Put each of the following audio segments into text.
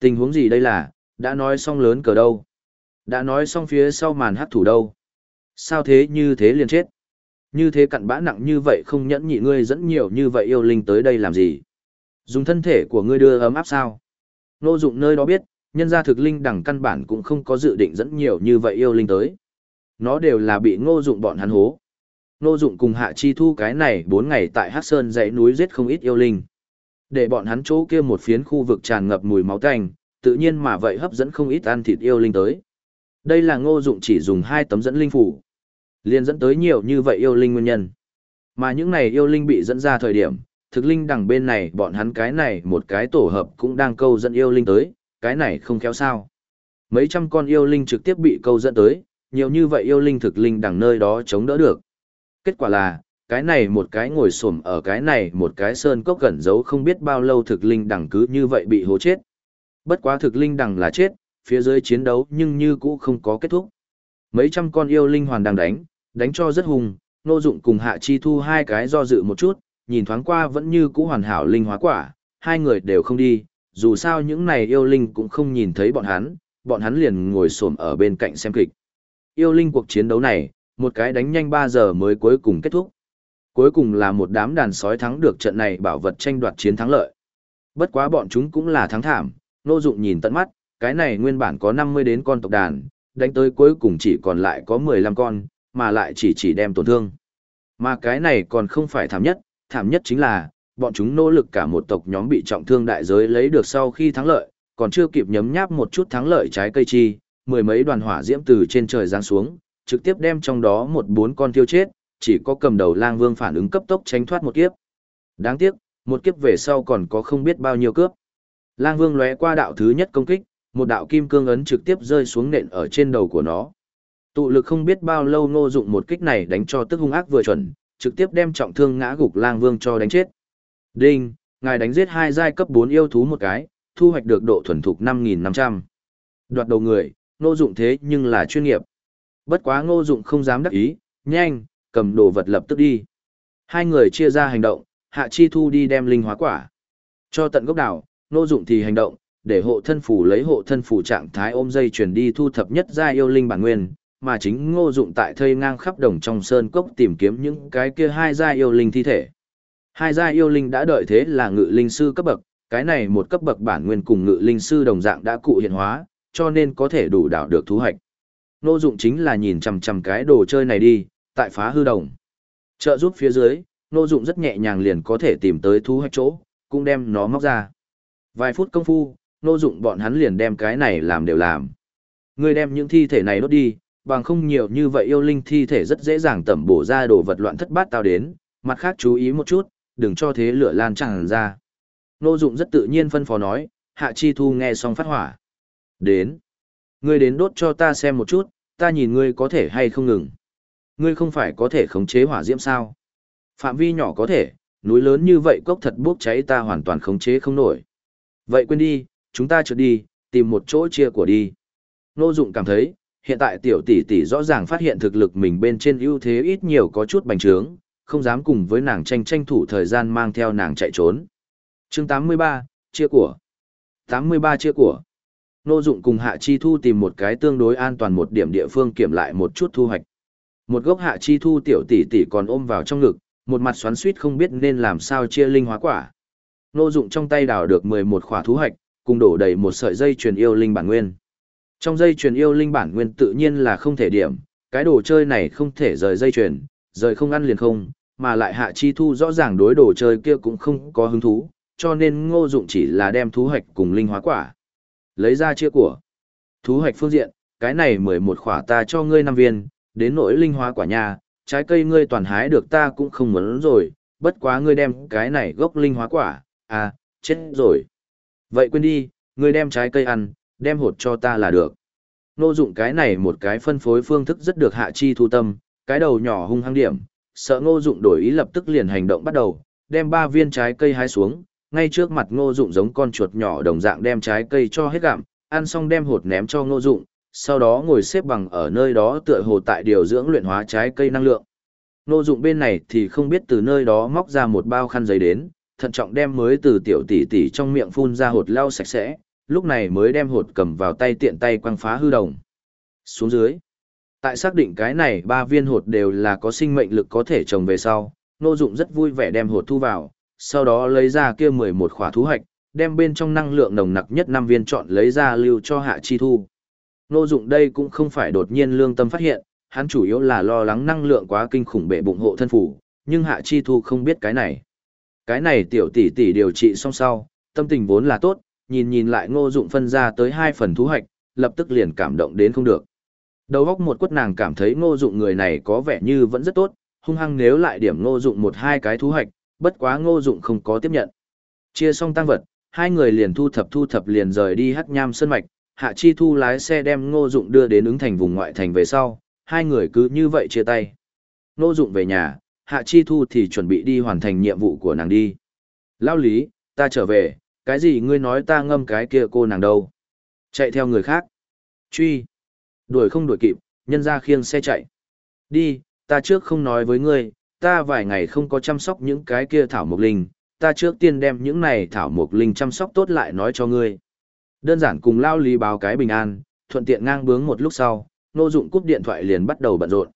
Tình huống gì đây là, đã nói xong lớn cờ đâu. Đã nói xong phía sau màn hát thủ đâu. Sao thế như thế liền chết. Như thế cặn bã nặng như vậy không nhẫn nhị ngươi dẫn nhiều như vậy yêu linh tới đây làm gì. Dùng thân thể của ngươi đưa ấm áp sao. Nô dụng nơi đó biết, nhân gia thực linh đẳng căn bản cũng không có dự định dẫn nhiều như vậy yêu linh tới. Nó đều là bị ngô dụng bọn hắn hố. Ngô dụng cùng hạ chi thu cái này 4 ngày tại Hắc Sơn dãy núi giết không ít yêu linh. Để bọn hắn chỗ kia một phiến khu vực tràn ngập mùi máu tanh, tự nhiên mà vậy hấp dẫn không ít ăn thịt yêu linh tới. Đây là ngô dụng chỉ dùng hai tấm dẫn linh phủ. liền dẫn tới nhiều như vậy yêu linh nguyên nhân. Mà những này yêu linh bị dẫn ra thời điểm, thực linh đằng bên này bọn hắn cái này một cái tổ hợp cũng đang câu dẫn yêu linh tới, cái này không kéo sao. Mấy trăm con yêu linh trực tiếp bị câu dẫn tới, nhiều như vậy yêu linh thực linh đằng nơi đó chống đỡ được. Kết quả là, cái này một cái ngồi xổm ở cái này một cái sơn cốc gần giấu không biết bao lâu thực linh đằng cứ như vậy bị hố chết. Bất quá thực linh đằng là chết, phía dưới chiến đấu nhưng như cũ không có kết thúc. Mấy trăm con yêu linh hoàn đang đánh, đánh cho rất hùng, nô dụng cùng hạ chi thu hai cái do dự một chút, nhìn thoáng qua vẫn như cũ hoàn hảo linh hóa quả, hai người đều không đi, dù sao những này yêu linh cũng không nhìn thấy bọn hắn, bọn hắn liền ngồi xổm ở bên cạnh xem kịch. Yêu linh cuộc chiến đấu này, một cái đánh nhanh 3 giờ mới cuối cùng kết thúc. Cuối cùng là một đám đàn sói thắng được trận này bảo vật tranh đoạt chiến thắng lợi. Bất quá bọn chúng cũng là thắng thảm, nô dụng nhìn tận mắt, cái này nguyên bản có 50 đến con tộc đàn, đánh tới cuối cùng chỉ còn lại có 15 con, mà lại chỉ chỉ đem tổn thương. Mà cái này còn không phải thảm nhất, thảm nhất chính là, bọn chúng nỗ lực cả một tộc nhóm bị trọng thương đại giới lấy được sau khi thắng lợi, còn chưa kịp nhấm nháp một chút thắng lợi trái cây chi, mười mấy đoàn hỏa diễm từ trên trời giáng xuống, trực tiếp đem trong đó một bốn con tiêu chết, chỉ có cầm đầu lang vương phản ứng cấp tốc tránh thoát một kiếp. Đáng tiếc, một kiếp về sau còn có không biết bao nhiêu cướp. Lang vương lóe qua đạo thứ nhất công kích, một đạo kim cương ấn trực tiếp rơi xuống nện ở trên đầu của nó. Tụ lực không biết bao lâu ngô dụng một kích này đánh cho tức hung ác vừa chuẩn, trực tiếp đem trọng thương ngã gục lang vương cho đánh chết. Đinh, ngài đánh giết hai giai cấp 4 yêu thú một cái, thu hoạch được độ thuần thục 5.500. Đoạt đầu người, ngô dụng thế nhưng là chuyên nghiệp. Bất quá ngô dụng không dám đắc ý, nhanh, cầm đồ vật lập tức đi. Hai người chia ra hành động, hạ chi thu đi đem linh hóa quả. Cho tận gốc đảo, ngô dụng thì hành động, để hộ thân phủ lấy hộ thân phủ trạng thái ôm dây chuyển đi thu thập nhất gia yêu linh bản nguyên, mà chính ngô dụng tại thây ngang khắp đồng trong sơn cốc tìm kiếm những cái kia hai gia yêu linh thi thể. Hai gia yêu linh đã đợi thế là ngự linh sư cấp bậc, cái này một cấp bậc bản nguyên cùng ngự linh sư đồng dạng đã cụ hiện hóa, cho nên có thể đủ đảo được thú hạch. Ngô dụng chính là nhìn chằm chằm cái đồ chơi này đi, tại phá hư đồng. Trợ giúp phía dưới, nô dụng rất nhẹ nhàng liền có thể tìm tới thú hoạch chỗ, cũng đem nó móc ra. Vài phút công phu, nô dụng bọn hắn liền đem cái này làm đều làm. Người đem những thi thể này đốt đi, bằng không nhiều như vậy yêu linh thi thể rất dễ dàng tẩm bổ ra đồ vật loạn thất bát tao đến, mặt khác chú ý một chút, đừng cho thế lửa lan tràn ra. Nô dụng rất tự nhiên phân phó nói, hạ chi thu nghe xong phát hỏa. Đến. Ngươi đến đốt cho ta xem một chút, ta nhìn ngươi có thể hay không ngừng. Ngươi không phải có thể khống chế hỏa diễm sao? Phạm vi nhỏ có thể, núi lớn như vậy cốc thật bốc cháy ta hoàn toàn khống chế không nổi. Vậy quên đi, chúng ta trượt đi, tìm một chỗ chia của đi. Nô dụng cảm thấy, hiện tại tiểu tỷ tỷ rõ ràng phát hiện thực lực mình bên trên ưu thế ít nhiều có chút bành trướng, không dám cùng với nàng tranh tranh thủ thời gian mang theo nàng chạy trốn. Chương 83, chia của. 83 chia của. Nô dụng cùng Hạ Chi Thu tìm một cái tương đối an toàn một điểm địa phương kiểm lại một chút thu hoạch. Một gốc Hạ Chi Thu tiểu tỷ tỷ còn ôm vào trong ngực, một mặt xoắn suýt không biết nên làm sao chia linh hóa quả. Nô dụng trong tay đào được 11 khỏa thú hạch, cùng đổ đầy một sợi dây truyền yêu linh bản nguyên. Trong dây truyền yêu linh bản nguyên tự nhiên là không thể điểm, cái đồ chơi này không thể rời dây truyền, rời không ăn liền không, mà lại hạ chi thu rõ ràng đối đồ chơi kia cũng không có hứng thú, cho nên ngô dụng chỉ là đem thú hạch cùng linh hóa quả. Lấy ra chia của. Thú hạch phương diện, cái này mười một khỏa ta cho ngươi năm viên, đến nỗi linh hóa quả nhà, trái cây ngươi toàn hái được ta cũng không muốn rồi, bất quá ngươi đem cái này gốc linh hóa quả, à, chết rồi. Vậy quên đi, ngươi đem trái cây ăn, đem hột cho ta là được. Nô dụng cái này một cái phân phối phương thức rất được hạ chi thu tâm, cái đầu nhỏ hung hăng điểm, sợ ngô dụng đổi ý lập tức liền hành động bắt đầu, đem ba viên trái cây hái xuống, ngay trước mặt ngô dụng giống con chuột nhỏ đồng dạng đem trái cây cho hết gặm, ăn xong đem hột ném cho ngô dụng, sau đó ngồi xếp bằng ở nơi đó tựa hồ tại điều dưỡng luyện hóa trái cây năng lượng. nô dụng bên này thì không biết từ nơi đó móc ra một bao khăn giấy đến, thận trọng đem mới từ tiểu tỷ tỷ trong miệng phun ra hột lau sạch sẽ, lúc này mới đem hột cầm vào tay tiện tay quăng phá hư đồng. Xuống dưới. Tại xác định cái này ba viên hột đều là có sinh mệnh lực có thể trồng về sau, nô Dụng rất vui vẻ đem hột thu vào, sau đó lấy ra kia 11 khỏa thú hạch, đem bên trong năng lượng nồng nặc nhất năm viên chọn lấy ra lưu cho Hạ Chi Thu. Ngô Dụng đây cũng không phải đột nhiên lương tâm phát hiện, hắn chủ yếu là lo lắng năng lượng quá kinh khủng bệ bụng hộ thân phủ, nhưng Hạ Chi Thu không biết cái này. Cái này tiểu tỷ tỷ điều trị xong sau, tâm tình vốn là tốt, nhìn nhìn lại Ngô Dụng phân ra tới hai phần thú hạch, lập tức liền cảm động đến không được. Đầu óc một quất nàng cảm thấy Ngô Dụng người này có vẻ như vẫn rất tốt, hung hăng nếu lại điểm Ngô Dụng một hai cái thú hạch, bất quá Ngô Dụng không có tiếp nhận. Chia xong tăng vật, hai người liền thu thập thu thập liền rời đi Hắc Nham Sơn mạch, Hạ Chi Thu lái xe đem Ngô Dụng đưa đến ứng thành vùng ngoại thành về sau, hai người cứ như vậy chia tay. Ngô Dụng về nhà, Hạ Chi Thu thì chuẩn bị đi hoàn thành nhiệm vụ của nàng đi. Lao lý, ta trở về, cái gì ngươi nói ta ngâm cái kia cô nàng đâu? Chạy theo người khác. Truy. Đuổi không đuổi kịp, nhân ra khiêng xe chạy. Đi, ta trước không nói với ngươi, ta vài ngày không có chăm sóc những cái kia thảo mộc linh, ta trước tiên đem những này thảo mộc linh chăm sóc tốt lại nói cho ngươi. Đơn giản cùng lao lý báo cái bình an, thuận tiện ngang bướng một lúc sau, nô dụng cúp điện thoại liền bắt đầu bận rộn.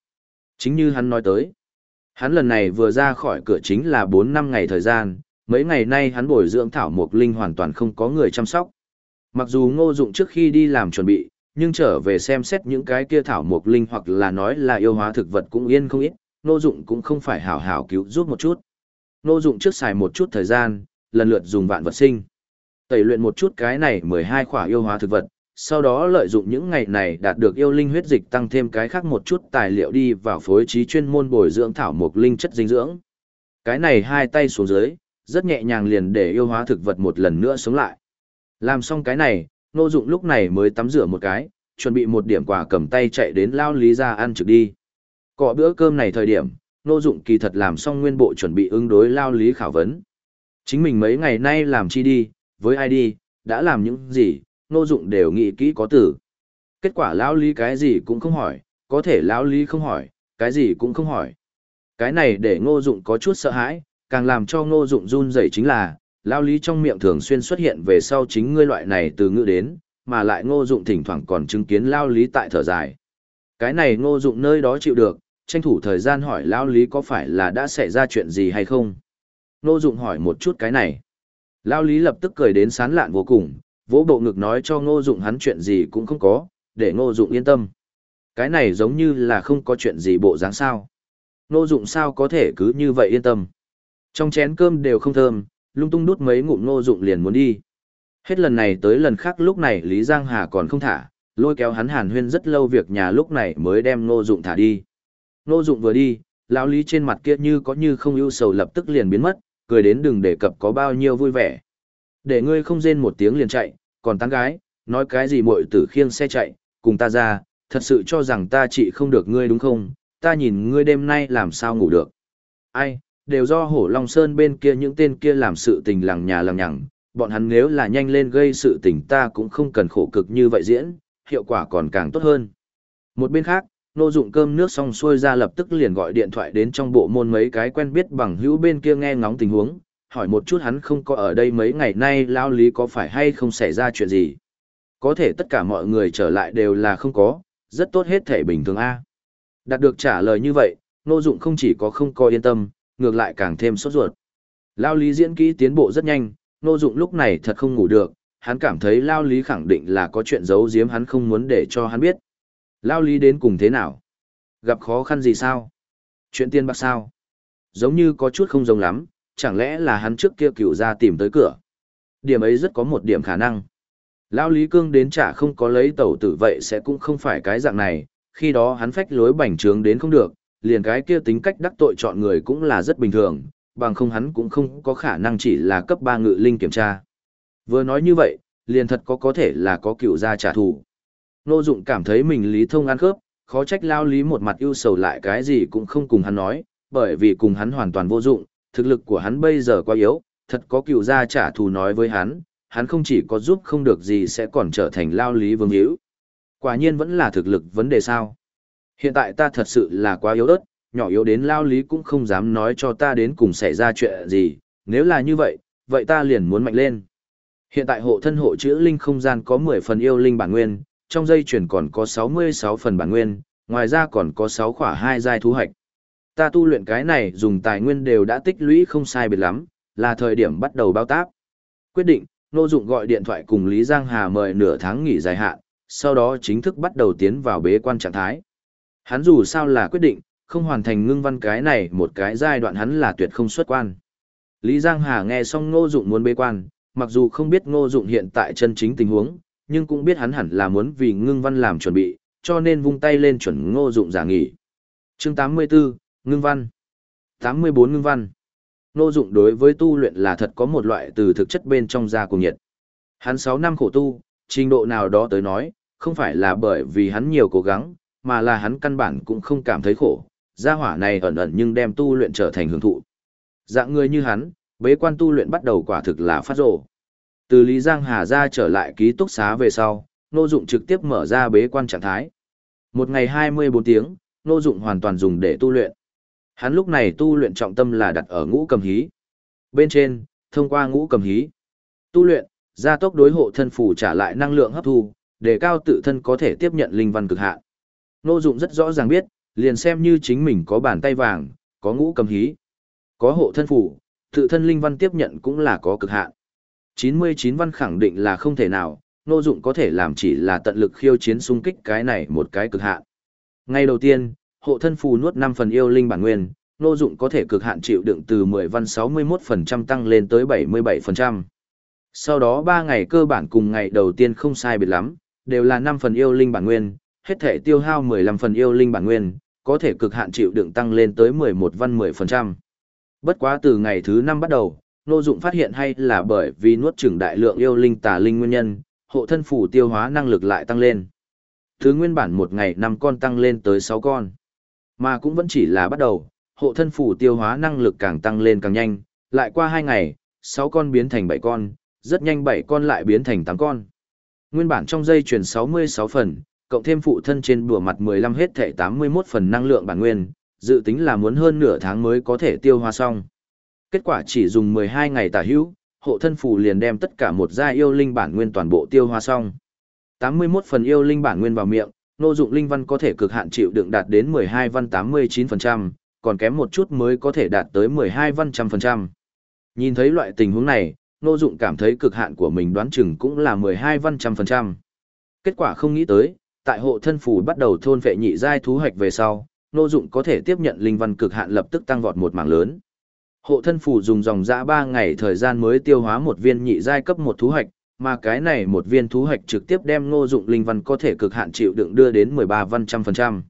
Chính như hắn nói tới. Hắn lần này vừa ra khỏi cửa chính là 4 năm ngày thời gian, mấy ngày nay hắn bồi dưỡng thảo mộc linh hoàn toàn không có người chăm sóc. Mặc dù ngô dụng trước khi đi làm chuẩn bị, nhưng trở về xem xét những cái kia thảo mộc linh hoặc là nói là yêu hóa thực vật cũng yên không ít, ngô dụng cũng không phải hảo hảo cứu giúp một chút. Ngô dụng trước xài một chút thời gian, lần lượt dùng vạn vật sinh. Tẩy luyện một chút cái này 12 khỏa yêu hóa thực vật, sau đó lợi dụng những ngày này đạt được yêu linh huyết dịch tăng thêm cái khác một chút tài liệu đi vào phối trí chuyên môn bồi dưỡng thảo mộc linh chất dinh dưỡng. Cái này hai tay xuống dưới, rất nhẹ nhàng liền để yêu hóa thực vật một lần nữa sống lại. Làm xong cái này, Nô Dụng lúc này mới tắm rửa một cái, chuẩn bị một điểm quả cầm tay chạy đến lao lý ra ăn trực đi. Cọ bữa cơm này thời điểm, Nô Dụng kỳ thật làm xong nguyên bộ chuẩn bị ứng đối lao lý khảo vấn. Chính mình mấy ngày nay làm chi đi, với ai đi, đã làm những gì, Nô Dụng đều nghĩ kỹ có tử. Kết quả lão lý cái gì cũng không hỏi, có thể lão lý không hỏi, cái gì cũng không hỏi. Cái này để Ngô Dụng có chút sợ hãi, càng làm cho ngô dụng run rẩy chính là, lão lý trong miệng thường xuyên xuất hiện về sau chính ngươi loại này từ ngữ đến, mà lại ngô dụng thỉnh thoảng còn chứng kiến lão lý tại thở dài. Cái này ngô dụng nơi đó chịu được, tranh thủ thời gian hỏi lão lý có phải là đã xảy ra chuyện gì hay không. Ngô dụng hỏi một chút cái này. Lao lý lập tức cười đến sán lạn vô cùng, vỗ bộ ngực nói cho ngô dụng hắn chuyện gì cũng không có, để ngô dụng yên tâm. Cái này giống như là không có chuyện gì bộ dáng sao. Ngô dụng sao có thể cứ như vậy yên tâm. Trong chén cơm đều không thơm, lung tung đút mấy ngụm ngô dụng liền muốn đi. Hết lần này tới lần khác lúc này Lý Giang Hà còn không thả, lôi kéo hắn hàn huyên rất lâu việc nhà lúc này mới đem ngô dụng thả đi. Ngô dụng vừa đi, lão Lý trên mặt kia như có như không ưu sầu lập tức liền biến mất, cười đến đừng đề cập có bao nhiêu vui vẻ. Để ngươi không rên một tiếng liền chạy, còn tán gái, nói cái gì muội tử khiêng xe chạy, cùng ta ra, thật sự cho rằng ta chị không được ngươi đúng không, ta nhìn ngươi đêm nay làm sao ngủ được. Ai, đều do hổ Long Sơn bên kia những tên kia làm sự tình lằng nhà lằng nhằng, bọn hắn nếu là nhanh lên gây sự tình ta cũng không cần khổ cực như vậy diễn, hiệu quả còn càng tốt hơn. Một bên khác, nô dụng cơm nước xong xuôi ra lập tức liền gọi điện thoại đến trong bộ môn mấy cái quen biết bằng hữu bên kia nghe ngóng tình huống, hỏi một chút hắn không có ở đây mấy ngày nay lao lý có phải hay không xảy ra chuyện gì. Có thể tất cả mọi người trở lại đều là không có, rất tốt hết thể bình thường A. Đạt được trả lời như vậy, nô dụng không chỉ có không có yên tâm, ngược lại càng thêm sốt ruột. Lao lý diễn kỹ tiến bộ rất nhanh, nô dụng lúc này thật không ngủ được, hắn cảm thấy Lao lý khẳng định là có chuyện giấu giếm hắn không muốn để cho hắn biết. Lao lý đến cùng thế nào? Gặp khó khăn gì sao? Chuyện tiên bạc sao? Giống như có chút không giống lắm, chẳng lẽ là hắn trước kia cựu ra tìm tới cửa? Điểm ấy rất có một điểm khả năng. Lao lý cương đến chả không có lấy tẩu tử vậy sẽ cũng không phải cái dạng này, khi đó hắn phách lối bảnh trướng đến không được, liền cái kia tính cách đắc tội chọn người cũng là rất bình thường, bằng không hắn cũng không có khả năng chỉ là cấp 3 ngự linh kiểm tra. Vừa nói như vậy, liền thật có có thể là có cựu gia trả thù. Nô Dụng cảm thấy mình lý thông ăn khớp, khó trách lao lý một mặt ưu sầu lại cái gì cũng không cùng hắn nói, bởi vì cùng hắn hoàn toàn vô dụng, thực lực của hắn bây giờ quá yếu, thật có cựu gia trả thù nói với hắn, hắn không chỉ có giúp không được gì sẽ còn trở thành lao lý vương hữu. Quả nhiên vẫn là thực lực vấn đề sao. Hiện tại ta thật sự là quá yếu ớt, nhỏ yếu đến lao lý cũng không dám nói cho ta đến cùng xảy ra chuyện gì, nếu là như vậy, vậy ta liền muốn mạnh lên. Hiện tại hộ thân hộ chữ linh không gian có 10 phần yêu linh bản nguyên, trong dây chuyển còn có 66 phần bản nguyên, ngoài ra còn có 6 khỏa hai giai thu hoạch. Ta tu luyện cái này dùng tài nguyên đều đã tích lũy không sai biệt lắm, là thời điểm bắt đầu bao táp. Quyết định, Nô Dụng gọi điện thoại cùng Lý Giang Hà mời nửa tháng nghỉ dài hạn, sau đó chính thức bắt đầu tiến vào bế quan trạng thái. Hắn dù sao là quyết định, không hoàn thành ngưng văn cái này một cái giai đoạn hắn là tuyệt không xuất quan. Lý Giang Hà nghe xong Ngô Dụng muốn bế quan, mặc dù không biết Ngô Dụng hiện tại chân chính tình huống, nhưng cũng biết hắn hẳn là muốn vì ngưng văn làm chuẩn bị, cho nên vung tay lên chuẩn Ngô Dụng giả nghỉ. Chương 84, Ngưng văn. 84 Ngưng văn. Ngô Dụng đối với tu luyện là thật có một loại từ thực chất bên trong ra cùng nhiệt. Hắn 6 năm khổ tu, trình độ nào đó tới nói, không phải là bởi vì hắn nhiều cố gắng, mà là hắn căn bản cũng không cảm thấy khổ, gia hỏa này ẩn ẩn nhưng đem tu luyện trở thành hưởng thụ. Dạng người như hắn, bế quan tu luyện bắt đầu quả thực là phát rồ. Từ Lý Giang Hà ra trở lại ký túc xá về sau, Nô Dụng trực tiếp mở ra bế quan trạng thái. Một ngày 24 tiếng, Nô Dụng hoàn toàn dùng để tu luyện. Hắn lúc này tu luyện trọng tâm là đặt ở ngũ cầm hí. Bên trên, thông qua ngũ cầm hí. Tu luyện, gia tốc đối hộ thân phủ trả lại năng lượng hấp thu, để cao tự thân có thể tiếp nhận linh văn cực hạn. Nô Dụng rất rõ ràng biết, liền xem như chính mình có bàn tay vàng, có ngũ cầm hí, có hộ thân phủ, tự thân linh văn tiếp nhận cũng là có cực hạn. 99 văn khẳng định là không thể nào, Nô Dụng có thể làm chỉ là tận lực khiêu chiến xung kích cái này một cái cực hạn. Ngay đầu tiên, hộ thân phù nuốt 5 phần yêu linh bản nguyên, Nô Dụng có thể cực hạn chịu đựng từ 10 văn 61% tăng lên tới 77%. Sau đó 3 ngày cơ bản cùng ngày đầu tiên không sai biệt lắm, đều là 5 phần yêu linh bản nguyên, hết thể tiêu hao 15 phần yêu linh bản nguyên, có thể cực hạn chịu đựng tăng lên tới 11 văn 10%. Bất quá từ ngày thứ 5 bắt đầu, Nô Dụng phát hiện hay là bởi vì nuốt chửng đại lượng yêu linh tà linh nguyên nhân, hộ thân phủ tiêu hóa năng lực lại tăng lên. Thứ nguyên bản một ngày 5 con tăng lên tới 6 con. Mà cũng vẫn chỉ là bắt đầu, hộ thân phủ tiêu hóa năng lực càng tăng lên càng nhanh, lại qua 2 ngày, 6 con biến thành 7 con, rất nhanh 7 con lại biến thành 8 con. Nguyên bản trong dây chuyển 66 phần, cộng thêm phụ thân trên bùa mặt 15 hết thể 81 phần năng lượng bản nguyên, dự tính là muốn hơn nửa tháng mới có thể tiêu hóa xong. Kết quả chỉ dùng 12 ngày tả hữu, hộ thân phù liền đem tất cả một gia yêu linh bản nguyên toàn bộ tiêu hóa xong. 81 phần yêu linh bản nguyên vào miệng, nô dụng linh văn có thể cực hạn chịu đựng đạt đến 12 văn 89%, còn kém một chút mới có thể đạt tới 12 văn trăm phần trăm. Nhìn thấy loại tình huống này, nô dụng cảm thấy cực hạn của mình đoán chừng cũng là 12 văn trăm phần trăm. Kết quả không nghĩ tới, tại hộ thân phù bắt đầu thôn vệ nhị giai thú hoạch về sau, nô dụng có thể tiếp nhận linh văn cực hạn lập tức tăng vọt một mảng lớn. Hộ thân phù dùng dòng dã 3 ngày thời gian mới tiêu hóa một viên nhị giai cấp một thú hạch, mà cái này một viên thú hạch trực tiếp đem Ngô dụng linh văn có thể cực hạn chịu đựng đưa đến 13 văn trăm phần trăm.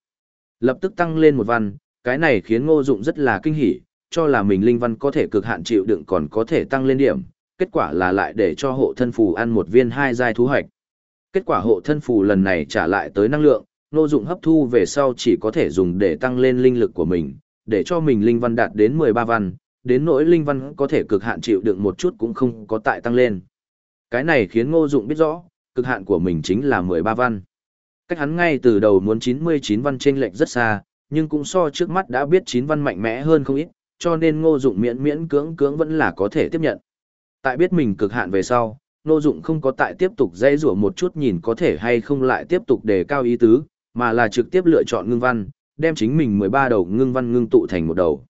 Lập tức tăng lên một văn, cái này khiến ngô dụng rất là kinh hỉ, cho là mình linh văn có thể cực hạn chịu đựng còn có thể tăng lên điểm, kết quả là lại để cho hộ thân phù ăn một viên hai giai thú hạch. Kết quả hộ thân phù lần này trả lại tới năng lượng, Ngô dụng hấp thu về sau chỉ có thể dùng để tăng lên linh lực của mình, để cho mình linh văn đạt đến 13 văn, đến nỗi linh văn có thể cực hạn chịu đựng một chút cũng không có tại tăng lên. Cái này khiến ngô dụng biết rõ, cực hạn của mình chính là 13 văn. Cách hắn ngay từ đầu muốn 99 văn trên lệch rất xa, nhưng cũng so trước mắt đã biết 9 văn mạnh mẽ hơn không ít, cho nên ngô dụng miễn miễn cưỡng cưỡng vẫn là có thể tiếp nhận. Tại biết mình cực hạn về sau, Ngô Dụng không có tại tiếp tục dây rủa một chút nhìn có thể hay không lại tiếp tục đề cao ý tứ, mà là trực tiếp lựa chọn ngưng văn, đem chính mình 13 đầu ngưng văn ngưng tụ thành một đầu.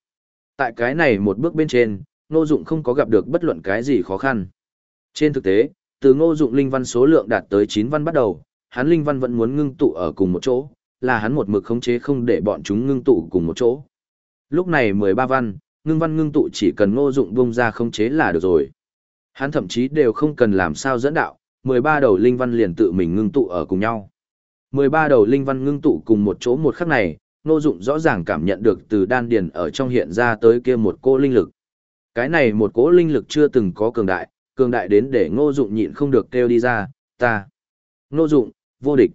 Tại cái này một bước bên trên, Ngô Dụng không có gặp được bất luận cái gì khó khăn. Trên thực tế, từ Ngô Dụng linh văn số lượng đạt tới 9 văn bắt đầu, hắn linh văn vẫn muốn ngưng tụ ở cùng một chỗ, là hắn một mực khống chế không để bọn chúng ngưng tụ cùng một chỗ. Lúc này 13 văn, ngưng văn ngưng tụ chỉ cần Ngô Dụng bung ra khống chế là được rồi. Hắn thậm chí đều không cần làm sao dẫn đạo, 13 đầu linh văn liền tự mình ngưng tụ ở cùng nhau. 13 đầu linh văn ngưng tụ cùng một chỗ một khắc này, Ngô Dụng rõ ràng cảm nhận được từ đan điền ở trong hiện ra tới kia một cỗ linh lực. Cái này một cỗ linh lực chưa từng có cường đại, cường đại đến để Ngô Dụng nhịn không được kêu đi ra, "Ta, Ngô Dụng, vô địch."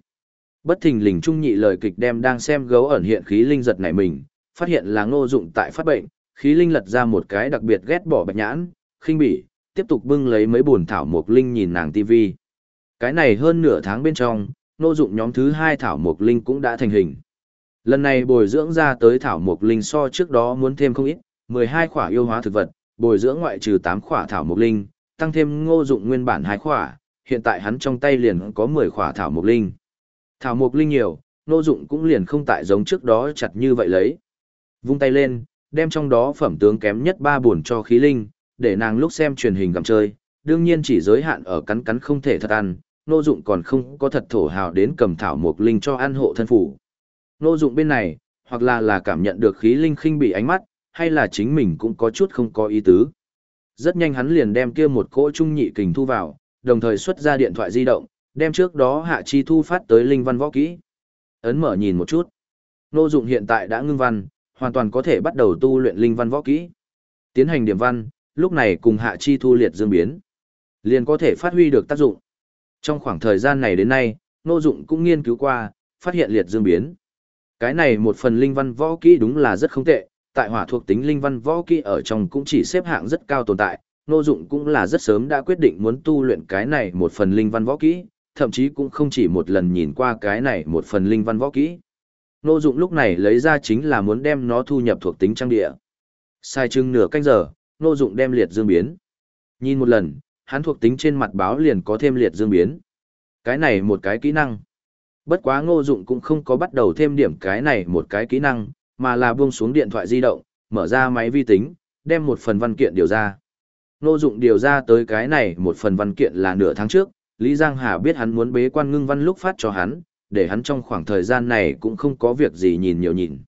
Bất thình lình trung nhị lời kịch đem đang xem gấu ẩn hiện khí linh giật nảy mình, phát hiện là Ngô Dụng tại phát bệnh, khí linh lật ra một cái đặc biệt ghét bỏ bạch nhãn, khinh bỉ, tiếp tục bưng lấy mấy buồn thảo mộc linh nhìn nàng tivi. Cái này hơn nửa tháng bên trong, nô dụng nhóm thứ hai thảo mộc linh cũng đã thành hình. Lần này bồi dưỡng ra tới thảo mục linh so trước đó muốn thêm không ít, 12 khỏa yêu hóa thực vật, bồi dưỡng ngoại trừ 8 khỏa thảo mục linh, tăng thêm ngô dụng nguyên bản hai khỏa, hiện tại hắn trong tay liền có 10 khỏa thảo mục linh. Thảo mục linh nhiều, ngô dụng cũng liền không tại giống trước đó chặt như vậy lấy. Vung tay lên, đem trong đó phẩm tướng kém nhất ba buồn cho khí linh, để nàng lúc xem truyền hình gặm chơi, đương nhiên chỉ giới hạn ở cắn cắn không thể thật ăn, Ngô dụng còn không có thật thổ hào đến cầm thảo mục linh cho ăn hộ thân phủ. Nô dụng bên này, hoặc là là cảm nhận được khí linh khinh bị ánh mắt, hay là chính mình cũng có chút không có ý tứ. Rất nhanh hắn liền đem kia một cỗ trung nhị kình thu vào, đồng thời xuất ra điện thoại di động, đem trước đó hạ chi thu phát tới linh văn võ kỹ. Ấn mở nhìn một chút. Nô dụng hiện tại đã ngưng văn, hoàn toàn có thể bắt đầu tu luyện linh văn võ kỹ. Tiến hành điểm văn, lúc này cùng hạ chi thu liệt dương biến. Liền có thể phát huy được tác dụng. Trong khoảng thời gian này đến nay, Nô Dụng cũng nghiên cứu qua, phát hiện liệt dương biến. Cái này một phần linh văn võ kỹ đúng là rất không tệ, tại hỏa thuộc tính linh văn võ kỹ ở trong cũng chỉ xếp hạng rất cao tồn tại, Nô Dụng cũng là rất sớm đã quyết định muốn tu luyện cái này một phần linh văn võ kỹ, thậm chí cũng không chỉ một lần nhìn qua cái này một phần linh văn võ kỹ. Nô Dụng lúc này lấy ra chính là muốn đem nó thu nhập thuộc tính trang địa. Sai chừng nửa canh giờ, Nô Dụng đem liệt dương biến. Nhìn một lần, hắn thuộc tính trên mặt báo liền có thêm liệt dương biến. Cái này một cái kỹ năng. Bất quá ngô dụng cũng không có bắt đầu thêm điểm cái này một cái kỹ năng, mà là buông xuống điện thoại di động, mở ra máy vi tính, đem một phần văn kiện điều ra. Ngô dụng điều ra tới cái này một phần văn kiện là nửa tháng trước, Lý Giang Hà biết hắn muốn bế quan ngưng văn lúc phát cho hắn, để hắn trong khoảng thời gian này cũng không có việc gì nhìn nhiều nhìn.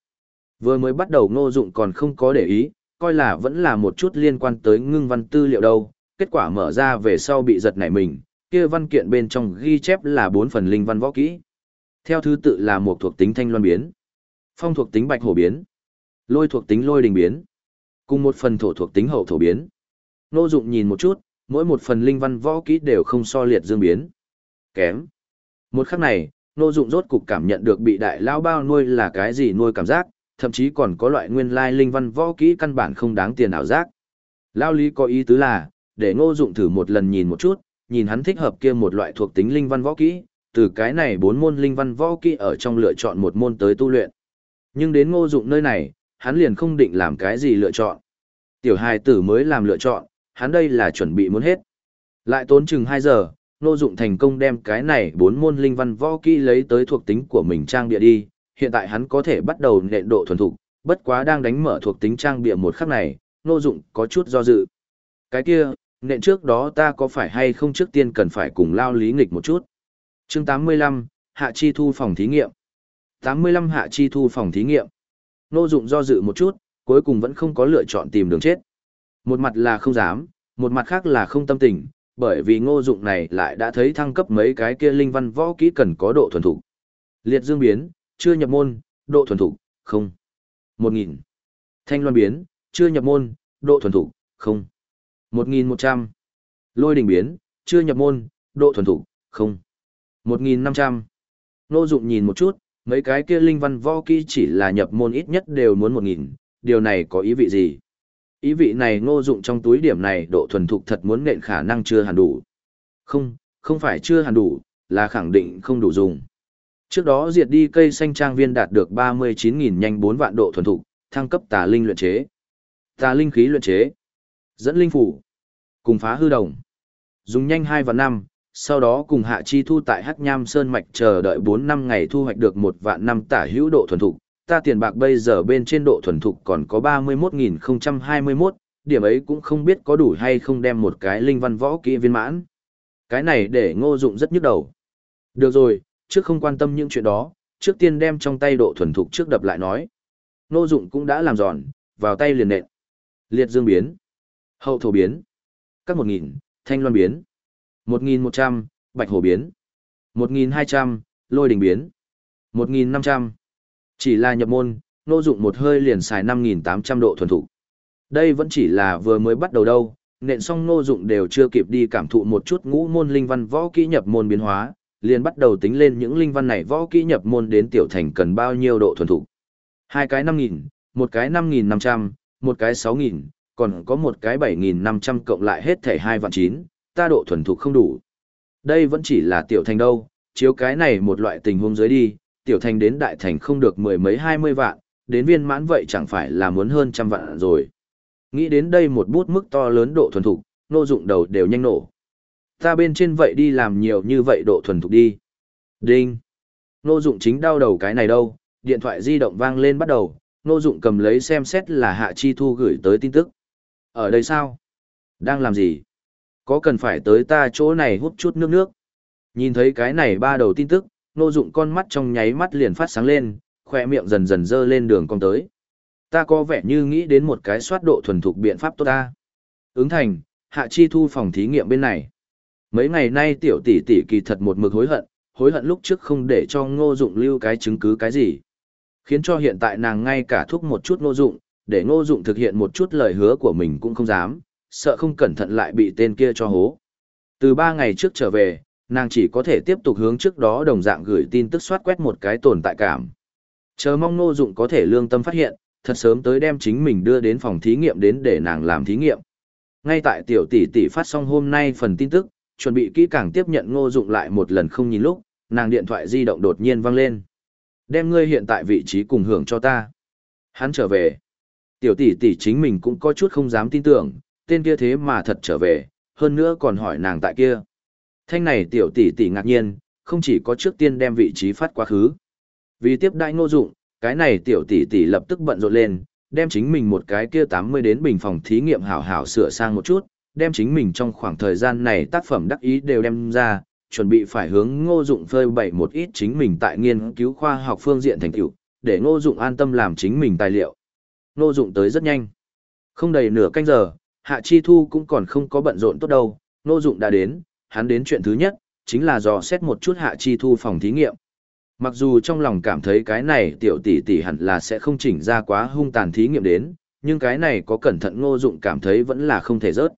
Vừa mới bắt đầu ngô dụng còn không có để ý, coi là vẫn là một chút liên quan tới ngưng văn tư liệu đâu, kết quả mở ra về sau bị giật nảy mình, kia văn kiện bên trong ghi chép là bốn phần linh văn võ kỹ. Theo thứ tự là một thuộc tính thanh loan biến, phong thuộc tính bạch hổ biến, lôi thuộc tính lôi đình biến, cùng một phần thổ thuộc tính hậu thổ biến. Nô dụng nhìn một chút, mỗi một phần linh văn võ kỹ đều không so liệt dương biến. Kém. Một khắc này, nô dụng rốt cục cảm nhận được bị đại lao bao nuôi là cái gì nuôi cảm giác, thậm chí còn có loại nguyên lai linh văn võ kỹ căn bản không đáng tiền ảo giác. Lao lý có ý tứ là, để ngô dụng thử một lần nhìn một chút, nhìn hắn thích hợp kia một loại thuộc tính linh văn võ kỹ, từ cái này bốn môn linh văn võ kỹ ở trong lựa chọn một môn tới tu luyện. Nhưng đến ngô dụng nơi này, hắn liền không định làm cái gì lựa chọn. Tiểu hài tử mới làm lựa chọn, hắn đây là chuẩn bị muốn hết. Lại tốn chừng 2 giờ, ngô dụng thành công đem cái này bốn môn linh văn võ kỹ lấy tới thuộc tính của mình trang địa đi, hiện tại hắn có thể bắt đầu nện độ thuần thục, bất quá đang đánh mở thuộc tính trang bịa một khắc này, ngô dụng có chút do dự. Cái kia, nện trước đó ta có phải hay không trước tiên cần phải cùng lao lý nghịch một chút chương 85, Hạ Chi Thu phòng thí nghiệm. 85 Hạ Chi Thu phòng thí nghiệm. Nô dụng do dự một chút, cuối cùng vẫn không có lựa chọn tìm đường chết. Một mặt là không dám, một mặt khác là không tâm tình, bởi vì ngô dụng này lại đã thấy thăng cấp mấy cái kia linh văn võ kỹ cần có độ thuần thủ. Liệt dương biến, chưa nhập môn, độ thuần thủ không. 1000. Thanh loan biến, chưa nhập môn, độ thuần thủ không. 1.100. Lôi đỉnh biến, chưa nhập môn, độ thuần thủ, không. 1.500. Nô dụng nhìn một chút, mấy cái kia linh văn võ kỹ chỉ là nhập môn ít nhất đều muốn 1.000, điều này có ý vị gì? Ý vị này ngô dụng trong túi điểm này độ thuần thục thật muốn nện khả năng chưa hẳn đủ. Không, không phải chưa hẳn đủ, là khẳng định không đủ dùng. Trước đó diệt đi cây xanh trang viên đạt được 39.000 nhanh 4 vạn độ thuần thục, thăng cấp tà linh luyện chế. Tà linh khí luyện chế. Dẫn linh phủ. Cùng phá hư đồng. Dùng nhanh hai và năm, sau đó cùng hạ chi thu tại Hắc Nham Sơn Mạch chờ đợi bốn năm ngày thu hoạch được một vạn năm tả hữu độ thuần thục. Ta tiền bạc bây giờ bên trên độ thuần thục còn có ba mươi một nghìn không trăm hai mươi 31.021, điểm ấy cũng không biết có đủ hay không đem một cái linh văn võ kỹ viên mãn. Cái này để ngô dụng rất nhức đầu. Được rồi, trước không quan tâm những chuyện đó, trước tiên đem trong tay độ thuần thục trước đập lại nói. Ngô dụng cũng đã làm giòn, vào tay liền nện. Liệt dương biến. Hậu thổ biến. Các một nghìn thanh loan biến. 1.100, Bạch Hổ biến. 1.200, Lôi Đình biến. 1.500. Chỉ là nhập môn, nô dụng một hơi liền xài 5.800 độ thuần thủ. Đây vẫn chỉ là vừa mới bắt đầu đâu, nện xong nô dụng đều chưa kịp đi cảm thụ một chút ngũ môn linh văn võ kỹ nhập môn biến hóa, liền bắt đầu tính lên những linh văn này võ kỹ nhập môn đến tiểu thành cần bao nhiêu độ thuần thủ. Hai cái 5.000, một cái 5.500, một cái 6.000, còn có một cái 7.500 cộng lại hết thể 2 vạn 9, ta độ thuần thục không đủ. Đây vẫn chỉ là tiểu thành đâu, chiếu cái này một loại tình huống dưới đi, tiểu thành đến đại thành không được mười mấy 20 vạn, đến viên mãn vậy chẳng phải là muốn hơn trăm vạn rồi. Nghĩ đến đây một bút mức to lớn độ thuần thục, Nô dụng đầu đều nhanh nổ. Ta bên trên vậy đi làm nhiều như vậy độ thuần thục đi. Đinh. Nô dụng chính đau đầu cái này đâu, điện thoại di động vang lên bắt đầu, Nô dụng cầm lấy xem xét là Hạ Chi Thu gửi tới tin tức. Ở đây sao? Đang làm gì? Có cần phải tới ta chỗ này hút chút nước nước? Nhìn thấy cái này ba đầu tin tức, ngô dụng con mắt trong nháy mắt liền phát sáng lên, khoe miệng dần dần dơ lên đường cong tới. Ta có vẻ như nghĩ đến một cái soát độ thuần thục biện pháp tốt ta. Ứng thành, Hạ Chi Thu phòng thí nghiệm bên này. Mấy ngày nay tiểu tỷ tỷ kỳ thật một mực hối hận, hối hận lúc trước không để cho ngô dụng lưu cái chứng cứ cái gì. Khiến cho hiện tại nàng ngay cả thúc một chút ngô dụng, để ngô dụng thực hiện một chút lời hứa của mình cũng không dám, sợ không cẩn thận lại bị tên kia cho hố. Từ ba ngày trước trở về, nàng chỉ có thể tiếp tục hướng trước đó đồng dạng gửi tin tức soát quét một cái tồn tại cảm. Chờ mong ngô dụng có thể lương tâm phát hiện, thật sớm tới đem chính mình đưa đến phòng thí nghiệm đến để nàng làm thí nghiệm. Ngay tại tiểu tỷ tỷ phát xong hôm nay phần tin tức, chuẩn bị kỹ càng tiếp nhận ngô dụng lại một lần không nhìn lúc, nàng điện thoại di động đột nhiên vang lên. Đem ngươi hiện tại vị trí cùng hưởng cho ta. Hắn trở về. Tiểu tỷ tỷ chính mình cũng có chút không dám tin tưởng, tên kia thế mà thật trở về, hơn nữa còn hỏi nàng tại kia. Thanh này tiểu tỷ tỷ ngạc nhiên, không chỉ có trước tiên đem vị trí phát quá khứ. Vì tiếp đại ngô dụng, cái này tiểu tỷ tỷ lập tức bận rộn lên, đem chính mình một cái kia 80 đến bình phòng thí nghiệm hảo hảo sửa sang một chút, đem chính mình trong khoảng thời gian này tác phẩm đắc ý đều đem ra, chuẩn bị phải hướng ngô dụng phơi bày một ít chính mình tại nghiên cứu khoa học phương diện thành tựu, để ngô dụng an tâm làm chính mình tài liệu. Ngô dụng tới rất nhanh. Không đầy nửa canh giờ, Hạ Chi Thu cũng còn không có bận rộn tốt đâu, ngô dụng đã đến, hắn đến chuyện thứ nhất, chính là dò xét một chút Hạ Chi Thu phòng thí nghiệm. Mặc dù trong lòng cảm thấy cái này tiểu tỷ tỷ hẳn là sẽ không chỉnh ra quá hung tàn thí nghiệm đến, nhưng cái này có cẩn thận ngô dụng cảm thấy vẫn là không thể rớt.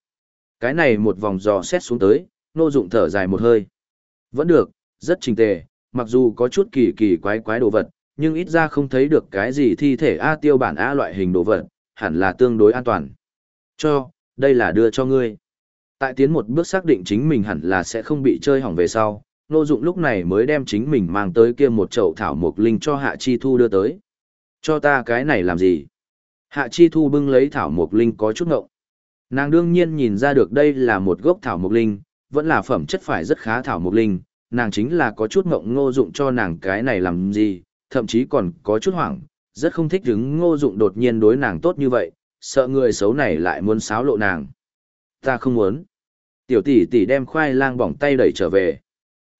Cái này một vòng dò xét xuống tới, ngô dụng thở dài một hơi. Vẫn được, rất trình tề, mặc dù có chút kỳ kỳ quái quái đồ vật, nhưng ít ra không thấy được cái gì thi thể A tiêu bản A loại hình đồ vật, hẳn là tương đối an toàn. Cho, đây là đưa cho ngươi. Tại tiến một bước xác định chính mình hẳn là sẽ không bị chơi hỏng về sau, Nô Dụng lúc này mới đem chính mình mang tới kia một chậu thảo mộc linh cho Hạ Chi Thu đưa tới. Cho ta cái này làm gì? Hạ Chi Thu bưng lấy thảo mộc linh có chút ngộng. Nàng đương nhiên nhìn ra được đây là một gốc thảo mộc linh, vẫn là phẩm chất phải rất khá thảo mộc linh, nàng chính là có chút ngộng ngô dụng cho nàng cái này làm gì, thậm chí còn có chút hoảng, rất không thích hứng ngô dụng đột nhiên đối nàng tốt như vậy, sợ người xấu này lại muốn xáo lộ nàng. Ta không muốn. Tiểu tỷ tỷ đem khoai lang bỏng tay đẩy trở về.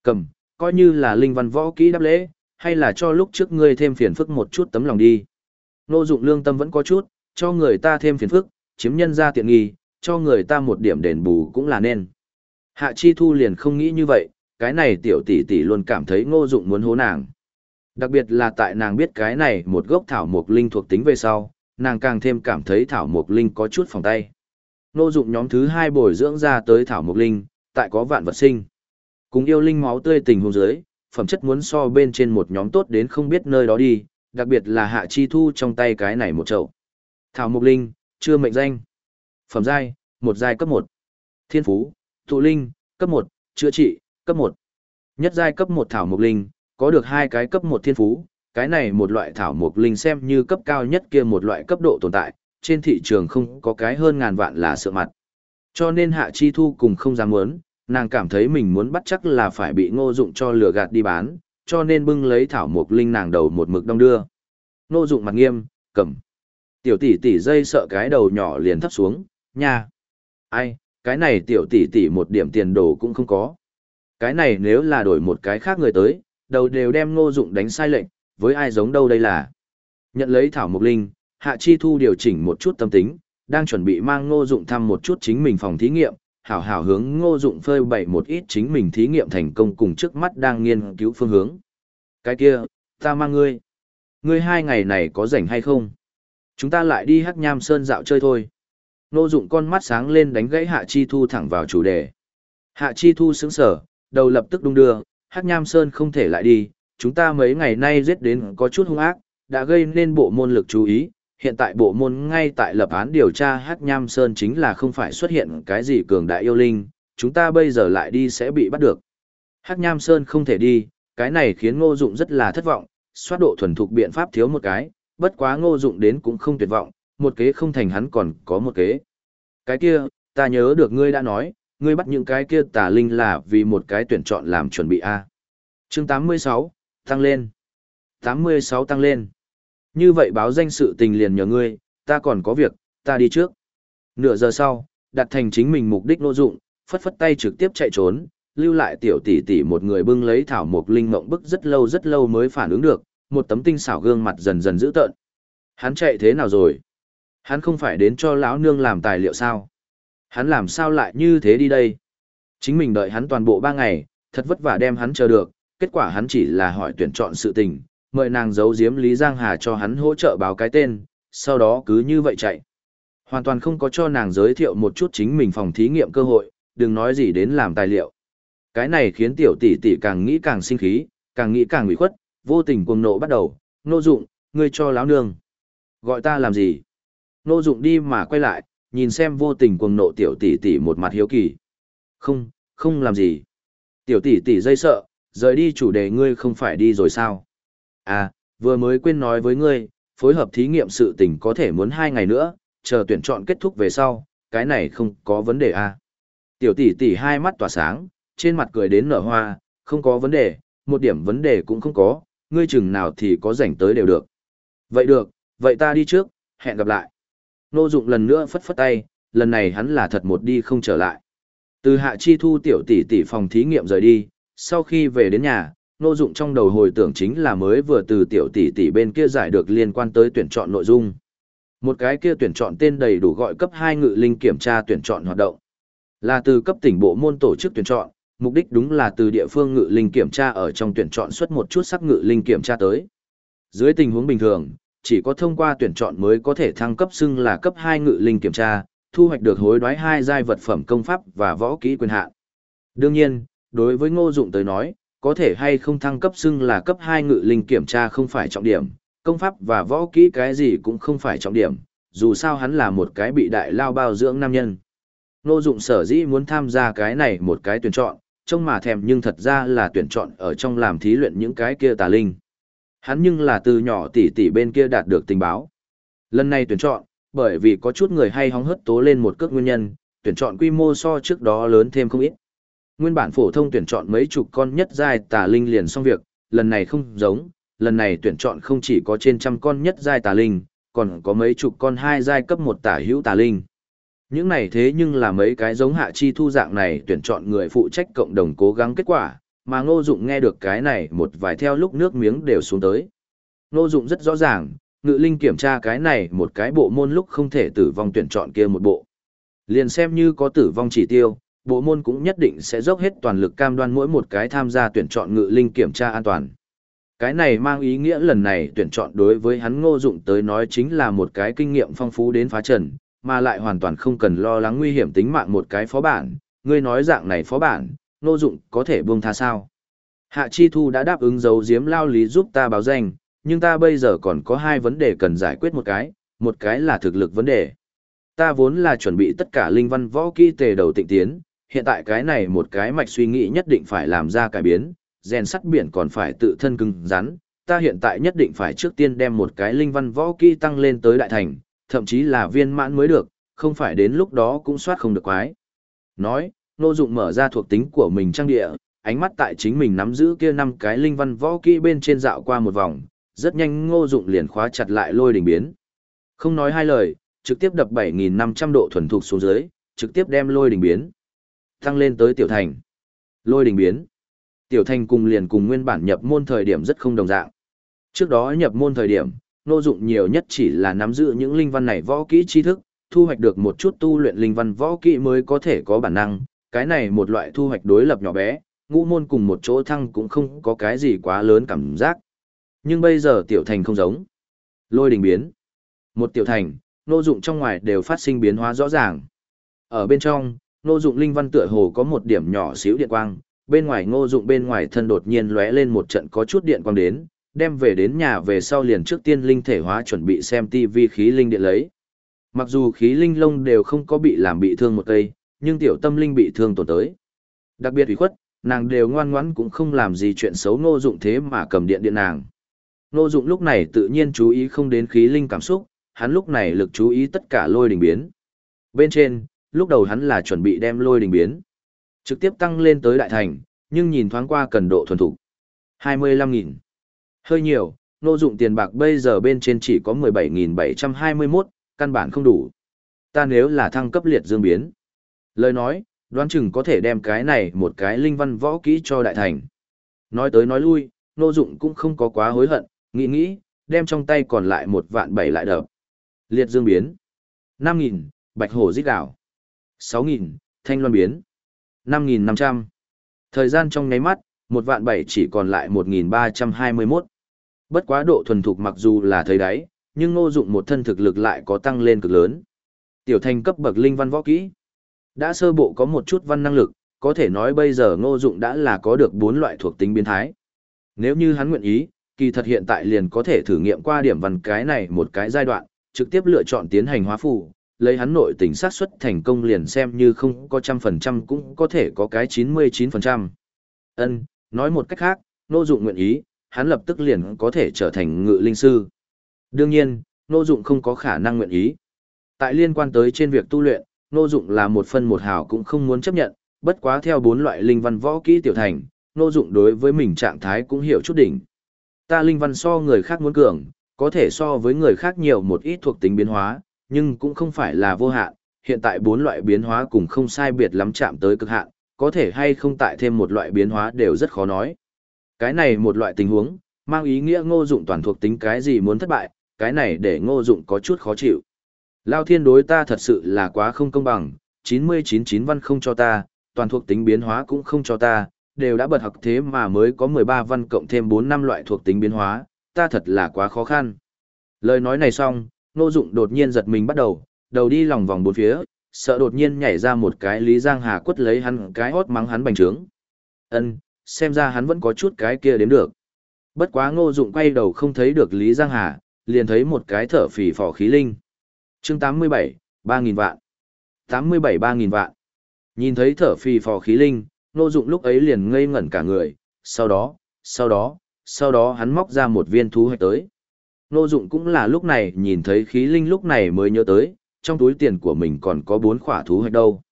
Cầm, coi như là linh văn võ kỹ đáp lễ, hay là cho lúc trước ngươi thêm phiền phức một chút tấm lòng đi. Nô dụng lương tâm vẫn có chút, cho người ta thêm phiền phức, chiếm nhân ra tiện nghi, cho người ta một điểm đền bù cũng là nên. Hạ Chi Thu liền không nghĩ như vậy, cái này tiểu tỷ tỷ luôn cảm thấy ngô dụng muốn hố nàng. Đặc biệt là tại nàng biết cái này một gốc thảo mộc linh thuộc tính về sau, nàng càng thêm cảm thấy thảo mộc linh có chút phòng tay. Nô dụng nhóm thứ hai bồi dưỡng ra tới thảo mộc linh, tại có vạn vật sinh. Cùng yêu linh máu tươi tình hôn dưới, phẩm chất muốn so bên trên một nhóm tốt đến không biết nơi đó đi, đặc biệt là hạ chi thu trong tay cái này một chậu. Thảo mộc linh, chưa mệnh danh. Phẩm giai, một giai cấp một Thiên phú, tụ linh, cấp một chữa trị, cấp một Nhất giai cấp một thảo mộc linh, có được hai cái cấp một thiên phú, cái này một loại thảo mộc linh xem như cấp cao nhất kia một loại cấp độ tồn tại, trên thị trường không có cái hơn ngàn vạn là sợ mặt. Cho nên hạ chi thu cùng không dám muốn, nàng cảm thấy mình muốn bắt chắc là phải bị ngô dụng cho lừa gạt đi bán, cho nên bưng lấy thảo mộc linh nàng đầu một mực đong đưa. Ngô dụng mặt nghiêm, cầm. Tiểu tỷ tỷ dây sợ cái đầu nhỏ liền thấp xuống, nha. Ai, cái này tiểu tỷ tỷ một điểm tiền đồ cũng không có. Cái này nếu là đổi một cái khác người tới, đầu đều đem ngô dụng đánh sai lệnh, với ai giống đâu đây là. Nhận lấy thảo mục linh, hạ chi thu điều chỉnh một chút tâm tính, đang chuẩn bị mang ngô dụng thăm một chút chính mình phòng thí nghiệm, hảo hảo hướng ngô dụng phơi bày một ít chính mình thí nghiệm thành công cùng trước mắt đang nghiên cứu phương hướng. Cái kia, ta mang ngươi. Ngươi hai ngày này có rảnh hay không? Chúng ta lại đi hắc nham sơn dạo chơi thôi. Ngô dụng con mắt sáng lên đánh gãy Hạ Chi Thu thẳng vào chủ đề. Hạ Chi Thu sững sở, đầu lập tức đung đưa, hắc nham sơn không thể lại đi, chúng ta mấy ngày nay giết đến có chút hung ác, đã gây nên bộ môn lực chú ý, hiện tại bộ môn ngay tại lập án điều tra Hắc Nham Sơn chính là không phải xuất hiện cái gì cường đại yêu linh, chúng ta bây giờ lại đi sẽ bị bắt được. Hắc Nham Sơn không thể đi, cái này khiến Ngô Dụng rất là thất vọng, xoát độ thuần thục biện pháp thiếu một cái, bất quá Ngô Dụng đến cũng không tuyệt vọng, một kế không thành hắn còn có một kế. Cái kia, ta nhớ được ngươi đã nói, ngươi bắt những cái kia tà linh là vì một cái tuyển chọn làm chuẩn bị a. Chương 86, tăng lên. 86 tăng lên. Như vậy báo danh sự tình liền nhờ ngươi, ta còn có việc, ta đi trước. Nửa giờ sau, đặt thành chính mình mục đích nô dụng, phất phất tay trực tiếp chạy trốn, lưu lại tiểu tỷ tỷ một người bưng lấy thảo mục linh mộng bức rất lâu rất lâu mới phản ứng được, một tấm tinh xảo gương mặt dần dần dữ tợn. Hắn chạy thế nào rồi? Hắn không phải đến cho lão nương làm tài liệu sao? Hắn làm sao lại như thế đi đây? Chính mình đợi hắn toàn bộ ba ngày, thật vất vả đem hắn chờ được, kết quả hắn chỉ là hỏi tuyển chọn sự tình, mời nàng giấu giếm Lý Giang Hà cho hắn hỗ trợ báo cái tên, sau đó cứ như vậy chạy. Hoàn toàn không có cho nàng giới thiệu một chút chính mình phòng thí nghiệm cơ hội, đừng nói gì đến làm tài liệu. Cái này khiến tiểu tỷ tỷ càng nghĩ càng sinh khí, càng nghĩ càng ủy khuất, vô tình cuồng nộ bắt đầu, nô dụng, ngươi cho láo nương. Gọi ta làm gì? Nô dụng đi mà quay lại, nhìn xem vô tình cuồng nộ tiểu tỷ tỷ một mặt hiếu kỳ. Không, không làm gì. Tiểu tỷ tỷ dây sợ, rời đi chủ đề ngươi không phải đi rồi sao? À, vừa mới quên nói với ngươi, phối hợp thí nghiệm sự tình có thể muốn hai ngày nữa, chờ tuyển chọn kết thúc về sau, cái này không có vấn đề à. Tiểu tỷ tỷ hai mắt tỏa sáng, trên mặt cười đến nở hoa, không có vấn đề, một điểm vấn đề cũng không có, ngươi chừng nào thì có rảnh tới đều được. Vậy được, vậy ta đi trước, hẹn gặp lại. Nô dụng lần nữa phất phất tay, lần này hắn là thật một đi không trở lại. Từ hạ chi thu tiểu tỷ tỷ phòng thí nghiệm rời đi, sau khi về đến nhà, nô dụng trong đầu hồi tưởng chính là mới vừa từ tiểu tỷ tỷ bên kia giải được liên quan tới tuyển chọn nội dung. Một cái kia tuyển chọn tên đầy đủ gọi cấp 2 ngự linh kiểm tra tuyển chọn hoạt động. Là từ cấp tỉnh bộ môn tổ chức tuyển chọn, mục đích đúng là từ địa phương ngự linh kiểm tra ở trong tuyển chọn xuất một chút sắc ngự linh kiểm tra tới. Dưới tình huống bình thường, chỉ có thông qua tuyển chọn mới có thể thăng cấp xưng là cấp 2 ngự linh kiểm tra, thu hoạch được hối đoái hai giai vật phẩm công pháp và võ kỹ quyền hạn. Đương nhiên, đối với Ngô Dụng tới nói, có thể hay không thăng cấp xưng là cấp 2 ngự linh kiểm tra không phải trọng điểm, công pháp và võ kỹ cái gì cũng không phải trọng điểm, dù sao hắn là một cái bị đại lao bao dưỡng nam nhân. Ngô Dụng sở dĩ muốn tham gia cái này một cái tuyển chọn, trông mà thèm nhưng thật ra là tuyển chọn ở trong làm thí luyện những cái kia tà linh. Hắn nhưng là từ nhỏ tỷ tỷ bên kia đạt được tình báo. Lần này tuyển chọn, bởi vì có chút người hay hóng hớt tố lên một cước nguyên nhân, tuyển chọn quy mô so trước đó lớn thêm không ít. Nguyên bản phổ thông tuyển chọn mấy chục con nhất giai tà linh liền xong việc, lần này không giống, lần này tuyển chọn không chỉ có trên trăm con nhất giai tà linh, còn có mấy chục con hai giai cấp một tả hữu tà linh. Những này thế nhưng là mấy cái giống hạ chi thu dạng này tuyển chọn người phụ trách cộng đồng cố gắng kết quả, mà ngô dụng nghe được cái này một vài theo lúc nước miếng đều xuống tới. Ngô dụng rất rõ ràng, ngự linh kiểm tra cái này một cái bộ môn lúc không thể tử vong tuyển chọn kia một bộ. Liền xem như có tử vong chỉ tiêu, bộ môn cũng nhất định sẽ dốc hết toàn lực cam đoan mỗi một cái tham gia tuyển chọn ngự linh kiểm tra an toàn. Cái này mang ý nghĩa lần này tuyển chọn đối với hắn ngô dụng tới nói chính là một cái kinh nghiệm phong phú đến phá trần, mà lại hoàn toàn không cần lo lắng nguy hiểm tính mạng một cái phó bản, ngươi nói dạng này phó bản, Ngô dụng có thể buông tha sao. Hạ Chi Thu đã đáp ứng giấu giếm lao lý giúp ta báo danh, nhưng ta bây giờ còn có hai vấn đề cần giải quyết một cái, một cái là thực lực vấn đề. Ta vốn là chuẩn bị tất cả linh văn võ kỹ tề đầu tịnh tiến, hiện tại cái này một cái mạch suy nghĩ nhất định phải làm ra cải biến, rèn sắt biển còn phải tự thân cứng rắn, ta hiện tại nhất định phải trước tiên đem một cái linh văn võ kỹ tăng lên tới đại thành, thậm chí là viên mãn mới được, không phải đến lúc đó cũng soát không được quái. Nói, Nô Dụng mở ra thuộc tính của mình trang địa, ánh mắt tại chính mình nắm giữ kia năm cái linh văn võ kỹ bên trên dạo qua một vòng, rất nhanh Ngô Dụng liền khóa chặt lại lôi đỉnh biến. Không nói hai lời, trực tiếp đập 7500 độ thuần thục xuống dưới, trực tiếp đem lôi đỉnh biến tăng lên tới tiểu thành. Lôi đình biến. Tiểu thành cùng liền cùng nguyên bản nhập môn thời điểm rất không đồng dạng. Trước đó nhập môn thời điểm, nô dụng nhiều nhất chỉ là nắm giữ những linh văn này võ kỹ tri thức, thu hoạch được một chút tu luyện linh văn võ kỹ mới có thể có bản năng, cái này một loại thu hoạch đối lập nhỏ bé, ngũ môn cùng một chỗ thăng cũng không có cái gì quá lớn cảm giác. Nhưng bây giờ tiểu thành không giống. Lôi đình biến. Một tiểu thành, nô dụng trong ngoài đều phát sinh biến hóa rõ ràng. Ở bên trong, Ngô dụng linh văn tựa hồ có một điểm nhỏ xíu điện quang, bên ngoài ngô dụng bên ngoài thân đột nhiên lóe lên một trận có chút điện quang đến, đem về đến nhà về sau liền trước tiên linh thể hóa chuẩn bị xem tivi khí linh điện lấy. Mặc dù khí linh lông đều không có bị làm bị thương một cây, nhưng tiểu tâm linh bị thương tổn tới. Đặc biệt ủy khuất, nàng đều ngoan ngoãn cũng không làm gì chuyện xấu Ngô dụng thế mà cầm điện điện nàng. Ngô dụng lúc này tự nhiên chú ý không đến khí linh cảm xúc, hắn lúc này lực chú ý tất cả lôi đình biến. Bên trên, lúc đầu hắn là chuẩn bị đem lôi đình biến. Trực tiếp tăng lên tới đại thành, nhưng nhìn thoáng qua cần độ thuần thục. 25.000. Hơi nhiều, nô dụng tiền bạc bây giờ bên trên chỉ có 17.721, căn bản không đủ. Ta nếu là thăng cấp liệt dương biến. Lời nói, đoán chừng có thể đem cái này một cái linh văn võ kỹ cho đại thành. Nói tới nói lui, nô dụng cũng không có quá hối hận, nghĩ nghĩ, đem trong tay còn lại một vạn bảy lại đập. Liệt dương biến. 5.000, bạch hổ giết đảo. 6.000, thanh loan biến. 5.500. Thời gian trong nháy mắt, một vạn bảy chỉ còn lại 1.321. Bất quá độ thuần thục mặc dù là thấy đáy, nhưng ngô dụng một thân thực lực lại có tăng lên cực lớn. Tiểu thành cấp bậc linh văn võ kỹ. Đã sơ bộ có một chút văn năng lực, có thể nói bây giờ ngô dụng đã là có được bốn loại thuộc tính biến thái. Nếu như hắn nguyện ý, kỳ thật hiện tại liền có thể thử nghiệm qua điểm văn cái này một cái giai đoạn, trực tiếp lựa chọn tiến hành hóa phù, lấy hắn nội tình sát suất thành công liền xem như không có trăm phần trăm cũng có thể có cái chín mươi chín phần trăm. Ân, nói một cách khác, nô Dụng nguyện ý, hắn lập tức liền có thể trở thành ngự linh sư. Đương nhiên, nô Dụng không có khả năng nguyện ý. Tại liên quan tới trên việc tu luyện, nô Dụng là một phân một hào cũng không muốn chấp nhận, bất quá theo bốn loại linh văn võ kỹ tiểu thành, nô Dụng đối với mình trạng thái cũng hiểu chút đỉnh. Ta linh văn so người khác muốn cường, có thể so với người khác nhiều một ít thuộc tính biến hóa, nhưng cũng không phải là vô hạn, hiện tại bốn loại biến hóa cùng không sai biệt lắm chạm tới cực hạn, có thể hay không tại thêm một loại biến hóa đều rất khó nói. Cái này một loại tình huống, mang ý nghĩa ngô dụng toàn thuộc tính cái gì muốn thất bại, cái này để ngô dụng có chút khó chịu. Lao thiên đối ta thật sự là quá không công bằng, 999 văn không cho ta, toàn thuộc tính biến hóa cũng không cho ta, đều đã bật học thế mà mới có 13 văn cộng thêm 4 năm loại thuộc tính biến hóa, ta thật là quá khó khăn. Lời nói này xong, Ngô Dụng đột nhiên giật mình bắt đầu, đầu đi lòng vòng bốn phía, sợ đột nhiên nhảy ra một cái Lý Giang Hà quất lấy hắn cái hốt mắng hắn bành trướng. Ân, xem ra hắn vẫn có chút cái kia đến được. Bất quá Ngô Dụng quay đầu không thấy được Lý Giang Hà, liền thấy một cái thở phì phò khí linh. Chương 87, 3000 vạn. 87 3000 vạn. Nhìn thấy thở phì phò khí linh, Ngô Dụng lúc ấy liền ngây ngẩn cả người, sau đó, sau đó, sau đó hắn móc ra một viên thú hạch tới. Ngô Dụng cũng là lúc này nhìn thấy khí linh lúc này mới nhớ tới, trong túi tiền của mình còn có bốn khỏa thú hạch đâu.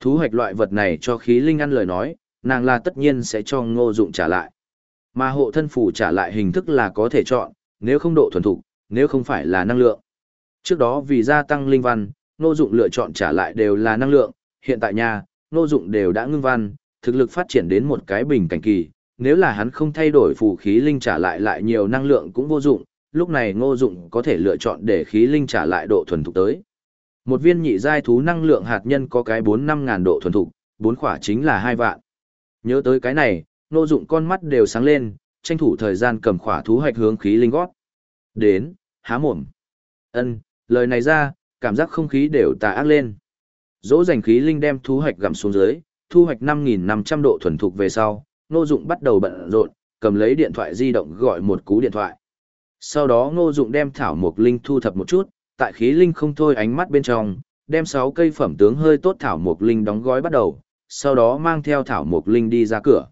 Thú hạch loại vật này cho khí linh ăn lời nói, nàng là tất nhiên sẽ cho ngô dụng trả lại. Mà hộ thân phủ trả lại hình thức là có thể chọn, nếu không độ thuần thục, nếu không phải là năng lượng. Trước đó vì gia tăng linh văn, ngô dụng lựa chọn trả lại đều là năng lượng, hiện tại nhà, ngô dụng đều đã ngưng văn, thực lực phát triển đến một cái bình cảnh kỳ, nếu là hắn không thay đổi phù khí linh trả lại lại nhiều năng lượng cũng vô dụng, lúc này ngô dụng có thể lựa chọn để khí linh trả lại độ thuần thục tới. Một viên nhị giai thú năng lượng hạt nhân có cái 4-5 ngàn độ thuần thục, bốn khỏa chính là hai vạn. Nhớ tới cái này, Ngô dụng con mắt đều sáng lên, tranh thủ thời gian cầm khỏa thú hạch hướng khí linh gót. Đến, há mồm. Ân, lời này ra, cảm giác không khí đều tà ác lên. Dỗ dành khí linh đem thú hạch gặm xuống dưới, thu hoạch 5.500 độ thuần thục về sau, nô dụng bắt đầu bận rộn, cầm lấy điện thoại di động gọi một cú điện thoại. Sau đó ngô dụng đem thảo mộc linh thu thập một chút, tại khí linh không thôi ánh mắt bên trong, đem 6 cây phẩm tướng hơi tốt thảo mộc linh đóng gói bắt đầu, sau đó mang theo thảo mộc linh đi ra cửa.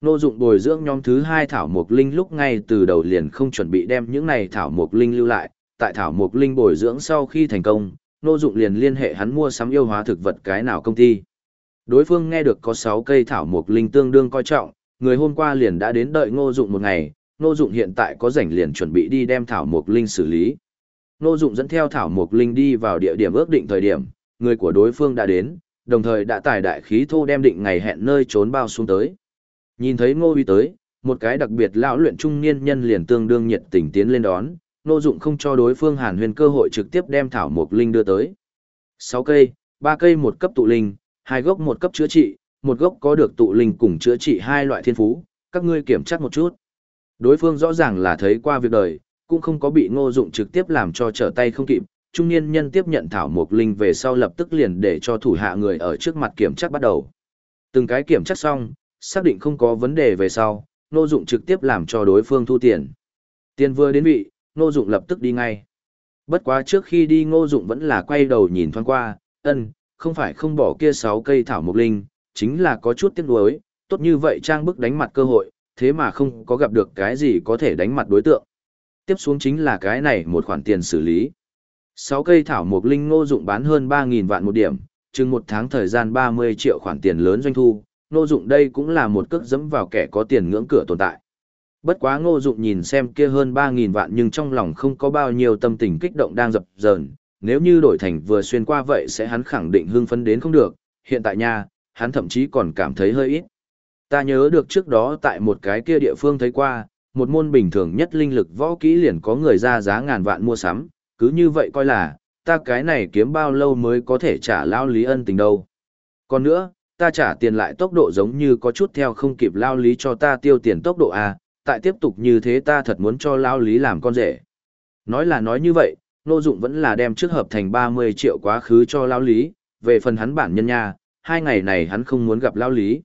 Ngô dụng bồi dưỡng nhóm thứ 2 thảo mộc linh lúc ngay từ đầu liền không chuẩn bị đem những này thảo mộc linh lưu lại, tại thảo mộc linh bồi dưỡng sau khi thành công, Ngô dụng liền liên hệ hắn mua sắm yêu hóa thực vật cái nào công ty. Đối phương nghe được có 6 cây thảo mộc linh tương đương coi trọng, người hôm qua liền đã đến đợi ngô dụng một ngày, ngô dụng hiện tại có rảnh liền chuẩn bị đi đem thảo mộc linh xử lý. Nô Dụng dẫn theo Thảo Mộc Linh đi vào địa điểm ước định thời điểm, người của đối phương đã đến, đồng thời đã tải đại khí thô đem định ngày hẹn nơi trốn bao xuống tới. Nhìn thấy Ngô Uy tới, một cái đặc biệt lão luyện trung niên nhân liền tương đương nhiệt tình tiến lên đón, Nô Dụng không cho đối phương Hàn Huyền cơ hội trực tiếp đem Thảo Mộc Linh đưa tới. 6 cây, 3 cây một cấp tụ linh, hai gốc một cấp chữa trị, một gốc có được tụ linh cùng chữa trị hai loại thiên phú, các ngươi kiểm tra một chút. Đối phương rõ ràng là thấy qua việc đời, cũng không có bị ngô dụng trực tiếp làm cho trở tay không kịp. Trung niên nhân tiếp nhận thảo mộc linh về sau lập tức liền để cho thủ hạ người ở trước mặt kiểm tra bắt đầu. Từng cái kiểm tra xong, xác định không có vấn đề về sau, ngô dụng trực tiếp làm cho đối phương thu tiền. Tiền vừa đến vị, ngô dụng lập tức đi ngay. Bất quá trước khi đi ngô dụng vẫn là quay đầu nhìn thoáng qua, ân, không phải không bỏ kia sáu cây thảo mộc linh, chính là có chút tiếc nuối, tốt như vậy trang bức đánh mặt cơ hội, thế mà không có gặp được cái gì có thể đánh mặt đối tượng tiếp xuống chính là cái này một khoản tiền xử lý. 6 cây thảo mộc linh ngô dụng bán hơn 3.000 vạn một điểm, chừng một tháng thời gian 30 triệu khoản tiền lớn doanh thu, ngô dụng đây cũng là một cước dẫm vào kẻ có tiền ngưỡng cửa tồn tại. Bất quá ngô dụng nhìn xem kia hơn 3.000 vạn nhưng trong lòng không có bao nhiêu tâm tình kích động đang dập dờn, nếu như đổi thành vừa xuyên qua vậy sẽ hắn khẳng định hưng phấn đến không được, hiện tại nha, hắn thậm chí còn cảm thấy hơi ít. Ta nhớ được trước đó tại một cái kia địa phương thấy qua, một môn bình thường nhất linh lực võ kỹ liền có người ra giá ngàn vạn mua sắm, cứ như vậy coi là, ta cái này kiếm bao lâu mới có thể trả lao lý ân tình đâu. Còn nữa, ta trả tiền lại tốc độ giống như có chút theo không kịp lao lý cho ta tiêu tiền tốc độ à? tại tiếp tục như thế ta thật muốn cho lao lý làm con rể. Nói là nói như vậy, Nô Dụng vẫn là đem trước hợp thành 30 triệu quá khứ cho lao lý, về phần hắn bản nhân nha, hai ngày này hắn không muốn gặp lao lý.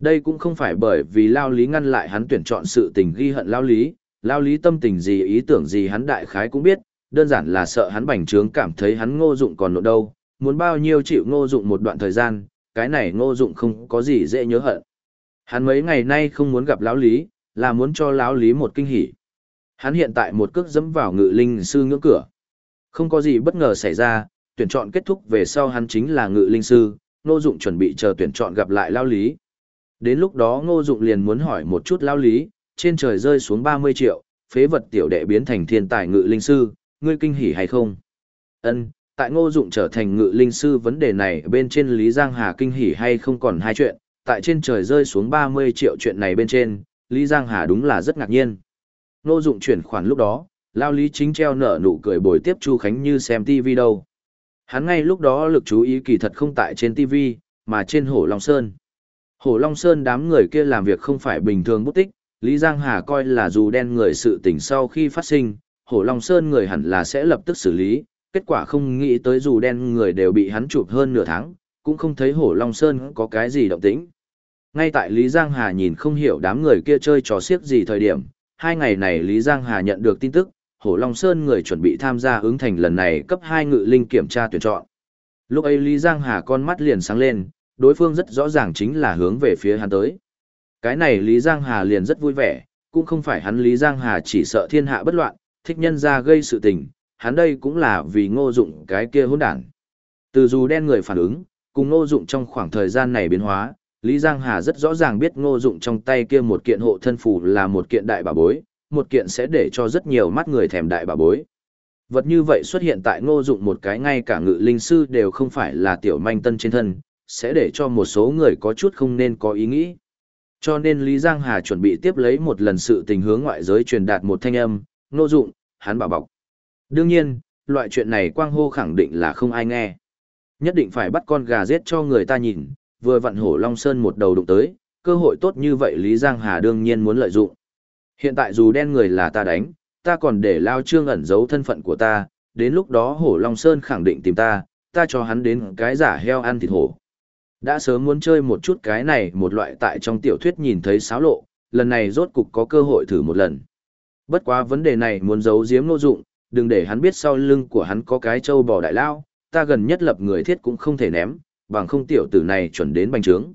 Đây cũng không phải bởi vì lao lý ngăn lại hắn tuyển chọn sự tình ghi hận lao lý, lao lý tâm tình gì ý tưởng gì hắn đại khái cũng biết, đơn giản là sợ hắn bành trướng cảm thấy hắn ngô dụng còn nộn đâu, muốn bao nhiêu chịu ngô dụng một đoạn thời gian, cái này ngô dụng không có gì dễ nhớ hận. Hắn mấy ngày nay không muốn gặp lão lý, là muốn cho lão lý một kinh hỉ. Hắn hiện tại một cước dẫm vào ngự linh sư ngưỡng cửa. Không có gì bất ngờ xảy ra, tuyển chọn kết thúc về sau hắn chính là ngự linh sư, ngô dụng chuẩn bị chờ tuyển chọn gặp lại lão lý. Đến lúc đó ngô dụng liền muốn hỏi một chút lão lý, trên trời rơi xuống 30 triệu, phế vật tiểu đệ biến thành thiên tài ngự linh sư, ngươi kinh hỉ hay không? Ân, tại ngô dụng trở thành ngự linh sư vấn đề này bên trên Lý Giang Hà kinh hỉ hay không còn hai chuyện, tại trên trời rơi xuống 30 triệu chuyện này bên trên, Lý Giang Hà đúng là rất ngạc nhiên. Ngô dụng chuyển khoản lúc đó, Lao Lý chính treo nở nụ cười bồi tiếp Chu Khánh Như xem TV đâu. Hắn ngay lúc đó lực chú ý kỳ thật không tại trên TV, mà trên Hổ Long Sơn. Hổ Long Sơn đám người kia làm việc không phải bình thường bút tích, Lý Giang Hà coi là dù đen người sự tình sau khi phát sinh, Hổ Long Sơn người hẳn là sẽ lập tức xử lý, kết quả không nghĩ tới dù đen người đều bị hắn chụp hơn nửa tháng, cũng không thấy Hổ Long Sơn có cái gì động tĩnh. Ngay tại Lý Giang Hà nhìn không hiểu đám người kia chơi trò xiếc gì thời điểm, hai ngày này Lý Giang Hà nhận được tin tức, Hổ Long Sơn người chuẩn bị tham gia ứng thành lần này cấp 2 ngự linh kiểm tra tuyển chọn. Lúc ấy Lý Giang Hà con mắt liền sáng lên, đối phương rất rõ ràng chính là hướng về phía hắn tới. Cái này Lý Giang Hà liền rất vui vẻ, cũng không phải hắn Lý Giang Hà chỉ sợ thiên hạ bất loạn, thích nhân ra gây sự tình, hắn đây cũng là vì ngô dụng cái kia hỗn đản. Từ dù đen người phản ứng, cùng ngô dụng trong khoảng thời gian này biến hóa, Lý Giang Hà rất rõ ràng biết ngô dụng trong tay kia một kiện hộ thân phủ là một kiện đại bà bối, một kiện sẽ để cho rất nhiều mắt người thèm đại bà bối. Vật như vậy xuất hiện tại ngô dụng một cái ngay cả ngự linh sư đều không phải là tiểu manh tân trên thân, sẽ để cho một số người có chút không nên có ý nghĩ. Cho nên Lý Giang Hà chuẩn bị tiếp lấy một lần sự tình hướng ngoại giới truyền đạt một thanh âm, nô dụng, hắn bảo bọc. Đương nhiên, loại chuyện này quang hô khẳng định là không ai nghe. Nhất định phải bắt con gà giết cho người ta nhìn, vừa vặn hổ Long Sơn một đầu đụng tới, cơ hội tốt như vậy Lý Giang Hà đương nhiên muốn lợi dụng. Hiện tại dù đen người là ta đánh, ta còn để Lao Trương ẩn giấu thân phận của ta, đến lúc đó hổ Long Sơn khẳng định tìm ta, ta cho hắn đến cái giả heo ăn thịt hổ. Đã sớm muốn chơi một chút cái này một loại tại trong tiểu thuyết nhìn thấy xáo lộ, lần này rốt cục có cơ hội thử một lần. Bất quá vấn đề này muốn giấu giếm nô dụng, đừng để hắn biết sau lưng của hắn có cái trâu bò đại lao, ta gần nhất lập người thiết cũng không thể ném, bằng không tiểu tử này chuẩn đến bành trướng.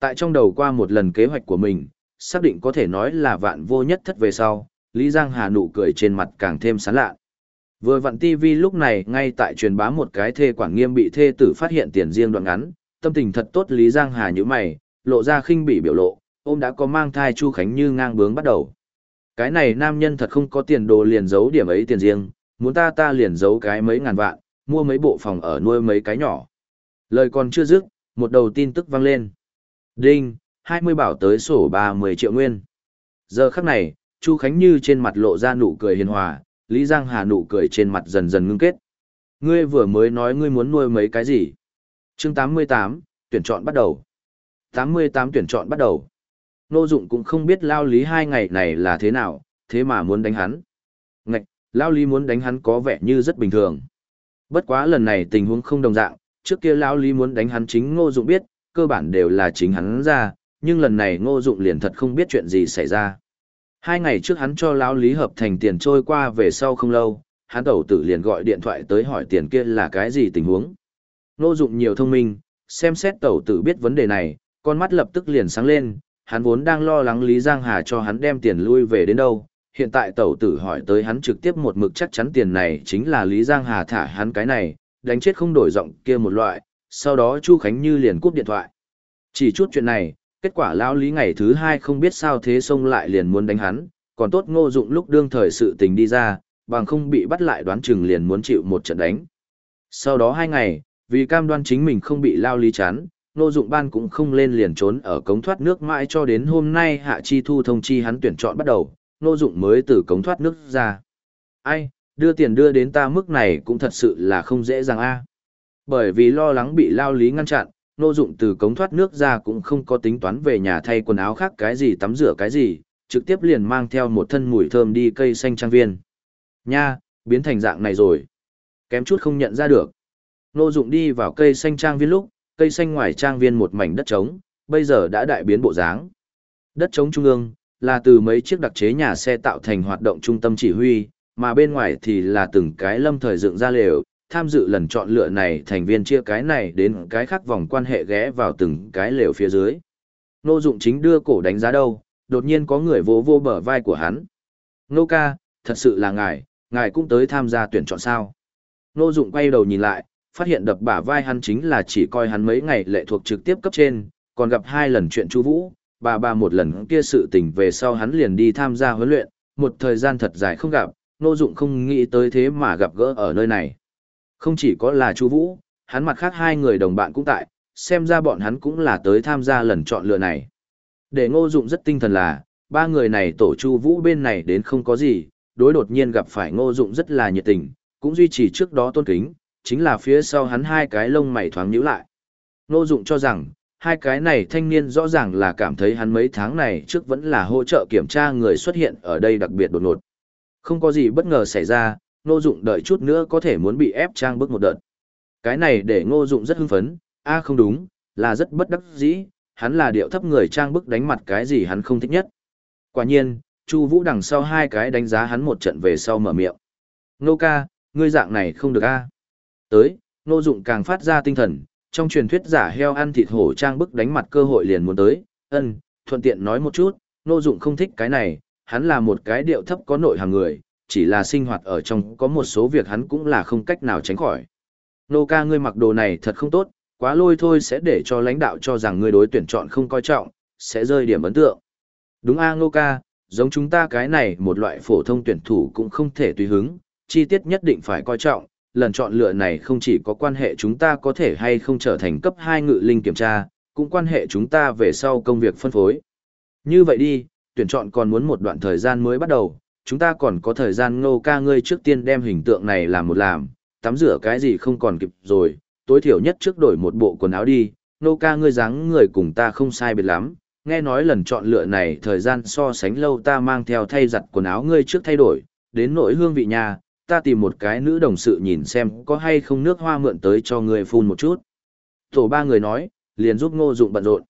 Tại trong đầu qua một lần kế hoạch của mình, xác định có thể nói là vạn vô nhất thất về sau, Lý Giang Hà nụ cười trên mặt càng thêm sán lạ. Vừa vặn TV lúc này ngay tại truyền bá một cái thê quảng nghiêm bị thê tử phát hiện tiền riêng đoạn ngắn, tâm tình thật tốt Lý Giang Hà như mày, lộ ra khinh bỉ biểu lộ, ôm đã có mang thai Chu Khánh Như ngang bướng bắt đầu. Cái này nam nhân thật không có tiền đồ liền giấu điểm ấy tiền riêng, muốn ta ta liền giấu cái mấy ngàn vạn, mua mấy bộ phòng ở nuôi mấy cái nhỏ. Lời còn chưa dứt, một đầu tin tức vang lên. Đinh, 20 bảo tới sổ 30 triệu nguyên. Giờ khắc này, Chu Khánh Như trên mặt lộ ra nụ cười hiền hòa, Lý Giang Hà nụ cười trên mặt dần dần ngưng kết. Ngươi vừa mới nói ngươi muốn nuôi mấy cái gì? Chương 88, tuyển chọn bắt đầu. 88 tuyển chọn bắt đầu. Nô Dụng cũng không biết Lao Lý hai ngày này là thế nào, thế mà muốn đánh hắn. Ngạch, Lao Lý muốn đánh hắn có vẻ như rất bình thường. Bất quá lần này tình huống không đồng dạng, trước kia Lao Lý muốn đánh hắn chính Ngô Dụng biết, cơ bản đều là chính hắn ra, nhưng lần này Ngô Dụng liền thật không biết chuyện gì xảy ra. Hai ngày trước hắn cho Lão Lý hợp thành tiền trôi qua về sau không lâu, hắn đầu tử liền gọi điện thoại tới hỏi tiền kia là cái gì tình huống. Ngô Dụng nhiều thông minh, xem xét tẩu tử biết vấn đề này, con mắt lập tức liền sáng lên, hắn vốn đang lo lắng Lý Giang Hà cho hắn đem tiền lui về đến đâu, hiện tại tẩu tử hỏi tới hắn trực tiếp một mực chắc chắn tiền này chính là Lý Giang Hà thả hắn cái này, đánh chết không đổi giọng kia một loại, sau đó Chu Khánh Như liền cúp điện thoại. Chỉ chút chuyện này, kết quả lão lý ngày thứ hai không biết sao thế xông lại liền muốn đánh hắn, còn tốt ngô dụng lúc đương thời sự tình đi ra, bằng không bị bắt lại đoán chừng liền muốn chịu một trận đánh. Sau đó hai ngày, vì cam đoan chính mình không bị lao lý chán, nô dụng ban cũng không lên liền trốn ở cống thoát nước mãi cho đến hôm nay hạ chi thu thông chi hắn tuyển chọn bắt đầu, nô dụng mới từ cống thoát nước ra. Ai, đưa tiền đưa đến ta mức này cũng thật sự là không dễ dàng a. Bởi vì lo lắng bị lao lý ngăn chặn, nô dụng từ cống thoát nước ra cũng không có tính toán về nhà thay quần áo khác cái gì tắm rửa cái gì, trực tiếp liền mang theo một thân mùi thơm đi cây xanh trang viên. Nha, biến thành dạng này rồi. Kém chút không nhận ra được. Nô dụng đi vào cây xanh trang viên lúc, cây xanh ngoài trang viên một mảnh đất trống, bây giờ đã đại biến bộ dáng. Đất trống trung ương, là từ mấy chiếc đặc chế nhà xe tạo thành hoạt động trung tâm chỉ huy, mà bên ngoài thì là từng cái lâm thời dựng ra lều, tham dự lần chọn lựa này thành viên chia cái này đến cái khác vòng quan hệ ghé vào từng cái lều phía dưới. Nô Dụng chính đưa cổ đánh giá đâu, đột nhiên có người vỗ vô bờ vai của hắn. Nô ca, thật sự là ngài, ngài cũng tới tham gia tuyển chọn sao. Nô Dụng quay đầu nhìn lại, phát hiện đập bả vai hắn chính là chỉ coi hắn mấy ngày lệ thuộc trực tiếp cấp trên, còn gặp hai lần chuyện Chu Vũ, bà bà một lần kia sự tình về sau hắn liền đi tham gia huấn luyện, một thời gian thật dài không gặp, Nô Dụng không nghĩ tới thế mà gặp gỡ ở nơi này. Không chỉ có là Chu Vũ, hắn mặt khác hai người đồng bạn cũng tại, xem ra bọn hắn cũng là tới tham gia lần chọn lựa này. Để Ngô Dụng rất tinh thần là, ba người này tổ Chu Vũ bên này đến không có gì, đối đột nhiên gặp phải Ngô Dụng rất là nhiệt tình, cũng duy trì trước đó tôn kính, chính là phía sau hắn hai cái lông mày thoáng nhíu lại. Ngô Dụng cho rằng, hai cái này thanh niên rõ ràng là cảm thấy hắn mấy tháng này trước vẫn là hỗ trợ kiểm tra người xuất hiện ở đây đặc biệt đột ngột. Không có gì bất ngờ xảy ra, Ngô Dụng đợi chút nữa có thể muốn bị ép trang bức một đợt. Cái này để Ngô Dụng rất hưng phấn, a không đúng, là rất bất đắc dĩ, hắn là điệu thấp người trang bức đánh mặt cái gì hắn không thích nhất. Quả nhiên, Chu Vũ đằng sau hai cái đánh giá hắn một trận về sau mở miệng. Ngô ca, ngươi dạng này không được a. Tới, Ngô Dụng càng phát ra tinh thần, trong truyền thuyết giả heo ăn thịt hổ trang bức đánh mặt cơ hội liền muốn tới, ân, thuận tiện nói một chút, Ngô Dụng không thích cái này, hắn là một cái điệu thấp có nội hàm người, chỉ là sinh hoạt ở trong có một số việc hắn cũng là không cách nào tránh khỏi. Nô ca ngươi mặc đồ này thật không tốt, quá lôi thôi sẽ để cho lãnh đạo cho rằng ngươi đối tuyển chọn không coi trọng, sẽ rơi điểm ấn tượng. Đúng a Nô ca, giống chúng ta cái này một loại phổ thông tuyển thủ cũng không thể tùy hứng, chi tiết nhất định phải coi trọng, lần chọn lựa này không chỉ có quan hệ chúng ta có thể hay không trở thành cấp 2 ngự linh kiểm tra, cũng quan hệ chúng ta về sau công việc phân phối. Như vậy đi, tuyển chọn còn muốn một đoạn thời gian mới bắt đầu, chúng ta còn có thời gian ngô ca ngươi trước tiên đem hình tượng này làm một làm, tắm rửa cái gì không còn kịp rồi, tối thiểu nhất trước đổi một bộ quần áo đi, ngô ca ngươi dáng người cùng ta không sai biệt lắm, nghe nói lần chọn lựa này thời gian so sánh lâu ta mang theo thay giặt quần áo ngươi trước thay đổi, đến nỗi hương vị nhà, ta tìm một cái nữ đồng sự nhìn xem có hay không nước hoa mượn tới cho người phun một chút. Tổ ba người nói, liền giúp ngô dụng bận rộn.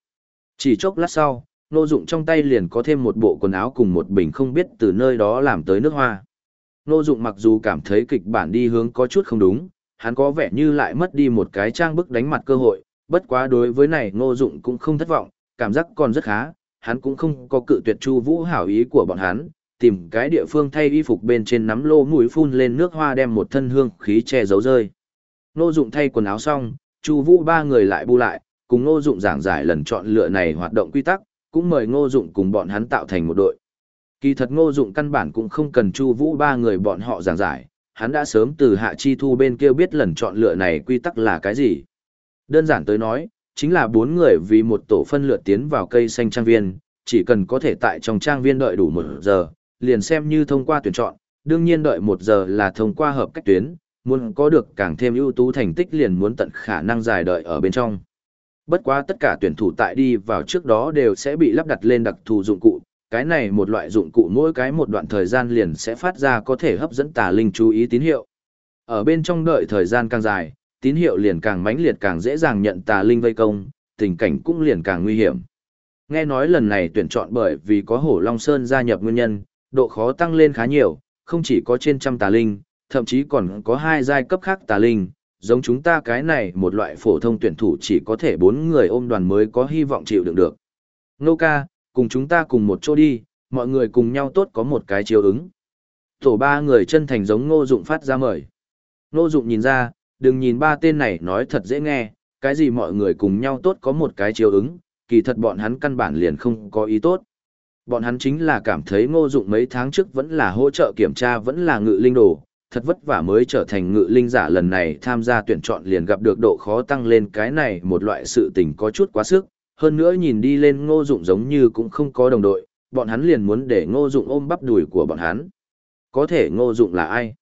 Chỉ chốc lát sau, Ngô Dụng trong tay liền có thêm một bộ quần áo cùng một bình không biết từ nơi đó làm tới nước hoa. Ngô Dụng mặc dù cảm thấy kịch bản đi hướng có chút không đúng, hắn có vẻ như lại mất đi một cái trang bức đánh mặt cơ hội, bất quá đối với này Ngô Dụng cũng không thất vọng, cảm giác còn rất khá, hắn cũng không có cự tuyệt Chu Vũ hảo ý của bọn hắn, tìm cái địa phương thay y phục bên trên nắm lô mũi phun lên nước hoa đem một thân hương khí che giấu rơi. Nô Dụng thay quần áo xong, Chu Vũ ba người lại bu lại, cùng Nô Dụng giảng giải lần chọn lựa này hoạt động quy tắc, cũng mời ngô dụng cùng bọn hắn tạo thành một đội. Kỳ thật ngô dụng căn bản cũng không cần chu vũ ba người bọn họ giảng giải, hắn đã sớm từ hạ chi thu bên kia biết lần chọn lựa này quy tắc là cái gì. Đơn giản tới nói, chính là bốn người vì một tổ phân lựa tiến vào cây xanh trang viên, chỉ cần có thể tại trong trang viên đợi đủ một giờ, liền xem như thông qua tuyển chọn, đương nhiên đợi một giờ là thông qua hợp cách tuyến, muốn có được càng thêm ưu tú thành tích liền muốn tận khả năng dài đợi ở bên trong. Bất quá tất cả tuyển thủ tại đi vào trước đó đều sẽ bị lắp đặt lên đặc thù dụng cụ, cái này một loại dụng cụ mỗi cái một đoạn thời gian liền sẽ phát ra có thể hấp dẫn tà linh chú ý tín hiệu. Ở bên trong đợi thời gian càng dài, tín hiệu liền càng mãnh liệt càng dễ dàng nhận tà linh vây công, tình cảnh cũng liền càng nguy hiểm. Nghe nói lần này tuyển chọn bởi vì có Hổ Long Sơn gia nhập nguyên nhân, độ khó tăng lên khá nhiều, không chỉ có trên trăm tà linh, thậm chí còn có hai giai cấp khác tà linh, giống chúng ta cái này một loại phổ thông tuyển thủ chỉ có thể bốn người ôm đoàn mới có hy vọng chịu đựng được. Nô ca, cùng chúng ta cùng một chỗ đi, mọi người cùng nhau tốt có một cái chiếu ứng. Tổ ba người chân thành giống ngô dụng phát ra mời. Ngô dụng nhìn ra, đừng nhìn ba tên này nói thật dễ nghe, cái gì mọi người cùng nhau tốt có một cái chiều ứng, kỳ thật bọn hắn căn bản liền không có ý tốt. Bọn hắn chính là cảm thấy ngô dụng mấy tháng trước vẫn là hỗ trợ kiểm tra vẫn là ngự linh đồ, thật vất vả mới trở thành ngự linh giả lần này tham gia tuyển chọn liền gặp được độ khó tăng lên cái này một loại sự tình có chút quá sức, hơn nữa nhìn đi lên ngô dụng giống như cũng không có đồng đội, bọn hắn liền muốn để ngô dụng ôm bắp đùi của bọn hắn. Có thể ngô dụng là ai?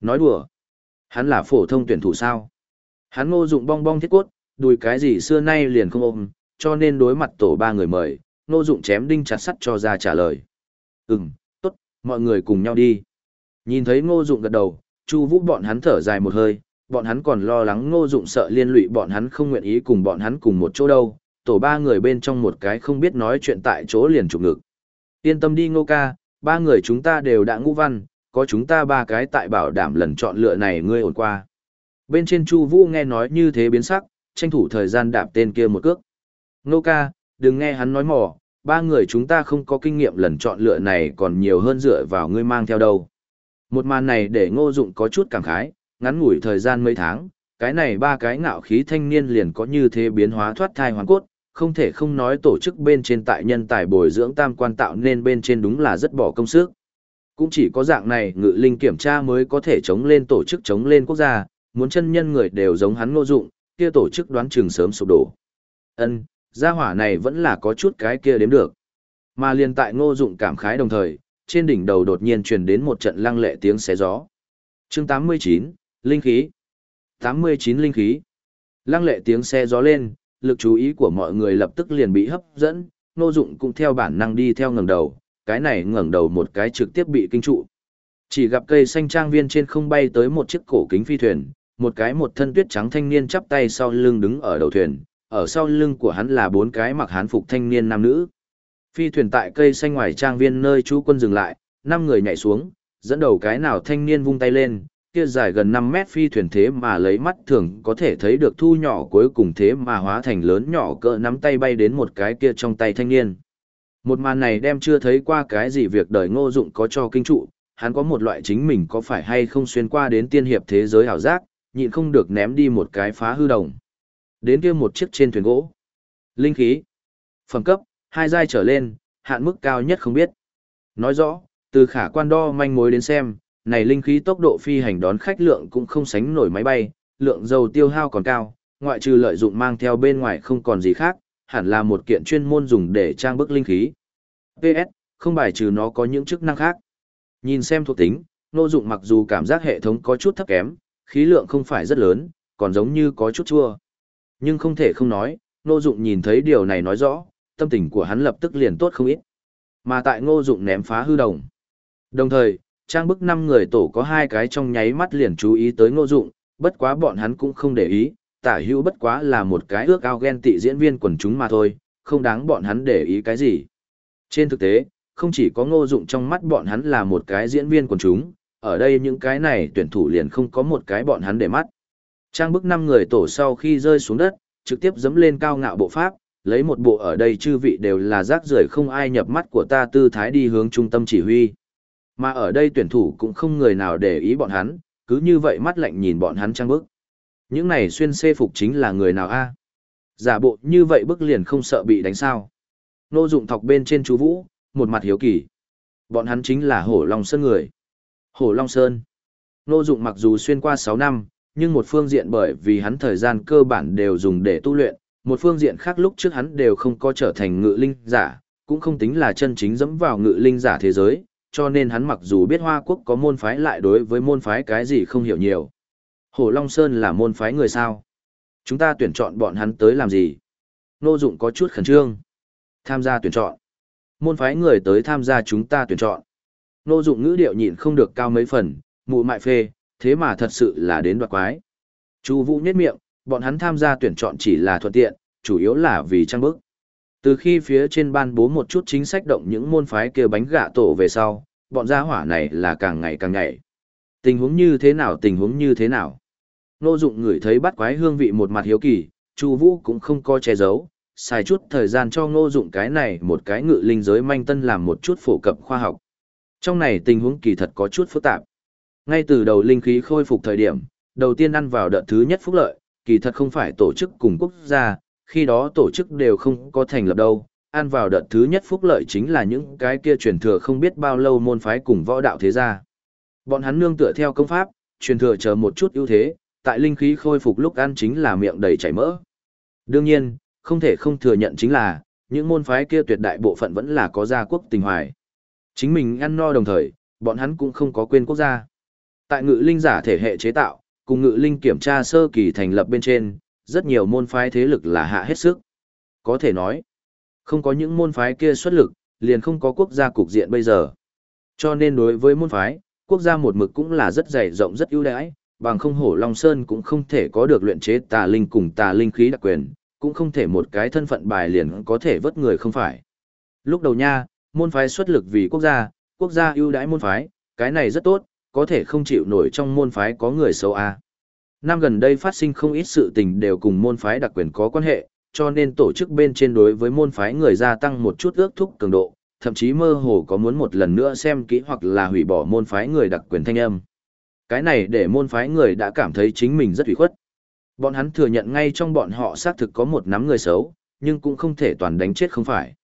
Nói đùa. Hắn là phổ thông tuyển thủ sao? Hắn ngô dụng bong bong thiết cốt, đùi cái gì xưa nay liền không ôm, cho nên đối mặt tổ ba người mời, ngô dụng chém đinh chặt sắt cho ra trả lời. Ừm, tốt, mọi người cùng nhau đi. Nhìn thấy ngô dụng gật đầu, Chu Vũ bọn hắn thở dài một hơi, bọn hắn còn lo lắng ngô dụng sợ liên lụy bọn hắn không nguyện ý cùng bọn hắn cùng một chỗ đâu, tổ ba người bên trong một cái không biết nói chuyện tại chỗ liền chụp ngực. Yên tâm đi ngô ca, ba người chúng ta đều đã ngũ văn, có chúng ta ba cái tại bảo đảm lần chọn lựa này ngươi ổn qua. Bên trên Chu Vũ nghe nói như thế biến sắc, tranh thủ thời gian đạp tên kia một cước. Ngô ca, đừng nghe hắn nói mỏ, ba người chúng ta không có kinh nghiệm lần chọn lựa này còn nhiều hơn dựa vào ngươi mang theo đâu. Một màn này để ngô dụng có chút cảm khái, ngắn ngủi thời gian mấy tháng, cái này ba cái ngạo khí thanh niên liền có như thế biến hóa thoát thai hoàn cốt, không thể không nói tổ chức bên trên tại nhân tài bồi dưỡng tam quan tạo nên bên trên đúng là rất bỏ công sức. Cũng chỉ có dạng này ngự linh kiểm tra mới có thể chống lên tổ chức chống lên quốc gia, muốn chân nhân người đều giống hắn ngô dụng, kia tổ chức đoán chừng sớm sụp đổ. Ân, gia hỏa này vẫn là có chút cái kia đếm được. Mà liền tại ngô dụng cảm khái đồng thời, trên đỉnh đầu đột nhiên truyền đến một trận lăng lệ tiếng xé gió. Chương 89, Linh khí. 89 linh khí. Lăng lệ tiếng xe gió lên, lực chú ý của mọi người lập tức liền bị hấp dẫn, Ngô Dụng cũng theo bản năng đi theo ngẩng đầu, cái này ngẩng đầu một cái trực tiếp bị kinh trụ. Chỉ gặp cây xanh trang viên trên không bay tới một chiếc cổ kính phi thuyền, một cái một thân tuyết trắng thanh niên chắp tay sau lưng đứng ở đầu thuyền, ở sau lưng của hắn là bốn cái mặc hán phục thanh niên nam nữ. Phi thuyền tại cây xanh ngoài trang viên nơi chú quân dừng lại, năm người nhảy xuống, dẫn đầu cái nào thanh niên vung tay lên, kia dài gần 5 mét phi thuyền thế mà lấy mắt thường có thể thấy được thu nhỏ cuối cùng thế mà hóa thành lớn nhỏ cỡ nắm tay bay đến một cái kia trong tay thanh niên. Một màn này đem chưa thấy qua cái gì việc đời ngô dụng có cho kinh trụ, hắn có một loại chính mình có phải hay không xuyên qua đến tiên hiệp thế giới hảo giác, nhịn không được ném đi một cái phá hư đồng. Đến kia một chiếc trên thuyền gỗ. Linh khí. Phẩm cấp, hai giai trở lên, hạn mức cao nhất không biết. Nói rõ, từ khả quan đo manh mối đến xem, này linh khí tốc độ phi hành đón khách lượng cũng không sánh nổi máy bay, lượng dầu tiêu hao còn cao, ngoại trừ lợi dụng mang theo bên ngoài không còn gì khác, hẳn là một kiện chuyên môn dùng để trang bức linh khí. PS, không bài trừ nó có những chức năng khác. Nhìn xem thuộc tính, nô dụng mặc dù cảm giác hệ thống có chút thấp kém, khí lượng không phải rất lớn, còn giống như có chút chua. Nhưng không thể không nói, Ngô dụng nhìn thấy điều này nói rõ, tâm tình của hắn lập tức liền tốt không ít. Mà tại ngô dụng ném phá hư đồng. Đồng thời, trang bức năm người tổ có hai cái trong nháy mắt liền chú ý tới ngô dụng, bất quá bọn hắn cũng không để ý, tả hữu bất quá là một cái ước ao ghen tị diễn viên quần chúng mà thôi, không đáng bọn hắn để ý cái gì. Trên thực tế, không chỉ có ngô dụng trong mắt bọn hắn là một cái diễn viên quần chúng, ở đây những cái này tuyển thủ liền không có một cái bọn hắn để mắt. Trang bức năm người tổ sau khi rơi xuống đất, trực tiếp dẫm lên cao ngạo bộ pháp, lấy một bộ ở đây chư vị đều là rác rưởi không ai nhập mắt của ta tư thái đi hướng trung tâm chỉ huy. Mà ở đây tuyển thủ cũng không người nào để ý bọn hắn, cứ như vậy mắt lạnh nhìn bọn hắn trang bức. Những này xuyên xê phục chính là người nào a? Giả bộ như vậy bức liền không sợ bị đánh sao. Nô dụng thọc bên trên chú Vũ, một mặt hiếu kỳ. Bọn hắn chính là Hổ Long Sơn người. Hổ Long Sơn. Nô dụng mặc dù xuyên qua sáu năm, nhưng một phương diện bởi vì hắn thời gian cơ bản đều dùng để tu luyện, một phương diện khác lúc trước hắn đều không có trở thành ngự linh giả, cũng không tính là chân chính dẫm vào ngự linh giả thế giới, cho nên hắn mặc dù biết Hoa Quốc có môn phái lại đối với môn phái cái gì không hiểu nhiều. Hồ Long Sơn là môn phái người sao? Chúng ta tuyển chọn bọn hắn tới làm gì? Nô Dụng có chút khẩn trương. Tham gia tuyển chọn. Môn phái người tới tham gia chúng ta tuyển chọn. Nô Dụng ngữ điệu nhịn không được cao mấy phần, mụ mại phê, thế mà thật sự là đến đoạt quái. Chu Vũ nhếch miệng, bọn hắn tham gia tuyển chọn chỉ là thuận tiện, chủ yếu là vì trang bức. Từ khi phía trên ban bố một chút chính sách động những môn phái kia bánh gạ tổ về sau, bọn gia hỏa này là càng ngày càng nhảy. Tình huống như thế nào tình huống như thế nào. Nô dụng người thấy bắt quái hương vị một mặt hiếu kỳ, Chu Vũ cũng không có che giấu, xài chút thời gian cho ngô dụng cái này một cái ngự linh giới manh tân làm một chút phổ cập khoa học. Trong này tình huống kỳ thật có chút phức tạp. Ngay từ đầu linh khí khôi phục thời điểm, đầu tiên ăn vào đợt thứ nhất phúc lợi, kỳ thật không phải tổ chức cùng quốc gia, khi đó tổ chức đều không có thành lập đâu, ăn vào đợt thứ nhất phúc lợi chính là những cái kia truyền thừa không biết bao lâu môn phái cùng võ đạo thế gia. Bọn hắn nương tựa theo công pháp, truyền thừa chờ một chút ưu thế, tại linh khí khôi phục lúc ăn chính là miệng đầy chảy mỡ. Đương nhiên, không thể không thừa nhận chính là, những môn phái kia tuyệt đại bộ phận vẫn là có gia quốc tình hoài. Chính mình ăn no đồng thời, bọn hắn cũng không có quên quốc gia. Tại ngự linh giả thể hệ chế tạo, cùng ngự linh kiểm tra sơ kỳ thành lập bên trên, rất nhiều môn phái thế lực là hạ hết sức. Có thể nói, không có những môn phái kia xuất lực, liền không có quốc gia cục diện bây giờ. Cho nên đối với môn phái, quốc gia một mực cũng là rất dày rộng rất ưu đãi, bằng không hổ Long Sơn cũng không thể có được luyện chế tà linh cùng tà linh khí đặc quyền, cũng không thể một cái thân phận bài liền có thể vớt người không phải. Lúc đầu nha, môn phái xuất lực vì quốc gia, quốc gia ưu đãi môn phái, cái này rất tốt, có thể không chịu nổi trong môn phái có người xấu à. Năm gần đây phát sinh không ít sự tình đều cùng môn phái đặc quyền có quan hệ, cho nên tổ chức bên trên đối với môn phái người gia tăng một chút ước thúc cường độ, thậm chí mơ hồ có muốn một lần nữa xem kỹ hoặc là hủy bỏ môn phái người đặc quyền thanh âm. Cái này để môn phái người đã cảm thấy chính mình rất hủy khuất. Bọn hắn thừa nhận ngay trong bọn họ xác thực có một nắm người xấu, nhưng cũng không thể toàn đánh chết không phải.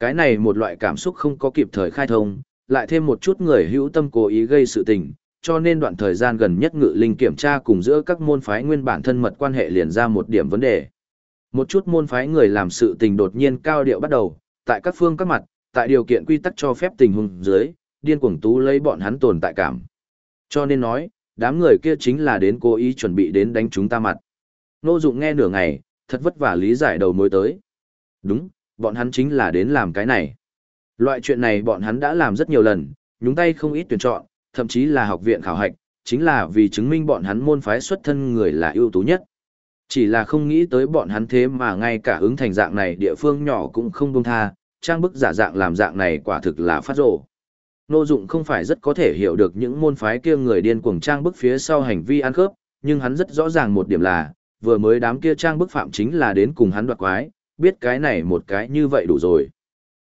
Cái này một loại cảm xúc không có kịp thời khai thông, lại thêm một chút người hữu tâm cố ý gây sự tình, cho nên đoạn thời gian gần nhất ngự linh kiểm tra cùng giữa các môn phái nguyên bản thân mật quan hệ liền ra một điểm vấn đề. Một chút môn phái người làm sự tình đột nhiên cao điệu bắt đầu, tại các phương các mặt, tại điều kiện quy tắc cho phép tình huống dưới, điên cuồng tú lấy bọn hắn tồn tại cảm. Cho nên nói, đám người kia chính là đến cố ý chuẩn bị đến đánh chúng ta mặt. Nô dụng nghe nửa ngày, thật vất vả lý giải đầu mối tới. Đúng, bọn hắn chính là đến làm cái này. Loại chuyện này bọn hắn đã làm rất nhiều lần, nhúng tay không ít tuyển chọn, thậm chí là học viện khảo hạch, chính là vì chứng minh bọn hắn môn phái xuất thân người là ưu tú nhất. Chỉ là không nghĩ tới bọn hắn thế mà ngay cả ứng thành dạng này địa phương nhỏ cũng không buông tha, trang bức giả dạng làm dạng này quả thực là phát rồ. Nô dụng không phải rất có thể hiểu được những môn phái kia người điên cuồng trang bức phía sau hành vi ăn khớp, nhưng hắn rất rõ ràng một điểm là, vừa mới đám kia trang bức phạm chính là đến cùng hắn đoạt quái, biết cái này một cái như vậy đủ rồi.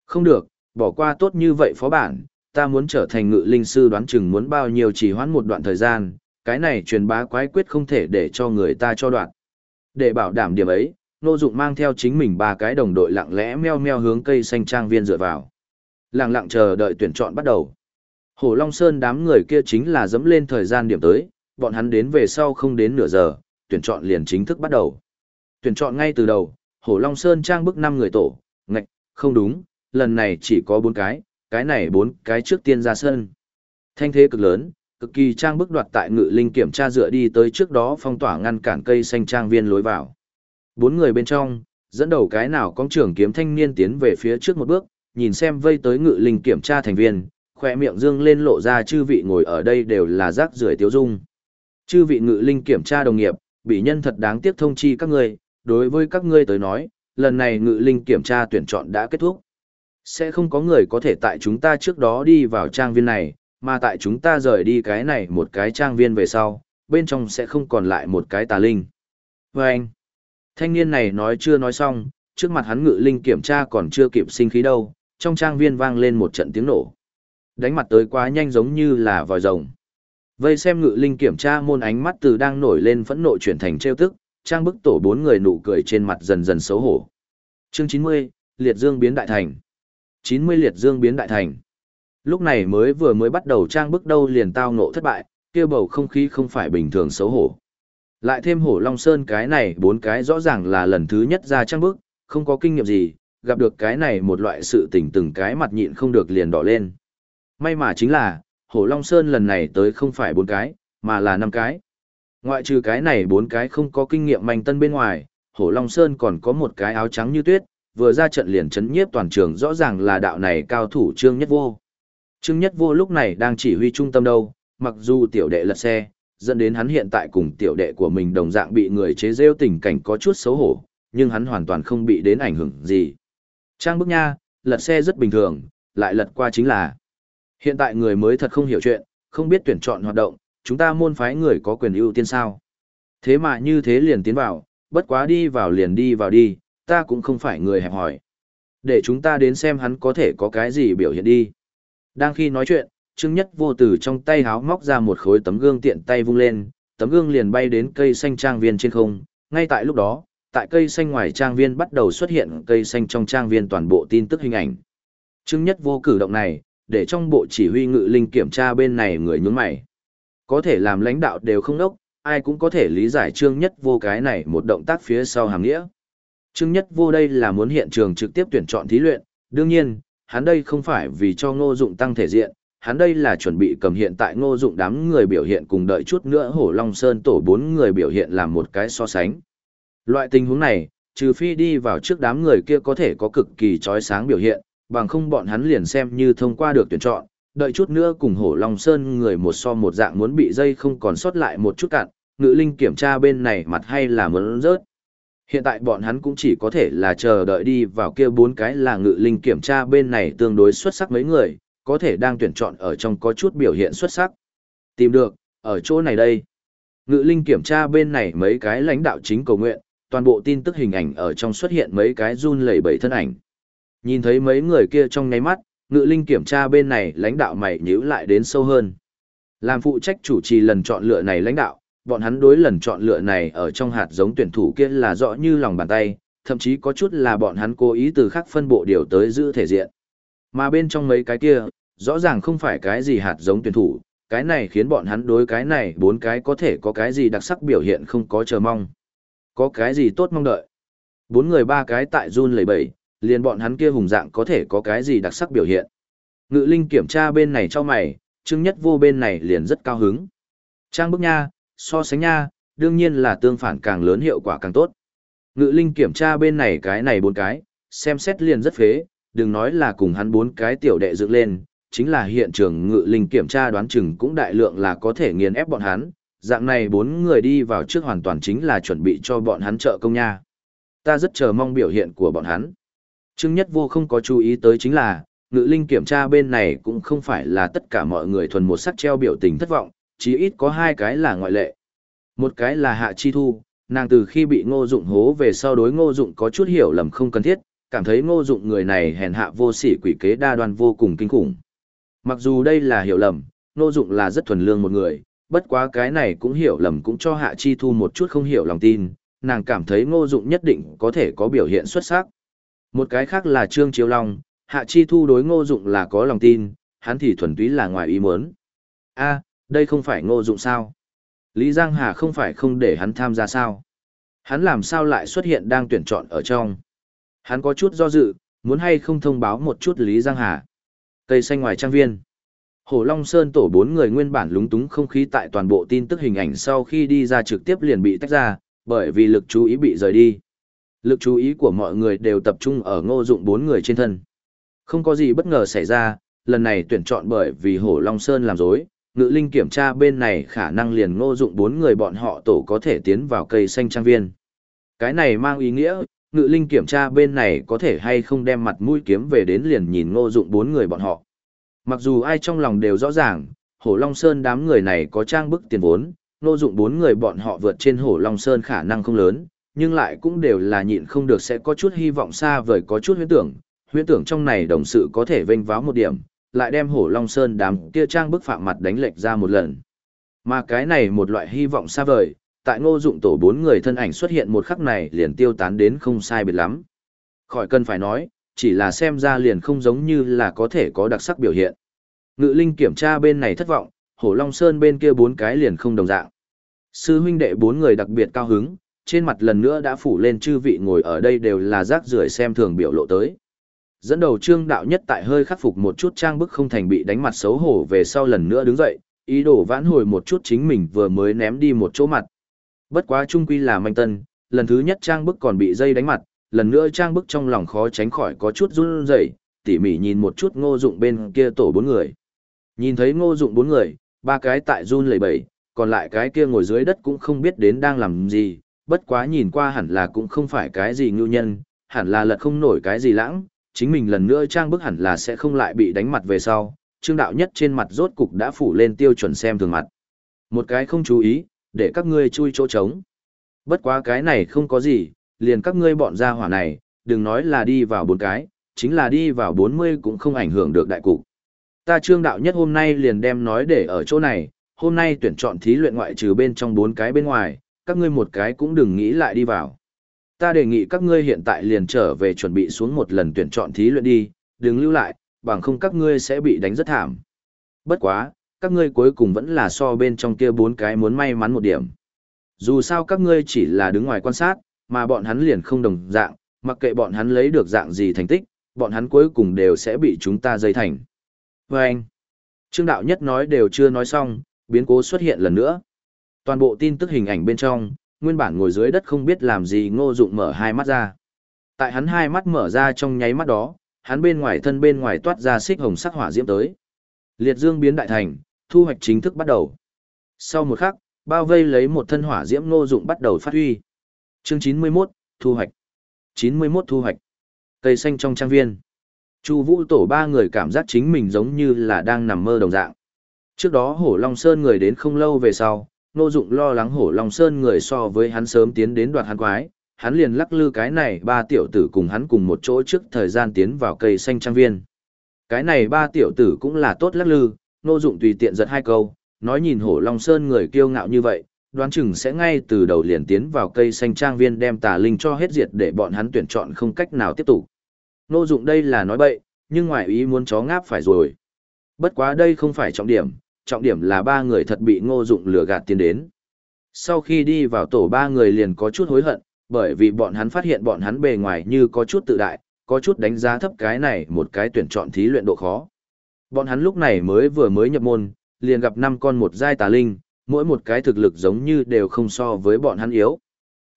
Không được, bỏ qua tốt như vậy phó bản, ta muốn trở thành ngự linh sư đoán chừng muốn bao nhiêu chỉ hoãn một đoạn thời gian, cái này truyền bá quái quyết không thể để cho người ta cho đoạn. Để bảo đảm điểm ấy, Nô Dụng mang theo chính mình ba cái đồng đội lặng lẽ meo meo hướng cây xanh trang viên dựa vào. Lặng lặng chờ đợi tuyển chọn bắt đầu. Hồ Long Sơn đám người kia chính là dẫm lên thời gian điểm tới, bọn hắn đến về sau không đến nửa giờ, tuyển chọn liền chính thức bắt đầu. Tuyển chọn ngay từ đầu, Hồ Long Sơn trang bức 5 người tổ, ngạch, không đúng, lần này chỉ có bốn cái, cái này bốn cái trước tiên ra sân. Thanh thế cực lớn, cực kỳ trang bức đoạt tại ngự linh kiểm tra dựa đi tới trước đó phong tỏa ngăn cản cây xanh trang viên lối vào. Bốn người bên trong, dẫn đầu cái nào con trưởng kiếm thanh niên tiến về phía trước một bước, nhìn xem vây tới ngự linh kiểm tra thành viên, khỏe miệng dương lên lộ ra chư vị ngồi ở đây đều là rác rưởi tiêu dung. Chư vị ngự linh kiểm tra đồng nghiệp, bị nhân thật đáng tiếc thông chi các ngươi, đối với các ngươi tới nói, lần này ngự linh kiểm tra tuyển chọn đã kết thúc. Sẽ không có người có thể tại chúng ta trước đó đi vào trang viên này, mà tại chúng ta rời đi cái này một cái trang viên về sau, bên trong sẽ không còn lại một cái tà linh. Và anh, thanh niên này nói chưa nói xong, trước mặt hắn ngự linh kiểm tra còn chưa kịp sinh khí đâu, trong trang viên vang lên một trận tiếng nổ. Đánh mặt tới quá nhanh giống như là vòi rồng. Vây xem ngự linh kiểm tra môn ánh mắt từ đang nổi lên phẫn nộ chuyển thành trêu tức, trang bức tổ bốn người nụ cười trên mặt dần dần xấu hổ. Chương 90, Liệt Dương biến đại thành. 90 Liệt Dương biến đại thành. Lúc này mới vừa mới bắt đầu trang bức đâu liền tao ngộ thất bại, kia bầu không khí không phải bình thường xấu hổ. Lại thêm hổ Long Sơn cái này bốn cái rõ ràng là lần thứ nhất ra trang bức, không có kinh nghiệm gì, gặp được cái này một loại sự tình từng cái mặt nhịn không được liền đỏ lên. May mà chính là, hổ Long Sơn lần này tới không phải bốn cái, mà là năm cái. Ngoại trừ cái này bốn cái không có kinh nghiệm manh tân bên ngoài, hổ Long Sơn còn có một cái áo trắng như tuyết, vừa ra trận liền chấn nhiếp toàn trường rõ ràng là đạo này cao thủ trương nhất vô. Trương Nhất Vô lúc này đang chỉ huy trung tâm đâu, mặc dù tiểu đệ lật xe, dẫn đến hắn hiện tại cùng tiểu đệ của mình đồng dạng bị người chế rêu tình cảnh có chút xấu hổ, nhưng hắn hoàn toàn không bị đến ảnh hưởng gì. Trang bức nha, lật xe rất bình thường, lại lật qua chính là. Hiện tại người mới thật không hiểu chuyện, không biết tuyển chọn hoạt động, chúng ta môn phái người có quyền ưu tiên sao. Thế mà như thế liền tiến vào, bất quá đi vào liền đi vào đi, ta cũng không phải người hẹp hỏi. Để chúng ta đến xem hắn có thể có cái gì biểu hiện đi. Đang khi nói chuyện, Trương Nhất vô tử trong tay háo móc ra một khối tấm gương tiện tay vung lên, tấm gương liền bay đến cây xanh trang viên trên không, Ngay tại lúc đó, tại cây xanh ngoài trang viên bắt đầu xuất hiện cây xanh trong trang viên toàn bộ tin tức hình ảnh. Trương Nhất vô cử động này, để trong bộ chỉ huy ngự linh kiểm tra bên này người nhướng mày. Có thể làm lãnh đạo đều không đốc, ai cũng có thể lý giải Trương Nhất vô cái này một động tác phía sau hàng nghĩa. Trương Nhất vô đây là muốn hiện trường trực tiếp tuyển chọn thí luyện, đương nhiên, hắn đây không phải vì cho ngô dụng tăng thể diện, hắn đây là chuẩn bị cầm hiện tại ngô dụng đám người biểu hiện cùng đợi chút nữa hổ long sơn tổ bốn người biểu hiện làm một cái so sánh. Loại tình huống này, trừ phi đi vào trước đám người kia có thể có cực kỳ chói sáng biểu hiện, bằng không bọn hắn liền xem như thông qua được tuyển chọn, đợi chút nữa cùng hổ long sơn người một so một dạng muốn bị dây không còn sót lại một chút cạn, ngự linh kiểm tra bên này mặt hay là muốn rớt. Hiện tại bọn hắn cũng chỉ có thể là chờ đợi đi vào kia bốn cái là ngự linh kiểm tra bên này tương đối xuất sắc mấy người, có thể đang tuyển chọn ở trong có chút biểu hiện xuất sắc. Tìm được, ở chỗ này đây. Ngự linh kiểm tra bên này mấy cái lãnh đạo chính cầu nguyện, toàn bộ tin tức hình ảnh ở trong xuất hiện mấy cái run lẩy bẩy thân ảnh. Nhìn thấy mấy người kia trong nháy mắt, ngự linh kiểm tra bên này lãnh đạo mày nhíu lại đến sâu hơn. Làm phụ trách chủ trì lần chọn lựa này lãnh đạo, bọn hắn đối lần chọn lựa này ở trong hạt giống tuyển thủ kia là rõ như lòng bàn tay, thậm chí có chút là bọn hắn cố ý từ khắc phân bộ điều tới giữ thể diện. Mà bên trong mấy cái kia, rõ ràng không phải cái gì hạt giống tuyển thủ, cái này khiến bọn hắn đối cái này bốn cái có thể có cái gì đặc sắc biểu hiện không có chờ mong. Có cái gì tốt mong đợi. Bốn người ba cái tại run lẩy bẩy, liền bọn hắn kia hùng dạng có thể có cái gì đặc sắc biểu hiện. Ngự linh kiểm tra bên này cho mày, chứng nhất vô bên này liền rất cao hứng. Trang bức nha, so sánh nha, đương nhiên là tương phản càng lớn hiệu quả càng tốt. Ngự linh kiểm tra bên này cái này bốn cái, xem xét liền rất phế, đừng nói là cùng hắn bốn cái tiểu đệ dựng lên, chính là hiện trường ngự linh kiểm tra đoán chừng cũng đại lượng là có thể nghiền ép bọn hắn, dạng này bốn người đi vào trước hoàn toàn chính là chuẩn bị cho bọn hắn trợ công nha. Ta rất chờ mong biểu hiện của bọn hắn. Trương Nhất Vô không có chú ý tới chính là, ngự linh kiểm tra bên này cũng không phải là tất cả mọi người thuần một sắc treo biểu tình thất vọng, chí ít có hai cái là ngoại lệ. Một cái là Hạ Chi Thu, nàng từ khi bị ngô dụng hố về sau đối ngô dụng có chút hiểu lầm không cần thiết, cảm thấy ngô dụng người này hèn hạ vô sỉ quỷ kế đa đoan vô cùng kinh khủng. Mặc dù đây là hiểu lầm, ngô dụng là rất thuần lương một người, bất quá cái này cũng hiểu lầm cũng cho Hạ Chi Thu một chút không hiểu lòng tin, nàng cảm thấy ngô dụng nhất định có thể có biểu hiện xuất sắc. Một cái khác là Trương Chiếu Long, Hạ Chi Thu đối ngô dụng là có lòng tin, hắn thì thuần túy là ngoài ý muốn. a đây không phải ngô dụng sao? Lý Giang Hà không phải không để hắn tham gia sao? Hắn làm sao lại xuất hiện đang tuyển chọn ở trong? Hắn có chút do dự, muốn hay không thông báo một chút Lý Giang Hà. Cây xanh ngoài trang viên. Hồ Long Sơn tổ bốn người nguyên bản lúng túng không khí tại toàn bộ tin tức hình ảnh sau khi đi ra trực tiếp liền bị tách ra, bởi vì lực chú ý bị rời đi. Lực chú ý của mọi người đều tập trung ở ngô dụng bốn người trên thân. Không có gì bất ngờ xảy ra, lần này tuyển chọn bởi vì Hổ Long Sơn làm dối, ngự linh kiểm tra bên này khả năng liền ngô dụng bốn người bọn họ tổ có thể tiến vào cây xanh trang viên. Cái này mang ý nghĩa, ngự linh kiểm tra bên này có thể hay không đem mặt mũi kiếm về đến liền nhìn ngô dụng bốn người bọn họ. Mặc dù ai trong lòng đều rõ ràng, Hổ Long Sơn đám người này có trang bức tiền vốn, ngô dụng bốn người bọn họ vượt trên Hổ Long Sơn khả năng không lớn, nhưng lại cũng đều là nhịn không được sẽ có chút hy vọng xa vời có chút huyễn tưởng, huyễn tưởng trong này đồng sự có thể vênh váo một điểm, lại đem hổ long sơn đám kia trang bức phạm mặt đánh lệch ra một lần. Mà cái này một loại hy vọng xa vời, tại ngô dụng tổ bốn người thân ảnh xuất hiện một khắc này liền tiêu tán đến không sai biệt lắm. Khỏi cần phải nói, chỉ là xem ra liền không giống như là có thể có đặc sắc biểu hiện. Ngự linh kiểm tra bên này thất vọng, hổ long sơn bên kia bốn cái liền không đồng dạng. Sư huynh đệ bốn người đặc biệt cao hứng, trên mặt lần nữa đã phủ lên chư vị ngồi ở đây đều là rác rưởi xem thường biểu lộ tới. Dẫn đầu trương đạo nhất tại hơi khắc phục một chút trang bức không thành bị đánh mặt xấu hổ về sau lần nữa đứng dậy, ý đồ vãn hồi một chút chính mình vừa mới ném đi một chỗ mặt. Bất quá trung quy là manh tân, lần thứ nhất trang bức còn bị dây đánh mặt, lần nữa trang bức trong lòng khó tránh khỏi có chút run rẩy, tỉ mỉ nhìn một chút ngô dụng bên kia tổ bốn người. Nhìn thấy ngô dụng bốn người, ba cái tại run lẩy bẩy, còn lại cái kia ngồi dưới đất cũng không biết đến đang làm gì, bất quá nhìn qua hẳn là cũng không phải cái gì ngưu nhân, hẳn là lật không nổi cái gì lãng, chính mình lần nữa trang bức hẳn là sẽ không lại bị đánh mặt về sau, trương đạo nhất trên mặt rốt cục đã phủ lên tiêu chuẩn xem thường mặt. Một cái không chú ý, để các ngươi chui chỗ trống. Bất quá cái này không có gì, liền các ngươi bọn gia hỏa này, đừng nói là đi vào bốn cái, chính là đi vào bốn mươi cũng không ảnh hưởng được đại cục. Ta trương đạo nhất hôm nay liền đem nói để ở chỗ này, hôm nay tuyển chọn thí luyện ngoại trừ bên trong bốn cái bên ngoài, các ngươi một cái cũng đừng nghĩ lại đi vào. Ta đề nghị các ngươi hiện tại liền trở về chuẩn bị xuống một lần tuyển chọn thí luyện đi, đừng lưu lại, bằng không các ngươi sẽ bị đánh rất thảm. Bất quá, các ngươi cuối cùng vẫn là so bên trong kia bốn cái muốn may mắn một điểm. Dù sao các ngươi chỉ là đứng ngoài quan sát, mà bọn hắn liền không đồng dạng, mặc kệ bọn hắn lấy được dạng gì thành tích, bọn hắn cuối cùng đều sẽ bị chúng ta dây thành. Và anh, Trương Đạo Nhất nói đều chưa nói xong, biến cố xuất hiện lần nữa. Toàn bộ tin tức hình ảnh bên trong, nguyên bản ngồi dưới đất không biết làm gì ngô dụng mở hai mắt ra. Tại hắn hai mắt mở ra trong nháy mắt đó, hắn bên ngoài thân bên ngoài toát ra xích hồng sắc hỏa diễm tới. Liệt dương biến đại thành, thu hoạch chính thức bắt đầu. Sau một khắc, bao vây lấy một thân hỏa diễm ngô dụng bắt đầu phát huy. Chương 91, thu hoạch. 91 thu hoạch. Cây xanh trong trang viên. Chu Vũ tổ ba người cảm giác chính mình giống như là đang nằm mơ đồng dạng. Trước đó Hổ Long Sơn người đến không lâu về sau, Ngô Dụng lo lắng Hổ Long Sơn người so với hắn sớm tiến đến đoạt hắn quái, hắn liền lắc lư cái này ba tiểu tử cùng hắn cùng một chỗ trước thời gian tiến vào cây xanh trang viên. Cái này ba tiểu tử cũng là tốt lắc lư, Ngô Dụng tùy tiện giật hai câu, nói nhìn Hổ Long Sơn người kiêu ngạo như vậy, đoán chừng sẽ ngay từ đầu liền tiến vào cây xanh trang viên đem tà linh cho hết diệt để bọn hắn tuyển chọn không cách nào tiếp tục. Ngô Dụng đây là nói bậy, nhưng ngoài ý muốn chó ngáp phải rồi. Bất quá đây không phải trọng điểm, trọng điểm là ba người thật bị Ngô Dụng lừa gạt tiến đến. Sau khi đi vào tổ ba người liền có chút hối hận, bởi vì bọn hắn phát hiện bọn hắn bề ngoài như có chút tự đại, có chút đánh giá thấp cái này một cái tuyển chọn thí luyện độ khó. Bọn hắn lúc này mới vừa mới nhập môn, liền gặp năm con một giai tà linh, mỗi một cái thực lực giống như đều không so với bọn hắn yếu.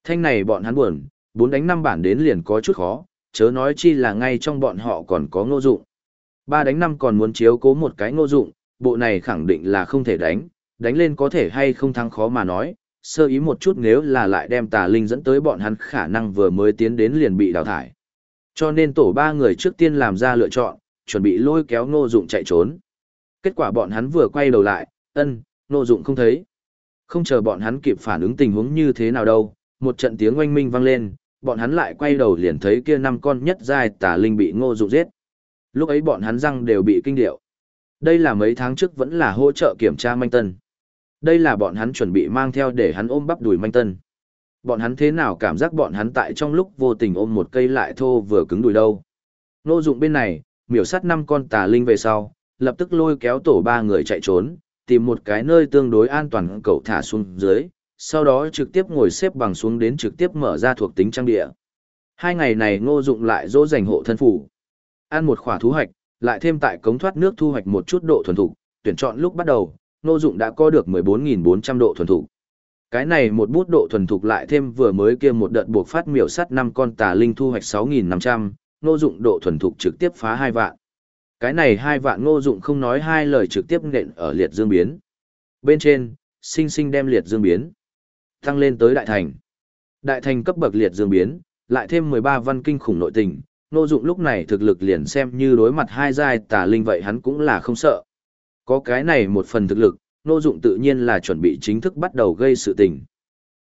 Thanh này bọn hắn buồn, bốn đánh năm bản đến liền có chút khó, chớ nói chi là ngay trong bọn họ còn có ngô dụng. Ba đánh năm còn muốn chiếu cố một cái ngô dụng, bộ này khẳng định là không thể đánh, đánh lên có thể hay không thắng khó mà nói, sơ ý một chút nếu là lại đem tà linh dẫn tới bọn hắn khả năng vừa mới tiến đến liền bị đào thải. Cho nên tổ ba người trước tiên làm ra lựa chọn, chuẩn bị lôi kéo ngô dụng chạy trốn. Kết quả bọn hắn vừa quay đầu lại, ân, ngô dụng không thấy. Không chờ bọn hắn kịp phản ứng tình huống như thế nào đâu, một trận tiếng oanh minh vang lên, bọn hắn lại quay đầu liền thấy kia năm con nhất giai tà linh bị ngô dụng giết. Lúc ấy bọn hắn răng đều bị kinh điệu. Đây là mấy tháng trước vẫn là hỗ trợ kiểm tra manh tân. Đây là bọn hắn chuẩn bị mang theo để hắn ôm bắp đùi manh tân. Bọn hắn thế nào cảm giác bọn hắn tại trong lúc vô tình ôm một cây lại thô vừa cứng đùi đâu. Ngô dụng bên này, miểu sát năm con tà linh về sau, lập tức lôi kéo tổ ba người chạy trốn, tìm một cái nơi tương đối an toàn cậu thả xuống dưới, sau đó trực tiếp ngồi xếp bằng xuống đến trực tiếp mở ra thuộc tính trang địa. Hai ngày này ngô dụng lại dỗ dành hộ thân phủ. Ăn một khỏa thú hoạch, lại thêm tại cống thoát nước thu hoạch một chút độ thuần thục, tuyển chọn lúc bắt đầu, ngô dụng đã có được 14.400 độ thuần thục. Cái này một bút độ thuần thục lại thêm vừa mới kia một đợt buộc phát miểu sắt năm con tà linh thu hoạch 6500, ngô dụng độ thuần thục trực tiếp phá hai vạn. Cái này hai vạn ngô dụng không nói hai lời trực tiếp nện ở liệt dương biến. Bên trên, sinh sinh đem liệt dương biến tăng lên tới đại thành. Đại thành cấp bậc liệt dương biến, lại thêm 13 văn kinh khủng nội tình, nô dụng lúc này thực lực liền xem như đối mặt hai giai tà linh vậy hắn cũng là không sợ. Có cái này một phần thực lực, nô dụng tự nhiên là chuẩn bị chính thức bắt đầu gây sự tình.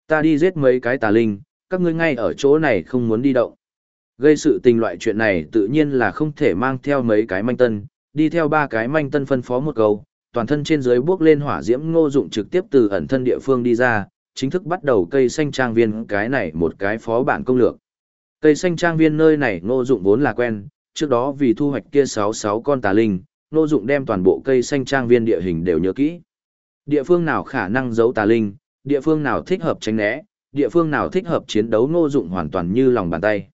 Ta đi giết mấy cái tà linh, các ngươi ngay ở chỗ này không muốn đi động. Gây sự tình loại chuyện này tự nhiên là không thể mang theo mấy cái manh tân, đi theo ba cái manh tân phân phó một câu, toàn thân trên dưới bước lên hỏa diễm ngô dụng trực tiếp từ ẩn thân địa phương đi ra, chính thức bắt đầu cây xanh trang viên cái này một cái phó bản công lược. Cây xanh trang viên nơi này ngô dụng vốn là quen, trước đó vì thu hoạch kia 66 con tà linh, ngô dụng đem toàn bộ cây xanh trang viên địa hình đều nhớ kỹ. Địa phương nào khả năng giấu tà linh, địa phương nào thích hợp tránh né, địa phương nào thích hợp chiến đấu ngô dụng hoàn toàn như lòng bàn tay.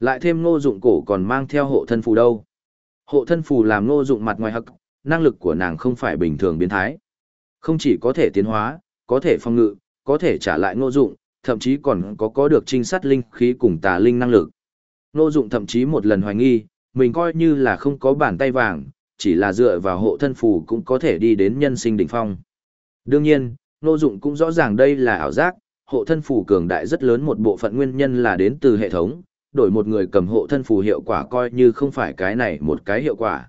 Lại thêm ngô dụng cổ còn mang theo hộ thân phù đâu. Hộ thân phù làm ngô dụng mặt ngoài hắc, năng lực của nàng không phải bình thường biến thái. Không chỉ có thể tiến hóa, có thể phong ngự, có thể trả lại ngô dụng, thậm chí còn có có được trinh sát linh khí cùng tà linh năng lực. nô dụng thậm chí một lần hoài nghi, mình coi như là không có bàn tay vàng, chỉ là dựa vào hộ thân phù cũng có thể đi đến nhân sinh đỉnh phong. Đương nhiên, nô dụng cũng rõ ràng đây là ảo giác, hộ thân phù cường đại rất lớn một bộ phận nguyên nhân là đến từ hệ thống, đổi một người cầm hộ thân phù hiệu quả coi như không phải cái này một cái hiệu quả.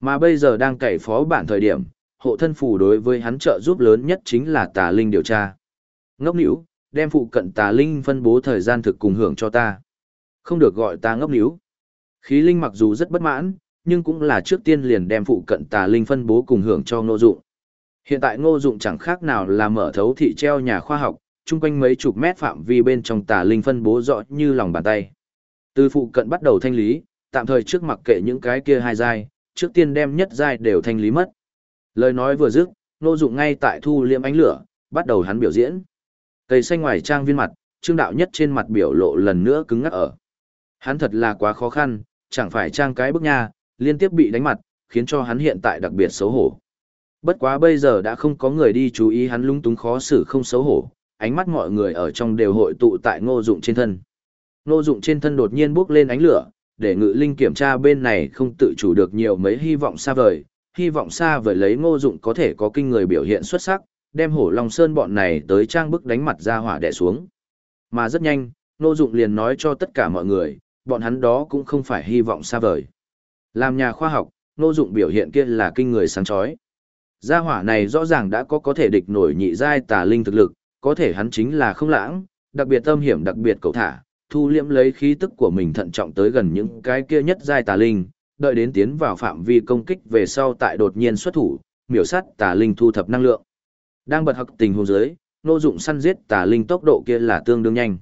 Mà bây giờ đang cày phó bản thời điểm, hộ thân phù đối với hắn trợ giúp lớn nhất chính là tà linh điều tra. Ngốc níu, đem phụ cận tà linh phân bố thời gian thực cùng hưởng cho ta. Không được gọi ta ngốc níu. Khí linh mặc dù rất bất mãn, nhưng cũng là trước tiên liền đem phụ cận tà linh phân bố cùng hưởng cho ngô dụng. Hiện tại ngô dụng chẳng khác nào là mở thấu thị treo nhà khoa học, chung quanh mấy chục mét phạm vi bên trong tà linh phân bố rõ như lòng bàn tay. Từ phụ cận bắt đầu thanh lý, tạm thời trước mặc kệ những cái kia hai giai, trước tiên đem nhất giai đều thanh lý mất. Lời nói vừa dứt, Ngô Dụng ngay tại thu liệm ánh lửa, bắt đầu hắn biểu diễn. Cây xanh ngoài trang viên mặt, Trương đạo nhất trên mặt biểu lộ lần nữa cứng ngắc ở. Hắn thật là quá khó khăn, chẳng phải trang cái bức nha, liên tiếp bị đánh mặt, khiến cho hắn hiện tại đặc biệt xấu hổ. Bất quá bây giờ đã không có người đi chú ý hắn lung túng khó xử không xấu hổ, ánh mắt mọi người ở trong đều hội tụ tại ngô dụng trên thân. Ngô dụng trên thân đột nhiên bốc lên ánh lửa, để ngự linh kiểm tra bên này không tự chủ được nhiều mấy hy vọng xa vời, hy vọng xa vời lấy ngô dụng có thể có kinh người biểu hiện xuất sắc, đem hổ long sơn bọn này tới trang bức đánh mặt ra hỏa đẻ xuống. Mà rất nhanh, nô dụng liền nói cho tất cả mọi người, bọn hắn đó cũng không phải hy vọng xa vời. Làm nhà khoa học, nô dụng biểu hiện kia là kinh người sáng chói. Gia hỏa này rõ ràng đã có có thể địch nổi nhị giai tà linh thực lực, có thể hắn chính là không lãng, đặc biệt tâm hiểm đặc biệt cầu thả, thu liễm lấy khí tức của mình thận trọng tới gần những cái kia nhất giai tà linh, đợi đến tiến vào phạm vi công kích về sau tại đột nhiên xuất thủ, miểu sát tà linh thu thập năng lượng. Đang bật hặc tình huống dưới, ngô dụng săn giết tà linh tốc độ kia là tương đương nhanh.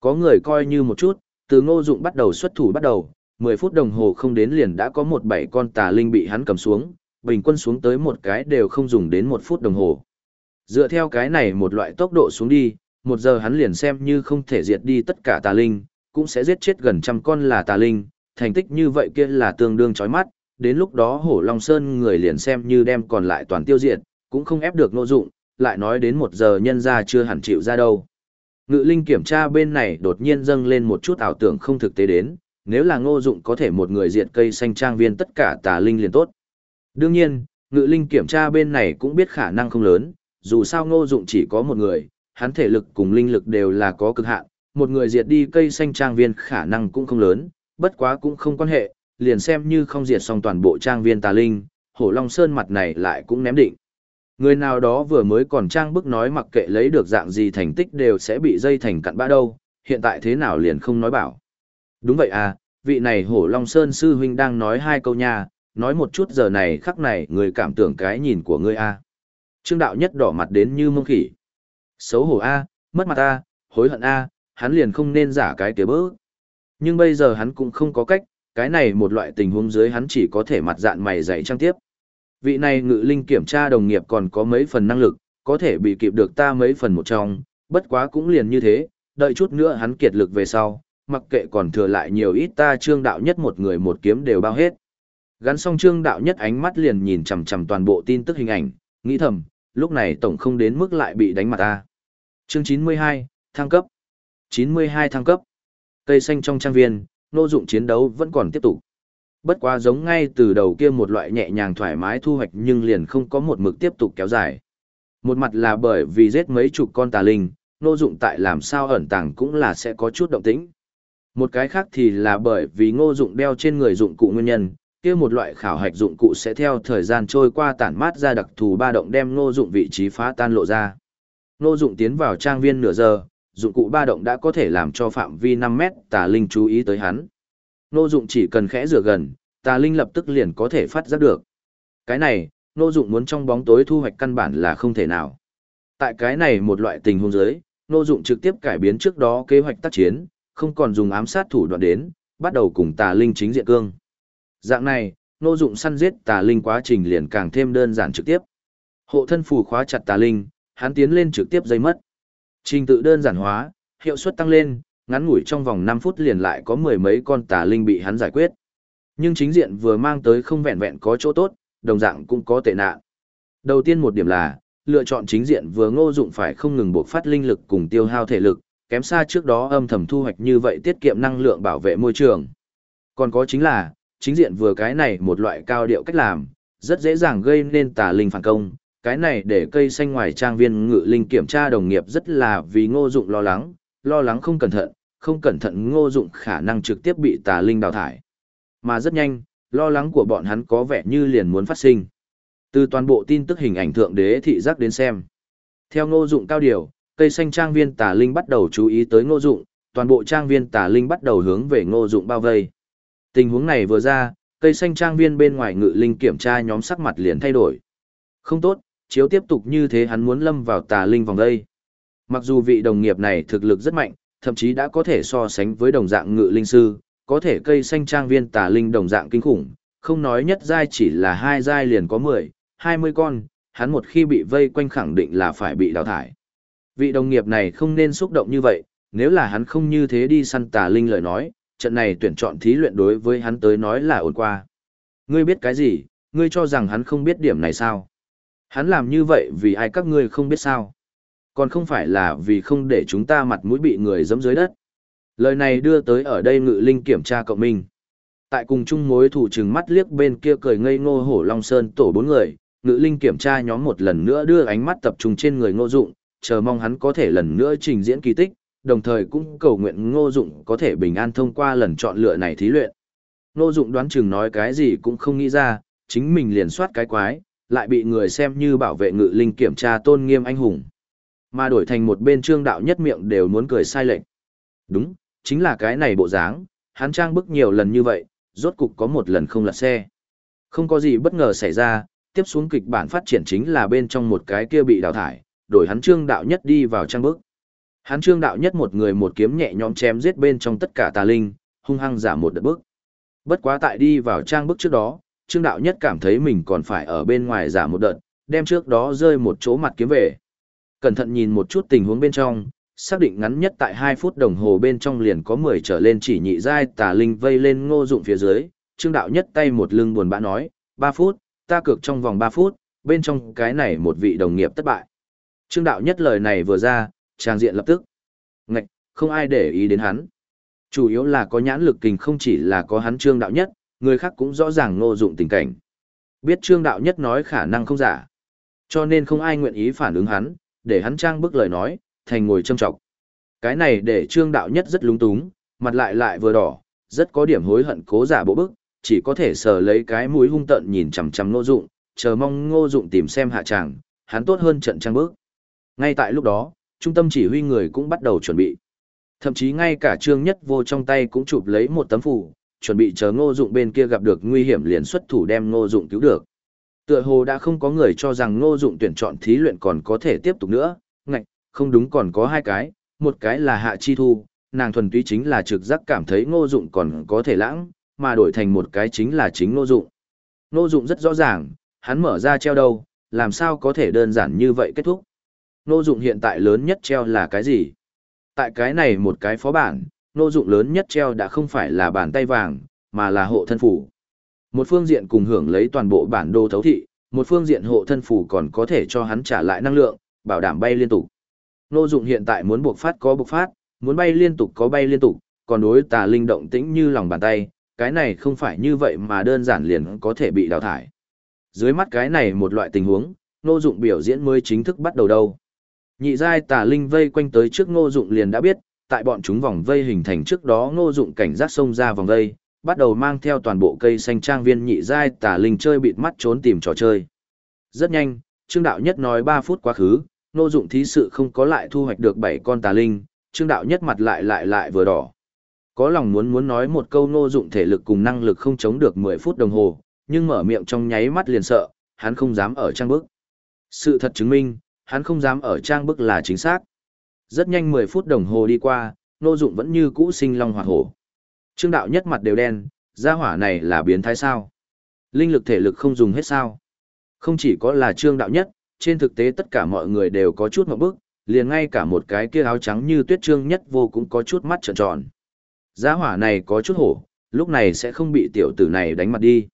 Có người coi như một chút, từ ngô dụng bắt đầu xuất thủ bắt đầu, 10 phút đồng hồ không đến liền đã có một bảy con tà linh bị hắn cầm xuống, bình quân xuống tới một cái đều không dùng đến một phút đồng hồ. Dựa theo cái này một loại tốc độ xuống đi, một giờ hắn liền xem như không thể diệt đi tất cả tà linh, cũng sẽ giết chết gần trăm con là tà linh, thành tích như vậy kia là tương đương chói mắt, đến lúc đó hổ Long Sơn người liền xem như đem còn lại toàn tiêu diệt, cũng không ép được nô dụng, lại nói đến một giờ nhân ra chưa hẳn chịu ra đâu. Ngự linh kiểm tra bên này đột nhiên dâng lên một chút ảo tưởng không thực tế đến, nếu là ngô dụng có thể một người diệt cây xanh trang viên tất cả tà linh liền tốt. Đương nhiên, ngự linh kiểm tra bên này cũng biết khả năng không lớn, dù sao ngô dụng chỉ có một người, hắn thể lực cùng linh lực đều là có cực hạn, một người diệt đi cây xanh trang viên khả năng cũng không lớn, bất quá cũng không quan hệ, liền xem như không diệt xong toàn bộ trang viên tà linh, hổ long sơn mặt này lại cũng ném định. Người nào đó vừa mới còn trang bức nói mặc kệ lấy được dạng gì thành tích đều sẽ bị dây thành cặn bã đâu, hiện tại thế nào liền không nói bảo. Đúng vậy à, vị này hổ long sơn sư huynh đang nói hai câu nha, nói một chút giờ này khắc này người cảm tưởng cái nhìn của ngươi a trương đạo nhất đỏ mặt đến như mông khỉ. Xấu hổ a mất mặt a hối hận a hắn liền không nên giả cái kế bớ nhưng bây giờ hắn cũng không có cách cái này một loại tình huống dưới hắn chỉ có thể mặt dạn mày dày trang tiếp vị này ngự linh kiểm tra đồng nghiệp còn có mấy phần năng lực có thể bị kịp được ta mấy phần một trong bất quá cũng liền như thế đợi chút nữa hắn kiệt lực về sau mặc kệ còn thừa lại nhiều ít ta trương đạo nhất một người một kiếm đều bao hết Gắn xong trương đạo nhất ánh mắt liền nhìn chằm chằm toàn bộ tin tức hình ảnh, nghĩ thầm, lúc này tổng không đến mức lại bị đánh mặt ta. Chương 92, thăng cấp. 92 thăng cấp. Cây xanh trong trang viên, nô dụng chiến đấu vẫn còn tiếp tục. Bất quá giống ngay từ đầu kia một loại nhẹ nhàng thoải mái thu hoạch nhưng liền không có một mực tiếp tục kéo dài. Một mặt là bởi vì giết mấy chục con tà linh, nô dụng tại làm sao ẩn tàng cũng là sẽ có chút động tĩnh. Một cái khác thì là bởi vì ngô dụng đeo trên người dụng cụ nguyên nhân, kia một loại khảo hạch dụng cụ sẽ theo thời gian trôi qua tản mát ra đặc thù ba động đem ngô dụng vị trí phá tan lộ ra. Ngô dụng tiến vào trang viên nửa giờ, dụng cụ ba động đã có thể làm cho phạm vi 5 mét tà linh chú ý tới hắn. Ngô dụng chỉ cần khẽ rửa gần, tà linh lập tức liền có thể phát giác được. Cái này, Ngô dụng muốn trong bóng tối thu hoạch căn bản là không thể nào. Tại cái này một loại tình huống giới, Ngô dụng trực tiếp cải biến trước đó kế hoạch tác chiến, không còn dùng ám sát thủ đoạn đến, bắt đầu cùng tà linh chính diện cương. Dạng này, nô dụng săn giết tà linh quá trình liền càng thêm đơn giản trực tiếp. Hộ thân phù khóa chặt tà linh, hắn tiến lên trực tiếp dây mất. Trình tự đơn giản hóa, hiệu suất tăng lên, ngắn ngủi trong vòng 5 phút liền lại có mười mấy con tà linh bị hắn giải quyết. Nhưng chính diện vừa mang tới không vẹn vẹn có chỗ tốt, đồng dạng cũng có tệ nạn. Đầu tiên một điểm là, lựa chọn chính diện vừa ngô dụng phải không ngừng buộc phát linh lực cùng tiêu hao thể lực, kém xa trước đó âm thầm thu hoạch như vậy tiết kiệm năng lượng bảo vệ môi trường. Còn có chính là, chính diện vừa cái này một loại cao điệu cách làm, rất dễ dàng gây nên tà linh phản công. Cái này để cây xanh ngoài trang viên ngự linh kiểm tra đồng nghiệp rất là vì ngô dụng lo lắng, lo lắng không cẩn thận, không cẩn thận ngô dụng khả năng trực tiếp bị tà linh đào thải. Mà rất nhanh, lo lắng của bọn hắn có vẻ như liền muốn phát sinh. Từ toàn bộ tin tức hình ảnh thượng đế thị giác đến xem. Theo ngô dụng cao điều, cây xanh trang viên tà linh bắt đầu chú ý tới ngô dụng, toàn bộ trang viên tà linh bắt đầu hướng về ngô dụng bao vây. Tình huống này vừa ra, cây xanh trang viên bên ngoài ngự linh kiểm tra nhóm sắc mặt liền thay đổi. Không tốt, chiếu tiếp tục như thế hắn muốn lâm vào tà linh vòng đây. Mặc dù vị đồng nghiệp này thực lực rất mạnh, thậm chí đã có thể so sánh với đồng dạng ngự linh sư, có thể cây xanh trang viên tà linh đồng dạng kinh khủng, không nói nhất giai chỉ là hai giai liền có 10, 20 con, hắn một khi bị vây quanh khẳng định là phải bị đào thải. Vị đồng nghiệp này không nên xúc động như vậy, nếu là hắn không như thế đi săn tà linh lời nói, trận này tuyển chọn thí luyện đối với hắn tới nói là ổn qua. Ngươi biết cái gì, ngươi cho rằng hắn không biết điểm này sao? Hắn làm như vậy vì ai các ngươi không biết sao? Còn không phải là vì không để chúng ta mặt mũi bị người dẫm dưới đất. Lời này đưa tới ở đây ngự linh kiểm tra cộng minh. Tại cùng chung mối thủ trừng mắt liếc bên kia cười ngây ngô hổ Long Sơn tổ bốn người, ngự linh kiểm tra nhóm một lần nữa đưa ánh mắt tập trung trên người ngô dụng, chờ mong hắn có thể lần nữa trình diễn kỳ tích, đồng thời cũng cầu nguyện ngô dụng có thể bình an thông qua lần chọn lựa này thí luyện. Ngô dụng đoán chừng nói cái gì cũng không nghĩ ra, chính mình liền soát cái quái, lại bị người xem như bảo vệ ngự linh kiểm tra tôn nghiêm anh hùng. Mà đổi thành một bên trương đạo nhất miệng đều muốn cười sai lệch. Đúng, chính là cái này bộ dáng, hắn trang bức nhiều lần như vậy, rốt cục có một lần không lật xe. Không có gì bất ngờ xảy ra, tiếp xuống kịch bản phát triển chính là bên trong một cái kia bị đào thải, đổi hắn trương đạo nhất đi vào trang bức. Hắn trương đạo nhất một người một kiếm nhẹ nhõm chém giết bên trong tất cả tà linh, hung hăng giả một đợt bức. Bất quá tại đi vào trang bức trước đó, trương đạo nhất cảm thấy mình còn phải ở bên ngoài giả một đợt, đem trước đó rơi một chỗ mặt kiếm về. Cẩn thận nhìn một chút tình huống bên trong, xác định ngắn nhất tại 2 phút đồng hồ bên trong liền có 10 trở lên chỉ nhị giai tà linh vây lên ngô dụng phía dưới, trương đạo nhất tay một lưng buồn bã nói, 3 phút, ta cược trong vòng 3 phút, bên trong cái này một vị đồng nghiệp thất bại. Trương đạo nhất lời này vừa ra, trang diện lập tức. Ngạch, không ai để ý đến hắn. Chủ yếu là có nhãn lực kình không chỉ là có hắn trương đạo nhất, người khác cũng rõ ràng ngô dụng tình cảnh. Biết trương đạo nhất nói khả năng không giả. Cho nên không ai nguyện ý phản ứng hắn, để hắn trang bức lời nói, thành ngồi châm trọng. Cái này để trương đạo nhất rất lúng túng, mặt lại lại vừa đỏ, rất có điểm hối hận cố giả bộ bức, chỉ có thể sờ lấy cái mũi hung tận nhìn chằm chằm ngô dụng, chờ mong ngô dụng tìm xem hạ tràng, hắn tốt hơn trận trang bước. Ngay tại lúc đó, trung tâm chỉ huy người cũng bắt đầu chuẩn bị. Thậm chí ngay cả trương nhất vô trong tay cũng chụp lấy một tấm phủ, chuẩn bị chờ ngô dụng bên kia gặp được nguy hiểm liền xuất thủ đem ngô dụng cứu được. Tựa hồ đã không có người cho rằng ngô dụng tuyển chọn thí luyện còn có thể tiếp tục nữa, ngạch, không đúng còn có hai cái, một cái là hạ chi thu, nàng thuần túy chính là trực giác cảm thấy ngô dụng còn có thể lãng, mà đổi thành một cái chính là chính ngô dụng. Ngô dụng rất rõ ràng, hắn mở ra treo đâu, làm sao có thể đơn giản như vậy kết thúc. Ngô dụng hiện tại lớn nhất treo là cái gì? Tại cái này một cái phó bản, ngô dụng lớn nhất treo đã không phải là bàn tay vàng, mà là hộ thân phủ. Một phương diện cùng hưởng lấy toàn bộ bản đồ thấu thị, một phương diện hộ thân phủ còn có thể cho hắn trả lại năng lượng, bảo đảm bay liên tục. Nô dụng hiện tại muốn buộc phát có buộc phát, muốn bay liên tục có bay liên tục, còn đối tà linh động tĩnh như lòng bàn tay, cái này không phải như vậy mà đơn giản liền có thể bị đào thải. Dưới mắt cái này một loại tình huống, nô dụng biểu diễn mới chính thức bắt đầu đâu. Nhị giai tà linh vây quanh tới trước nô dụng liền đã biết, tại bọn chúng vòng vây hình thành trước đó nô dụng cảnh giác xông ra vòng vây, bắt đầu mang theo toàn bộ cây xanh trang viên nhị giai tà linh chơi bịt mắt trốn tìm trò chơi. Rất nhanh, Trương Đạo Nhất nói 3 phút quá khứ, nô dụng thí sự không có lại thu hoạch được bảy con tà linh, trương đạo nhất mặt lại lại lại vừa đỏ. Có lòng muốn muốn nói một câu nô dụng thể lực cùng năng lực không chống được mười phút đồng hồ, nhưng mở miệng trong nháy mắt liền sợ, hắn không dám ở trang bức. Sự thật chứng minh, hắn không dám ở trang bức là chính xác. Rất nhanh mười phút đồng hồ đi qua, nô dụng vẫn như cũ sinh long hoạt hổ. Trương đạo nhất mặt đều đen, gia hỏa này là biến thái sao? Linh lực thể lực không dùng hết sao? Không chỉ có là trương đạo nhất, trên thực tế tất cả mọi người đều có chút một bức, liền ngay cả một cái kia áo trắng như tuyết trương nhất vô cũng có chút mắt trợn tròn. Giá hỏa này có chút hổ, lúc này sẽ không bị tiểu tử này đánh mặt đi.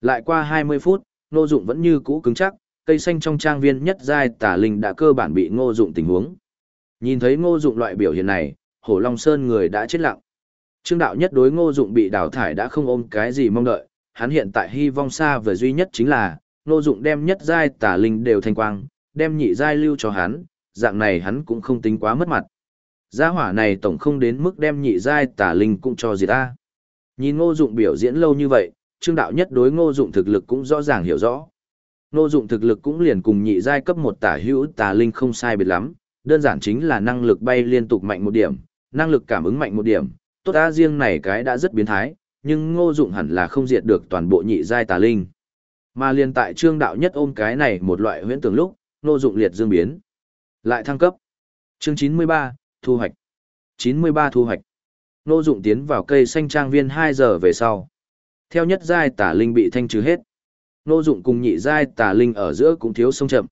Lại qua 20 phút, Ngô Dụng vẫn như cũ cứng chắc, cây xanh trong trang viên nhất giai tà linh đã cơ bản bị Ngô Dụng tình huống. Nhìn thấy Ngô Dụng loại biểu hiện này, Hổ Long Sơn người đã chết lặng. Trương đạo nhất đối Ngô Dụng bị đào thải đã không ôm cái gì mong đợi, hắn hiện tại hy vọng xa vời duy nhất chính là Ngô Dụng đem nhất giai tà linh đều thành quang, đem nhị giai lưu cho hắn, dạng này hắn cũng không tính quá mất mặt. Gia hỏa này tổng không đến mức đem nhị giai tà linh cũng cho gì ta. Nhìn Ngô Dụng biểu diễn lâu như vậy, Trương đạo nhất đối Ngô Dụng thực lực cũng rõ ràng hiểu rõ. Ngô Dụng thực lực cũng liền cùng nhị giai cấp một tả hữu tà linh không sai biệt lắm, đơn giản chính là năng lực bay liên tục mạnh một điểm, năng lực cảm ứng mạnh một điểm. Tốt a riêng này cái đã rất biến thái, nhưng Ngô Dụng hẳn là không diệt được toàn bộ nhị giai tà linh. Mà liền tại trương đạo nhất ôm cái này một loại huyễn tưởng lúc, nô dụng liệt dương biến. Lại thăng cấp. Chương 93, thu hoạch. 93 thu hoạch. Ngô Dụng tiến vào cây xanh trang viên 2 giờ về sau. Theo nhất giai tả linh bị thanh trừ hết. Ngô Dụng cùng nhị giai tả linh ở giữa cũng thiếu sông chậm.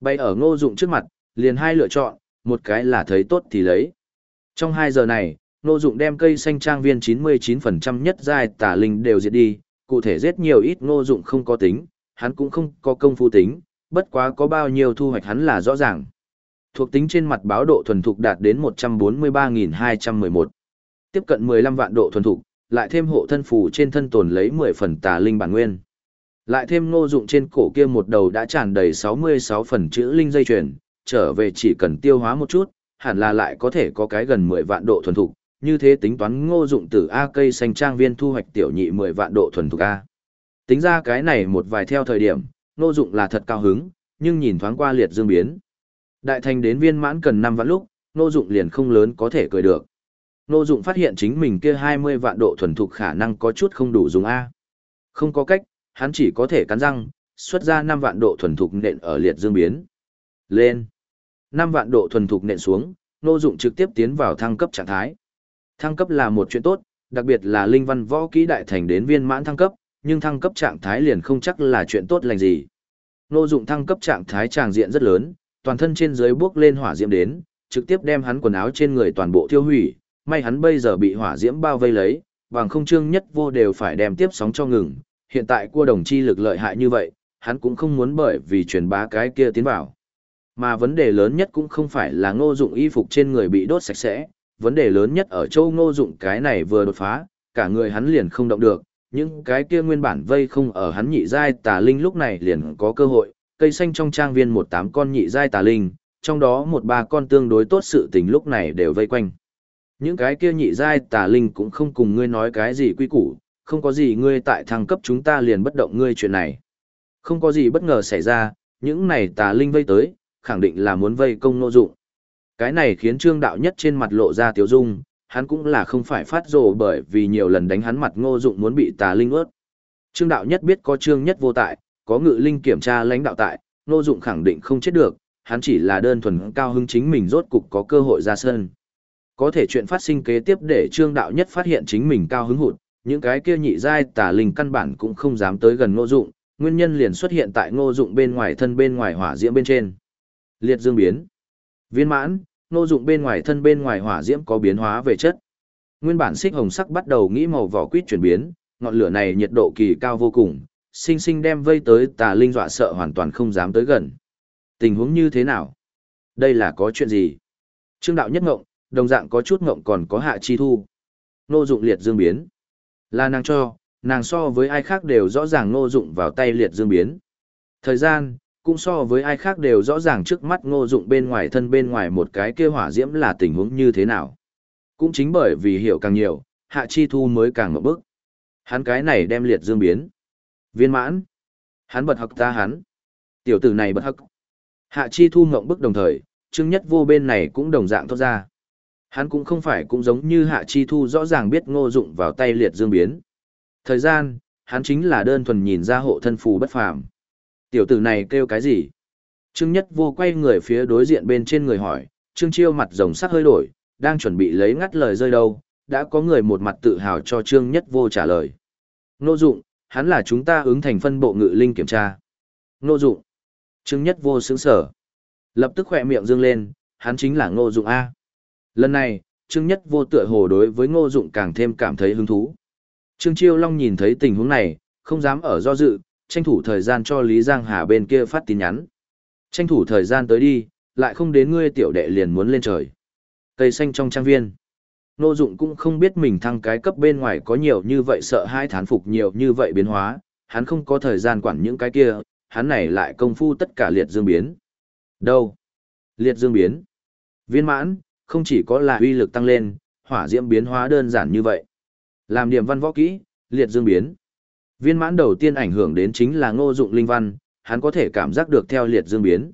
Bay ở Ngô Dụng trước mặt, liền hai lựa chọn, một cái là thấy tốt thì lấy. Trong 2 giờ này, Ngô Dụng đem cây xanh trang viên 99% nhất giai tả linh đều diệt đi, cụ thể giết nhiều ít Ngô Dụng không có tính, hắn cũng không có công phu tính, bất quá có bao nhiêu thu hoạch hắn là rõ ràng. Thuộc tính trên mặt báo độ thuần thục đạt đến 143.211. Tiếp cận 15 vạn độ thuần thục, lại thêm hộ thân phù trên thân tồn lấy 10 phần tà linh bản nguyên. Lại thêm ngô dụng trên cổ kia một đầu đã tràn đầy 66 phần chữ linh dây chuyền, trở về chỉ cần tiêu hóa một chút, hẳn là lại có thể có cái gần 10 vạn độ thuần thục, như thế tính toán ngô dụng từ A cây xanh trang viên thu hoạch tiểu nhị 10 vạn độ thuần thuộc A. Tính ra cái này một vài theo thời điểm, ngô dụng là thật cao hứng, nhưng nhìn thoáng qua liệt dương biến. Đại thành đến viên mãn cần 5 vạn lúc, ngô dụng liền không lớn có thể cười được. Ngô dụng phát hiện chính mình kia 20 vạn độ thuần thuộc khả năng có chút không đủ dùng A. Không có cách, hắn chỉ có thể cắn răng, xuất ra 5 vạn độ thuần thuộc nện ở liệt dương biến. Lên. 5 vạn độ thuần thuộc nện xuống, Ngô dụng trực tiếp tiến vào thăng cấp trạng thái. Thăng cấp là một chuyện tốt, đặc biệt là linh văn võ kỹ đại thành đến viên mãn thăng cấp, nhưng thăng cấp trạng thái liền không chắc là chuyện tốt lành gì. Ngô dụng thăng cấp trạng thái tràng diện rất lớn, toàn thân trên dưới bước lên hỏa diễm đến, trực tiếp đem hắn quần áo trên người toàn bộ thiêu hủy, may hắn bây giờ bị hỏa diễm bao vây lấy, bằng không trương nhất vô đều phải đem tiếp sóng cho ngừng, hiện tại cua đồng chi lực lợi hại như vậy, hắn cũng không muốn bởi vì truyền bá cái kia tiến vào. Mà vấn đề lớn nhất cũng không phải là ngô dụng y phục trên người bị đốt sạch sẽ, vấn đề lớn nhất ở châu ngô dụng cái này vừa đột phá, cả người hắn liền không động được, những cái kia nguyên bản vây không ở hắn nhị giai tà linh lúc này liền có cơ hội, cây xanh trong trang viên một tám con nhị giai tà linh, trong đó một ba con tương đối tốt sự tình lúc này đều vây quanh. Những cái kia nhị giai tà linh cũng không cùng ngươi nói cái gì quy củ, không có gì ngươi tại thăng cấp chúng ta liền bất động ngươi chuyện này. Không có gì bất ngờ xảy ra, những này tà linh vây tới, khẳng định là muốn vây công nô dụng. Cái này khiến trương đạo nhất trên mặt lộ ra tiếu dung, hắn cũng là không phải phát rồ bởi vì nhiều lần đánh hắn mặt ngô dụng muốn bị tà linh ướt. Trương đạo nhất biết có trương nhất vô tại, có ngự linh kiểm tra lãnh đạo tại, ngô dụng khẳng định không chết được, hắn chỉ là đơn thuần cao hứng chính mình rốt cục có cơ hội ra sân. Có thể chuyện phát sinh kế tiếp để trương đạo nhất phát hiện chính mình cao hứng hụt, những cái kia nhị giai tà linh căn bản cũng không dám tới gần ngô dụng, nguyên nhân liền xuất hiện tại ngô dụng bên ngoài thân bên ngoài hỏa diễm bên trên. Liệt dương biến. Viên mãn, nô dụng bên ngoài thân bên ngoài hỏa diễm có biến hóa về chất. Nguyên bản xích hồng sắc bắt đầu nghĩ màu vỏ quýt chuyển biến, ngọn lửa này nhiệt độ kỳ cao vô cùng, sinh sinh đem vây tới tà linh dọa sợ hoàn toàn không dám tới gần. Tình huống như thế nào? Đây là có chuyện gì? Trương đạo nhất ngộng, đồng dạng có chút ngộng còn có hạ chi thu. Nô dụng liệt dương biến. Là nàng cho, nàng so với ai khác đều rõ ràng nô dụng vào tay liệt dương biến. Thời gian, cũng so với ai khác đều rõ ràng trước mắt ngô dụng bên ngoài thân bên ngoài một cái kia hỏa diễm là tình huống như thế nào. Cũng chính bởi vì hiểu càng nhiều, hạ chi thu mới càng ngậm bức. Hắn cái này đem liệt dương biến. Viên mãn. Hắn bật hậc ta hắn. Tiểu tử này bật hậc. Hạ chi thu ngậm bức đồng thời, Trương Nhất Vô bên này cũng đồng dạng thoát ra. Hắn cũng không phải cũng giống như Hạ Chi Thu rõ ràng biết ngô dụng vào tay liệt dương biến. Thời gian, hắn chính là đơn thuần nhìn ra hộ thân phù bất phàm. Tiểu tử này kêu cái gì? Trương Nhất Vô quay người phía đối diện bên trên người hỏi, Trương Chiêu mặt rồng sắc hơi đổi, đang chuẩn bị lấy ngắt lời rơi đâu, đã có người một mặt tự hào cho Trương Nhất Vô trả lời. Ngô dụng, hắn là chúng ta ứng thành phân bộ ngự linh kiểm tra. Ngô dụng. Trương Nhất Vô sững sở. Lập tức khỏe miệng dương lên, hắn chính là Ngô dụng A. Lần này, Trương Nhất Vô tựa hồ đối với Ngô dụng càng thêm cảm thấy hứng thú. Trương Chiêu Long nhìn thấy tình huống này, không dám ở do dự, tranh thủ thời gian cho Lý Giang Hà bên kia phát tin nhắn. Tranh thủ thời gian tới đi, lại không đến ngươi tiểu đệ liền muốn lên trời. Cây xanh trong trang viên. Nô dụng cũng không biết mình thăng cái cấp bên ngoài có nhiều như vậy sợ hai thán phục nhiều như vậy biến hóa, hắn không có thời gian quản những cái kia, hắn này lại công phu tất cả liệt dương biến. Đâu? Liệt dương biến. Viên mãn, không chỉ có là uy lực tăng lên, hỏa diễm biến hóa đơn giản như vậy. Làm điểm văn võ kỹ, liệt dương biến. Viên mãn đầu tiên ảnh hưởng đến chính là ngô dụng linh văn, hắn có thể cảm giác được theo liệt dương biến.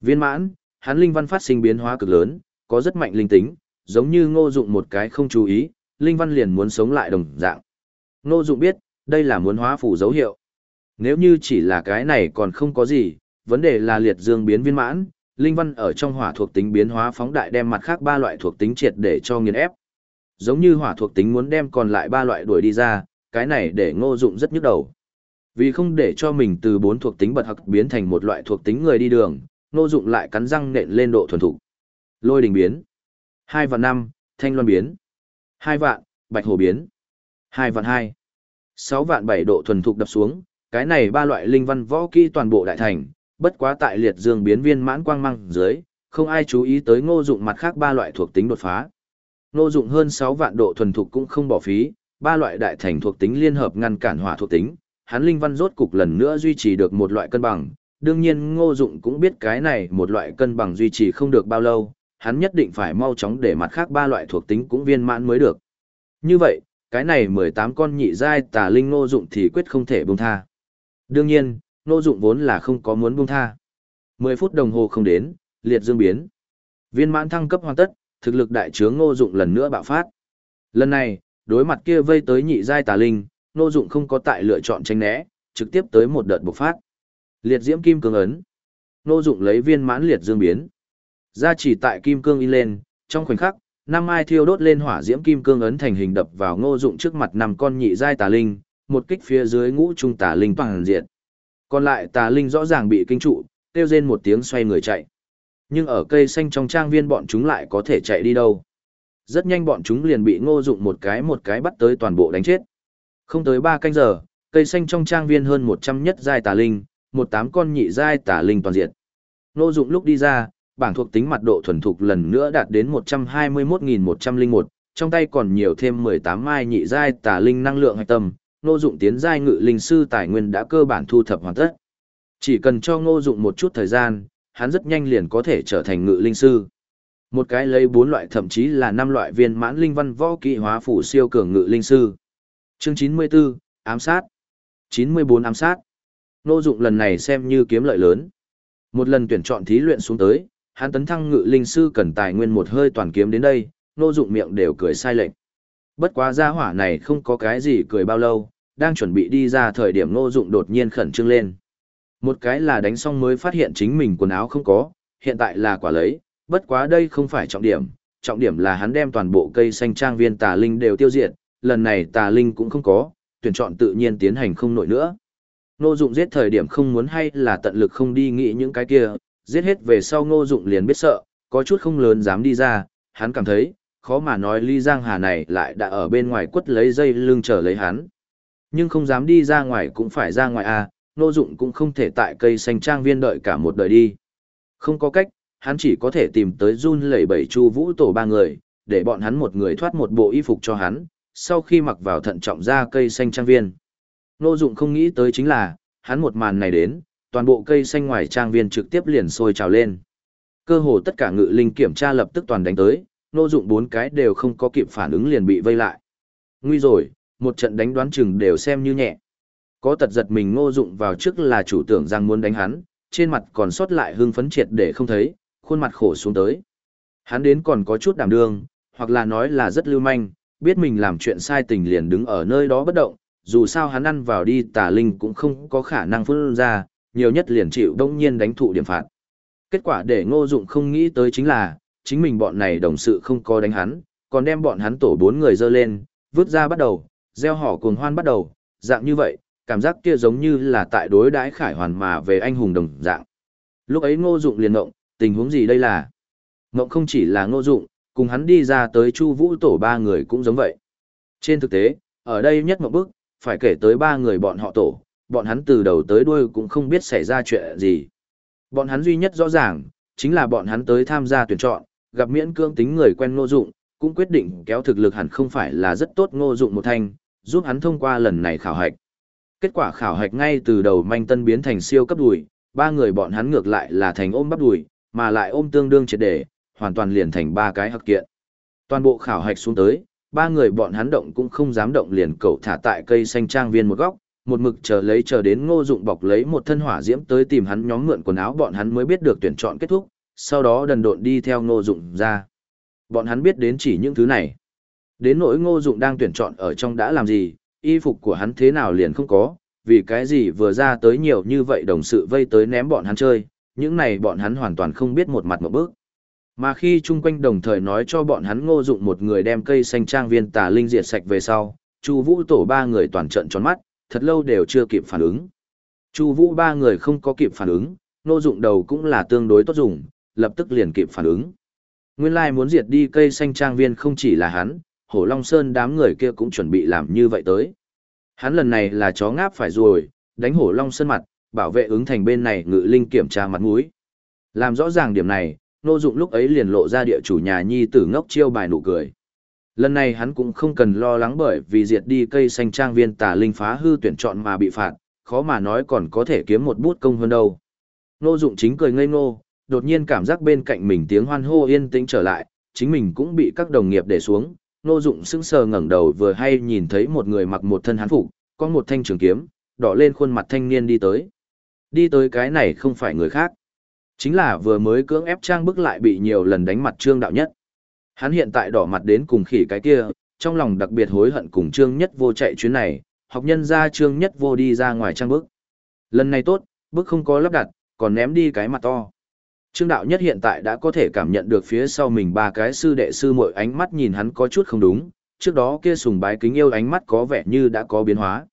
Viên mãn, hắn linh văn phát sinh biến hóa cực lớn, có rất mạnh linh tính, giống như ngô dụng một cái không chú ý, linh văn liền muốn sống lại đồng dạng. Ngô dụng biết, đây là muốn hóa phủ dấu hiệu. Nếu như chỉ là cái này còn không có gì, vấn đề là liệt dương biến viên mãn, linh văn ở trong hỏa thuộc tính biến hóa phóng đại đem mặt khác ba loại thuộc tính triệt để cho nghiền ép. Giống như hỏa thuộc tính muốn đem còn lại ba loại đuổi đi ra, cái này để ngô dụng rất nhức đầu. Vì không để cho mình từ bốn thuộc tính bật học biến thành một loại thuộc tính người đi đường, ngô dụng lại cắn răng nện lên độ thuần thục. Lôi đình biến. hai vạn năm, thanh loan biến. hai vạn, bạch hồ biến. hai vạn hai. sáu vạn bảy độ thuần thục đập xuống, cái này ba loại linh văn võ kỹ toàn bộ đại thành, bất quá tại liệt dương biến viên mãn quang măng dưới, không ai chú ý tới ngô dụng mặt khác ba loại thuộc tính đột phá. Ngô dụng hơn 6 vạn độ thuần thục cũng không bỏ phí, ba loại đại thành thuộc tính liên hợp ngăn cản hỏa thuộc tính, hắn linh văn rốt cục lần nữa duy trì được một loại cân bằng. Đương nhiên Ngô Dụng cũng biết cái này một loại cân bằng duy trì không được bao lâu, hắn nhất định phải mau chóng để mặt khác ba loại thuộc tính cũng viên mãn mới được. Như vậy, cái này 18 con nhị giai tà linh Ngô Dụng thì quyết không thể buông tha. Đương nhiên, Ngô Dụng vốn là không có muốn buông tha. 10 phút đồng hồ không đến, liệt dương biến. Viên mãn thăng cấp hoàn tất, thực lực đại trướng Ngô Dụng lần nữa bạo phát. Lần này, đối mặt kia vây tới nhị giai tà linh, Ngô Dụng không có tại lựa chọn tránh né, trực tiếp tới một đợt bộc phát. Liệt diễm kim cương ấn. Ngô Dụng lấy viên mãn liệt dương biến. Ra chỉ tại kim cương in lên, trong khoảnh khắc, năm mai thiêu đốt lên hỏa diễm kim cương ấn thành hình đập vào Ngô Dụng trước mặt năm con nhị giai tà linh, một kích phía dưới ngũ trung tà linh toàn diện. Còn lại tà linh rõ ràng bị kinh trụ, kêu rên một tiếng xoay người chạy. Nhưng ở cây xanh trong trang viên bọn chúng lại có thể chạy đi đâu. Rất nhanh bọn chúng liền bị ngô dụng một cái một cái bắt tới toàn bộ đánh chết. Không tới ba canh giờ, cây xanh trong trang viên hơn một trăm nhất giai tà linh, một tám con nhị giai tà linh toàn diện. Ngô dụng lúc đi ra, bảng thuộc tính mặt độ thuần thục lần nữa đạt đến một trăm hai mươi một nghìn một trăm linh một, trong tay còn nhiều thêm mười tám mai nhị giai tà linh năng lượng hạch tâm, Ngô Dụng tiến giai ngự linh sư tài nguyên đã cơ bản thu thập hoàn tất. Chỉ cần cho Ngô Dụng một chút thời gian, hắn rất nhanh liền có thể trở thành ngự linh sư. Một cái lấy bốn loại thậm chí là năm loại viên mãn linh văn võ kỹ hóa phủ siêu cường ngự linh sư. Chương 94, ám sát. 94 ám sát. nô Dụng lần này xem như kiếm lợi lớn. Một lần tuyển chọn thí luyện xuống tới, hắn tấn thăng ngự linh sư cần tài nguyên một hơi toàn kiếm đến đây, nô Dụng miệng đều cười sai lệch. Bất quá gia hỏa này không có cái gì cười bao lâu, đang chuẩn bị đi ra thời điểm nô Dụng đột nhiên khẩn trương lên. Một cái là đánh xong mới phát hiện chính mình quần áo không có, hiện tại là quả lấy, bất quá đây không phải trọng điểm, trọng điểm là hắn đem toàn bộ cây xanh trang viên tà linh đều tiêu diệt, lần này tà linh cũng không có, tuyển chọn tự nhiên tiến hành không nổi nữa. Ngô Dụng giết thời điểm không muốn hay là tận lực không đi nghĩ những cái kia, giết hết về sau Ngô Dụng liền biết sợ, có chút không lớn dám đi ra, hắn cảm thấy, khó mà nói Ly Giang Hà này lại đã ở bên ngoài quất lấy dây lưng chờ lấy hắn. Nhưng không dám đi ra ngoài cũng phải ra ngoài à, Ngô Dụng cũng không thể tại cây xanh trang viên đợi cả một đời đi. Không có cách, hắn chỉ có thể tìm tới run lẩy bẩy Chu Vũ tổ ba người, để bọn hắn một người thoát một bộ y phục cho hắn, sau khi mặc vào thận trọng ra cây xanh trang viên. Ngô Dụng không nghĩ tới chính là, hắn một màn này đến, toàn bộ cây xanh ngoài trang viên trực tiếp liền sôi trào lên. Cơ hồ tất cả ngự linh kiểm tra lập tức toàn đánh tới, Ngô Dụng bốn cái đều không có kịp phản ứng liền bị vây lại. Nguy rồi, một trận đánh đoán chừng đều xem như nhẹ. Có tật giật mình ngô dụng vào trước là chủ tưởng rằng muốn đánh hắn, trên mặt còn sót lại hưng phấn triệt để không thấy, khuôn mặt khổ xuống tới. Hắn đến còn có chút đảm đương, hoặc là nói là rất lưu manh, biết mình làm chuyện sai tình liền đứng ở nơi đó bất động, dù sao hắn ăn vào đi tà linh cũng không có khả năng phương ra, nhiều nhất liền chịu đông nhiên đánh thụ điểm phạt. Kết quả để ngô dụng không nghĩ tới chính là, chính mình bọn này đồng sự không có đánh hắn, còn đem bọn hắn tổ bốn người dơ lên, vứt ra bắt đầu, gieo họ cuồng hoan bắt đầu, dạng như vậy, cảm giác kia giống như là tại đối đãi khải hoàn mà về anh hùng đồng dạng. Lúc ấy ngô dụng liền ngộng, tình huống gì đây là? Ngộng không chỉ là ngô dụng, cùng hắn đi ra tới chu vũ tổ ba người cũng giống vậy. Trên thực tế, ở đây nhất một bước, phải kể tới ba người bọn họ tổ, bọn hắn từ đầu tới đuôi cũng không biết xảy ra chuyện gì. Bọn hắn duy nhất rõ ràng, chính là bọn hắn tới tham gia tuyển chọn, gặp miễn cưỡng tính người quen ngô dụng, cũng quyết định kéo thực lực hẳn không phải là rất tốt ngô dụng một thanh, giúp hắn thông qua lần này khảo hạch. Kết quả khảo hạch ngay từ đầu manh tân biến thành siêu cấp đùi, ba người bọn hắn ngược lại là thành ôm bắp đùi, mà lại ôm tương đương triệt để, hoàn toàn liền thành ba cái hắc kiện. Toàn bộ khảo hạch xuống tới, ba người bọn hắn động cũng không dám động liền cậu thả tại cây xanh trang viên một góc, một mực chờ lấy chờ đến ngô dụng bọc lấy một thân hỏa diễm tới tìm hắn nhóm mượn quần áo bọn hắn mới biết được tuyển chọn kết thúc, sau đó đần độn đi theo ngô dụng ra. Bọn hắn biết đến chỉ những thứ này. Đến nỗi ngô dụng đang tuyển chọn ở trong đã làm gì, y phục của hắn thế nào liền không có, vì cái gì vừa ra tới nhiều như vậy đồng sự vây tới ném bọn hắn chơi, những này bọn hắn hoàn toàn không biết một mặt một bước. Mà khi chung quanh đồng thời nói cho bọn hắn ngô dụng một người đem cây xanh trang viên tà linh diệt sạch về sau, Chu Vũ tổ ba người toàn trận tròn mắt, thật lâu đều chưa kịp phản ứng. Chu Vũ ba người không có kịp phản ứng, ngô dụng đầu cũng là tương đối tốt dùng, lập tức liền kịp phản ứng. Nguyên lai muốn diệt đi cây xanh trang viên không chỉ là hắn, Hổ Long Sơn đám người kia cũng chuẩn bị làm như vậy tới. Hắn lần này là chó ngáp phải rồi, đánh Hổ Long Sơn mặt, bảo vệ ứng thành bên này ngự linh kiểm tra mặt mũi. Làm rõ ràng điểm này, Nô Dụng lúc ấy liền lộ ra địa chủ nhà nhi tử ngốc chiêu bài nụ cười. Lần này hắn cũng không cần lo lắng bởi vì diệt đi cây xanh trang viên tà linh phá hư tuyển chọn mà bị phạt, khó mà nói còn có thể kiếm một bút công hơn đâu. Nô Dụng chính cười ngây ngô, đột nhiên cảm giác bên cạnh mình tiếng hoan hô yên tĩnh trở lại, chính mình cũng bị các đồng nghiệp để xuống. Nô Dụng sững sờ ngẩng đầu vừa hay nhìn thấy một người mặc một thân hán phục, có một thanh trường kiếm, đỏ lên khuôn mặt thanh niên đi tới. Đi tới cái này không phải người khác. Chính là vừa mới cưỡng ép trang bức lại bị nhiều lần đánh mặt trương đạo nhất. Hắn hiện tại đỏ mặt đến cùng khỉ cái kia, trong lòng đặc biệt hối hận cùng trương nhất vô chạy chuyến này, học nhân ra trương nhất vô đi ra ngoài trang bức. Lần này tốt, bức không có lắp đặt, còn ném đi cái mặt to. Trương đạo nhất hiện tại đã có thể cảm nhận được phía sau mình ba cái sư đệ sư muội ánh mắt nhìn hắn có chút không đúng, trước đó kia sùng bái kính yêu ánh mắt có vẻ như đã có biến hóa.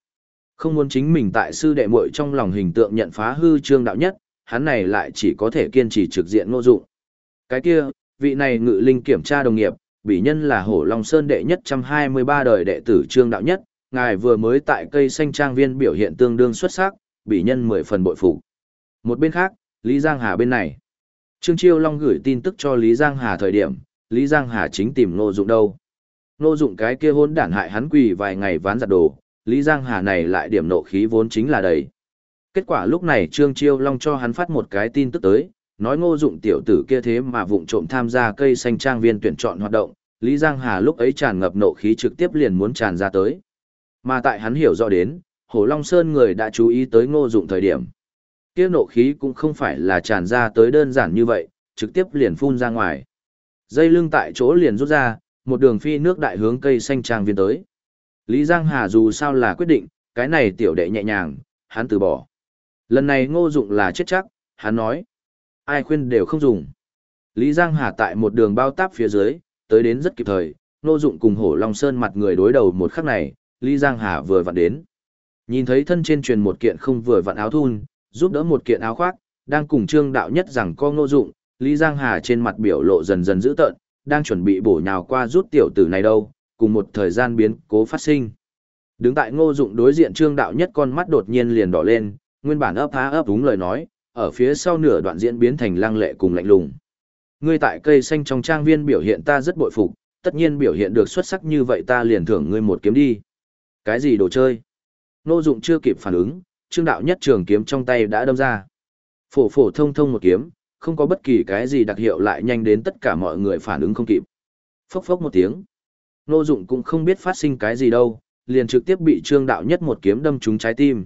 Không muốn chính mình tại sư đệ muội trong lòng hình tượng nhận phá hư trương đạo nhất, hắn này lại chỉ có thể kiên trì trực diện ngô dụng. Cái kia, vị này ngự linh kiểm tra đồng nghiệp, bị nhân là hổ long sơn đệ nhất trăm hai mươi ba đời đệ tử trương đạo nhất, ngài vừa mới tại cây xanh trang viên biểu hiện tương đương xuất sắc, bị nhân mười phần bội phục. Một bên khác, Lý Giang Hà bên này. Trương Chiêu Long gửi tin tức cho Lý Giang Hà thời điểm, Lý Giang Hà chính tìm Ngô Dụng đâu. Ngô Dụng cái kia hôn đản hại hắn quỳ vài ngày ván giặt đồ, Lý Giang Hà này lại điểm nộ khí vốn chính là đầy. Kết quả lúc này Trương Chiêu Long cho hắn phát một cái tin tức tới, nói ngô dụng tiểu tử kia thế mà vụng trộm tham gia cây xanh trang viên tuyển chọn hoạt động, Lý Giang Hà lúc ấy tràn ngập nộ khí trực tiếp liền muốn tràn ra tới. Mà tại hắn hiểu rõ đến, Hổ Long Sơn người đã chú ý tới ngô dụng thời điểm. Kia nộ khí cũng không phải là tràn ra tới đơn giản như vậy, trực tiếp liền phun ra ngoài. Dây lưng tại chỗ liền rút ra, một đường phi nước đại hướng cây xanh trang viên tới. Lý Giang Hà dù sao là quyết định, cái này tiểu đệ nhẹ nhàng, hắn từ bỏ. Lần này ngô dụng là chết chắc, hắn nói. Ai khuyên đều không dùng. Lý Giang Hà tại một đường bao táp phía dưới, tới đến rất kịp thời, ngô dụng cùng hổ Long Sơn mặt người đối đầu một khắc này, Lý Giang Hà vừa vặn đến. Nhìn thấy thân trên truyền một kiện không vừa vặn áo thun, giúp đỡ một kiện áo khoác, đang cùng trương đạo nhất rằng co ngô dụng, Lý Giang Hà trên mặt biểu lộ dần dần dữ tợn, đang chuẩn bị bổ nhào qua rút tiểu tử này đâu, cùng một thời gian biến cố phát sinh. Đứng tại ngô dụng đối diện trương đạo nhất con mắt đột nhiên liền đỏ lên, nguyên bản ấp há ấp đúng lời nói, ở phía sau nửa đoạn diễn biến thành lăng lệ cùng lạnh lùng. Ngươi tại cây xanh trong trang viên biểu hiện ta rất bội phục, tất nhiên biểu hiện được xuất sắc như vậy ta liền thưởng ngươi một kiếm đi. Cái gì đồ chơi? Ngô dụng chưa kịp phản ứng, trương đạo nhất trường kiếm trong tay đã đâm ra. Phổ phổ thông thông một kiếm, không có bất kỳ cái gì đặc hiệu lại nhanh đến tất cả mọi người phản ứng không kịp. Phốc phốc một tiếng. Nô dụng cũng không biết phát sinh cái gì đâu, liền trực tiếp bị trương đạo nhất một kiếm đâm trúng trái tim.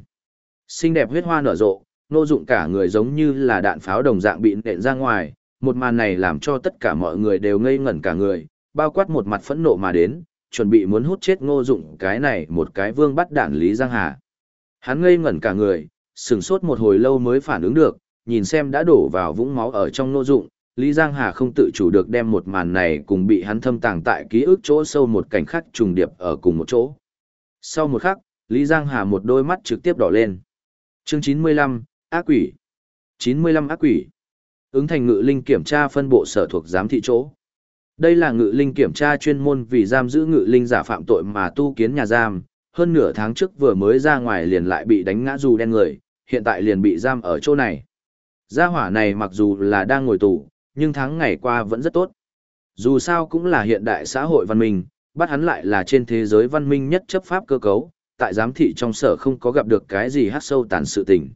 Xinh đẹp huyết hoa nở rộ, nô dụng cả người giống như là đạn pháo đồng dạng bị nện ra ngoài, một màn này làm cho tất cả mọi người đều ngây ngẩn cả người, bao quát một mặt phẫn nộ mà đến, chuẩn bị muốn hút chết ngô dụng cái này một cái vương bắt đản Lý Giang Hà. Hắn ngây ngẩn cả người, sững sốt một hồi lâu mới phản ứng được, nhìn xem đã đổ vào vũng máu ở trong ngô dụng, Lý Giang Hà không tự chủ được đem một màn này cùng bị hắn thâm tàng tại ký ức chỗ sâu một cảnh khắc trùng điệp ở cùng một chỗ. Sau một khắc, Lý Giang Hà một đôi mắt trực tiếp đỏ lên. Chương 95, ác quỷ. 95 ác quỷ. Ứng thành ngự linh kiểm tra phân bộ sở thuộc giám thị chỗ. Đây là ngự linh kiểm tra chuyên môn vì giam giữ ngự linh giả phạm tội mà tu kiến nhà giam, hơn nửa tháng trước vừa mới ra ngoài liền lại bị đánh ngã dù đen người, hiện tại liền bị giam ở chỗ này. Gia hỏa này mặc dù là đang ngồi tù, nhưng tháng ngày qua vẫn rất tốt. Dù sao cũng là hiện đại xã hội văn minh, bắt hắn lại là trên thế giới văn minh nhất chấp pháp cơ cấu, tại giám thị trong sở không có gặp được cái gì hát sâu tàn sự tình.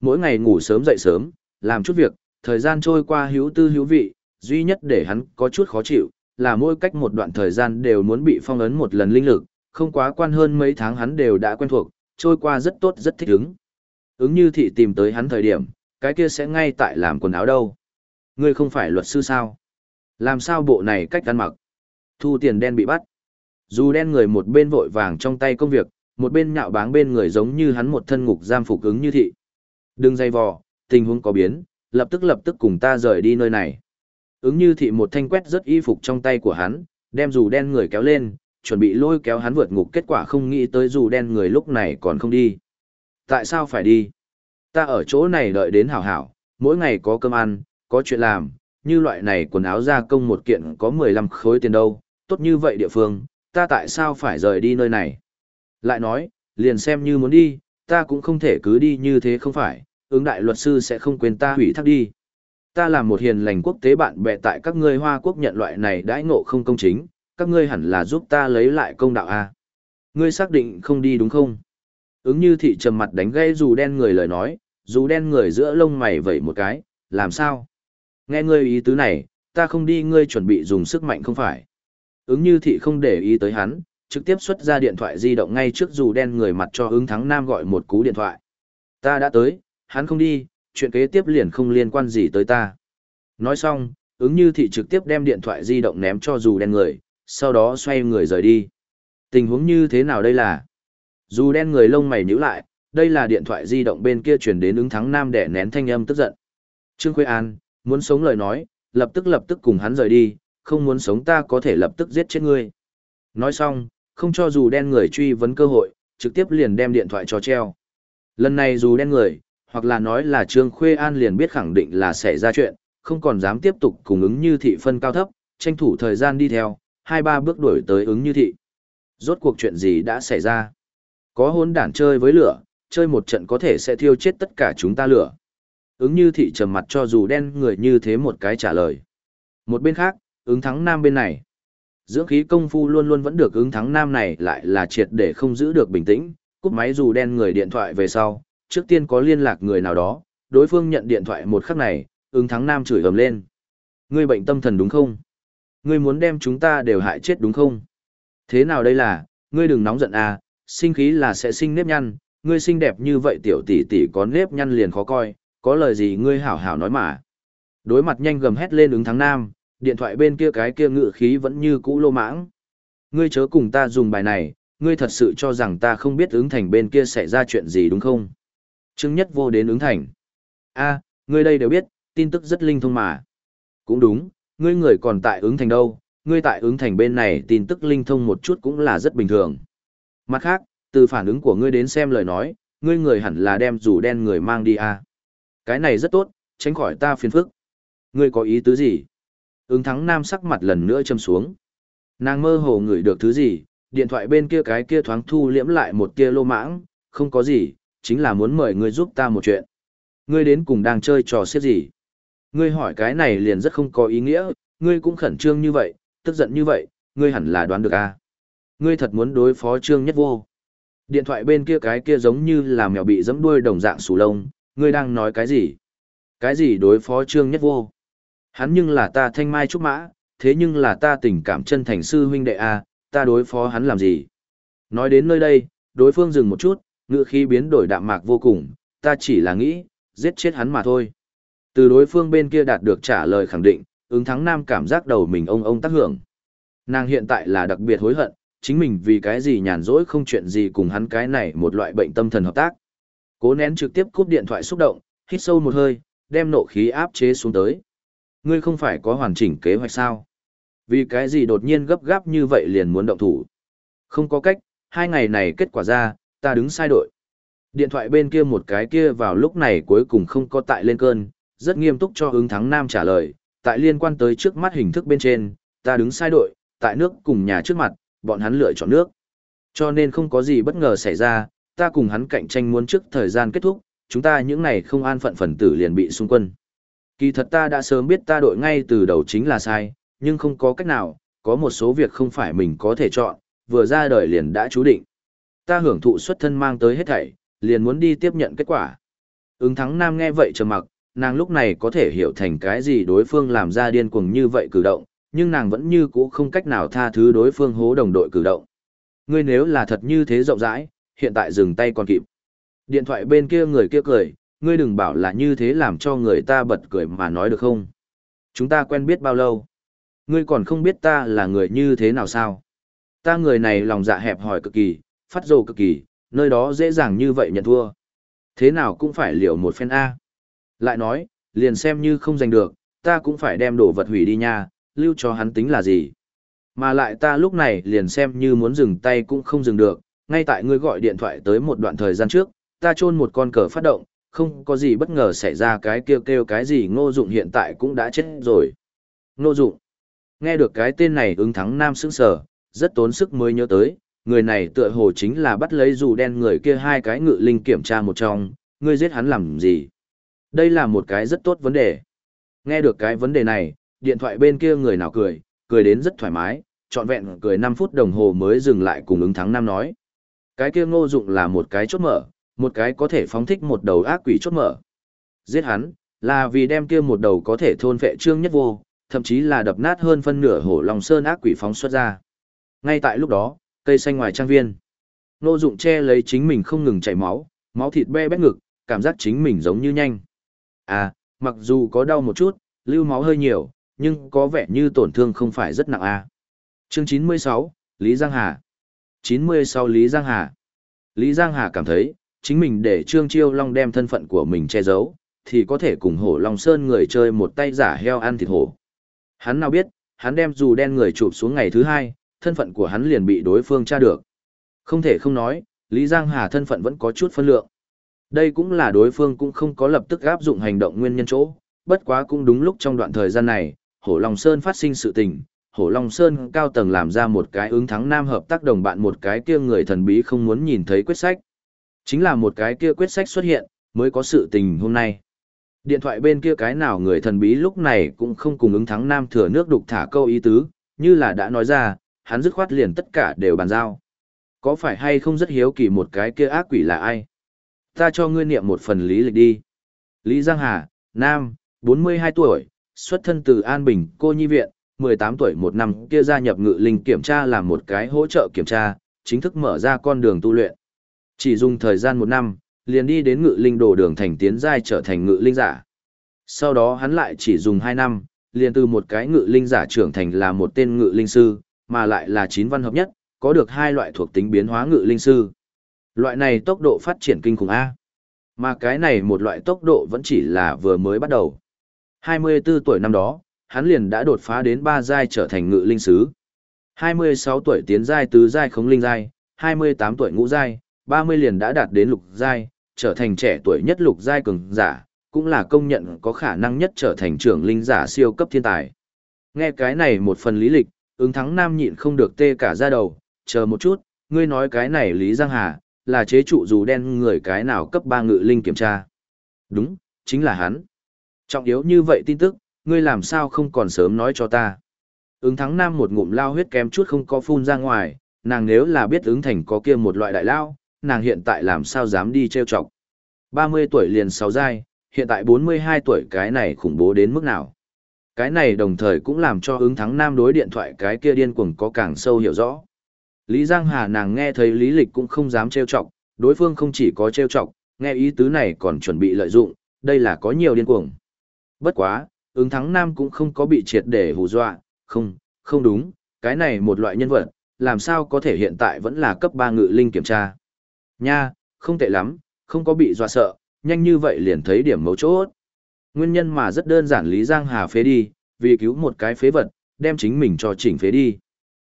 Mỗi ngày ngủ sớm dậy sớm, làm chút việc, thời gian trôi qua hữu tư hữu vị, duy nhất để hắn có chút khó chịu, là mỗi cách một đoạn thời gian đều muốn bị phong ấn một lần linh lực, không quá quan hơn mấy tháng hắn đều đã quen thuộc, trôi qua rất tốt rất thích ứng. Ứng như thị tìm tới hắn thời điểm, cái kia sẽ ngay tại làm quần áo đâu. Ngươi không phải luật sư sao? Làm sao bộ này cách ăn mặc? Thu tiền đen bị bắt. Dù đen người một bên vội vàng trong tay công việc, một bên nhạo báng bên người giống như hắn một thân ngục giam phục ứng như thị. Đừng dây vò, tình huống có biến, lập tức lập tức cùng ta rời đi nơi này. Ứng như thị một thanh quét rất y phục trong tay của hắn, đem dù đen người kéo lên, chuẩn bị lôi kéo hắn vượt ngục kết quả không nghĩ tới dù đen người lúc này còn không đi. Tại sao phải đi? Ta ở chỗ này đợi đến hảo hảo, mỗi ngày có cơm ăn, có chuyện làm, như loại này quần áo gia công một kiện có 15 khối tiền đâu, tốt như vậy địa phương, ta tại sao phải rời đi nơi này? Lại nói, liền xem như muốn đi, ta cũng không thể cứ đi như thế không phải, ứng đại luật sư sẽ không quên ta hủy thác đi. Ta là một hiền lành quốc tế bạn bè tại các ngươi Hoa Quốc nhận loại này đãi ngộ không công chính, các ngươi hẳn là giúp ta lấy lại công đạo a. Ngươi xác định không đi đúng không? Ứng như thị trầm mặt đánh gây dù đen người lời nói, dù đen người giữa lông mày vẩy một cái, làm sao? Nghe ngươi ý tứ này, ta không đi ngươi chuẩn bị dùng sức mạnh không phải. Ứng như thị không để ý tới hắn, trực tiếp xuất ra điện thoại di động ngay trước dù đen người mặt cho ứng thắng nam gọi một cú điện thoại. Ta đã tới, hắn không đi, chuyện kế tiếp liền không liên quan gì tới ta. Nói xong, ứng như thị trực tiếp đem điện thoại di động ném cho dù đen người, sau đó xoay người rời đi. Tình huống như thế nào đây là? Dù đen người lông mày nhíu lại, đây là điện thoại di động bên kia chuyển đến ứng thắng nam để nén thanh âm tức giận. Trương Khuê An, muốn sống lời nói, lập tức lập tức cùng hắn rời đi, không muốn sống ta có thể lập tức giết chết ngươi. Nói xong, không cho dù đen người truy vấn cơ hội, trực tiếp liền đem điện thoại cho treo. Lần này dù đen người, hoặc là nói là Trương Khuê An liền biết khẳng định là sẽ ra chuyện, không còn dám tiếp tục cùng ứng như thị phân cao thấp, tranh thủ thời gian đi theo, hai ba bước đuổi tới ứng như thị. Rốt cuộc chuyện gì đã xảy ra? Có hôn đản chơi với lửa, chơi một trận có thể sẽ thiêu chết tất cả chúng ta lửa. Ứng như thị trầm mặt cho dù đen người như thế một cái trả lời. Một bên khác, ứng thắng nam bên này. Dưỡng khí công phu luôn luôn vẫn được ứng thắng nam này lại là triệt để không giữ được bình tĩnh, cúp máy dù đen người điện thoại về sau, trước tiên có liên lạc người nào đó, đối phương nhận điện thoại một khắc này, ứng thắng nam chửi ầm lên. Ngươi bệnh tâm thần đúng không? Ngươi muốn đem chúng ta đều hại chết đúng không? Thế nào đây là, ngươi đừng nóng giận à, sinh khí là sẽ sinh nếp nhăn, ngươi xinh đẹp như vậy tiểu tỷ tỷ có nếp nhăn liền khó coi, có lời gì ngươi hảo hảo nói mà. Đối mặt nhanh gầm hét lên ứng thắng nam, điện thoại bên kia cái kia ngự khí vẫn như cũ lô mãng. Ngươi chớ cùng ta dùng bài này, ngươi thật sự cho rằng ta không biết ứng thành bên kia xảy ra chuyện gì đúng không? Trương Nhất vô đến ứng thành. a ngươi đây đều biết, tin tức rất linh thông mà. Cũng đúng, ngươi người còn tại ứng thành đâu, ngươi tại ứng thành bên này tin tức linh thông một chút cũng là rất bình thường. Mặt khác, từ phản ứng của ngươi đến xem lời nói, ngươi người hẳn là đem rủ đen người mang đi a cái này rất tốt, tránh khỏi ta phiền phức. Ngươi có ý tứ gì? Ứng thắng nam sắc mặt lần nữa châm xuống. Nàng mơ hồ ngửi được thứ gì, điện thoại bên kia cái kia thoáng thu liễm lại một tia lô mãng, không có gì, chính là muốn mời ngươi giúp ta một chuyện. Ngươi đến cùng đang chơi trò xiết gì? Ngươi hỏi cái này liền rất không có ý nghĩa, ngươi cũng khẩn trương như vậy, tức giận như vậy, ngươi hẳn là đoán được à? Ngươi thật muốn đối phó trương nhất vô. Điện thoại bên kia cái kia giống như là mèo bị dẫm đuôi đồng dạng sù lông, ngươi đang nói cái gì? Cái gì đối phó trương nhất vô? Hắn nhưng là ta thanh mai trúc mã, thế nhưng là ta tình cảm chân thành sư huynh đệ a, ta đối phó hắn làm gì? Nói đến nơi đây, đối phương dừng một chút, ngựa khí biến đổi đạm mạc vô cùng, ta chỉ là nghĩ, giết chết hắn mà thôi. Từ đối phương bên kia đạt được trả lời khẳng định, ứng thắng nam cảm giác đầu mình ông ông tác hưởng. Nàng hiện tại là đặc biệt hối hận, chính mình vì cái gì nhàn rỗi không chuyện gì cùng hắn cái này một loại bệnh tâm thần hợp tác. Cố nén trực tiếp cúp điện thoại xúc động, hít sâu một hơi, đem nộ khí áp chế xuống tới. Ngươi không phải có hoàn chỉnh kế hoạch sao? Vì cái gì đột nhiên gấp gáp như vậy liền muốn động thủ? Không có cách, hai ngày này kết quả ra, ta đứng sai đội. Điện thoại bên kia một cái kia vào lúc này cuối cùng không có tại lên cơn, rất nghiêm túc cho ứng thắng nam trả lời, tại liên quan tới trước mắt hình thức bên trên, ta đứng sai đội, tại nước cùng nhà trước mặt, bọn hắn lựa chọn nước. Cho nên không có gì bất ngờ xảy ra, ta cùng hắn cạnh tranh muốn trước thời gian kết thúc, chúng ta những này không an phận phần tử liền bị xung quân. Kỳ thật ta đã sớm biết ta đội ngay từ đầu chính là sai, nhưng không có cách nào, có một số việc không phải mình có thể chọn, vừa ra đời liền đã chú định. Ta hưởng thụ xuất thân mang tới hết thảy, liền muốn đi tiếp nhận kết quả. Ứng thắng nam nghe vậy trầm mặc, nàng lúc này có thể hiểu thành cái gì đối phương làm ra điên cuồng như vậy cử động, nhưng nàng vẫn như cũ không cách nào tha thứ đối phương hố đồng đội cử động. Ngươi nếu là thật như thế rộng rãi, hiện tại dừng tay còn kịp. Điện thoại bên kia người kia cười, ngươi đừng bảo là như thế làm cho người ta bật cười mà nói được không? Chúng ta quen biết bao lâu? Ngươi còn không biết ta là người như thế nào sao? Ta người này lòng dạ hẹp hòi cực kỳ, phát rồ cực kỳ, nơi đó dễ dàng như vậy nhận thua. Thế nào cũng phải liệu một phen A. Lại nói, liền xem như không giành được, ta cũng phải đem đồ vật hủy đi nha, lưu cho hắn tính là gì. Mà lại ta lúc này liền xem như muốn dừng tay cũng không dừng được, ngay tại ngươi gọi điện thoại tới một đoạn thời gian trước, ta chôn một con cờ phát động, không có gì bất ngờ xảy ra cái kêu kêu cái gì ngô dụng hiện tại cũng đã chết rồi. Ngô dụng. Nghe được cái tên này ứng thắng nam sững sờ, rất tốn sức mới nhớ tới, người này tựa hồ chính là bắt lấy dù đen người kia hai cái ngự linh kiểm tra một trong, ngươi giết hắn làm gì? Đây là một cái rất tốt vấn đề. Nghe được cái vấn đề này, điện thoại bên kia người nào cười, cười đến rất thoải mái, trọn vẹn cười 5 phút đồng hồ mới dừng lại cùng ứng thắng nam nói. Cái kia ngô dụng là một cái chốt mở, một cái có thể phóng thích một đầu ác quỷ chốt mở. Giết hắn, là vì đem kia một đầu có thể thôn vệ trương nhất vô, thậm chí là đập nát hơn phân nửa hổ lòng sơn ác quỷ phóng xuất ra. Ngay tại lúc đó, cây xanh ngoài trang viên. Ngô dụng che lấy chính mình không ngừng chảy máu, máu thịt be bét ngực, cảm giác chính mình giống như nhanh. À, mặc dù có đau một chút, lưu máu hơi nhiều, nhưng có vẻ như tổn thương không phải rất nặng à. Chương 96, Lý Giang Hà 96 Lý Giang Hà Lý Giang Hà cảm thấy, chính mình để Trương Chiêu Long đem thân phận của mình che giấu, thì có thể cùng hổ Long Sơn người chơi một tay giả heo ăn thịt hổ. Hắn nào biết, hắn đem dù đen người chụp xuống ngày thứ hai, thân phận của hắn liền bị đối phương tra được. Không thể không nói, Lý Giang Hà thân phận vẫn có chút phân lượng. Đây cũng là đối phương cũng không có lập tức áp dụng hành động nguyên nhân chỗ, bất quá cũng đúng lúc trong đoạn thời gian này, Hổ Long Sơn phát sinh sự tình, Hổ Long Sơn cao tầng làm ra một cái ứng thắng nam hợp tác đồng bạn một cái kia người thần bí không muốn nhìn thấy quyết sách. Chính là một cái kia quyết sách xuất hiện, mới có sự tình hôm nay. Điện thoại bên kia cái nào người thần bí lúc này cũng không cùng ứng thắng nam thừa nước đục thả câu ý tứ, như là đã nói ra, hắn dứt khoát liền tất cả đều bàn giao. Có phải hay không rất hiếu kỳ một cái kia ác quỷ là ai? Ta cho ngươi niệm một phần lý lịch đi. Lý Giang Hà, Nam, 42 tuổi, xuất thân từ An Bình, cô nhi viện, 18 tuổi một năm kia gia nhập ngự linh kiểm tra làm một cái hỗ trợ kiểm tra, chính thức mở ra con đường tu luyện. Chỉ dùng thời gian một năm, liền đi đến ngự linh đồ đường thành tiến giai trở thành ngự linh giả. Sau đó hắn lại chỉ dùng 2 năm, liền từ một cái ngự linh giả trưởng thành là một tên ngự linh sư, mà lại là chín văn hợp nhất, có được hai loại thuộc tính biến hóa ngự linh sư. Loại này tốc độ phát triển kinh khủng A. Mà cái này một loại tốc độ vẫn chỉ là vừa mới bắt đầu. 24 tuổi năm đó, hắn liền đã đột phá đến ba giai trở thành ngự linh sứ. 26 tuổi tiến giai tứ giai khống linh giai, 28 tuổi ngũ giai, 30 liền đã đạt đến lục giai, trở thành trẻ tuổi nhất lục giai cường giả, cũng là công nhận có khả năng nhất trở thành trưởng linh giả siêu cấp thiên tài. Nghe cái này một phần lý lịch, ứng thắng nam nhịn không được tê cả ra đầu, chờ một chút, ngươi nói cái này Lý Giang Hà, là chế trụ dù đen người cái nào cấp 3 ngự linh kiểm tra. Đúng, chính là hắn. Trọng yếu như vậy tin tức, ngươi làm sao không còn sớm nói cho ta. Ứng thắng nam một ngụm lao huyết kém chút không có phun ra ngoài, nàng nếu là biết ứng thành có kia một loại đại lao, nàng hiện tại làm sao dám đi trêu chọc. 30 tuổi liền 6 giai, hiện tại 42 tuổi cái này khủng bố đến mức nào. Cái này đồng thời cũng làm cho ứng thắng nam đối điện thoại cái kia điên cuồng có càng sâu hiểu rõ. Lý Giang Hà nàng nghe thấy lý lịch cũng không dám trêu chọc, đối phương không chỉ có trêu chọc, nghe ý tứ này còn chuẩn bị lợi dụng, đây là có nhiều điên cuồng. Bất quá, ứng thắng nam cũng không có bị triệt để hù dọa, không, không đúng, cái này một loại nhân vật, làm sao có thể hiện tại vẫn là cấp ba ngự linh kiểm tra. Nha, không tệ lắm, không có bị dọa sợ, nhanh như vậy liền thấy điểm mấu chốt. Nguyên nhân mà rất đơn giản Lý Giang Hà phế đi, vì cứu một cái phế vật, đem chính mình cho chỉnh phế đi.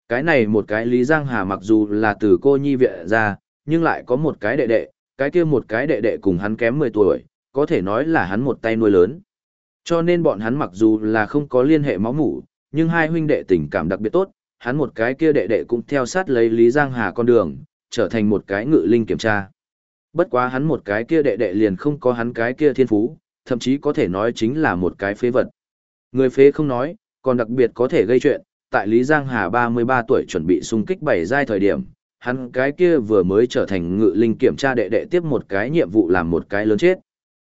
Cái này một cái Lý Giang Hà mặc dù là từ cô nhi viện ra, nhưng lại có một cái đệ đệ, cái kia một cái đệ đệ cùng hắn kém 10 tuổi, có thể nói là hắn một tay nuôi lớn. Cho nên bọn hắn mặc dù là không có liên hệ máu mủ, nhưng hai huynh đệ tình cảm đặc biệt tốt, hắn một cái kia đệ đệ cũng theo sát lấy Lý Giang Hà con đường, trở thành một cái ngự linh kiểm tra. Bất quá hắn một cái kia đệ đệ liền không có hắn cái kia thiên phú, thậm chí có thể nói chính là một cái phế vật. Người phế không nói, còn đặc biệt có thể gây chuyện, tại Lý Giang Hà 33 tuổi chuẩn bị xung kích bảy giai thời điểm, hắn cái kia vừa mới trở thành ngự linh kiểm tra đệ đệ tiếp một cái nhiệm vụ làm một cái lớn chết.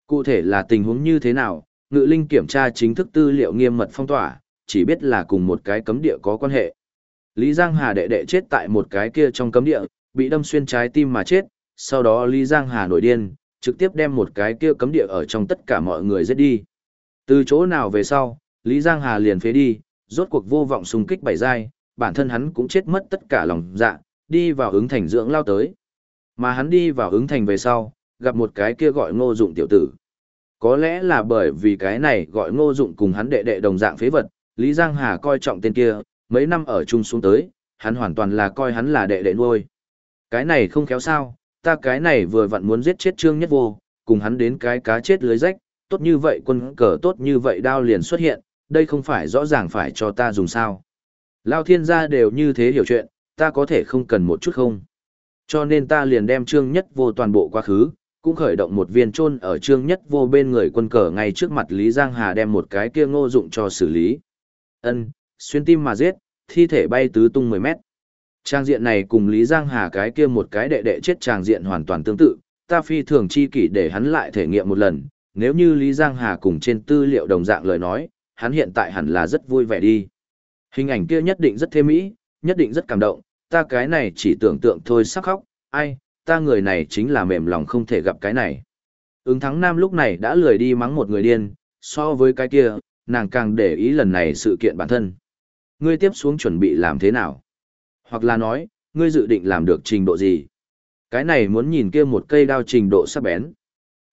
Cụ thể là tình huống như thế nào, ngự linh kiểm tra chính thức tư liệu nghiêm mật phong tỏa, chỉ biết là cùng một cái cấm địa có quan hệ. Lý Giang Hà đệ đệ chết tại một cái kia trong cấm địa, bị đâm xuyên trái tim mà chết, sau đó Lý Giang Hà nổi điên, trực tiếp đem một cái kia cấm địa ở trong tất cả mọi người giết đi. Từ chỗ nào về sau, Lý Giang Hà liền phế đi, rốt cuộc vô vọng xung kích bảy giai, bản thân hắn cũng chết mất tất cả lòng dạ, đi vào ứng thành dưỡng lao tới. Mà hắn đi vào ứng thành về sau, gặp một cái kia gọi ngô dụng tiểu tử. Có lẽ là bởi vì cái này gọi ngô dụng cùng hắn đệ đệ đồng dạng phế vật, Lý Giang Hà coi trọng tên kia, mấy năm ở chung xuống tới, hắn hoàn toàn là coi hắn là đệ đệ nuôi. Cái này không khéo sao, ta cái này vừa vặn muốn giết chết Trương Nhất Vô, cùng hắn đến cái cá chết lưới rách, tốt như vậy quân cờ tốt như vậy đao liền xuất hiện, đây không phải rõ ràng phải cho ta dùng sao. Lao thiên gia đều như thế hiểu chuyện, ta có thể không cần một chút không. Cho nên ta liền đem Trương Nhất Vô toàn bộ quá khứ, cũng khởi động một viên trôn ở Trương Nhất Vô bên người quân cờ ngay trước mặt Lý Giang Hà đem một cái kia ngô dụng cho xử lý. Ân, xuyên tim mà giết, thi thể bay tứ tung 10 mét. Trang diện này cùng Lý Giang Hà cái kia một cái đệ đệ chết trang diện hoàn toàn tương tự, ta phi thường chi kỷ để hắn lại thể nghiệm một lần, nếu như Lý Giang Hà cùng trên tư liệu đồng dạng lời nói, hắn hiện tại hẳn là rất vui vẻ đi. Hình ảnh kia nhất định rất thêm mỹ, nhất định rất cảm động, ta cái này chỉ tưởng tượng thôi sắc khóc, ai, ta người này chính là mềm lòng không thể gặp cái này. Ứng thắng nam lúc này đã lười đi mắng một người điên, so với cái kia, nàng càng để ý lần này sự kiện bản thân. Ngươi tiếp xuống chuẩn bị làm thế nào? Hoặc là nói, ngươi dự định làm được trình độ gì? Cái này muốn nhìn kia một cây đao trình độ sắc bén.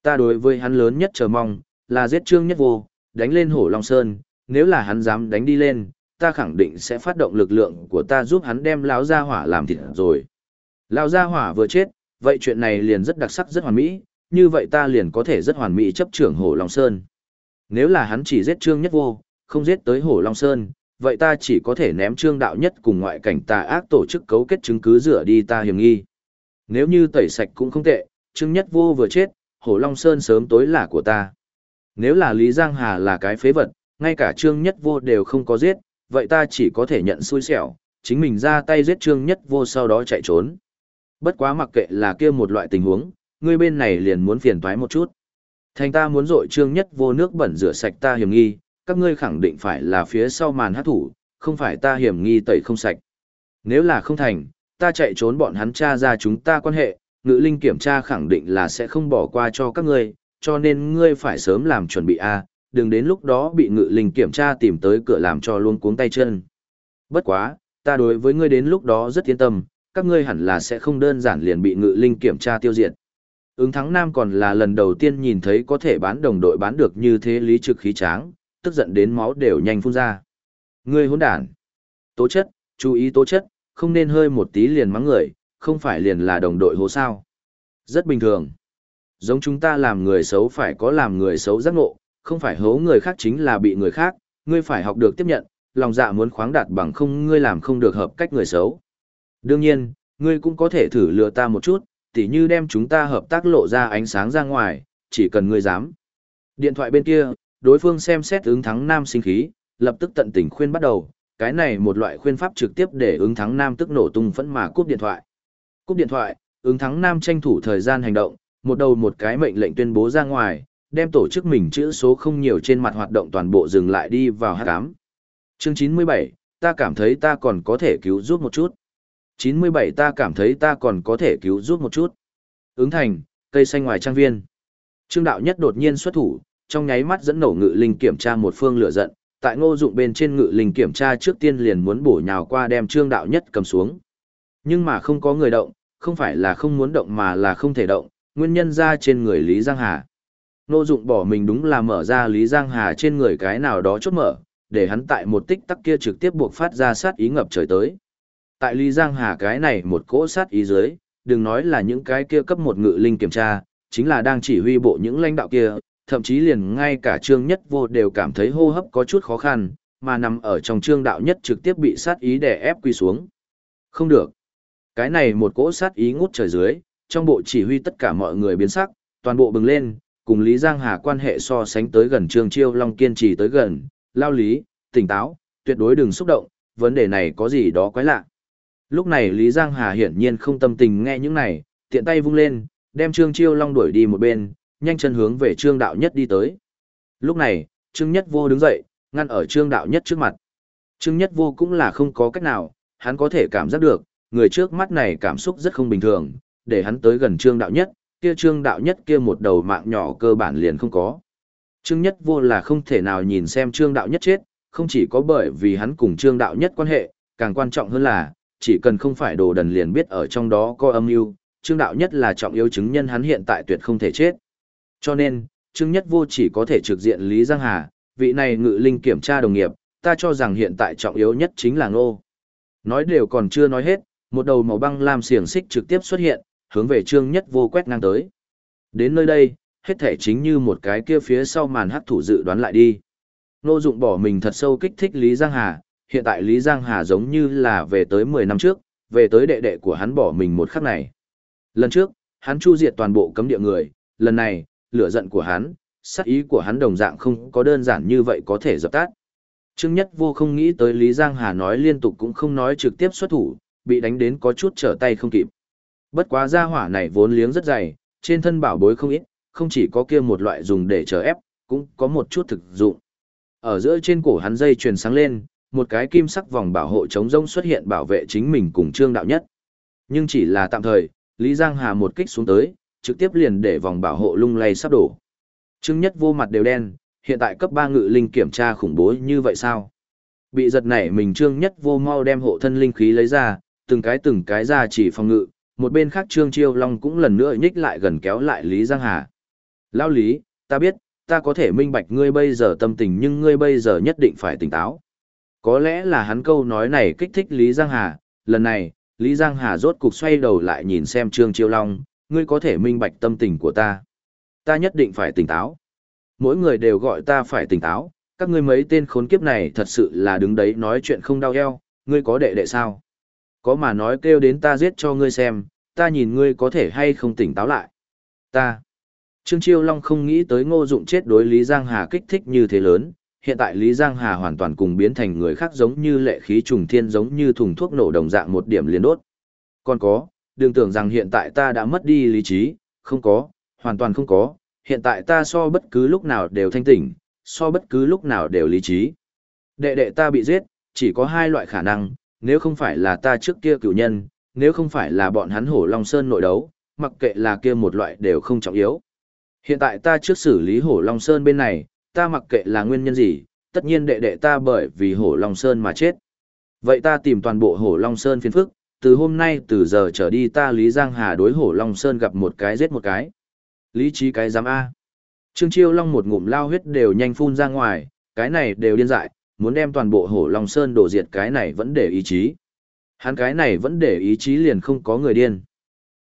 Ta đối với hắn lớn nhất chờ mong, là giết trương nhất vô, đánh lên hổ Long Sơn, nếu là hắn dám đánh đi lên, ta khẳng định sẽ phát động lực lượng của ta giúp hắn đem lão gia hỏa làm thịt rồi. Lão gia hỏa vừa chết, vậy chuyện này liền rất đặc sắc rất hoàn mỹ, như vậy ta liền có thể rất hoàn mỹ chấp trưởng hổ Long Sơn. Nếu là hắn chỉ giết trương nhất vô, không giết tới hổ Long Sơn, vậy ta chỉ có thể ném trương đạo nhất cùng ngoại cảnh tà ác tổ chức cấu kết chứng cứ rửa đi ta hiểm nghi. Nếu như tẩy sạch cũng không tệ, trương nhất vô vừa chết, hổ Long Sơn sớm tối là của ta. Nếu là Lý Giang Hà là cái phế vật, ngay cả trương nhất vô đều không có giết, vậy ta chỉ có thể nhận xui xẻo, chính mình ra tay giết trương nhất vô sau đó chạy trốn. Bất quá mặc kệ là kia một loại tình huống, ngươi bên này liền muốn phiền toái một chút. Thành ta muốn dội trương nhất vô nước bẩn rửa sạch ta hiểm nghi, các ngươi khẳng định phải là phía sau màn hát thủ, không phải ta hiểm nghi tẩy không sạch. Nếu là không thành, ta chạy trốn bọn hắn tra ra chúng ta quan hệ, ngự linh kiểm tra khẳng định là sẽ không bỏ qua cho các ngươi, cho nên ngươi phải sớm làm chuẩn bị a, đừng đến lúc đó bị ngự linh kiểm tra tìm tới cửa làm cho luôn cuống tay chân. Bất quá, ta đối với ngươi đến lúc đó rất yên tâm, các ngươi hẳn là sẽ không đơn giản liền bị ngự linh kiểm tra tiêu diệt. Ứng thắng nam còn là lần đầu tiên nhìn thấy có thể bán đồng đội bán được như thế lý trực khí tráng, tức giận đến máu đều nhanh phun ra. Ngươi hỗn đản. Tố chất, chú ý tố chất, không nên hơi một tí liền mắng người, không phải liền là đồng đội hố sao. Rất bình thường. Giống chúng ta làm người xấu phải có làm người xấu giác ngộ, không phải hố người khác chính là bị người khác, ngươi phải học được tiếp nhận, lòng dạ muốn khoáng đạt bằng không ngươi làm không được hợp cách người xấu. Đương nhiên, ngươi cũng có thể thử lừa ta một chút, tỉ như đem chúng ta hợp tác lộ ra ánh sáng ra ngoài, chỉ cần ngươi dám. Điện thoại bên kia, đối phương xem xét ứng thắng nam sinh khí, lập tức tận tình khuyên bắt đầu, cái này một loại khuyên pháp trực tiếp để ứng thắng nam tức nổ tung phẫn mà cúp điện thoại. Cúp điện thoại, ứng thắng nam tranh thủ thời gian hành động, một đầu một cái mệnh lệnh tuyên bố ra ngoài, đem tổ chức mình chữ số không nhiều trên mặt hoạt động toàn bộ dừng lại đi vào hát cám. Chương 97, ta cảm thấy ta còn có thể cứu giúp một chút. 97 ta cảm thấy ta còn có thể cứu giúp một chút. Ứng thành, cây xanh ngoài trang viên. Trương đạo nhất đột nhiên xuất thủ, trong nháy mắt dẫn nổ ngự linh kiểm tra một phương lửa giận, tại ngô dụng bên trên ngự linh kiểm tra trước tiên liền muốn bổ nhào qua đem trương đạo nhất cầm xuống. Nhưng mà không có người động, không phải là không muốn động mà là không thể động, nguyên nhân ra trên người Lý Giang Hà. Ngô dụng bỏ mình đúng là mở ra Lý Giang Hà trên người cái nào đó chốt mở, để hắn tại một tích tắc kia trực tiếp buộc phát ra sát ý ngập trời tới. Tại Lý Giang Hà cái này một cỗ sát ý dưới, đừng nói là những cái kia cấp một ngự linh kiểm tra, chính là đang chỉ huy bộ những lãnh đạo kia, thậm chí liền ngay cả trương nhất vô đều cảm thấy hô hấp có chút khó khăn, mà nằm ở trong trương đạo nhất trực tiếp bị sát ý đè ép quy xuống. Không được. Cái này một cỗ sát ý ngút trời dưới, trong bộ chỉ huy tất cả mọi người biến sắc, toàn bộ bừng lên, cùng Lý Giang Hà quan hệ so sánh tới gần Trương Chiêu Long kiên trì tới gần, lao lý, tỉnh táo, tuyệt đối đừng xúc động, vấn đề này có gì đó quái lạ. Lúc này Lý Giang Hà hiển nhiên không tâm tình nghe những này, tiện tay vung lên, đem Trương Chiêu Long đuổi đi một bên, nhanh chân hướng về Trương Đạo Nhất đi tới. Lúc này, Trương Nhất Vô đứng dậy, ngăn ở Trương Đạo Nhất trước mặt. Trương Nhất Vô cũng là không có cách nào, hắn có thể cảm giác được, người trước mắt này cảm xúc rất không bình thường, để hắn tới gần Trương Đạo Nhất, kia Trương Đạo Nhất kia một đầu mạng nhỏ cơ bản liền không có. Trương Nhất Vô là không thể nào nhìn xem Trương Đạo Nhất chết, không chỉ có bởi vì hắn cùng Trương Đạo Nhất quan hệ, càng quan trọng hơn là, chỉ cần không phải đồ đần liền biết ở trong đó có âm mưu, Trương Đạo Nhất là trọng yếu chứng nhân hắn hiện tại tuyệt không thể chết. Cho nên, Trương Nhất Vô chỉ có thể trực diện Lý Giang Hà, vị này ngự linh kiểm tra đồng nghiệp, ta cho rằng hiện tại trọng yếu nhất chính là ngô. Nói đều còn chưa nói hết, một đầu màu băng lam xiềng xích trực tiếp xuất hiện, hướng về Trương Nhất Vô quét ngang tới. Đến nơi đây, hết thể chính như một cái kia phía sau màn hắc thủ dự đoán lại đi. Nô dụng bỏ mình thật sâu kích thích Lý Giang Hà, hiện tại Lý Giang Hà giống như là về tới 10 năm trước, về tới đệ đệ của hắn bỏ mình một khắc này. Lần trước, hắn chu diệt toàn bộ cấm địa người, lần này, lửa giận của hắn, sát ý của hắn đồng dạng không có đơn giản như vậy có thể dập tắt. Trương Nhất Vô không nghĩ tới Lý Giang Hà nói liên tục cũng không nói trực tiếp xuất thủ, bị đánh đến có chút trở tay không kịp. Bất quá gia hỏa này vốn liếng rất dày, trên thân bảo bối không ít, không chỉ có kia một loại dùng để chờ ép, cũng có một chút thực dụng. Ở giữa trên cổ hắn dây truyền sáng lên, một cái kim sắc vòng bảo hộ chống rông xuất hiện bảo vệ chính mình cùng Trương Đạo Nhất. Nhưng chỉ là tạm thời, Lý Giang Hà một kích xuống tới, trực tiếp liền để vòng bảo hộ lung lay sắp đổ. Trương Nhất vô mặt đều đen, hiện tại cấp ba ngự linh kiểm tra khủng bố như vậy sao? Bị giật nảy mình Trương Nhất vô mau đem hộ thân linh khí lấy ra, từng cái từng cái ra chỉ phòng ngự, một bên khác Trương Chiêu Long cũng lần nữa nhích lại gần kéo lại Lý Giang Hà. Lao Lý, ta biết, ta có thể minh bạch ngươi bây giờ tâm tình nhưng ngươi bây giờ nhất định phải tỉnh táo. Có lẽ là hắn câu nói này kích thích Lý Giang Hà, lần này, Lý Giang Hà rốt cục xoay đầu lại nhìn xem Trương Chiêu Long, ngươi có thể minh bạch tâm tình của ta. Ta nhất định phải tỉnh táo. Mỗi người đều gọi ta phải tỉnh táo, các ngươi mấy tên khốn kiếp này thật sự là đứng đấy nói chuyện không đau eo, ngươi có đệ đệ sao? Có mà nói kêu đến ta giết cho ngươi xem, ta nhìn ngươi có thể hay không tỉnh táo lại. Ta. Trương Chiêu Long không nghĩ tới ngô dụng chết đối Lý Giang Hà kích thích như thế lớn, hiện tại Lý Giang Hà hoàn toàn cùng biến thành người khác giống như lệ khí trùng thiên giống như thùng thuốc nổ đồng dạng một điểm liền đốt. Còn có, đừng tưởng rằng hiện tại ta đã mất đi lý trí, không có, hoàn toàn không có, hiện tại ta so bất cứ lúc nào đều thanh tỉnh, so bất cứ lúc nào đều lý trí. Đệ đệ ta bị giết, chỉ có hai loại khả năng, nếu không phải là ta trước kia cựu nhân, nếu không phải là bọn hắn hổ Long Sơn nội đấu, mặc kệ là kia một loại đều không trọng yếu. Hiện tại ta trước xử lý hổ Long Sơn bên này, ta mặc kệ là nguyên nhân gì, tất nhiên đệ đệ ta bởi vì hổ Long Sơn mà chết. Vậy ta tìm toàn bộ hổ Long Sơn phiên phức, từ hôm nay từ giờ trở đi ta Lý Giang Hà đối hổ Long Sơn gặp một cái giết một cái. Lý trí cái giám A. Trương Chiêu Long một ngụm lao huyết đều nhanh phun ra ngoài, cái này đều điên dại, muốn đem toàn bộ hổ Long Sơn đổ diệt cái này vẫn để ý chí. Hắn cái này vẫn để ý chí liền không có người điên.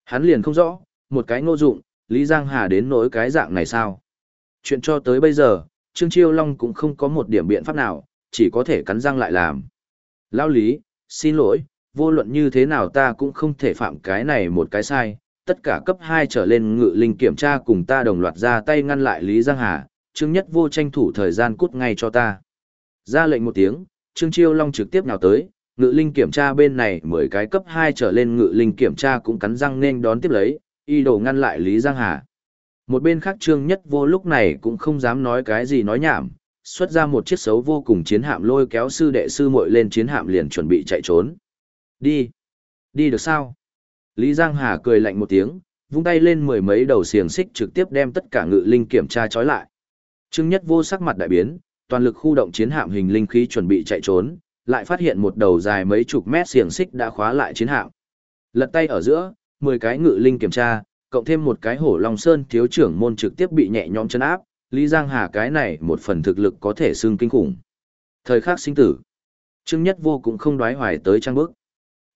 Hắn liền không rõ, một cái ngô dụng, Lý Giang Hà đến nỗi cái dạng này sao. Chuyện cho tới bây giờ, Trương Chiêu Long cũng không có một điểm biện pháp nào, chỉ có thể cắn răng lại làm. Lao Lý, xin lỗi, vô luận như thế nào ta cũng không thể phạm cái này một cái sai. Tất cả cấp 2 trở lên ngự linh kiểm tra cùng ta đồng loạt ra tay ngăn lại Lý Giang Hà, Trương Nhất vô tranh thủ thời gian cút ngay cho ta. Ra lệnh một tiếng, Trương Chiêu Long trực tiếp nào tới, ngự linh kiểm tra bên này 10 cái cấp 2 trở lên ngự linh kiểm tra cũng cắn răng nên đón tiếp lấy, y đồ ngăn lại Lý Giang Hà. Một bên khác Trương Nhất vô lúc này cũng không dám nói cái gì nói nhảm, xuất ra một chiếc xấu vô cùng chiến hạm lôi kéo sư đệ sư muội lên chiến hạm liền chuẩn bị chạy trốn. Đi. Đi được sao? Lý Giang Hà cười lạnh một tiếng, vung tay lên mười mấy đầu xiềng xích trực tiếp đem tất cả ngự linh kiểm tra trói lại. Trương Nhất vô sắc mặt đại biến, toàn lực khu động chiến hạm hình linh khí chuẩn bị chạy trốn, lại phát hiện một đầu dài mấy chục mét xiềng xích đã khóa lại chiến hạm. Lật tay ở giữa, 10 cái ngự linh kiểm tra, cộng thêm một cái hổ long sơn thiếu trưởng môn trực tiếp bị nhẹ nhõm chân áp, Lý Giang Hà cái này một phần thực lực có thể xưng kinh khủng. Thời khắc sinh tử, Trương Nhất vô cũng không đoái hoài tới trang bước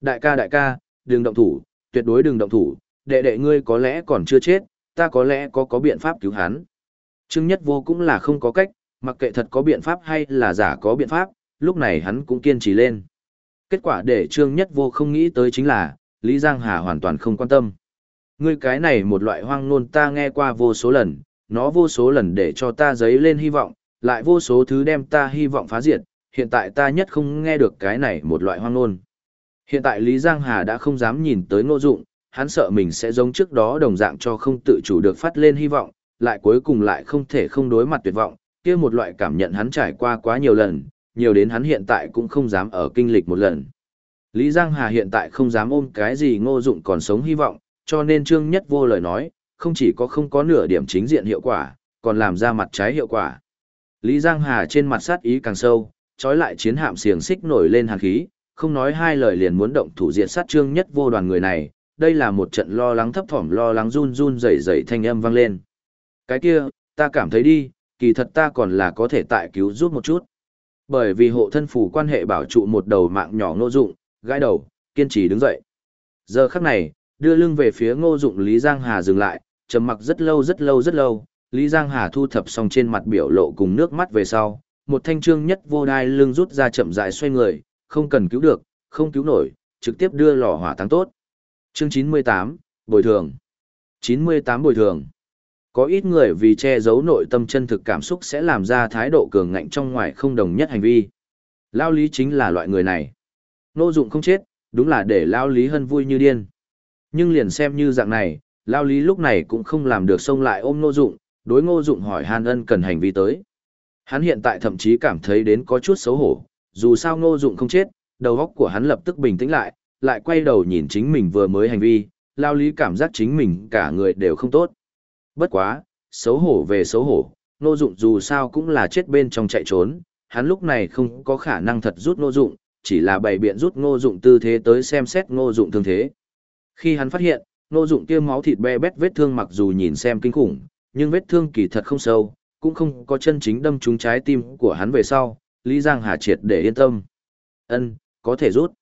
Đại ca đại ca, đừng động thủ, tuyệt đối đừng động thủ, đệ đệ ngươi có lẽ còn chưa chết, ta có lẽ có có biện pháp cứu hắn. Trương Nhất vô cũng là không có cách, mặc kệ thật có biện pháp hay là giả có biện pháp, lúc này hắn cũng kiên trì lên. Kết quả để Trương Nhất vô không nghĩ tới chính là, Lý Giang Hà hoàn toàn không quan tâm. Ngươi cái này một loại hoang ngôn ta nghe qua vô số lần, nó vô số lần để cho ta giấy lên hy vọng, lại vô số thứ đem ta hy vọng phá diệt, hiện tại ta nhất không nghe được cái này một loại hoang ngôn Hiện tại Lý Giang Hà đã không dám nhìn tới ngô dụng, hắn sợ mình sẽ giống trước đó đồng dạng cho không tự chủ được phát lên hy vọng, lại cuối cùng lại không thể không đối mặt tuyệt vọng, kia một loại cảm nhận hắn trải qua quá nhiều lần, nhiều đến hắn hiện tại cũng không dám ở kinh lịch một lần. Lý Giang Hà hiện tại không dám ôm cái gì ngô dụng còn sống hy vọng, cho nên Trương Nhất vô lời nói, không chỉ có không có nửa điểm chính diện hiệu quả, còn làm ra mặt trái hiệu quả. Lý Giang Hà trên mặt sát ý càng sâu, trói lại chiến hạm xiềng xích nổi lên hàn khí, không nói hai lời liền muốn động thủ diện sát Trương Nhất vô đoàn người này, đây là một trận lo lắng thấp thỏm lo lắng run run rẩy rẩy thanh âm vang lên. Cái kia, Ta cảm thấy đi, kỳ thật ta còn là có thể tại cứu giúp một chút. Bởi vì hộ thân phủ quan hệ bảo trụ một đầu mạng nhỏ nô dụng, gãi đầu, kiên trì đứng dậy. Giờ khắc này, đưa lưng về phía ngô dụng Lý Giang Hà dừng lại, trầm mặc rất lâu rất lâu rất lâu, Lý Giang Hà thu thập xong trên mặt biểu lộ cùng nước mắt về sau, một thanh trương nhất vô đai lưng rút ra chậm rãi xoay người, không cần cứu được, không cứu nổi, trực tiếp đưa lò hỏa tăng tốt. Chương 98, Bồi thường 98 Bồi thường Có ít người vì che giấu nội tâm chân thực cảm xúc sẽ làm ra thái độ cường ngạnh trong ngoài không đồng nhất hành vi. Lao lý chính là loại người này. Nô dụng không chết, đúng là để Lao lý hân vui như điên. Nhưng liền xem như dạng này, Lao lý lúc này cũng không làm được xông lại ôm Ngô dụng, đối ngô dụng hỏi hàn ân cần hành vi tới. Hắn hiện tại thậm chí cảm thấy đến có chút xấu hổ, dù sao ngô dụng không chết, đầu óc của hắn lập tức bình tĩnh lại, lại quay đầu nhìn chính mình vừa mới hành vi, lao lý cảm giác chính mình cả người đều không tốt. Bất quá, xấu hổ về xấu hổ, ngô dụng dù sao cũng là chết bên trong chạy trốn, hắn lúc này không có khả năng thật rút ngô dụng, chỉ là bày biện rút ngô dụng tư thế tới xem xét ngô dụng thương thế. Khi hắn phát hiện, Nô dụng kia máu thịt be bét vết thương mặc dù nhìn xem kinh khủng, nhưng vết thương kỳ thật không sâu, cũng không có chân chính đâm trúng trái tim của hắn về sau, Lý Giang Hà triệt để yên tâm. Ân, có thể rút.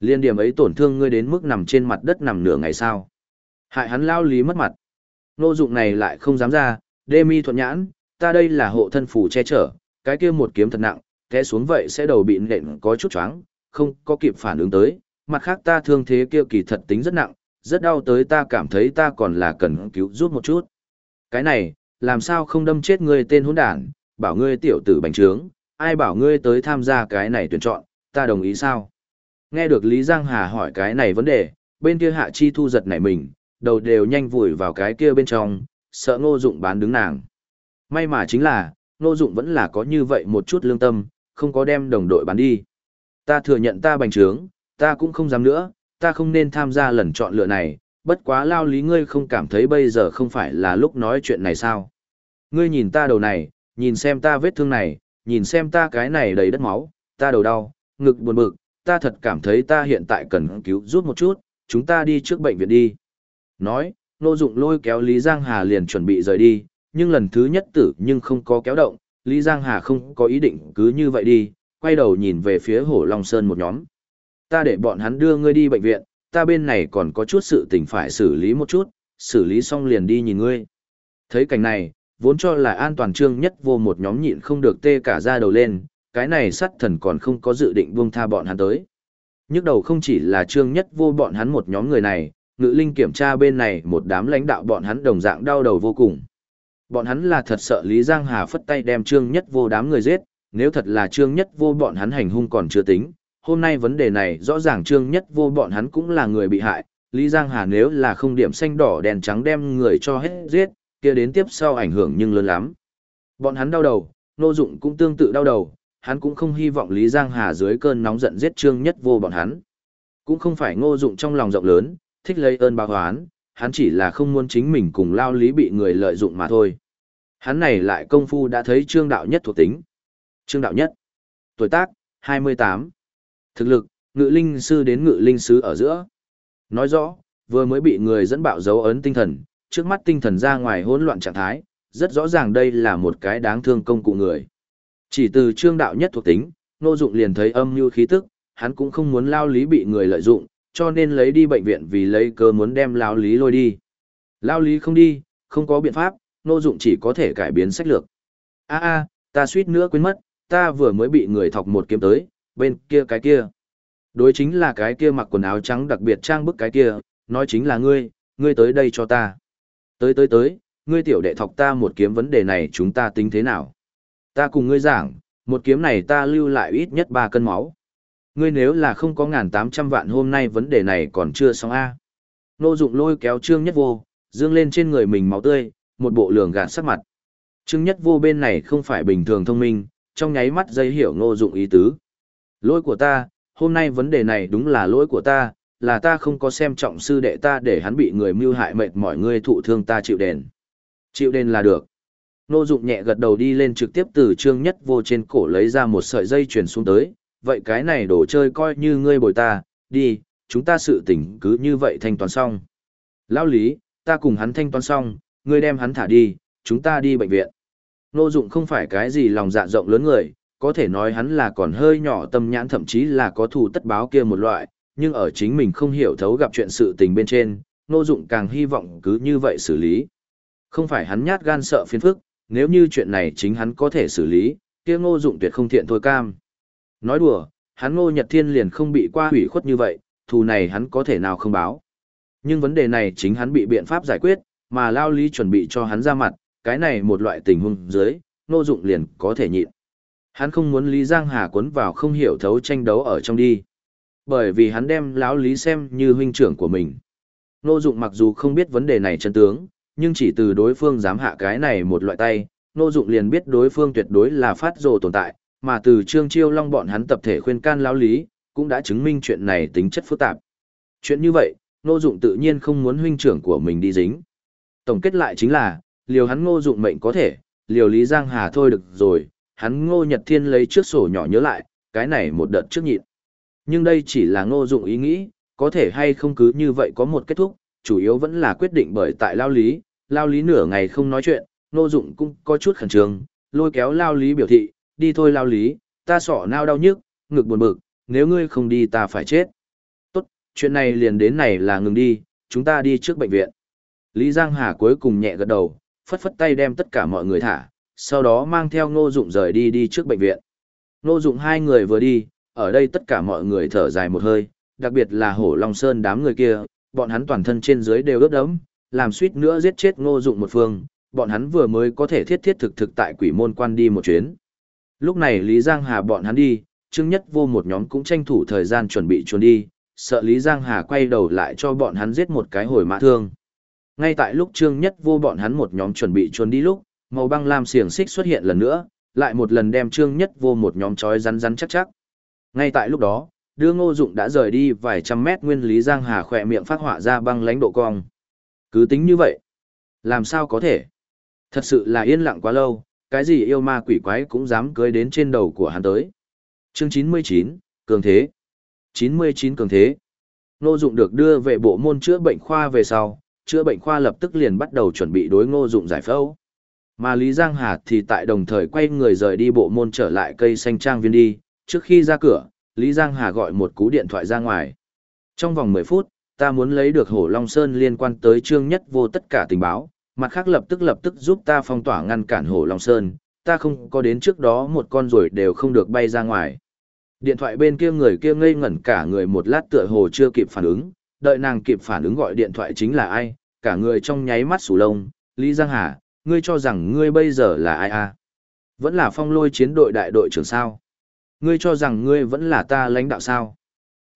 Liên điểm ấy tổn thương ngươi đến mức nằm trên mặt đất nằm nửa ngày sao. Hại hắn lao lý mất mặt. Nô dụng này lại không dám ra, đê mi thuận nhãn, ta đây là hộ thân phủ che chở, cái kia một kiếm thật nặng, té xuống vậy sẽ đầu bị nện có chút choáng, không có kịp phản ứng tới, mặt khác ta thương thế kia kỳ thật tính rất nặng, rất đau tới ta cảm thấy ta còn là cần cứu giúp một chút. Cái này, làm sao không đâm chết ngươi tên hỗn đản, bảo ngươi tiểu tử bành trướng, ai bảo ngươi tới tham gia cái này tuyển chọn, ta đồng ý sao? Nghe được Lý Giang Hà hỏi cái này vấn đề, bên kia hạ chi thu giật nảy mình, đầu đều nhanh vùi vào cái kia bên trong, sợ ngô dụng bán đứng nàng. May mà chính là, ngô dụng vẫn là có như vậy một chút lương tâm, không có đem đồng đội bán đi. Ta thừa nhận ta bành trướng, ta cũng không dám nữa, ta không nên tham gia lần chọn lựa này, bất quá lao lý ngươi không cảm thấy bây giờ không phải là lúc nói chuyện này sao. Ngươi nhìn ta đầu này, nhìn xem ta vết thương này, nhìn xem ta cái này đầy đất máu, ta đầu đau, ngực buồn bực, ta thật cảm thấy ta hiện tại cần cứu giúp một chút, chúng ta đi trước bệnh viện đi. Nói, Nô Dụng lôi kéo Lý Giang Hà liền chuẩn bị rời đi, nhưng lần thứ nhất tử nhưng không có kéo động, Lý Giang Hà không có ý định cứ như vậy đi, quay đầu nhìn về phía Hổ Long Sơn một nhóm. Ta để bọn hắn đưa ngươi đi bệnh viện, ta bên này còn có chút sự tình phải xử lý một chút, xử lý xong liền đi nhìn ngươi. Thấy cảnh này, vốn cho là an toàn trương nhất vô một nhóm nhịn không được tê cả ra đầu lên, cái này sắt thần còn không có dự định buông tha bọn hắn tới. Nhức đầu không chỉ là trương nhất vô bọn hắn một nhóm người này, ngự linh kiểm tra bên này một đám lãnh đạo bọn hắn đồng dạng đau đầu vô cùng. Bọn hắn là thật sợ Lý Giang Hà phất tay đem trương nhất vô đám người giết, nếu thật là trương nhất vô bọn hắn hành hung còn chưa tính. Hôm nay vấn đề này rõ ràng trương nhất vô bọn hắn cũng là người bị hại, Lý Giang Hà nếu là không điểm xanh đỏ đèn trắng đem người cho hết giết, kia đến tiếp sau ảnh hưởng nhưng lớn lắm. Bọn hắn đau đầu, nô dụng cũng tương tự đau đầu, hắn cũng không hy vọng Lý Giang Hà dưới cơn nóng giận giết Trương Nhất Vô bọn hắn. Cũng không phải ngô dụng trong lòng rộng lớn, thích lấy ơn báo oán, hắn chỉ là không muốn chính mình cùng lao lý bị người lợi dụng mà thôi. Hắn này lại công phu đã thấy Trương Đạo Nhất thuộc tính. Trương Đạo Nhất. Tuổi tác, 28. Thực lực, ngự linh sư đến ngự linh sứ ở giữa. Nói rõ, vừa mới bị người dẫn bạo dấu ấn tinh thần, trước mắt tinh thần ra ngoài hỗn loạn trạng thái, rất rõ ràng đây là một cái đáng thương công cụ người. Chỉ từ trương đạo nhất thuộc tính, nô dụng liền thấy âm như khí tức, hắn cũng không muốn lao lý bị người lợi dụng, cho nên lấy đi bệnh viện vì lấy cơ muốn đem lao lý lôi đi. Lao lý không đi, không có biện pháp, nô dụng chỉ có thể cải biến sách lược. a a ta suýt nữa quên mất, ta vừa mới bị người thọc một kiếm tới, bên kia cái kia. Đối chính là cái kia mặc quần áo trắng đặc biệt trang bức cái kia, nói chính là ngươi, ngươi tới đây cho ta. Tới tới tới, ngươi tiểu đệ thọc ta một kiếm vấn đề này chúng ta tính thế nào? Ta cùng ngươi giảng, một kiếm này ta lưu lại ít nhất ba cân máu. Ngươi nếu là không có ngàn tám trăm vạn hôm nay vấn đề này còn chưa xong a. Nô dụng lôi kéo trương nhất vô, dương lên trên người mình máu tươi, một bộ lường gạt sắc mặt. Trương nhất vô bên này không phải bình thường thông minh, trong nháy mắt dây hiểu nô dụng ý tứ. Lỗi của ta, hôm nay vấn đề này đúng là lỗi của ta, là ta không có xem trọng sư đệ ta để hắn bị người mưu hại mệt mỏi ngươi thụ thương ta chịu đền. Chịu đền là được. Nô dụng nhẹ gật đầu đi lên trực tiếp từ trương nhất vô trên cổ lấy ra một sợi dây truyền xuống tới, vậy cái này đồ chơi coi như ngươi bồi ta, đi, chúng ta sự tỉnh cứ như vậy thanh toán xong. Lão lý, ta cùng hắn thanh toán xong, ngươi đem hắn thả đi, chúng ta đi bệnh viện. Nô Dụng không phải cái gì lòng dạ rộng lớn người, có thể nói hắn là còn hơi nhỏ tâm nhãn thậm chí là có thù tất báo kia một loại, nhưng ở chính mình không hiểu thấu gặp chuyện sự tình bên trên, Ngô Dụng càng hy vọng cứ như vậy xử lý. Không phải hắn nhát gan sợ phiền phức, nếu như chuyện này chính hắn có thể xử lý, kia Ngô Dụng tuyệt không thiện thôi cam. Nói đùa, hắn Ngô Nhật Thiên liền không bị qua hủy khuất như vậy, thù này hắn có thể nào không báo. Nhưng vấn đề này chính hắn bị biện pháp giải quyết, mà Lao Lý chuẩn bị cho hắn ra mặt, cái này một loại tình huống dưới, Ngô Dụng liền có thể nhịn. Hắn không muốn Lý Giang Hà cuốn vào không hiểu thấu tranh đấu ở trong đi. Bởi vì hắn đem lão Lý xem như huynh trưởng của mình. Nô Dụng mặc dù không biết vấn đề này chân tướng, nhưng chỉ từ đối phương dám hạ cái này một loại tay, Nô Dụng liền biết đối phương tuyệt đối là phát rồ tồn tại, mà từ Trương Chiêu Long bọn hắn tập thể khuyên can lão Lý, cũng đã chứng minh chuyện này tính chất phức tạp. Chuyện như vậy, Nô Dụng tự nhiên không muốn huynh trưởng của mình đi dính. Tổng kết lại chính là, liều hắn Ngô Dụng mệnh có thể, liều Lý Giang Hà thôi được rồi, hắn Ngô Nhật Thiên lấy trước sổ nhỏ nhớ lại, cái này một đợt trước nhịn. Nhưng đây chỉ là Ngô Dụng ý nghĩ, có thể hay không cứ như vậy có một kết thúc, chủ yếu vẫn là quyết định bởi tại Lao Lý, Lao Lý nửa ngày không nói chuyện, Ngô Dụng cũng có chút khẩn trương, lôi kéo Lao Lý biểu thị, đi thôi Lao Lý, ta sọ nao đau nhức, ngực buồn bực, nếu ngươi không đi ta phải chết. Tốt, chuyện này liền đến này là ngừng đi, chúng ta đi trước bệnh viện. Lý Giang Hà cuối cùng nhẹ gật đầu, phất phất tay đem tất cả mọi người thả, sau đó mang theo Ngô Dụng rời đi đi trước bệnh viện. Ngô Dụng hai người vừa đi, ở đây tất cả mọi người thở dài một hơi, đặc biệt là Hổ Long Sơn đám người kia, bọn hắn toàn thân trên dưới đều ướt đẫm, làm suýt nữa giết chết Ngô Dụng một phương, bọn hắn vừa mới có thể thiết thiết thực thực tại Quỷ Môn Quan đi một chuyến. Lúc này Lý Giang Hà bọn hắn đi, Trương Nhất Vô một nhóm cũng tranh thủ thời gian chuẩn bị trốn đi, sợ Lý Giang Hà quay đầu lại cho bọn hắn giết một cái hồi mã thương. Ngay tại lúc Trương Nhất Vô bọn hắn một nhóm chuẩn bị trốn đi lúc, màu băng lam xiềng xích xuất hiện lần nữa, lại một lần đem Trương Nhất Vô một nhóm chói rắn rắn chắc chắc. Ngay tại lúc đó, đưa Ngô Dụng đã rời đi vài trăm mét nguyên lý Giang Hà khỏe miệng phát họa ra băng lãnh độ cong. Cứ tính như vậy, làm sao có thể? Thật sự là yên lặng quá lâu, cái gì yêu ma quỷ quái cũng dám cưới đến trên đầu của hắn tới. Chương 99, cường thế. 99 cường thế. Ngô Dụng được đưa về bộ môn chữa bệnh khoa về sau, chữa bệnh khoa lập tức liền bắt đầu chuẩn bị đối Ngô Dụng giải phẫu. Mà Lý Giang Hà thì tại đồng thời quay người rời đi bộ môn trở lại cây xanh trang viên đi, trước khi ra cửa, Lý Giang Hà gọi một cú điện thoại ra ngoài. Trong vòng 10 phút, ta muốn lấy được Hổ Long Sơn liên quan tới Trương Nhất Vô tất cả tình báo, mặt khác lập tức lập tức giúp ta phong tỏa ngăn cản Hổ Long Sơn, ta không có đến trước đó một con rồi đều không được bay ra ngoài. Điện thoại bên kia người kia ngây ngẩn cả người một lát tựa hồ chưa kịp phản ứng, đợi nàng kịp phản ứng gọi điện thoại chính là ai, cả người trong nháy mắt sủ lông, Lý Giang Hà, ngươi cho rằng ngươi bây giờ là ai à? Vẫn là phong lôi chiến đội đại đội trưởng sao? Ngươi cho rằng ngươi vẫn là ta lãnh đạo sao?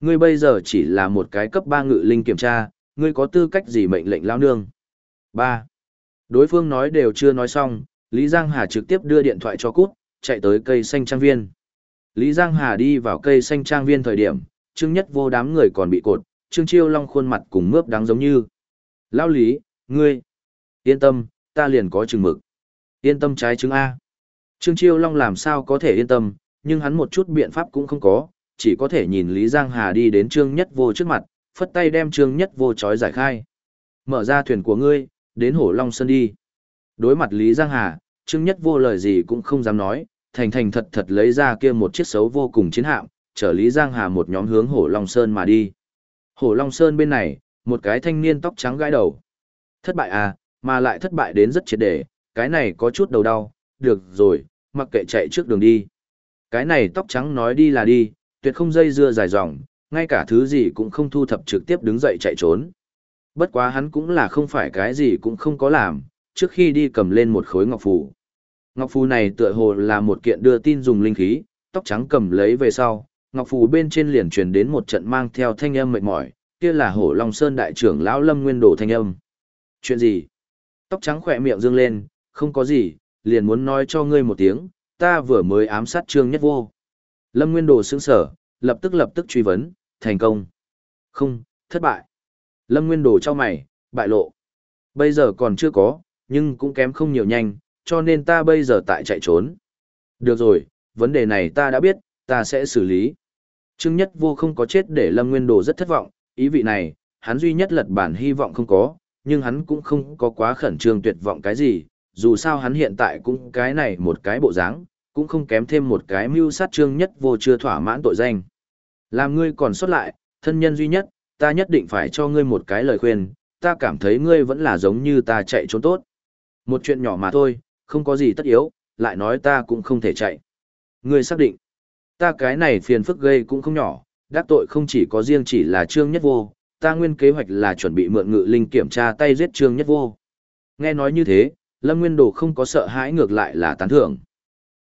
Ngươi bây giờ chỉ là một cái cấp 3 ngự linh kiểm tra, ngươi có tư cách gì mệnh lệnh lao nương? 3. Đối phương nói đều chưa nói xong, Lý Giang Hà trực tiếp đưa điện thoại cho cút, chạy tới cây xanh trang viên. Lý Giang Hà đi vào cây xanh trang viên thời điểm, Trương Nhất vô đám người còn bị cột, Trương Chiêu Long khuôn mặt cùng mướp đáng giống như. Lao Lý, ngươi, yên tâm, ta liền có chừng mực. Yên tâm trái chứng A. Trương Chiêu Long làm sao có thể yên tâm, nhưng hắn một chút biện pháp cũng không có, chỉ có thể nhìn Lý Giang Hà đi đến Trương Nhất Vô trước mặt, phất tay đem Trương Nhất Vô trói giải khai. Mở ra thuyền của ngươi, đến Hổ Long Sơn đi. Đối mặt Lý Giang Hà, Trương Nhất Vô lời gì cũng không dám nói, thành thành thật thật lấy ra kia một chiếc xấu vô cùng chiến hạm, chở Lý Giang Hà một nhóm hướng Hổ Long Sơn mà đi. Hổ Long Sơn bên này, một cái thanh niên tóc trắng gãi đầu. Thất bại à, mà lại thất bại đến rất triệt để, cái này có chút đầu đau, được rồi, mặc kệ chạy trước đường đi. Cái này tóc trắng nói đi là đi, tuyệt không dây dưa dài dòng, ngay cả thứ gì cũng không thu thập trực tiếp đứng dậy chạy trốn. Bất quá hắn cũng là không phải cái gì cũng không có làm, trước khi đi cầm lên một khối ngọc phù. Ngọc phù này tựa hồ là một kiện đưa tin dùng linh khí, tóc trắng cầm lấy về sau, ngọc phù bên trên liền truyền đến một trận mang theo thanh âm mệt mỏi, kia là Hổ Long Sơn đại trưởng lão Lâm Nguyên Đồ thanh âm. Chuyện gì? Tóc trắng khỏe miệng dương lên, không có gì, liền muốn nói cho ngươi một tiếng, ta vừa mới ám sát trương nhất vô. Lâm Nguyên Đồ sững sở, lập tức lập tức truy vấn, thành công. Không, thất bại. Lâm Nguyên Đồ cho mày, bại lộ. Bây giờ còn chưa có, nhưng cũng kém không nhiều nhanh, cho nên ta bây giờ tại chạy trốn. Được rồi, vấn đề này ta đã biết, ta sẽ xử lý. Trương Nhất Vô không có chết để Lâm Nguyên Đồ rất thất vọng, ý vị này, hắn duy nhất lật bản hy vọng không có, nhưng hắn cũng không có quá khẩn trương tuyệt vọng cái gì, dù sao hắn hiện tại cũng cái này một cái bộ dáng, cũng không kém thêm một cái mưu sát trương nhất vô chưa thỏa mãn tội danh. Làm ngươi còn xuất lại, thân nhân duy nhất, ta nhất định phải cho ngươi một cái lời khuyên, ta cảm thấy ngươi vẫn là giống như ta chạy trốn tốt. Một chuyện nhỏ mà thôi, không có gì tất yếu, lại nói ta cũng không thể chạy. Ngươi xác định, ta cái này phiền phức gây cũng không nhỏ, đắc tội không chỉ có riêng chỉ là trương nhất vô, ta nguyên kế hoạch là chuẩn bị mượn ngự linh kiểm tra tay giết trương nhất vô. Nghe nói như thế, Lâm Nguyên Đồ không có sợ hãi ngược lại là tán thưởng.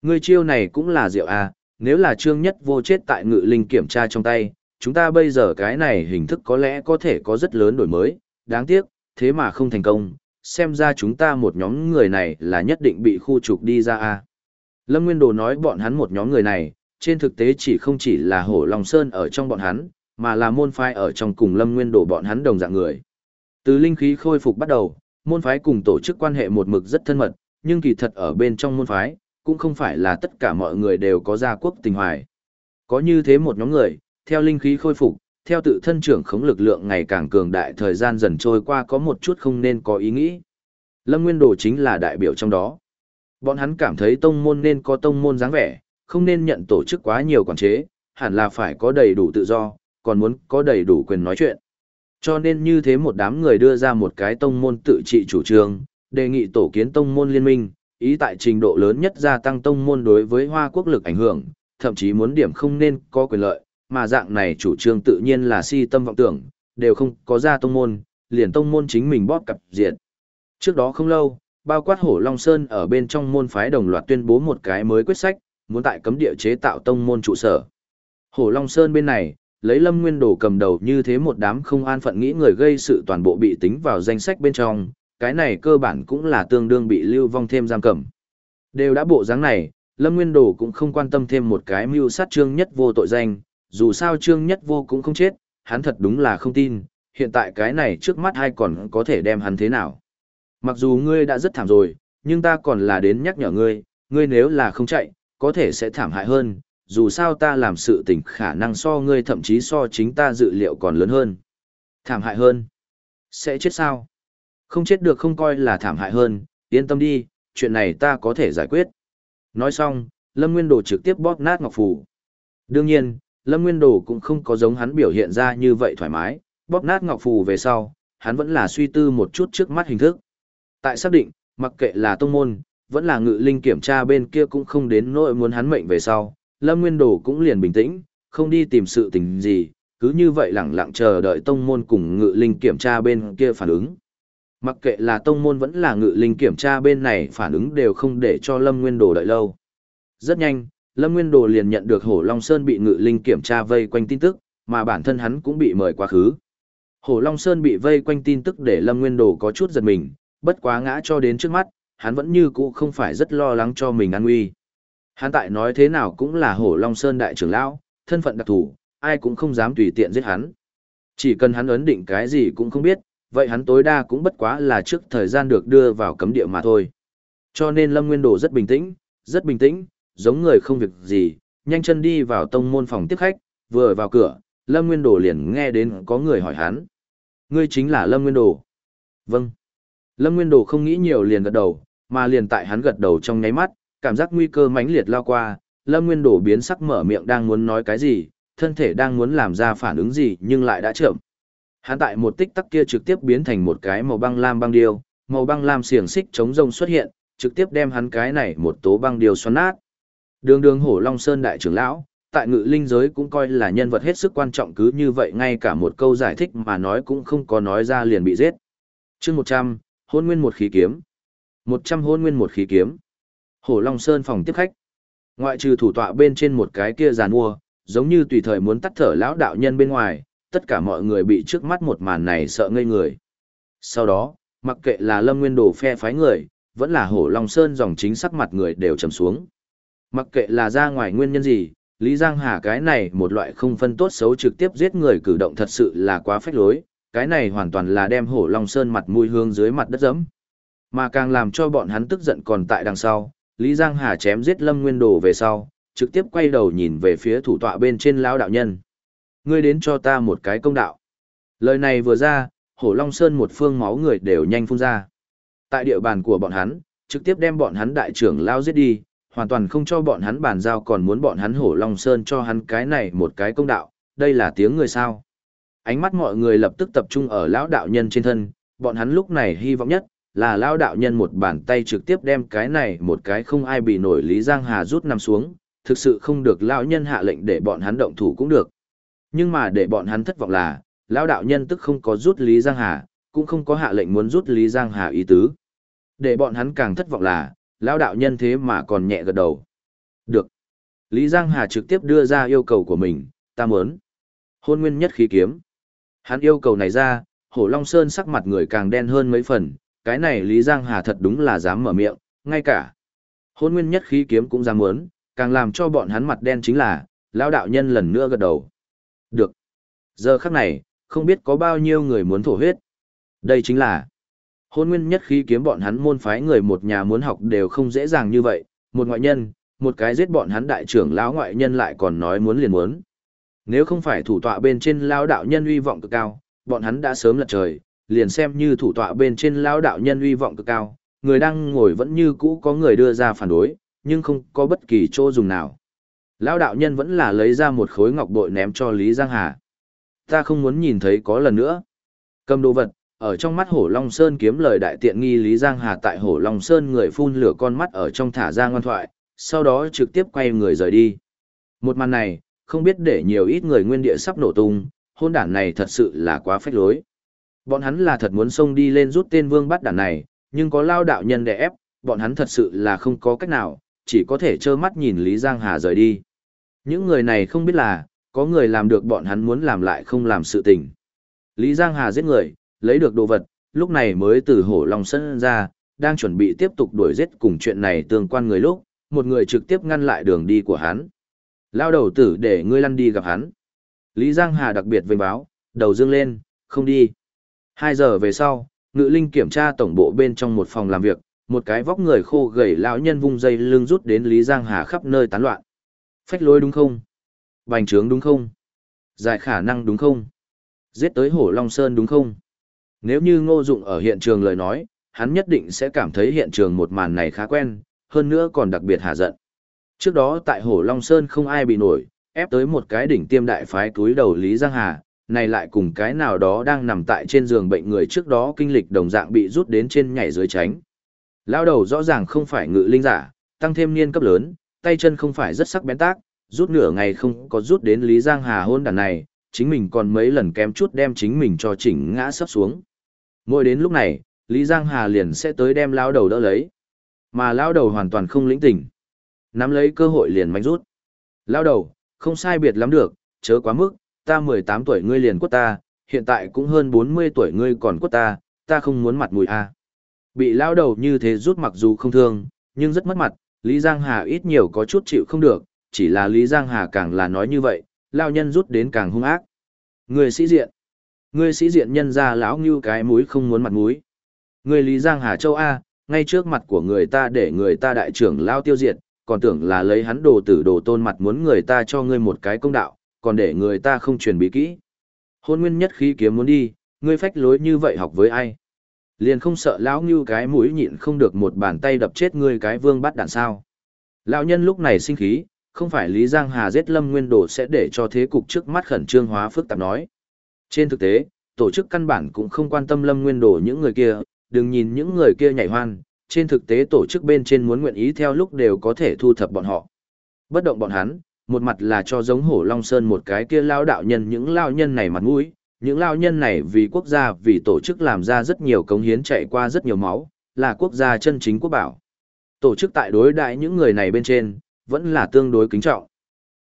Ngươi chiêu này cũng là diệu à, nếu là trương nhất vô chết tại ngự linh kiểm tra trong tay, chúng ta bây giờ cái này hình thức có lẽ có thể có rất lớn đổi mới, đáng tiếc, thế mà không thành công, xem ra chúng ta một nhóm người này là nhất định bị khu trục đi ra a. Lâm Nguyên Đồ nói bọn hắn một nhóm người này, trên thực tế chỉ không chỉ là Hổ Long Sơn ở trong bọn hắn, mà là môn phái ở trong cùng Lâm Nguyên Đồ bọn hắn đồng dạng người. Từ linh khí khôi phục bắt đầu, môn phái cùng tổ chức quan hệ một mực rất thân mật, nhưng kỳ thật ở bên trong môn phái, cũng không phải là tất cả mọi người đều có gia quốc tình hoài. Có như thế một nhóm người, theo linh khí khôi phục, theo tự thân trưởng khống lực lượng ngày càng cường đại thời gian dần trôi qua có một chút không nên có ý nghĩ. Lâm Nguyên Đồ chính là đại biểu trong đó. Bọn hắn cảm thấy tông môn nên có tông môn dáng vẻ, không nên nhận tổ chức quá nhiều quản chế, hẳn là phải có đầy đủ tự do, còn muốn có đầy đủ quyền nói chuyện. Cho nên như thế một đám người đưa ra một cái tông môn tự trị chủ trương, đề nghị tổ kiến tông môn liên minh, ý tại trình độ lớn nhất gia tăng tông môn đối với hoa quốc lực ảnh hưởng, thậm chí muốn điểm không nên có quyền lợi, mà dạng này chủ trương tự nhiên là si tâm vọng tưởng, đều không có ra tông môn, liền tông môn chính mình bóp cặp diệt. Trước đó không lâu, bao quát hổ Long Sơn ở bên trong môn phái đồng loạt tuyên bố một cái mới quyết sách, muốn tại cấm địa chế tạo tông môn trụ sở. Hổ Long Sơn bên này, lấy lâm nguyên đồ cầm đầu như thế một đám không an phận nghĩ người gây sự toàn bộ bị tính vào danh sách bên trong, cái này cơ bản cũng là tương đương bị lưu vong thêm giam cầm. Đều đã bộ dáng này, Lâm Nguyên Đồ cũng không quan tâm thêm một cái mưu sát trương nhất vô tội danh, dù sao trương nhất vô cũng không chết, hắn thật đúng là không tin, hiện tại cái này trước mắt ai còn có thể đem hắn thế nào. Mặc dù ngươi đã rất thảm rồi, nhưng ta còn là đến nhắc nhở ngươi, ngươi nếu là không chạy, có thể sẽ thảm hại hơn, dù sao ta làm sự tình khả năng so ngươi thậm chí so chính ta dự liệu còn lớn hơn. Thảm hại hơn? Sẽ chết sao? Không chết được không coi là thảm hại hơn, yên tâm đi, chuyện này ta có thể giải quyết. Nói xong, Lâm Nguyên Đồ trực tiếp bóp nát ngọc phù. Đương nhiên, Lâm Nguyên Đồ cũng không có giống hắn biểu hiện ra như vậy thoải mái, bóp nát ngọc phù về sau, hắn vẫn là suy tư một chút trước mắt hình thức. Tại xác định, mặc kệ là tông môn, vẫn là ngự linh kiểm tra bên kia cũng không đến nỗi muốn hắn mệnh về sau, Lâm Nguyên Đồ cũng liền bình tĩnh, không đi tìm sự tình gì, cứ như vậy lẳng lặng chờ đợi tông môn cùng ngự linh kiểm tra bên kia phản ứng. Mặc kệ là tông môn vẫn là ngự linh kiểm tra bên này phản ứng đều không để cho Lâm Nguyên Đồ đợi lâu. Rất nhanh, Lâm Nguyên Đồ liền nhận được Hổ Long Sơn bị ngự linh kiểm tra vây quanh tin tức, mà bản thân hắn cũng bị mời quá khứ. Hổ Long Sơn bị vây quanh tin tức để Lâm Nguyên Đồ có chút giật mình, bất quá ngã cho đến trước mắt, hắn vẫn như cũ không phải rất lo lắng cho mình an nguy. Hắn tại nói thế nào cũng là Hổ Long Sơn đại trưởng lão, thân phận đặc thù, ai cũng không dám tùy tiện giết hắn. Chỉ cần hắn ấn định cái gì cũng không biết, vậy hắn tối đa cũng bất quá là trước thời gian được đưa vào cấm địa mà thôi. Cho nên Lâm Nguyên Đồ rất bình tĩnh, rất bình tĩnh, giống người không việc gì, nhanh chân đi vào tông môn phòng tiếp khách, vừa vào cửa, Lâm Nguyên Đồ liền nghe đến có người hỏi hắn. Ngươi chính là Lâm Nguyên Đồ. Vâng. Lâm Nguyên Đồ không nghĩ nhiều liền gật đầu, mà liền tại hắn gật đầu trong nháy mắt, cảm giác nguy cơ mãnh liệt lao qua, Lâm Nguyên đổ biến sắc mở miệng đang muốn nói cái gì, thân thể đang muốn làm ra phản ứng gì nhưng lại đã chậm. Hắn tại một tích tắc kia trực tiếp biến thành một cái màu băng lam băng điêu, màu băng lam xiềng xích chống rông xuất hiện, trực tiếp đem hắn cái này một tố băng điêu xoắn nát. Đường đường hổ Long Sơn đại trưởng lão, tại ngự linh giới cũng coi là nhân vật hết sức quan trọng cứ như vậy ngay cả một câu giải thích mà nói cũng không có nói ra liền bị giết. chương 100, hôn nguyên một khí kiếm. 100 hôn nguyên một khí kiếm. Hổ Long Sơn phòng tiếp khách. Ngoại trừ thủ tọa bên trên một cái kia giàn mua, giống như tùy thời muốn tắt thở lão đạo nhân bên ngoài, tất cả mọi người bị trước mắt một màn này sợ ngây người. Sau đó, mặc kệ là Lâm Nguyên Đồ phe phái người, vẫn là Hổ Long Sơn dòng chính sắc mặt người đều trầm xuống. Mặc kệ là ra ngoài nguyên nhân gì, Lý Giang Hà cái này một loại không phân tốt xấu trực tiếp giết người cử động thật sự là quá phách lối, cái này hoàn toàn là đem Hổ Long Sơn mặt mũi hương dưới mặt đất dẫm. Mà càng làm cho bọn hắn tức giận còn tại đằng sau, Lý Giang Hà chém giết Lâm Nguyên Đồ về sau, trực tiếp quay đầu nhìn về phía thủ tọa bên trên lão đạo nhân ngươi đến cho ta một cái công đạo. Lời này vừa ra, hổ Long Sơn một phương máu người đều nhanh phun ra. Tại địa bàn của bọn hắn, trực tiếp đem bọn hắn đại trưởng lao giết đi, hoàn toàn không cho bọn hắn bàn giao còn muốn bọn hắn hổ Long Sơn cho hắn cái này một cái công đạo, đây là tiếng người sao. Ánh mắt mọi người lập tức tập trung ở lão đạo nhân trên thân, bọn hắn lúc này hy vọng nhất, là lão đạo nhân một bàn tay trực tiếp đem cái này một cái không ai bị nổi Lý Giang Hà rút nằm xuống, thực sự không được lão nhân hạ lệnh để bọn hắn động thủ cũng được. Nhưng mà để bọn hắn thất vọng là, lão đạo nhân tức không có rút Lý Giang Hà, cũng không có hạ lệnh muốn rút Lý Giang Hà ý tứ. Để bọn hắn càng thất vọng là, lão đạo nhân thế mà còn nhẹ gật đầu. Được. Lý Giang Hà trực tiếp đưa ra yêu cầu của mình, ta muốn. Hôn nguyên nhất khí kiếm. Hắn yêu cầu này ra, hổ Long Sơn sắc mặt người càng đen hơn mấy phần, cái này Lý Giang Hà thật đúng là dám mở miệng, ngay cả. Hôn nguyên nhất khí kiếm cũng dám muốn, càng làm cho bọn hắn mặt đen chính là, lão đạo nhân lần nữa gật đầu. Được. Giờ khắc này, không biết có bao nhiêu người muốn thổ huyết. Đây chính là hôn nguyên nhất khí kiếm bọn hắn môn phái người một nhà muốn học đều không dễ dàng như vậy, một ngoại nhân, một cái giết bọn hắn đại trưởng lão ngoại nhân lại còn nói muốn liền muốn. Nếu không phải thủ tọa bên trên lão đạo nhân uy vọng cực cao, bọn hắn đã sớm lật trời, liền xem như thủ tọa bên trên lão đạo nhân uy vọng cực cao, người đang ngồi vẫn như cũ có người đưa ra phản đối, nhưng không có bất kỳ chỗ dùng nào. Lão đạo nhân vẫn là lấy ra một khối ngọc bội ném cho Lý Giang Hà. Ta không muốn nhìn thấy có lần nữa. Cầm đồ vật, ở trong mắt hổ long sơn kiếm lời đại tiện nghi lý giang hà tại hổ long sơn người phun lửa con mắt ở trong thả ra ngoan thoại sau đó trực tiếp quay người rời đi một màn này không biết để nhiều ít người nguyên địa sắp nổ tung hôn đản này thật sự là quá phách lối bọn hắn là thật muốn xông đi lên rút tên vương bắt đản này nhưng có lao đạo nhân đè ép bọn hắn thật sự là không có cách nào chỉ có thể trơ mắt nhìn lý giang hà rời đi những người này không biết là có người làm được bọn hắn muốn làm lại không làm sự tình lý giang hà giết người lấy được đồ vật, lúc này mới từ hổ long sân ra, đang chuẩn bị tiếp tục đuổi giết cùng chuyện này tương quan người lúc, một người trực tiếp ngăn lại đường đi của hắn. Lao đầu tử để ngươi lăn đi gặp hắn. Lý Giang Hà đặc biệt vênh báo, đầu dương lên, không đi. Hai giờ về sau, ngự linh kiểm tra tổng bộ bên trong một phòng làm việc, một cái vóc người khô gầy lão nhân vung dây lưng rút đến Lý Giang Hà khắp nơi tán loạn. Phách lối đúng không? Bành trướng đúng không? Giải khả năng đúng không? Giết tới hổ Long Sơn đúng không? Nếu như ngô dụng ở hiện trường lời nói, hắn nhất định sẽ cảm thấy hiện trường một màn này khá quen, hơn nữa còn đặc biệt hạ giận. Trước đó tại Hổ Long Sơn không ai bị nổi, ép tới một cái đỉnh tiêm đại phái túi đầu Lý Giang Hà, này lại cùng cái nào đó đang nằm tại trên giường bệnh người trước đó kinh lịch đồng dạng bị rút đến trên nhảy dưới tránh. Lao đầu rõ ràng không phải ngự linh giả, tăng thêm niên cấp lớn, tay chân không phải rất sắc bén tác, rút nửa ngày không có rút đến Lý Giang Hà hôn đàn này, chính mình còn mấy lần kém chút đem chính mình cho chỉnh ngã sắp xuống. Mỗi đến lúc này, Lý Giang Hà liền sẽ tới đem lao đầu đỡ lấy. Mà lao đầu hoàn toàn không lĩnh tỉnh. Nắm lấy cơ hội liền mạnh rút. Lao đầu, không sai biệt lắm được, chớ quá mức, ta 18 tuổi ngươi liền quất ta, hiện tại cũng hơn 40 tuổi ngươi còn quất ta, ta không muốn mặt mũi a. À. Bị lao đầu như thế rút mặc dù không thương, nhưng rất mất mặt, Lý Giang Hà ít nhiều có chút chịu không được, chỉ là Lý Giang Hà càng là nói như vậy, lao nhân rút đến càng hung ác. Người sĩ diện. Ngươi sĩ diện nhân ra lão như cái mũi không muốn mặt mũi. Ngươi Lý Giang Hà Châu A, ngay trước mặt của người ta để người ta đại trưởng lao tiêu diệt, còn tưởng là lấy hắn đồ tử đồ tôn mặt muốn người ta cho ngươi một cái công đạo, còn để người ta không truyền bí kỹ. Hôn nguyên nhất khí kiếm muốn đi, ngươi phách lối như vậy học với ai? Liền không sợ lão như cái mũi nhịn không được một bàn tay đập chết ngươi cái vương bắt đạn sao. Lão nhân lúc này sinh khí, không phải Lý Giang Hà giết Lâm Nguyên Đồ sẽ để cho thế cục trước mắt khẩn trương hóa phức tạp nói. Trên thực tế, tổ chức căn bản cũng không quan tâm lâm nguyên đồ những người kia, đừng nhìn những người kia nhảy hoan, trên thực tế tổ chức bên trên muốn nguyện ý theo lúc đều có thể thu thập bọn họ. Bất động bọn hắn, một mặt là cho giống hổ Long Sơn một cái kia lao đạo nhân những lao nhân này mặt mũi, những lao nhân này vì quốc gia vì tổ chức làm ra rất nhiều cống hiến chạy qua rất nhiều máu, là quốc gia chân chính quốc bảo. Tổ chức tại đối đại những người này bên trên, vẫn là tương đối kính trọng.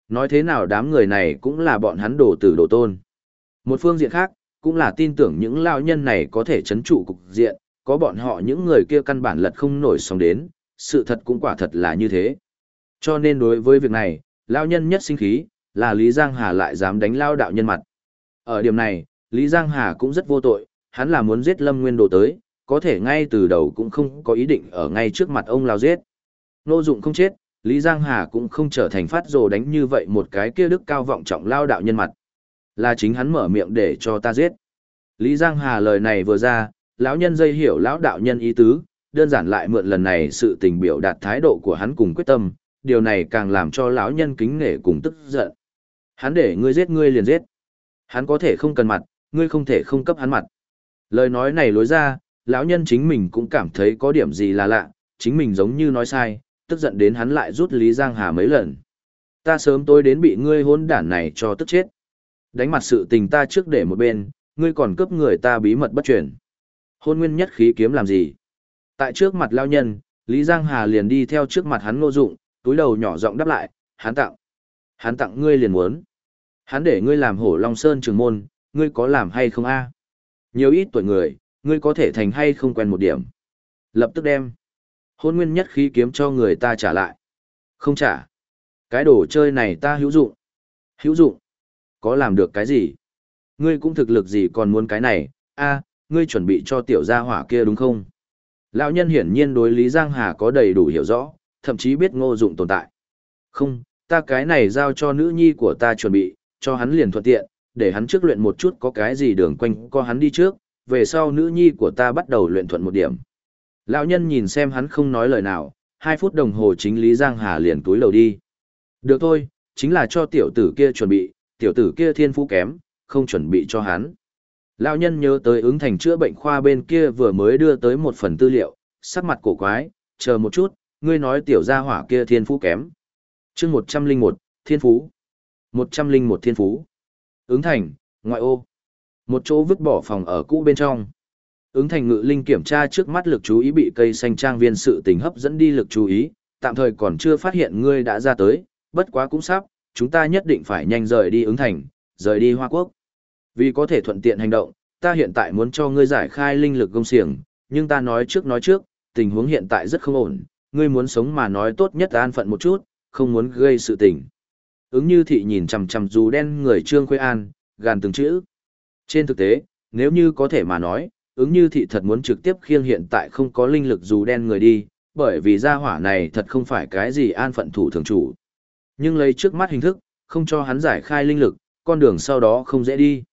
Nói thế nào đám người này cũng là bọn hắn đổ tử đồ tôn. Một phương diện khác, cũng là tin tưởng những lao nhân này có thể chấn trụ cục diện, có bọn họ những người kia căn bản lật không nổi sóng đến, sự thật cũng quả thật là như thế. Cho nên đối với việc này, lao nhân nhất sinh khí, là Lý Giang Hà lại dám đánh lao đạo nhân mặt. Ở điểm này, Lý Giang Hà cũng rất vô tội, hắn là muốn giết Lâm Nguyên Đồ tới, có thể ngay từ đầu cũng không có ý định ở ngay trước mặt ông lao giết. Nô dụng không chết, Lý Giang Hà cũng không trở thành phát rồ đánh như vậy một cái kia đức cao vọng trọng lao đạo nhân mặt. Là chính hắn mở miệng để cho ta giết. Lý Giang Hà lời này vừa ra, lão nhân dây hiểu lão đạo nhân ý tứ, đơn giản lại mượn lần này sự tình biểu đạt thái độ của hắn cùng quyết tâm, điều này càng làm cho lão nhân kính nể cùng tức giận. Hắn để ngươi giết ngươi liền giết. Hắn có thể không cần mặt, ngươi không thể không cấp hắn mặt. Lời nói này lối ra, lão nhân chính mình cũng cảm thấy có điểm gì là lạ, chính mình giống như nói sai, tức giận đến hắn lại rút Lý Giang Hà mấy lần. Ta sớm tối đến bị ngươi hôn đản này cho tức chết. Đánh mặt sự tình ta trước để một bên, ngươi còn cướp người ta bí mật bất truyền. Hôn nguyên nhất khí kiếm làm gì? Tại trước mặt lao nhân, Lý Giang Hà liền đi theo trước mặt hắn ngô dụng, túi đầu nhỏ giọng đáp lại, hắn tặng. Hắn tặng ngươi liền muốn. Hắn để ngươi làm hổ Long Sơn trường môn, ngươi có làm hay không a? Nhiều ít tuổi người, ngươi có thể thành hay không quen một điểm. Lập tức đem. Hôn nguyên nhất khí kiếm cho người ta trả lại. Không trả. Cái đồ chơi này ta hữu dụng. Hữu dụng. Có làm được cái gì? Ngươi cũng thực lực gì còn muốn cái này, a ngươi chuẩn bị cho tiểu gia hỏa kia đúng không? Lão nhân hiển nhiên đối Lý Giang Hà có đầy đủ hiểu rõ, thậm chí biết ngô dụng tồn tại. Không, ta cái này giao cho nữ nhi của ta chuẩn bị, cho hắn liền thuận tiện, để hắn trước luyện một chút có cái gì đường quanh có hắn đi trước, về sau nữ nhi của ta bắt đầu luyện thuận một điểm. Lão nhân nhìn xem hắn không nói lời nào, hai phút đồng hồ chính Lý Giang Hà liền túi lầu đi. Được thôi, chính là cho tiểu tử kia chuẩn bị, tiểu tử kia thiên phú kém, không chuẩn bị cho hắn. Lão nhân nhớ tới ứng thành chữa bệnh khoa bên kia vừa mới đưa tới một phần tư liệu, sắc mặt cổ quái, chờ một chút, ngươi nói tiểu gia hỏa kia thiên phú kém. chương 101, thiên phú. 101 thiên phú. Ứng thành, ngoại ô. Một chỗ vứt bỏ phòng ở cũ bên trong. Ứng thành ngự linh kiểm tra trước mắt lực chú ý bị cây xanh trang viên sự tình hấp dẫn đi lực chú ý, tạm thời còn chưa phát hiện ngươi đã ra tới, bất quá cũng sắp, chúng ta nhất định phải nhanh rời đi ứng thành, rời đi Hoa Quốc. Vì có thể thuận tiện hành động, ta hiện tại muốn cho ngươi giải khai linh lực công xiềng, nhưng ta nói trước nói trước, tình huống hiện tại rất không ổn, ngươi muốn sống mà nói tốt nhất an phận một chút, không muốn gây sự tình. Ứng như thị nhìn chằm chằm dù đen người Trương Khuê An, gàn từng chữ. Trên thực tế, nếu như có thể mà nói, ứng như thị thật muốn trực tiếp khiêng hiện tại không có linh lực dù đen người đi, bởi vì gia hỏa này thật không phải cái gì an phận thủ thường chủ. Nhưng lấy trước mắt hình thức, không cho hắn giải khai linh lực, con đường sau đó không dễ đi.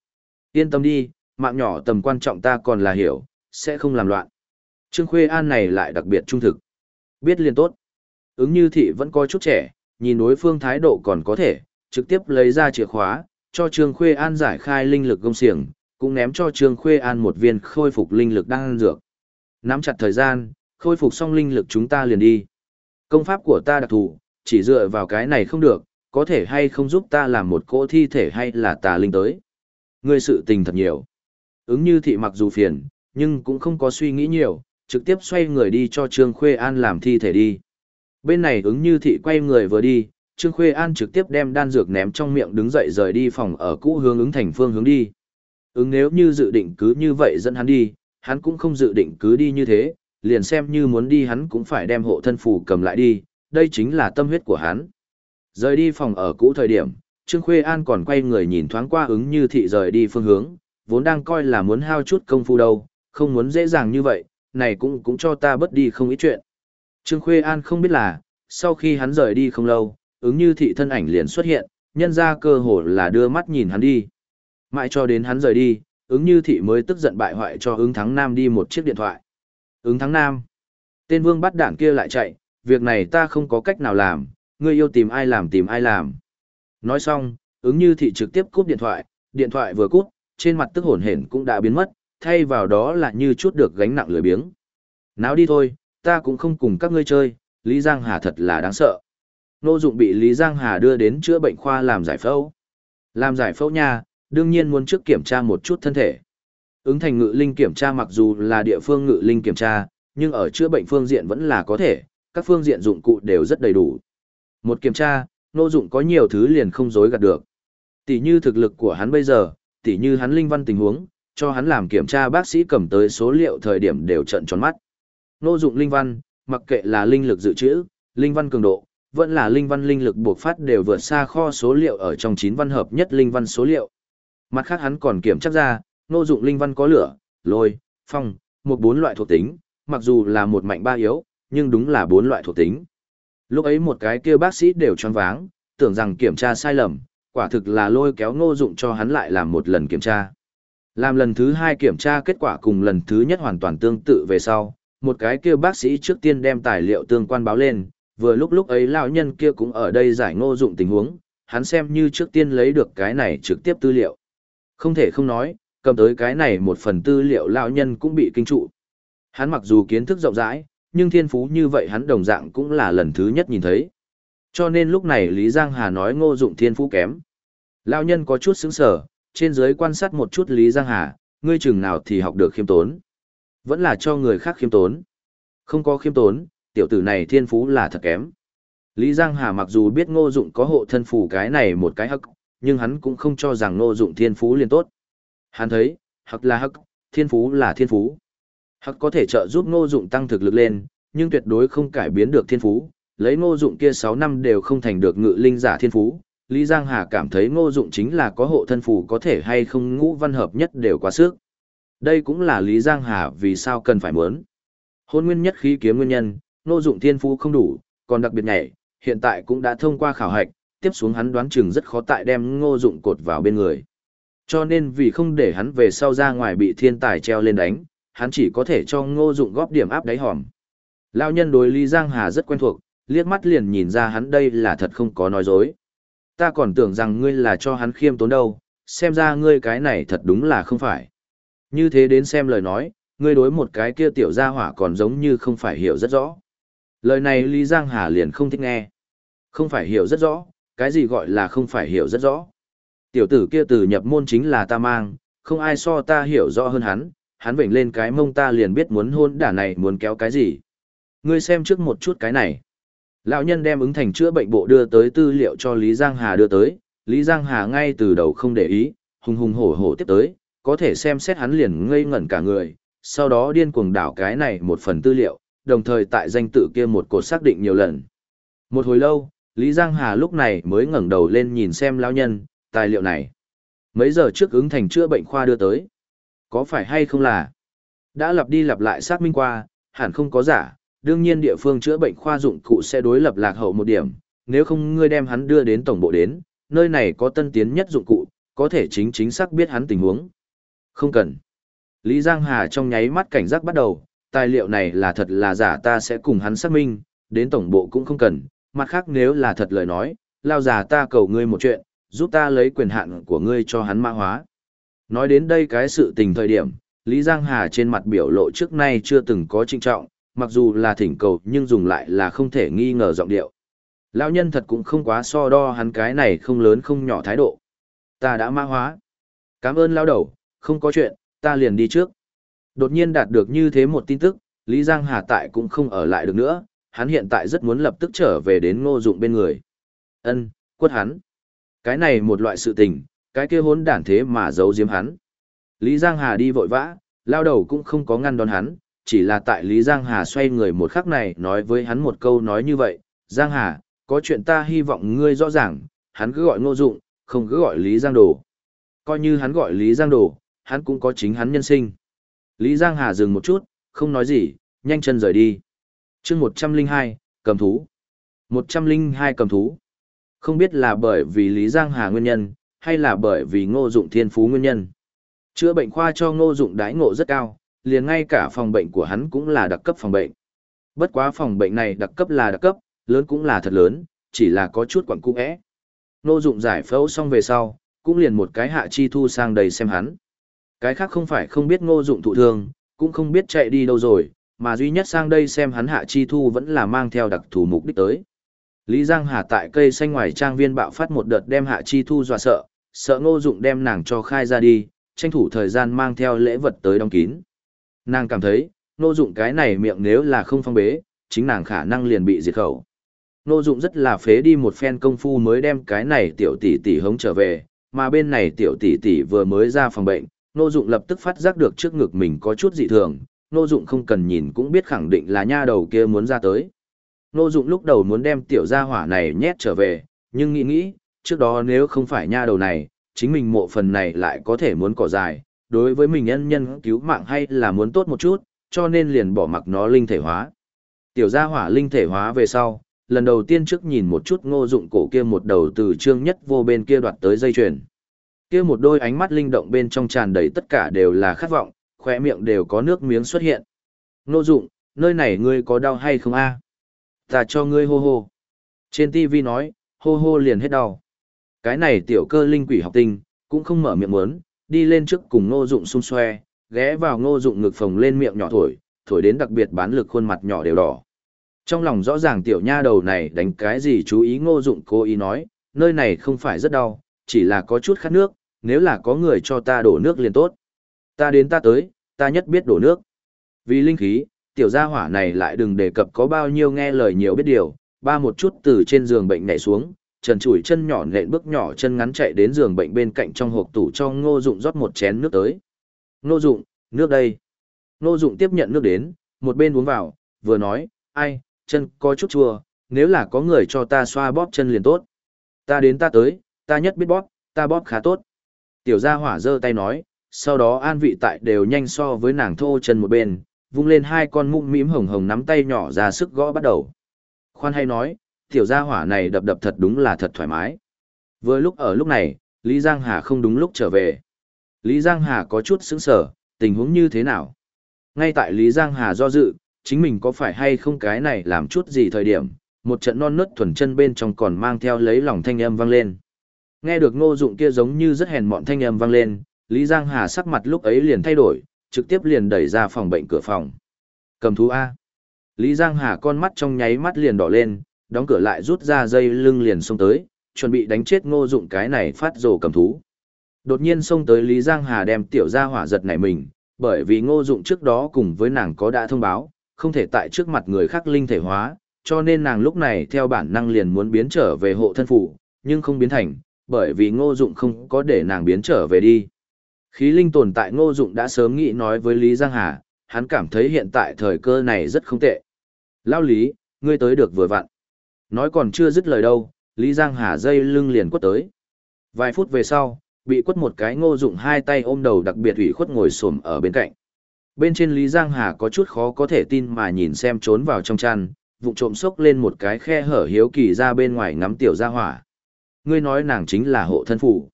Yên tâm đi, mạng nhỏ tầm quan trọng ta còn là hiểu, sẽ không làm loạn. Trương Khuê An này lại đặc biệt trung thực. Biết liền tốt. Ứng như thị vẫn có chút trẻ, nhìn đối phương thái độ còn có thể, trực tiếp lấy ra chìa khóa, cho Trương Khuê An giải khai linh lực gông xiềng, cũng ném cho Trương Khuê An một viên khôi phục linh lực đang ăn dược. Nắm chặt thời gian, khôi phục xong linh lực chúng ta liền đi. Công pháp của ta đặc thù, chỉ dựa vào cái này không được, có thể hay không giúp ta làm một cỗ thi thể hay là tà linh tới. Ngươi sự tình thật nhiều. Ứng như thị mặc dù phiền, nhưng cũng không có suy nghĩ nhiều, trực tiếp xoay người đi cho Trương Khuê An làm thi thể đi. Bên này ứng như thị quay người vừa đi, Trương Khuê An trực tiếp đem đan dược ném trong miệng đứng dậy rời đi phòng ở cũ hướng ứng thành phương hướng đi. Ứng nếu như dự định cứ như vậy dẫn hắn đi, hắn cũng không dự định cứ đi như thế, liền xem như muốn đi hắn cũng phải đem hộ thân phù cầm lại đi, đây chính là tâm huyết của hắn. Rời đi phòng ở cũ thời điểm, Trương Khuê An còn quay người nhìn thoáng qua ứng như thị rời đi phương hướng, vốn đang coi là muốn hao chút công phu đâu, không muốn dễ dàng như vậy, này cũng cũng cho ta bớt đi không ít chuyện. Trương Khuê An không biết là, sau khi hắn rời đi không lâu, ứng như thị thân ảnh liền xuất hiện, nhân ra cơ hồ là đưa mắt nhìn hắn đi. Mãi cho đến hắn rời đi, ứng như thị mới tức giận bại hoại cho ứng thắng nam đi một chiếc điện thoại. Ứng thắng nam. Tên vương bắt đảng kia lại chạy, việc này ta không có cách nào làm, ngươi yêu tìm ai làm tìm ai làm. Nói xong, ứng như thị trực tiếp cúp điện thoại, điện thoại vừa cúp, trên mặt tức hổn hển cũng đã biến mất, thay vào đó là như chút được gánh nặng lười biếng. Náo đi thôi, ta cũng không cùng các ngươi chơi, Lý Giang Hà thật là đáng sợ. Nô dụng bị Lý Giang Hà đưa đến chữa bệnh khoa làm giải phẫu. Làm giải phẫu nha, đương nhiên muốn trước kiểm tra một chút thân thể. Ứng thành ngự linh kiểm tra mặc dù là địa phương ngự linh kiểm tra, nhưng ở chữa bệnh phương diện vẫn là có thể, các phương diện dụng cụ đều rất đầy đủ. Một kiểm tra, nô dụng có nhiều thứ liền không dối gạt được. Tỷ như thực lực của hắn bây giờ, tỷ như hắn linh văn tình huống, cho hắn làm kiểm tra bác sĩ cầm tới số liệu thời điểm đều trận tròn mắt. Nô dụng linh văn, mặc kệ là linh lực dự trữ, linh văn cường độ, vẫn là linh văn linh lực buộc phát đều vượt xa kho số liệu ở trong chín văn hợp nhất linh văn số liệu. Mặt khác hắn còn kiểm tra ra, nô dụng linh văn có lửa, lôi, phong, một bốn loại thuộc tính, mặc dù là một mạnh ba yếu, nhưng đúng là bốn loại thuộc tính. Lúc ấy một cái kia bác sĩ đều choáng váng, tưởng rằng kiểm tra sai lầm, quả thực là lôi kéo ngô dụng cho hắn lại làm một lần kiểm tra. Làm lần thứ hai kiểm tra kết quả cùng lần thứ nhất hoàn toàn tương tự về sau, một cái kia bác sĩ trước tiên đem tài liệu tương quan báo lên, vừa lúc lúc ấy lão nhân kia cũng ở đây giải ngô dụng tình huống, hắn xem như trước tiên lấy được cái này trực tiếp tư liệu. Không thể không nói, cầm tới cái này một phần tư liệu lão nhân cũng bị kinh trụ. Hắn mặc dù kiến thức rộng rãi, nhưng thiên phú như vậy hắn đồng dạng cũng là lần thứ nhất nhìn thấy. Cho nên lúc này Lý Giang Hà nói ngô dụng thiên phú kém. Lão nhân có chút sững sờ, trên dưới quan sát một chút Lý Giang Hà, ngươi chừng nào thì học được khiêm tốn. Vẫn là cho người khác khiêm tốn. Không có khiêm tốn, tiểu tử này thiên phú là thật kém. Lý Giang Hà mặc dù biết ngô dụng có hộ thân phù cái này một cái hắc, nhưng hắn cũng không cho rằng ngô dụng thiên phú liền tốt. Hắn thấy, hắc là hắc, thiên phú là thiên phú. Hắc có thể trợ giúp ngô dụng tăng thực lực lên, nhưng tuyệt đối không cải biến được thiên phú. Lấy ngô dụng kia 6 năm đều không thành được ngự linh giả thiên phú. Lý Giang Hà cảm thấy ngô dụng chính là có hộ thân phù có thể hay không ngũ văn hợp nhất đều quá sức. Đây cũng là Lý Giang Hà vì sao cần phải muốn. Hôn nguyên nhất khí kiếm nguyên nhân, ngô dụng thiên phú không đủ, còn đặc biệt nhảy, hiện tại cũng đã thông qua khảo hạch, tiếp xuống hắn đoán chừng rất khó tại đem ngô dụng cột vào bên người. Cho nên vì không để hắn về sau ra ngoài bị thiên tài treo lên đánh, hắn chỉ có thể cho ngô dụng góp điểm áp đáy hòm. Lao nhân đối Lý Giang Hà rất quen thuộc, liếc mắt liền nhìn ra hắn đây là thật không có nói dối. Ta còn tưởng rằng ngươi là cho hắn khiêm tốn đâu, xem ra ngươi cái này thật đúng là không phải. Như thế đến xem lời nói, ngươi đối một cái kia tiểu gia hỏa còn giống như không phải hiểu rất rõ. Lời này Lý Giang Hà liền không thích nghe. Không phải hiểu rất rõ, cái gì gọi là không phải hiểu rất rõ. Tiểu tử kia từ nhập môn chính là ta mang, không ai so ta hiểu rõ hơn hắn, hắn vểnh lên cái mông ta liền biết muốn hôn đả này muốn kéo cái gì. Ngươi xem trước một chút cái này. Lão nhân đem ứng thành chữa bệnh bộ đưa tới tư liệu cho Lý Giang Hà đưa tới, Lý Giang Hà ngay từ đầu không để ý, hùng hùng hổ hổ tiếp tới, có thể xem xét hắn liền ngây ngẩn cả người, sau đó điên cuồng đảo cái này một phần tư liệu, đồng thời tại danh tự kia một cột xác định nhiều lần. Một hồi lâu, Lý Giang Hà lúc này mới ngẩng đầu lên nhìn xem lão nhân, tài liệu này. Mấy giờ trước ứng thành chữa bệnh khoa đưa tới. Có phải hay không là? Đã lặp đi lặp lại xác minh qua, hẳn không có giả, đương nhiên địa phương chữa bệnh khoa dụng cụ sẽ đối lập lạc hậu một điểm, nếu không ngươi đem hắn đưa đến tổng bộ đến, nơi này có tân tiến nhất dụng cụ, có thể chính chính xác biết hắn tình huống. Không cần. Lý Giang Hà trong nháy mắt cảnh giác bắt đầu, tài liệu này là thật là giả ta sẽ cùng hắn xác minh, đến tổng bộ cũng không cần, mặt khác nếu là thật lời nói, lao già ta cầu ngươi một chuyện, giúp ta lấy quyền hạn của ngươi cho hắn mã hóa. Nói đến đây cái sự tình thời điểm, Lý Giang Hà trên mặt biểu lộ trước nay chưa từng có trinh trọng, mặc dù là thỉnh cầu nhưng dùng lại là không thể nghi ngờ giọng điệu. Lão nhân thật cũng không quá so đo hắn cái này không lớn không nhỏ thái độ. Ta đã mã hóa. Cảm ơn lão đầu, không có chuyện, ta liền đi trước. Đột nhiên đạt được như thế một tin tức, Lý Giang Hà tại cũng không ở lại được nữa, hắn hiện tại rất muốn lập tức trở về đến ngô dụng bên người. Ân, quất hắn. Cái này một loại sự tình, cái kia hốn đản thế mà giấu giếm hắn. Lý Giang Hà đi vội vã, lao đầu cũng không có ngăn đón hắn, chỉ là tại Lý Giang Hà xoay người một khắc này nói với hắn một câu nói như vậy, Giang Hà, có chuyện ta hy vọng ngươi rõ ràng, hắn cứ gọi ngô dụng, không cứ gọi Lý Giang Đồ. Coi như hắn gọi Lý Giang Đồ, hắn cũng có chính hắn nhân sinh. Lý Giang Hà dừng một chút, không nói gì, nhanh chân rời đi. chương 102, cầm thú. 102 cầm thú. Không biết là bởi vì Lý Giang Hà nguyên nhân, hay là bởi vì ngô dụng thiên phú nguyên nhân. Chữa bệnh khoa cho ngô dụng đái ngộ rất cao, liền ngay cả phòng bệnh của hắn cũng là đặc cấp phòng bệnh. Bất quá phòng bệnh này đặc cấp là đặc cấp, lớn cũng là thật lớn, chỉ là có chút quẩn cung ẽ. Ngô dụng giải phẫu xong về sau, cũng liền một cái hạ chi thu sang đầy xem hắn. Cái khác không phải không biết ngô dụng thụ thương, cũng không biết chạy đi đâu rồi, mà duy nhất sang đây xem hắn hạ chi thu vẫn là mang theo đặc thù mục đích tới. Lý Giang Hà tại cây xanh ngoài trang viên bạo phát một đợt đem hạ chi thu dọa sợ, sợ ngô dụng đem nàng cho khai ra đi, tranh thủ thời gian mang theo lễ vật tới đóng kín. Nàng cảm thấy, nô dụng cái này miệng nếu là không phong bế, chính nàng khả năng liền bị diệt khẩu. Nô dụng rất là phế đi một phen công phu mới đem cái này tiểu tỷ tỷ hống trở về, mà bên này tiểu tỷ tỷ vừa mới ra phòng bệnh, Nô Dụng lập tức phát giác được trước ngực mình có chút dị thường, Nô Dụng không cần nhìn cũng biết khẳng định là nha đầu kia muốn ra tới. Nô Dụng lúc đầu muốn đem tiểu gia hỏa này nhét trở về, nhưng nghĩ nghĩ, trước đó nếu không phải nha đầu này, chính mình mộ phần này lại có thể muốn cỏ dài, đối với mình nhân nhân cứu mạng hay là muốn tốt một chút, cho nên liền bỏ mặc nó linh thể hóa. Tiểu gia hỏa linh thể hóa về sau, lần đầu tiên trước nhìn một chút ngô dụng cổ kia một đầu từ trương nhất vô bên kia đoạt tới dây chuyền kia một đôi ánh mắt linh động bên trong tràn đầy tất cả đều là khát vọng, khỏe miệng đều có nước miếng xuất hiện. Ngô dụng, nơi này ngươi có đau hay không a? Ta cho ngươi hô hô. Trên TV nói, hô hô liền hết đau. Cái này tiểu cơ linh quỷ học tinh, cũng không mở miệng muốn, đi lên trước cùng ngô dụng xung xoe, ghé vào ngô dụng ngực phồng lên miệng nhỏ thổi, thổi đến đặc biệt bán lực khuôn mặt nhỏ đều đỏ. Trong lòng rõ ràng tiểu nha đầu này đánh cái gì chú ý ngô dụng cố ý nói, nơi này không phải rất đau, chỉ là có chút khát nước, nếu là có người cho ta đổ nước liền tốt. Ta đến ta tới, ta nhất biết đổ nước. Vì linh khí, tiểu gia hỏa này lại đừng đề cập có bao nhiêu nghe lời nhiều biết điều, ba một chút từ trên giường bệnh nhảy xuống, trần trụi chân nhỏ nện bước nhỏ chân ngắn chạy đến giường bệnh bên cạnh trong hộp tủ cho ngô dụng rót một chén nước tới. Ngô dụng, nước đây. Ngô dụng tiếp nhận nước đến, một bên uống vào, vừa nói, ai, chân có chút chua, nếu là có người cho ta xoa bóp chân liền tốt. Ta đến ta tới, ta nhất biết bóp, ta bóp khá tốt. Tiểu gia hỏa giơ tay nói, sau đó an vị tại đều nhanh so với nàng thô chân một bên, vung lên hai con mũm mĩm hồng hồng nắm tay nhỏ ra sức gõ bắt đầu. Khoan hay nói, tiểu gia hỏa này đập đập thật đúng là thật thoải mái. Vừa lúc ở lúc này, Lý Giang Hà không đúng lúc trở về. Lý Giang Hà có chút sững sờ, tình huống như thế nào? Ngay tại Lý Giang Hà do dự, chính mình có phải hay không cái này làm chút gì thời điểm, một trận non nớt thuần chân bên trong còn mang theo lấy lòng thanh âm vang lên. Nghe được ngô dụng kia giống như rất hèn mọn thanh âm vang lên, Lý Giang Hà sắc mặt lúc ấy liền thay đổi, trực tiếp liền đẩy ra phòng bệnh cửa phòng. Cầm thú A. Lý Giang Hà con mắt trong nháy mắt liền đỏ lên, đóng cửa lại rút ra dây lưng liền xông tới, chuẩn bị đánh chết ngô dụng cái này phát rồ cầm thú. Đột nhiên xông tới Lý Giang Hà đem tiểu gia hỏa giật nảy mình, bởi vì ngô dụng trước đó cùng với nàng có đã thông báo, không thể tại trước mặt người khác linh thể hóa, cho nên nàng lúc này theo bản năng liền muốn biến trở về hộ thân phủ, nhưng không biến thành, bởi vì ngô dụng không có để nàng biến trở về đi. Khí linh tồn tại ngô dụng đã sớm nghĩ nói với Lý Giang Hà, hắn cảm thấy hiện tại thời cơ này rất không tệ. Lao Lý, ngươi tới được vừa vặn. Nói còn chưa dứt lời đâu, Lý Giang Hà dây lưng liền quất tới. Vài phút về sau, bị quất một cái ngô dụng hai tay ôm đầu đặc biệt ủy khuất ngồi xổm ở bên cạnh. Bên trên Lý Giang Hà có chút khó có thể tin mà nhìn xem trốn vào trong chăn, vụ trộm sốc lên một cái khe hở hiếu kỳ ra bên ngoài ngắm tiểu gia hỏa. Ngươi nói nàng chính là hộ thân phủ.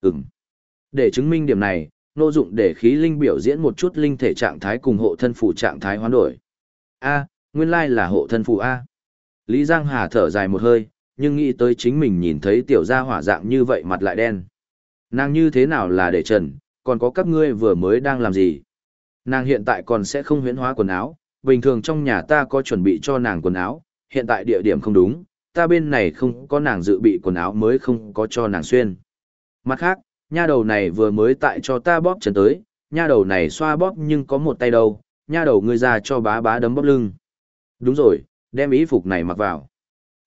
Ừm. Để chứng minh điểm này, nô dụng để khí linh biểu diễn một chút linh thể trạng thái cùng hộ thân phủ trạng thái hoán đổi. A, nguyên lai là hộ thân phủ A. Lý Giang Hà thở dài một hơi, nhưng nghĩ tới chính mình nhìn thấy tiểu gia hỏa dạng như vậy mặt lại đen. Nàng như thế nào là để trần, còn có các ngươi vừa mới đang làm gì? Nàng hiện tại còn sẽ không huyễn hóa quần áo, bình thường trong nhà ta có chuẩn bị cho nàng quần áo, hiện tại địa điểm không đúng, ta bên này không có nàng dự bị quần áo mới không có cho nàng xuyên. Mặt khác, nha đầu này vừa mới tại cho ta bóp chân tới, nha đầu này xoa bóp nhưng có một tay đâu, nha đầu ngươi ra cho bá bá đấm bóp lưng. Đúng rồi, đem ý phục này mặc vào.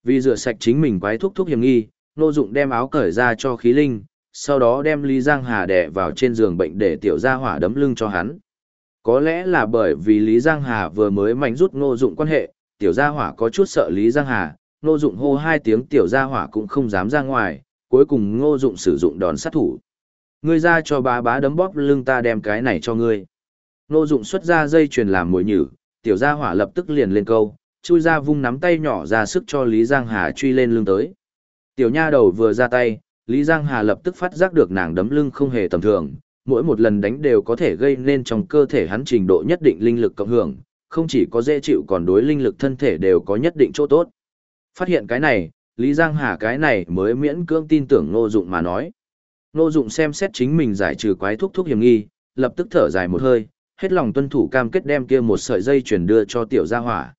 Vì rửa sạch chính mình quái thúc thúc hiểm nghi, nô dụng đem áo cởi ra cho khí linh, sau đó đem Lý Giang Hà đè vào trên giường bệnh để tiểu gia hỏa đấm lưng cho hắn. Có lẽ là bởi vì Lý Giang Hà vừa mới mạnh rút ngô dụng quan hệ, tiểu gia hỏa có chút sợ Lý Giang Hà, ngô dụng hô hai tiếng tiểu gia hỏa cũng không dám ra ngoài, cuối cùng ngô dụng sử dụng đòn sát thủ. Ngươi ra cho bá bá đấm bóp lưng ta đem cái này cho ngươi. Ngô dụng xuất ra dây chuyền làm mồi nhử, tiểu gia hỏa lập tức liền lên câu, chui ra vung nắm tay nhỏ ra sức cho Lý Giang Hà truy lên lưng tới. Tiểu nha đầu vừa ra tay, Lý Giang Hà lập tức phát giác được nàng đấm lưng không hề tầm thường, mỗi một lần đánh đều có thể gây nên trong cơ thể hắn trình độ nhất định linh lực cộng hưởng, không chỉ có dễ chịu còn đối linh lực thân thể đều có nhất định chỗ tốt. Phát hiện cái này, Lý Giang Hà cái này mới miễn cưỡng tin tưởng Ngô Dụng mà nói. Ngô Dụng xem xét chính mình giải trừ quái thuốc thuốc hiểm nghi, lập tức thở dài một hơi, hết lòng tuân thủ cam kết đem kia một sợi dây chuyển đưa cho tiểu gia hỏa.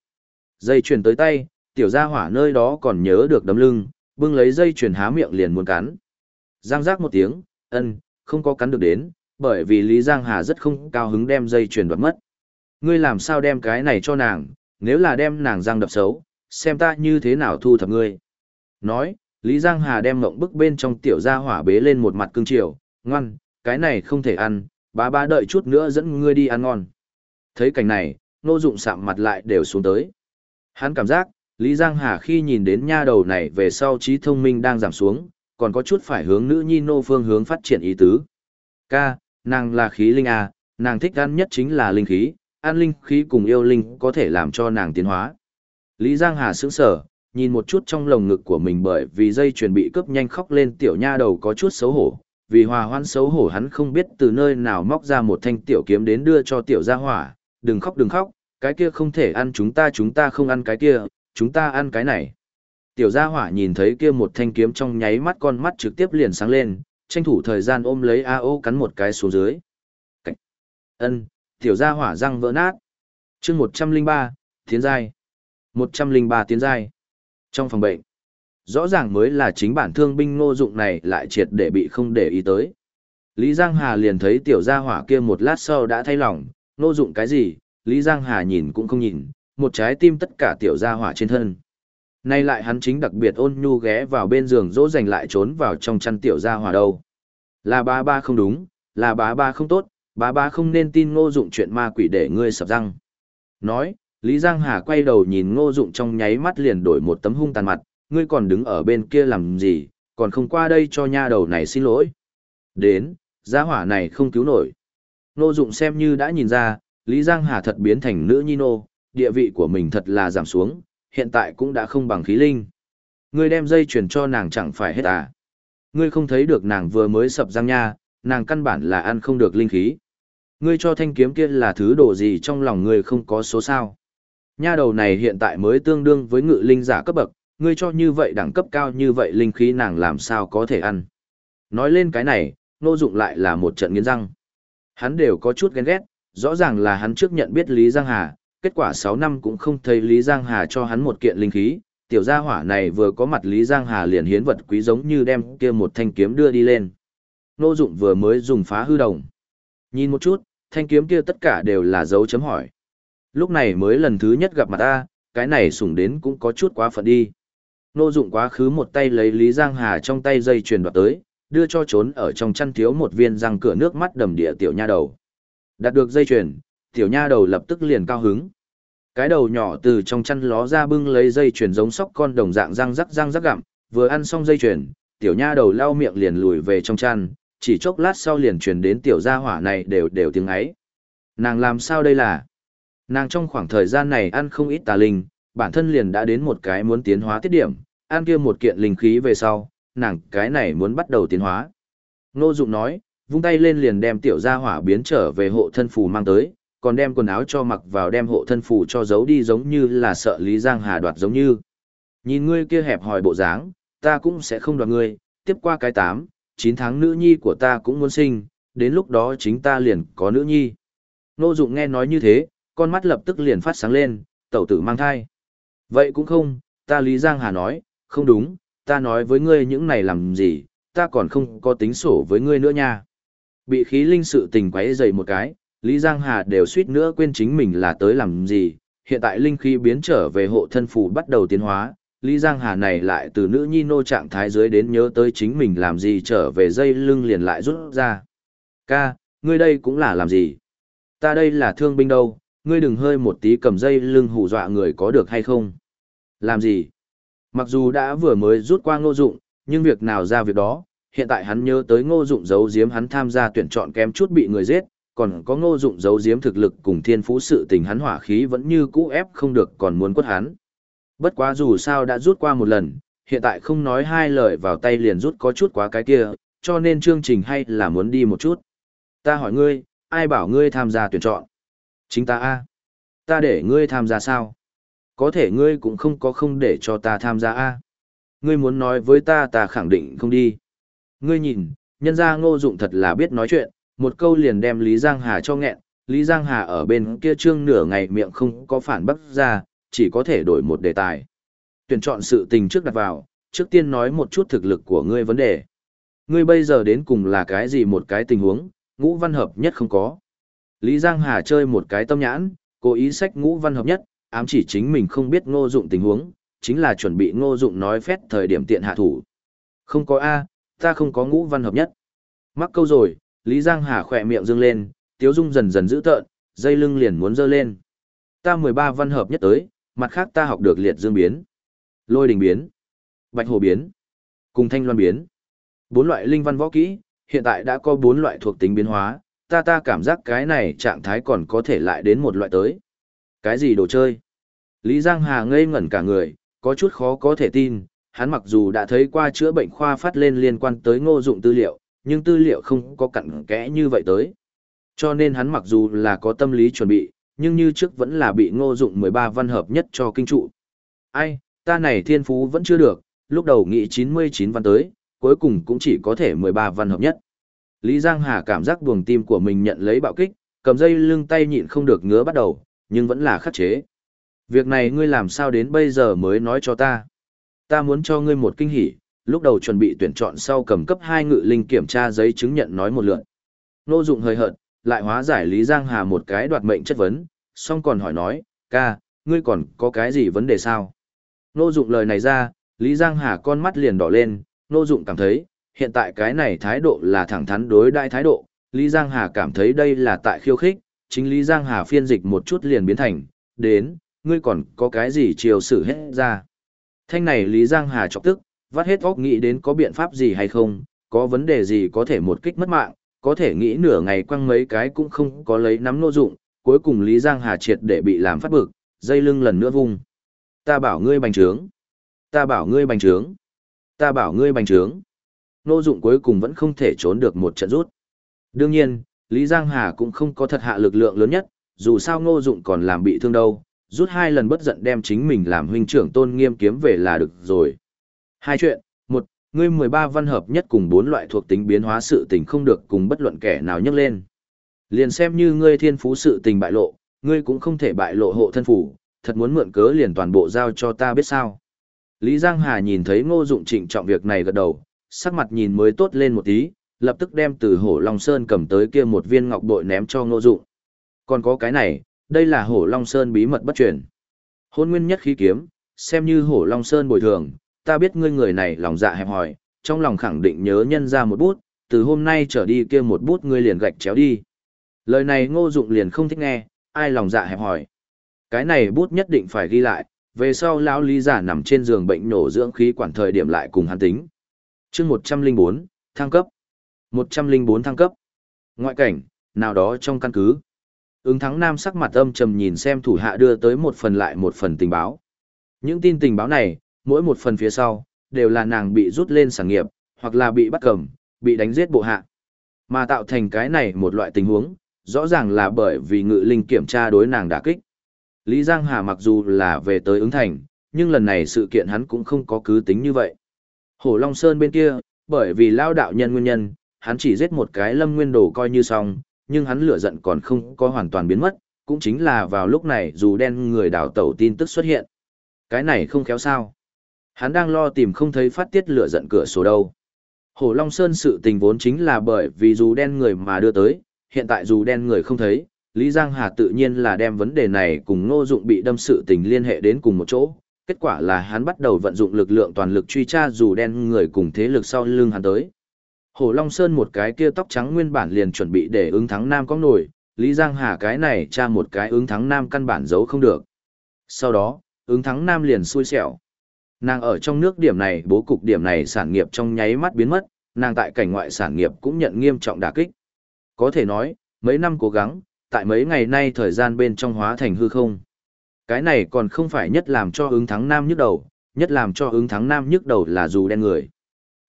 Dây chuyển tới tay, tiểu gia hỏa nơi đó còn nhớ được đấm lưng, bưng lấy dây chuyển há miệng liền muốn cắn. Giang giác một tiếng, ân, không có cắn được đến, bởi vì Lý Giang Hà rất không cao hứng đem dây chuyền đoạt mất. Ngươi làm sao đem cái này cho nàng, nếu là đem nàng giang đập xấu, xem ta như thế nào thu thập ngươi. Nói, Lý Giang Hà đem mộng bức bên trong tiểu gia hỏa bế lên một mặt cương triều, ngoan, cái này không thể ăn, bá bá đợi chút nữa dẫn ngươi đi ăn ngon. Thấy cảnh này, nô dụng sạm mặt lại đều xuống tới. Hắn cảm giác, Lý Giang Hà khi nhìn đến nha đầu này về sau trí thông minh đang giảm xuống, còn có chút phải hướng nữ nhi nô phương hướng phát triển ý tứ. Ca, nàng là khí linh à, nàng thích ăn nhất chính là linh khí, ăn linh khí cùng yêu linh có thể làm cho nàng tiến hóa. Lý Giang Hà sững sờ, nhìn một chút trong lồng ngực của mình bởi vì dây chuyền bị cướp nhanh khóc lên tiểu nha đầu có chút xấu hổ, vì hòa hoan xấu hổ hắn không biết từ nơi nào móc ra một thanh tiểu kiếm đến đưa cho tiểu gia hỏa, đừng khóc đừng khóc, cái kia không thể ăn chúng ta chúng ta không ăn cái kia, chúng ta ăn cái này. Tiểu gia hỏa nhìn thấy kia một thanh kiếm trong nháy mắt con mắt trực tiếp liền sáng lên, tranh thủ thời gian ôm lấy AO cắn một cái xuống dưới. Ân, tiểu gia hỏa răng vỡ nát. Chương 103, tiến giai. 103 tiến giai. Trong phòng bệnh, rõ ràng mới là chính bản thương binh ngô dụng này lại triệt để bị không để ý tới. Lý Giang Hà liền thấy tiểu gia hỏa kia một lát sau đã thay lòng, ngô dụng cái gì, Lý Giang Hà nhìn cũng không nhìn, một trái tim tất cả tiểu gia hỏa trên thân. Nay lại hắn chính đặc biệt ôn nhu ghé vào bên giường dỗ dành lại trốn vào trong chăn tiểu gia hỏa đâu. Là bá ba không đúng, là bá ba không tốt, bá ba không nên tin ngô dụng chuyện ma quỷ để ngươi sập răng. Nói, Lý Giang Hà quay đầu nhìn ngô dụng trong nháy mắt liền đổi một tấm hung tàn mặt, ngươi còn đứng ở bên kia làm gì, còn không qua đây cho nha đầu này xin lỗi. Đến, gia hỏa này không cứu nổi. Ngô dụng xem như đã nhìn ra, Lý Giang Hà thật biến thành nữ nhi nô, địa vị của mình thật là giảm xuống, hiện tại cũng đã không bằng khí linh. Ngươi đem dây chuyển cho nàng chẳng phải hết à. Ngươi không thấy được nàng vừa mới sập răng nha, nàng căn bản là ăn không được linh khí. Ngươi cho thanh kiếm kia là thứ đồ gì trong lòng ngươi không có số sao. Nha đầu này hiện tại mới tương đương với ngự linh giả cấp bậc, ngươi cho như vậy đẳng cấp cao như vậy linh khí nàng làm sao có thể ăn. Nói lên cái này, nô dụng lại là một trận nghiến răng. Hắn đều có chút ghen ghét, rõ ràng là hắn trước nhận biết Lý Giang Hà, kết quả 6 năm cũng không thấy Lý Giang Hà cho hắn một kiện linh khí, tiểu gia hỏa này vừa có mặt Lý Giang Hà liền hiến vật quý giống như đem kia một thanh kiếm đưa đi lên. Nô dụng vừa mới dùng phá hư đồng. Nhìn một chút, thanh kiếm kia tất cả đều là dấu chấm hỏi. Lúc này mới lần thứ nhất gặp mặt ta, cái này sủng đến cũng có chút quá phận đi. Nô dụng quá khứ một tay lấy Lý Giang Hà trong tay dây truyền đoạt tới, đưa cho trốn ở trong chăn thiếu một viên răng cửa nước mắt đầm địa tiểu nha đầu. Đạt được dây chuyền, tiểu nha đầu lập tức liền cao hứng. Cái đầu nhỏ từ trong chăn ló ra bưng lấy dây chuyền giống sóc con đồng dạng răng rắc răng rắc gặm, vừa ăn xong dây chuyền, tiểu nha đầu lau miệng liền lùi về trong chăn, chỉ chốc lát sau liền truyền đến tiểu gia hỏa này đều đều tiếng ấy. Nàng làm sao đây là? Nàng trong khoảng thời gian này ăn không ít tà linh, bản thân liền đã đến một cái muốn tiến hóa tiết điểm, ăn kia một kiện linh khí về sau, nàng cái này muốn bắt đầu tiến hóa. Nô Dụng nói, vung tay lên liền đem tiểu gia hỏa biến trở về hộ thân phù mang tới, còn đem quần áo cho mặc vào đem hộ thân phù cho giấu đi giống như là sợ Lý Giang Hà đoạt giống như. Nhìn ngươi kia hẹp hòi bộ dáng, ta cũng sẽ không đoạt ngươi, tiếp qua cái tám, chín tháng nữ nhi của ta cũng muốn sinh, đến lúc đó chính ta liền có nữ nhi. Nô Dụng nghe nói như thế, con mắt lập tức liền phát sáng lên, tẩu tử mang thai. Vậy cũng không, ta Lý Giang Hà nói, không đúng, ta nói với ngươi những này làm gì, ta còn không có tính sổ với ngươi nữa nha. Bị khí linh sự tình quấy dày một cái, Lý Giang Hà đều suýt nữa quên chính mình là tới làm gì, hiện tại linh khí biến trở về hộ thân phù bắt đầu tiến hóa, Lý Giang Hà này lại từ nữ nhi nô trạng thái dưới đến nhớ tới chính mình làm gì trở về dây lưng liền lại rút ra. Ca, ngươi đây cũng là làm gì? Ta đây là thương binh đâu, ngươi đừng hơi một tí cầm dây lưng hù dọa người có được hay không? Làm gì? Mặc dù đã vừa mới rút qua ngô dụng, nhưng việc nào ra việc đó, hiện tại hắn nhớ tới ngô dụng giấu giếm hắn tham gia tuyển chọn kém chút bị người giết, còn có ngô dụng giấu giếm thực lực cùng thiên phú sự tình hắn hỏa khí vẫn như cũ ép không được còn muốn quất hắn. Bất quá dù sao đã rút qua một lần, hiện tại không nói hai lời vào tay liền rút có chút quá cái kia, cho nên chương trình hay là muốn đi một chút. Ta hỏi ngươi, ai bảo ngươi tham gia tuyển chọn? Chính ta a. Ta để ngươi tham gia sao? Có thể ngươi cũng không có không để cho ta tham gia a. Ngươi muốn nói với ta ta khẳng định không đi. Ngươi nhìn, nhân gia ngô dụng thật là biết nói chuyện, một câu liền đem Lý Giang Hà cho nghẹn, Lý Giang Hà ở bên kia trương nửa ngày miệng không có phản bác ra, chỉ có thể đổi một đề tài. Tuyển chọn sự tình trước đặt vào, trước tiên nói một chút thực lực của ngươi vấn đề. Ngươi bây giờ đến cùng là cái gì một cái tình huống, ngũ văn hợp nhất không có. Lý Giang Hà chơi một cái tâm nhãn, cố ý sách ngũ văn hợp nhất, ám chỉ chính mình không biết ngô dụng tình huống, chính là chuẩn bị ngô dụng nói phét thời điểm tiện hạ thủ. Không có A, ta không có ngũ văn hợp nhất. Mắc câu rồi, Lý Giang Hà khỏe miệng dương lên, tiếu dung dần dần giữ tợn, dây lưng liền muốn dơ lên. Ta 13 văn hợp nhất tới, mặt khác ta học được liệt dương biến, lôi đình biến, bạch hồ biến, cùng thanh loan biến. Bốn loại linh văn võ kỹ, hiện tại đã có bốn loại thuộc tính biến hóa, ta ta cảm giác cái này trạng thái còn có thể lại đến một loại tới. Cái gì đồ chơi? Lý Giang Hà ngây ngẩn cả người, có chút khó có thể tin, hắn mặc dù đã thấy qua chữa bệnh khoa phát lên liên quan tới ngô dụng tư liệu, nhưng tư liệu không có cặn kẽ như vậy tới. Cho nên hắn mặc dù là có tâm lý chuẩn bị, nhưng như trước vẫn là bị ngô dụng 13 văn hợp nhất cho kinh trụ. Ai, ta này thiên phú vẫn chưa được, lúc đầu nghĩ 99 văn tới, cuối cùng cũng chỉ có thể 13 văn hợp nhất. Lý Giang Hà cảm giác buồng tim của mình nhận lấy bạo kích, cầm dây lưng tay nhịn không được ngứa bắt đầu, nhưng vẫn là khắc chế. Việc này ngươi làm sao đến bây giờ mới nói cho ta. Ta muốn cho ngươi một kinh hỉ, lúc đầu chuẩn bị tuyển chọn sau cầm cấp 2 ngự linh kiểm tra giấy chứng nhận nói một lượt. Nô dụng hơi hợt, lại hóa giải Lý Giang Hà một cái đoạt mệnh chất vấn, xong còn hỏi nói, ca, ngươi còn có cái gì vấn đề sao? Nô dụng lời này ra, Lý Giang Hà con mắt liền đỏ lên, nô dụng cảm thấy, hiện tại cái này thái độ là thẳng thắn đối đại thái độ, Lý Giang Hà cảm thấy đây là tại khiêu khích, chính Lý Giang Hà phiên dịch một chút liền biến thành, đến, ngươi còn có cái gì chiều xử hết ra. Thanh này Lý Giang Hà chọc tức, vắt hết óc nghĩ đến có biện pháp gì hay không, có vấn đề gì có thể một kích mất mạng, có thể nghĩ nửa ngày quăng mấy cái cũng không có lấy nắm nô dụng, cuối cùng Lý Giang Hà triệt để bị làm phát bực, dây lưng lần nữa vung. Ta bảo ngươi bành trướng. Ta bảo ngươi bành trướng. Ta bảo ngươi bành trướng. Nô dụng cuối cùng vẫn không thể trốn được một trận rút. Đương nhiên, Lý Giang Hà cũng không có thật hạ lực lượng lớn nhất, dù sao ngô dụng còn làm bị thương đâu, rút hai lần bất giận đem chính mình làm huynh trưởng tôn nghiêm kiếm về là được rồi. Hai chuyện, một, ngươi 13 văn hợp nhất cùng bốn loại thuộc tính biến hóa sự tình không được cùng bất luận kẻ nào nhắc lên. Liền xem như ngươi thiên phú sự tình bại lộ, ngươi cũng không thể bại lộ hộ thân phủ, thật muốn mượn cớ liền toàn bộ giao cho ta biết sao. Lý Giang Hà nhìn thấy ngô dụng trịnh trọng việc này gật đầu, sắc mặt nhìn mới tốt lên một tí, lập tức đem từ hổ Long Sơn cầm tới kia một viên ngọc bội ném cho ngô dụng. Còn có cái này, đây là hổ Long Sơn bí mật bất truyền. Hôn nguyên nhất khí kiếm, xem như hổ Long Sơn bồi thường, ta biết ngươi người này lòng dạ hẹp hòi, trong lòng khẳng định nhớ nhân ra một bút, từ hôm nay trở đi kia một bút ngươi liền gạch chéo đi. Lời này ngô dụng liền không thích nghe, ai lòng dạ hẹp hòi. Cái này bút nhất định phải ghi lại, về sau lão lý giả nằm trên giường bệnh nổ dưỡng khí quản thời điểm lại cùng hắn tính. chương 104, thăng cấp. 104 thăng cấp. Ngoại cảnh, nào đó trong căn cứ. Ứng thắng nam sắc mặt âm trầm nhìn xem thủ hạ đưa tới một phần lại một phần tình báo. Những tin tình báo này, mỗi một phần phía sau, đều là nàng bị rút lên sản nghiệp, hoặc là bị bắt cầm, bị đánh giết bộ hạ. Mà tạo thành cái này một loại tình huống, rõ ràng là bởi vì ngự linh kiểm tra đối nàng đả kích. Lý Giang Hà mặc dù là về tới ứng thành, nhưng lần này sự kiện hắn cũng không có cứ tính như vậy. Hổ Long Sơn bên kia, bởi vì lao đạo nhân nguyên nhân, hắn chỉ giết một cái lâm nguyên đồ coi như xong, nhưng hắn lửa giận còn không có hoàn toàn biến mất, cũng chính là vào lúc này dù đen người đào tẩu tin tức xuất hiện. Cái này không khéo sao. Hắn đang lo tìm không thấy phát tiết lửa giận cửa sổ đâu. Hổ Long Sơn sự tình vốn chính là bởi vì dù đen người mà đưa tới, hiện tại dù đen người không thấy, Lý Giang Hà tự nhiên là đem vấn đề này cùng Ngô Dụng bị đâm sự tình liên hệ đến cùng một chỗ. Kết quả là hắn bắt đầu vận dụng lực lượng toàn lực truy tra dù đen người cùng thế lực sau lưng hắn tới. Hổ Long Sơn một cái kia tóc trắng nguyên bản liền chuẩn bị để ứng thắng nam có nổi, Lý Giang Hà cái này tra một cái ứng thắng nam căn bản giấu không được. Sau đó, ứng thắng nam liền xui xẻo. Nàng ở trong nước điểm này bố cục điểm này sản nghiệp trong nháy mắt biến mất, nàng tại cảnh ngoại sản nghiệp cũng nhận nghiêm trọng đả kích. Có thể nói, mấy năm cố gắng, tại mấy ngày nay thời gian bên trong hóa thành hư không. Cái này còn không phải nhất làm cho ứng thắng nam nhức đầu, nhất làm cho ứng thắng nam nhức đầu là dù đen người.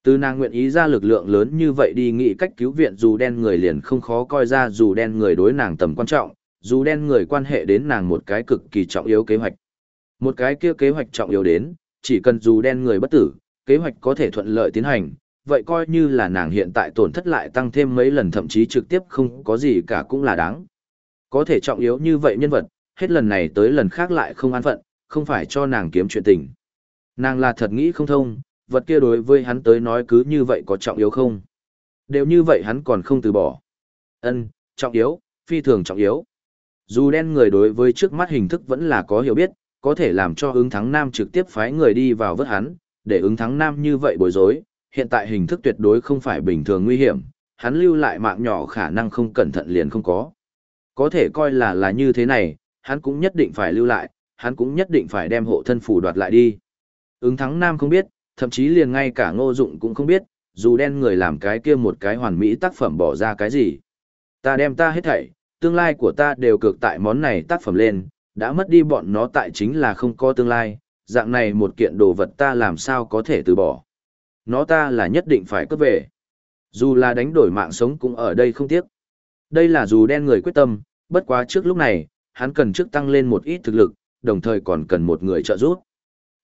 Từ nàng nguyện ý ra lực lượng lớn như vậy đi nghĩ cách cứu viện dù đen người liền không khó coi ra dù đen người đối nàng tầm quan trọng, dù đen người quan hệ đến nàng một cái cực kỳ trọng yếu kế hoạch. Một cái kia kế hoạch trọng yếu đến, chỉ cần dù đen người bất tử, kế hoạch có thể thuận lợi tiến hành, vậy coi như là nàng hiện tại tổn thất lại tăng thêm mấy lần thậm chí trực tiếp không có gì cả cũng là đáng. Có thể trọng yếu như vậy nhân vật, hết lần này tới lần khác lại không an phận, không phải cho nàng kiếm chuyện tình. Nàng là thật nghĩ không thông, vật kia đối với hắn tới nói cứ như vậy có trọng yếu không? Đều như vậy hắn còn không từ bỏ. Ân, trọng yếu, phi thường trọng yếu. Dù đen người đối với trước mắt hình thức vẫn là có hiểu biết, có thể làm cho ứng thắng nam trực tiếp phái người đi vào vớt hắn, để ứng thắng nam như vậy bối rối, hiện tại hình thức tuyệt đối không phải bình thường nguy hiểm, hắn lưu lại mạng nhỏ khả năng không cẩn thận liền không có. Có thể coi là là như thế này, hắn cũng nhất định phải lưu lại, hắn cũng nhất định phải đem hộ thân phủ đoạt lại đi. Ứng thắng nam không biết, thậm chí liền ngay cả ngô dụng cũng không biết, dù đen người làm cái kia một cái hoàn mỹ tác phẩm bỏ ra cái gì. Ta đem ta hết thảy, tương lai của ta đều cực tại món này tác phẩm lên, đã mất đi bọn nó tại chính là không có tương lai, dạng này một kiện đồ vật ta làm sao có thể từ bỏ. Nó ta là nhất định phải cướp về. Dù là đánh đổi mạng sống cũng ở đây không tiếc. Đây là dù đen người quyết tâm, bất quá trước lúc này, hắn cần trước tăng lên một ít thực lực, đồng thời còn cần một người trợ giúp.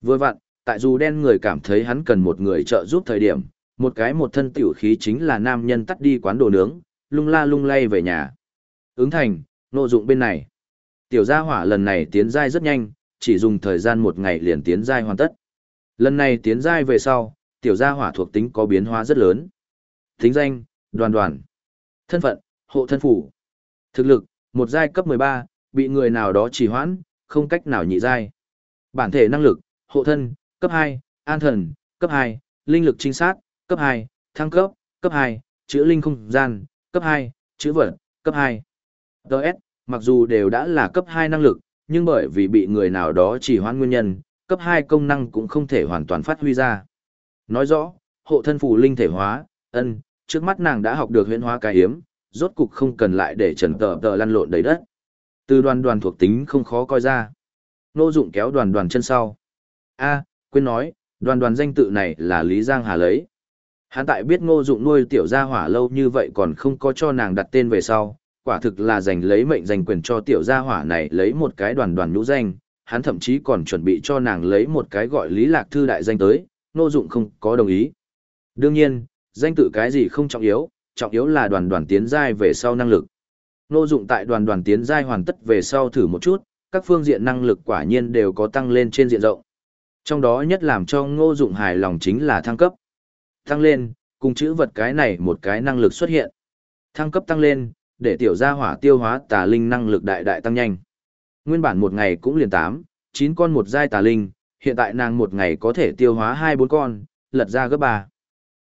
Vừa vặn, tại dù đen người cảm thấy hắn cần một người trợ giúp thời điểm, một cái một thân tiểu khí chính là nam nhân tắt đi quán đồ nướng, lung la lung lay về nhà. Ứng thành, nộ dụng bên này. Tiểu gia hỏa lần này tiến giai rất nhanh, chỉ dùng thời gian một ngày liền tiến giai hoàn tất. Lần này tiến giai về sau, tiểu gia hỏa thuộc tính có biến hóa rất lớn. Tính danh, đoàn đoàn. Thân phận, hộ thân phủ. Thực lực, một giai cấp 13, bị người nào đó trì hoãn, không cách nào nhị giai. Bản thể năng lực, hộ thân, cấp 2, an thần, cấp 2, linh lực trinh sát, cấp 2, thăng cấp, cấp 2, chữa linh không gian, cấp 2, chữa vật, cấp 2. DS, mặc dù đều đã là cấp 2 năng lực, nhưng bởi vì bị người nào đó chỉ hoãn nguyên nhân, cấp 2 công năng cũng không thể hoàn toàn phát huy ra. Nói rõ, hộ thân phù linh thể hóa, ân, trước mắt nàng đã học được huyễn hóa cái hiếm, rốt cục không cần lại để trần tờ tờ lăn lộn đầy đất. Từ đoàn đoàn thuộc tính không khó coi ra. Nô dụng kéo đoàn đoàn chân sau. a quên nói, đoàn đoàn danh tự này là Lý Giang Hà lấy. Hắn tại biết ngô dụng nuôi tiểu gia hỏa lâu như vậy còn không có cho nàng đặt tên về sau, quả thực là giành lấy mệnh giành quyền cho tiểu gia hỏa này lấy một cái đoàn đoàn nhũ danh, hắn thậm chí còn chuẩn bị cho nàng lấy một cái gọi Lý Lạc Thư đại danh tới, ngô dụng không có đồng ý. Đương nhiên, danh tự cái gì không trọng yếu, trọng yếu là đoàn đoàn tiến giai về sau năng lực. Ngô dụng tại đoàn đoàn tiến giai hoàn tất về sau thử một chút, các phương diện năng lực quả nhiên đều có tăng lên trên diện rộng. Trong đó nhất làm cho ngô dụng hài lòng chính là thăng cấp. Tăng lên, cùng chữ vật cái này một cái năng lực xuất hiện. Thăng cấp tăng lên, để tiểu gia hỏa tiêu hóa tà linh năng lực đại đại tăng nhanh. Nguyên bản một ngày cũng liền 8, 9 con một giai tà linh, hiện tại nàng một ngày có thể tiêu hóa 2 4 con, lật ra gấp 3.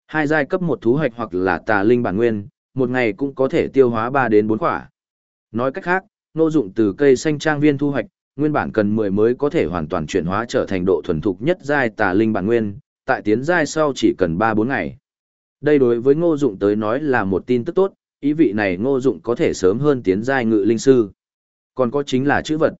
Hai giai cấp một thú hoạch hoặc là tà linh bản nguyên, một ngày cũng có thể tiêu hóa 3 đến 4 quả. Nói cách khác, nô dụng từ cây xanh trang viên thu hoạch, nguyên bản cần 10 mới có thể hoàn toàn chuyển hóa trở thành độ thuần thục nhất giai tà linh bản nguyên, tại tiến giai sau chỉ cần 3-4 ngày. Đây đối với ngô dụng tới nói là một tin tức tốt, ý vị này ngô dụng có thể sớm hơn tiến giai ngự linh sư. Còn có chính là chữ vật.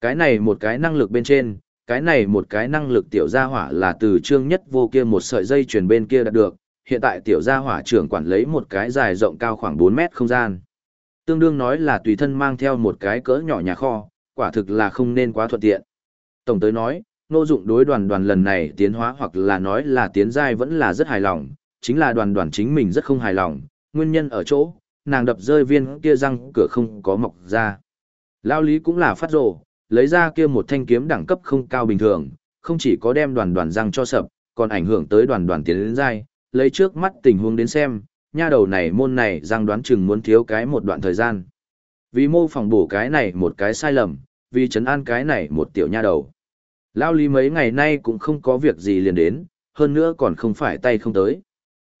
Cái này một cái năng lực bên trên, cái này một cái năng lực tiểu gia hỏa là từ trương nhất vô kia một sợi dây truyền bên kia đạt được, hiện tại tiểu gia hỏa trưởng quản lấy một cái dài rộng cao khoảng 4 mét không gian. Tương đương nói là tùy thân mang theo một cái cỡ nhỏ nhà kho, quả thực là không nên quá thuận tiện. Tổng tới nói, Ngô Dụng đối đoàn đoàn lần này tiến hóa hoặc là nói là tiến giai vẫn là rất hài lòng, chính là đoàn đoàn chính mình rất không hài lòng, nguyên nhân ở chỗ, nàng đập rơi viên kia răng cửa không có mọc ra. Lao lý cũng là phát rồ, lấy ra kia một thanh kiếm đẳng cấp không cao bình thường, không chỉ có đem đoàn đoàn răng cho sập, còn ảnh hưởng tới đoàn đoàn tiến đến giai, lấy trước mắt tình huống đến xem, nha đầu này môn này răng đoán chừng muốn thiếu cái một đoạn thời gian. Vì mô phỏng bổ cái này một cái sai lầm, vì chấn an cái này một tiểu nha đầu. Lao lý mấy ngày nay cũng không có việc gì liền đến, hơn nữa còn không phải tay không tới.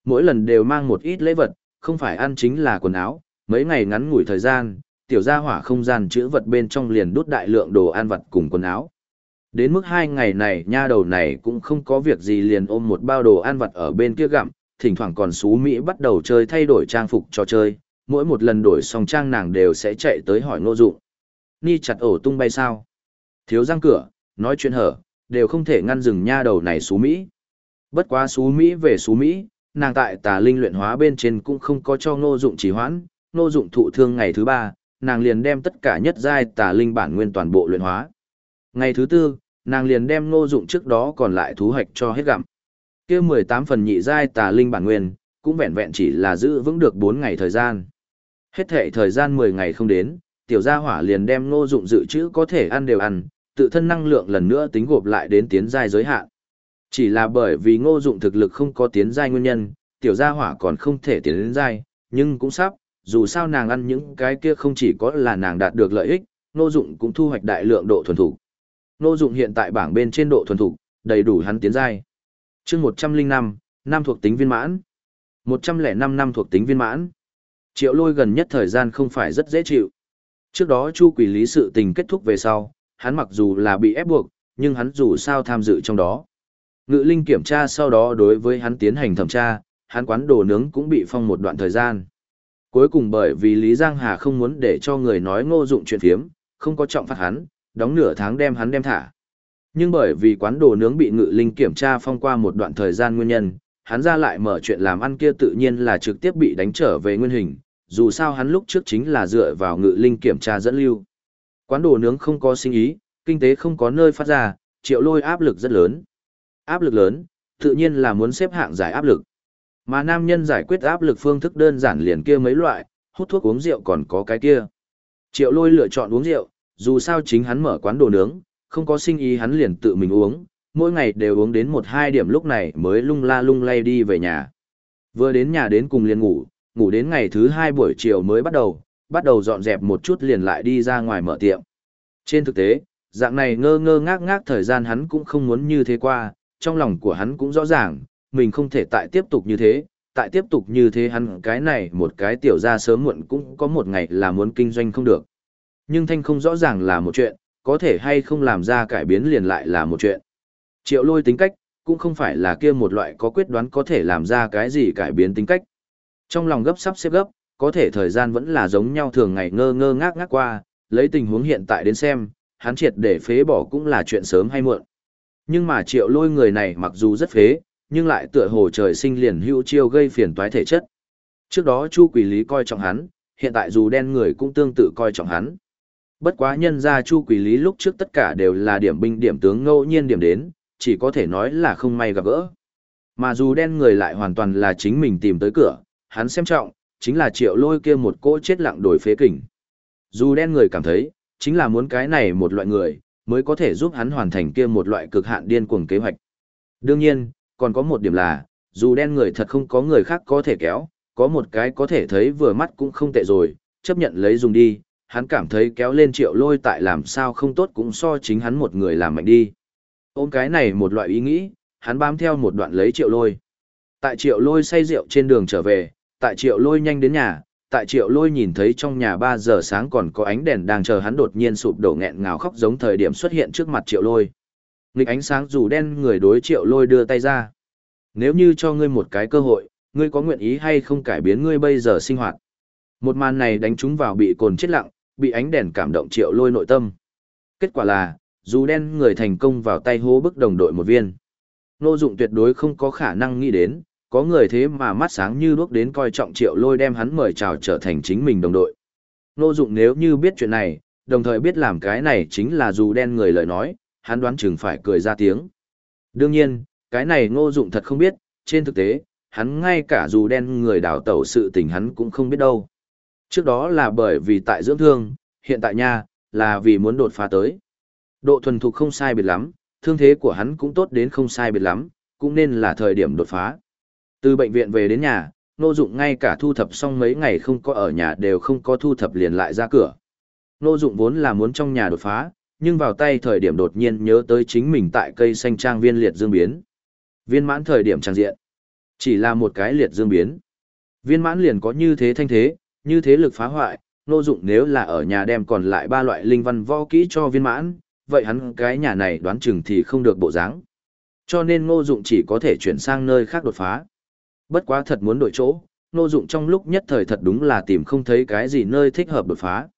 Mỗi lần đều mang một ít lễ vật, không phải ăn chính là quần áo, mấy ngày ngắn ngủi thời gian, tiểu gia hỏa không gian chữ vật bên trong liền đút đại lượng đồ ăn vật cùng quần áo. Đến mức hai ngày này nha đầu này cũng không có việc gì liền ôm một bao đồ ăn vật ở bên kia gặm, thỉnh thoảng còn xú Mỹ bắt đầu chơi thay đổi trang phục cho chơi, mỗi một lần đổi xong trang nàng đều sẽ chạy tới hỏi ngô dụng. Ni chặt ổ tung bay sao? Thiếu răng cửa, nói chuyện hở, đều không thể ngăn dừng nha đầu này xú Mỹ. Bất quá xú Mỹ về xú Mỹ, nàng tại tà linh luyện hóa bên trên cũng không có cho ngô dụng chỉ hoãn, ngô dụng thụ thương ngày thứ ba, nàng liền đem tất cả nhất giai tà linh bản nguyên toàn bộ luyện hóa. Ngày thứ tư, nàng liền đem ngô dụng trước đó còn lại thú hoạch cho hết gặm. kia mười tám phần nhị giai tà linh bản nguyên, cũng vẹn vẹn chỉ là giữ vững được bốn ngày thời gian. Hết thệ thời gian mười ngày không đến, tiểu gia hỏa liền đem ngô dụng dự trữ có thể ăn đều ăn, tự thân năng lượng lần nữa tính gộp lại đến tiến giai giới hạn. Chỉ là bởi vì ngô dụng thực lực không có tiến giai nguyên nhân, tiểu gia hỏa còn không thể tiến đến giai, nhưng cũng sắp, dù sao nàng ăn những cái kia không chỉ có là nàng đạt được lợi ích, ngô dụng cũng thu hoạch đại lượng độ thuần thủ. Ngô dụng hiện tại bảng bên trên độ thuần thủ, đầy đủ hắn tiến giai. chương 105, năm thuộc tính viên mãn. 105 năm thuộc tính viên mãn. Triệu lôi gần nhất thời gian không phải rất dễ chịu. Trước đó chu quỷ lý sự tình kết thúc về sau, hắn mặc dù là bị ép buộc, nhưng hắn dù sao tham dự trong đó. Ngự linh kiểm tra sau đó đối với hắn tiến hành thẩm tra, hắn quán đồ nướng cũng bị phong một đoạn thời gian. Cuối cùng bởi vì Lý Giang Hà không muốn để cho người nói ngô dụng chuyện phiếm, không có trọng phạt hắn, đóng nửa tháng đem hắn đem thả. Nhưng bởi vì quán đồ nướng bị ngự linh kiểm tra phong qua một đoạn thời gian nguyên nhân, hắn ra lại mở chuyện làm ăn kia tự nhiên là trực tiếp bị đánh trở về nguyên hình, dù sao hắn lúc trước chính là dựa vào ngự linh kiểm tra dẫn lưu. Quán đồ nướng không có sinh ý, kinh tế không có nơi phát ra, triệu lôi áp lực rất lớn. Áp lực lớn, tự nhiên là muốn xếp hạng giải áp lực. Mà nam nhân giải quyết áp lực phương thức đơn giản liền kia mấy loại, hút thuốc uống rượu còn có cái kia. Triệu lôi lựa chọn uống rượu, dù sao chính hắn mở quán đồ nướng, không có sinh ý hắn liền tự mình uống, mỗi ngày đều uống đến một hai điểm lúc này mới lung la lung lay đi về nhà. Vừa đến nhà đến cùng liền ngủ, ngủ đến ngày thứ hai buổi chiều mới bắt đầu, bắt đầu dọn dẹp một chút liền lại đi ra ngoài mở tiệm. Trên thực tế, dạng này ngơ ngơ ngác ngác thời gian hắn cũng không muốn như thế qua, trong lòng của hắn cũng rõ ràng, mình không thể tại tiếp tục như thế, tại tiếp tục như thế hắn cái này một cái tiểu ra sớm muộn cũng có một ngày là muốn kinh doanh không được. Nhưng thanh không rõ ràng là một chuyện, có thể hay không làm ra cải biến liền lại là một chuyện. Triệu lôi tính cách, cũng không phải là kia một loại có quyết đoán có thể làm ra cái gì cải biến tính cách. Trong lòng gấp sắp xếp gấp, có thể thời gian vẫn là giống nhau thường ngày ngơ ngơ ngác ngác qua, lấy tình huống hiện tại đến xem, hắn triệt để phế bỏ cũng là chuyện sớm hay muộn. Nhưng mà triệu lôi người này mặc dù rất phế, nhưng lại tựa hồ trời sinh liền hữu chiêu gây phiền toái thể chất. Trước đó Chu Quỷ Lý coi trọng hắn, hiện tại dù đen người cũng tương tự coi trọng hắn. Bất quá nhân ra Chu Quỷ Lý lúc trước tất cả đều là điểm binh điểm tướng ngẫu nhiên điểm đến, chỉ có thể nói là không may gặp gỡ. Mà dù đen người lại hoàn toàn là chính mình tìm tới cửa, hắn xem trọng, chính là triệu lôi kia một cỗ chết lặng đổi phế kình. Dù đen người cảm thấy, chính là muốn cái này một loại người, mới có thể giúp hắn hoàn thành kia một loại cực hạn điên cuồng kế hoạch. Đương nhiên, còn có một điểm là, dù đen người thật không có người khác có thể kéo, có một cái có thể thấy vừa mắt cũng không tệ rồi, chấp nhận lấy dùng đi, hắn cảm thấy kéo lên triệu lôi tại làm sao không tốt cũng so chính hắn một người làm mạnh đi. Ôm cái này một loại ý nghĩ, hắn bám theo một đoạn lấy triệu lôi. Tại triệu lôi say rượu trên đường trở về, tại triệu lôi nhanh đến nhà, tại triệu lôi nhìn thấy trong nhà ba giờ sáng còn có ánh đèn đang chờ hắn đột nhiên sụp đổ nghẹn ngào khóc giống thời điểm xuất hiện trước mặt triệu lôi. Nghịch ánh sáng dù đen người đối triệu lôi đưa tay ra. Nếu như cho ngươi một cái cơ hội, ngươi có nguyện ý hay không cải biến ngươi bây giờ sinh hoạt. Một màn này đánh chúng vào bị cồn chết lặng, bị ánh đèn cảm động triệu lôi nội tâm. Kết quả là, dù đen người thành công vào tay hố bức đồng đội một viên. Nô dụng tuyệt đối không có khả năng nghĩ đến, có người thế mà mắt sáng như đuốc đến coi trọng triệu lôi đem hắn mời chào trở thành chính mình đồng đội. Nô dụng nếu như biết chuyện này, đồng thời biết làm cái này chính là dù đen người lời nói, hắn đoán chừng phải cười ra tiếng. Đương nhiên, cái này ngô dụng thật không biết, trên thực tế, hắn ngay cả dù đen người đào tẩu sự tình hắn cũng không biết đâu. Trước đó là bởi vì tại dưỡng thương, hiện tại nha, là vì muốn đột phá tới. Độ thuần thục không sai biệt lắm, thương thế của hắn cũng tốt đến không sai biệt lắm, cũng nên là thời điểm đột phá. Từ bệnh viện về đến nhà, Nô Dụng ngay cả thu thập xong mấy ngày không có ở nhà đều không có thu thập liền lại ra cửa. Nô Dụng vốn là muốn trong nhà đột phá, nhưng vào tay thời điểm đột nhiên nhớ tới chính mình tại cây xanh trang viên liệt dương biến. Viên mãn thời điểm trang diện, chỉ là một cái liệt dương biến. Viên mãn liền có như thế thanh thế, như thế lực phá hoại, Nô Dụng nếu là ở nhà đem còn lại ba loại linh văn võ kỹ cho viên mãn, vậy hắn cái nhà này đoán chừng thì không được bộ dáng. Cho nên Ngô Dụng chỉ có thể chuyển sang nơi khác đột phá. Bất quá thật muốn đổi chỗ, Ngô Dụng trong lúc nhất thời thật đúng là tìm không thấy cái gì nơi thích hợp đột phá.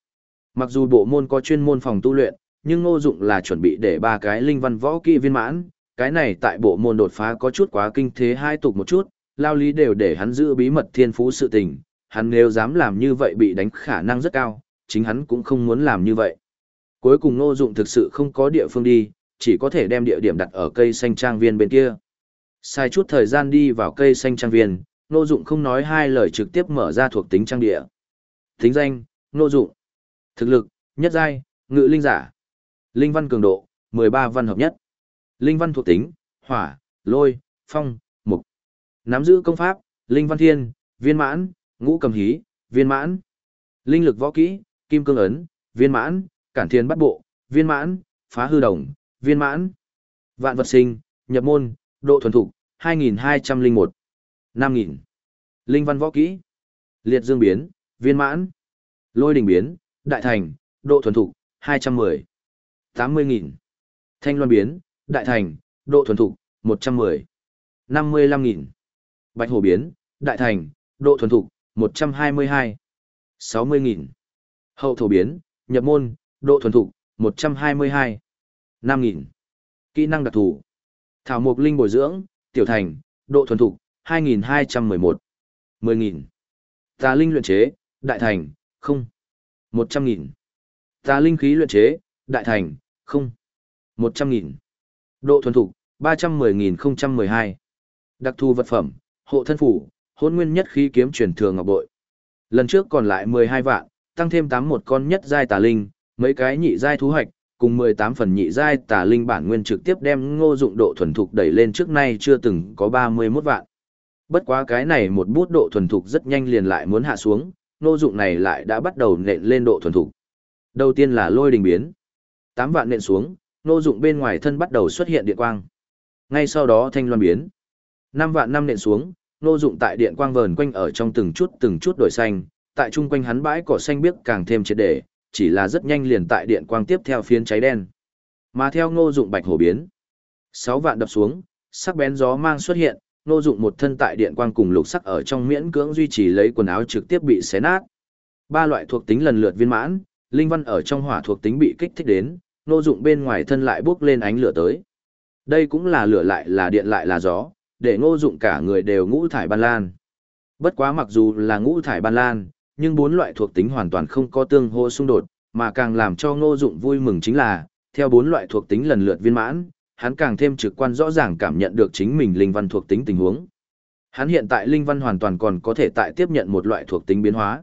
Mặc dù bộ môn có chuyên môn phòng tu luyện, nhưng Ngô Dụng là chuẩn bị để ba cái linh văn võ kỹ viên mãn, cái này tại bộ môn đột phá có chút quá kinh thế hai tục một chút, lao lý đều để hắn giữ bí mật thiên phú sự tình, hắn nếu dám làm như vậy bị đánh khả năng rất cao, chính hắn cũng không muốn làm như vậy. Cuối cùng Ngô Dụng thực sự không có địa phương đi, chỉ có thể đem địa điểm đặt ở cây xanh trang viên bên kia. Sai chút thời gian đi vào cây xanh trang viên, Ngô Dụng không nói hai lời trực tiếp mở ra thuộc tính trang địa. Tính danh, Ngô Dụng. Thực lực, nhất giai, ngự linh giả. Linh văn cường độ, 13 văn hợp nhất. Linh văn thuộc tính, hỏa, lôi, phong, mục. Nắm giữ công pháp, linh văn thiên, viên mãn, ngũ cầm hí, viên mãn. Linh lực võ kỹ, kim cương ấn, viên mãn, cản thiên bắt bộ, viên mãn, phá hư đồng, viên mãn. Vạn vật sinh, nhập môn, độ thuần thục, 2201. 5000. Linh văn võ kỹ. Liệt dương biến, viên mãn. Lôi đình biến, đại thành, độ thuần thục, 210. 80000. Thanh loan biến, đại thành, độ thuần thục, 110. 55000. Bạch hổ biến, đại thành, độ thuần thục, 122. 60000. Hậu thổ biến, nhập môn, độ thuần thục, 122. 5000 Kỹ năng đặc thù. Thảo mục linh bồi dưỡng, tiểu thành, độ thuần thục, 2.211. 10.000. Tà linh luyện chế, đại thành, không. 100.000. Tà linh khí luyện chế, đại thành, không. 100.000. Độ thuần thục, 310.012. Đặc thù vật phẩm, hộ thân phủ, hôn nguyên nhất khí kiếm truyền thường ngọc bội. Lần trước còn lại 12 vạn, tăng thêm 8 một con nhất giai tà linh, mấy cái nhị giai thú hoạch, cùng 18 phần nhị giai tà linh bản nguyên trực tiếp đem ngô dụng độ thuần thục đẩy lên trước nay chưa từng có 31 vạn. Bất quá cái này một bút độ thuần thục rất nhanh liền lại muốn hạ xuống, ngô dụng này lại đã bắt đầu nện lên độ thuần thục. Đầu tiên là lôi đình biến. 8 vạn nện xuống, ngô dụng bên ngoài thân bắt đầu xuất hiện điện quang. Ngay sau đó thanh loan biến. 5 vạn năm nện xuống, ngô dụng tại điện quang vờn quanh ở trong từng chút từng chút đổi xanh, tại chung quanh hắn bãi cỏ xanh biếc càng thêm triệt để, chỉ là rất nhanh liền tại điện quang tiếp theo phiến cháy đen. Mà theo ngô dụng bạch hổ biến, sáu vạn đập xuống, sắc bén gió mang xuất hiện, ngô dụng một thân tại điện quang cùng lục sắc ở trong miễn cưỡng duy trì lấy quần áo trực tiếp bị xé nát. Ba loại thuộc tính lần lượt viên mãn, linh văn ở trong hỏa thuộc tính bị kích thích đến, ngô dụng bên ngoài thân lại bốc lên ánh lửa tới. Đây cũng là lửa lại là điện lại là gió, để ngô dụng cả người đều ngũ thải ban lan. Bất quá mặc dù là ngũ thải ban lan, nhưng bốn loại thuộc tính hoàn toàn không có tương hô xung đột, mà càng làm cho ngô dụng vui mừng chính là, theo bốn loại thuộc tính lần lượt viên mãn, hắn càng thêm trực quan rõ ràng cảm nhận được chính mình linh văn thuộc tính tình huống. Hắn hiện tại linh văn hoàn toàn còn có thể tại tiếp nhận một loại thuộc tính biến hóa.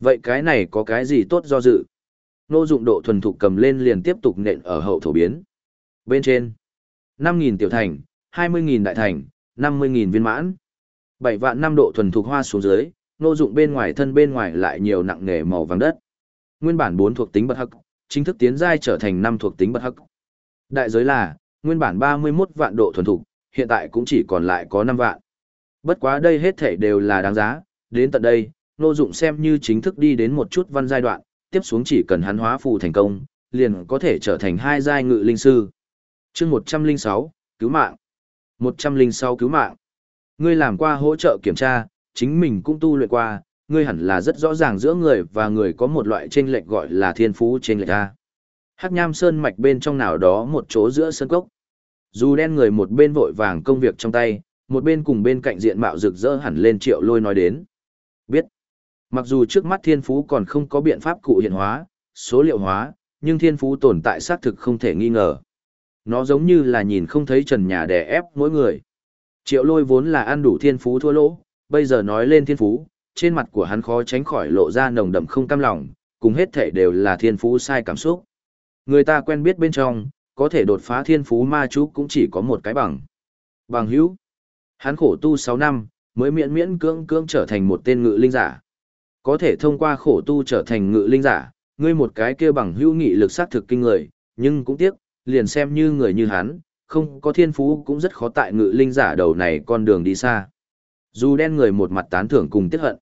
Vậy cái này có cái gì tốt do dự? Ngô dụng độ thuần thục cầm lên liền tiếp tục nện ở hậu thổ biến. Bên trên, 5.000 tiểu thành, 20.000 đại thành, 50.000 viên mãn. 7 vạn năm độ thuần thục hoa xuống dưới, nô dụng bên ngoài thân bên ngoài lại nhiều nặng nghề màu vàng đất. Nguyên bản 4 thuộc tính bật hắc, chính thức tiến giai trở thành 5 thuộc tính bật hắc. Đại giới là, nguyên bản 31 vạn độ thuần thục, hiện tại cũng chỉ còn lại có 5 vạn. Bất quá đây hết thể đều là đáng giá, đến tận đây, nô dụng xem như chính thức đi đến một chút văn giai đoạn, tiếp xuống chỉ cần hắn hóa phù thành công, liền có thể trở thành hai giai ngự linh sư. Chương 106, cứu mạng. 106 cứu mạng. Ngươi làm qua hỗ trợ kiểm tra, chính mình cũng tu luyện qua, ngươi hẳn là rất rõ ràng giữa người và người có một loại chênh lệch gọi là thiên phú chênh lệch a. Hắc Nham Sơn mạch bên trong nào đó một chỗ giữa sân cốc. Dù đen người một bên vội vàng công việc trong tay, một bên cùng bên cạnh diện mạo rực rỡ hẳn lên triệu lôi nói đến. Biết, mặc dù trước mắt thiên phú còn không có biện pháp cụ hiện hóa, số liệu hóa, nhưng thiên phú tồn tại xác thực không thể nghi ngờ. Nó giống như là nhìn không thấy trần nhà đè ép mỗi người. Triệu lôi vốn là ăn đủ thiên phú thua lỗ, bây giờ nói lên thiên phú, trên mặt của hắn khó tránh khỏi lộ ra nồng đậm không cam lòng, cùng hết thể đều là thiên phú sai cảm xúc. Người ta quen biết bên trong, có thể đột phá thiên phú ma chú cũng chỉ có một cái bằng. Bằng hữu. Hắn khổ tu 6 năm, mới miễn miễn cưỡng cưỡng trở thành một tên ngự linh giả. Có thể thông qua khổ tu trở thành ngự linh giả, ngươi một cái kia bằng hữu nghị lực sát thực kinh người, nhưng cũng tiếc, liền xem như người như hắn, không có thiên phú cũng rất khó tại ngự linh giả đầu này con đường đi xa. Dù đen người một mặt tán thưởng cùng tiếc hận.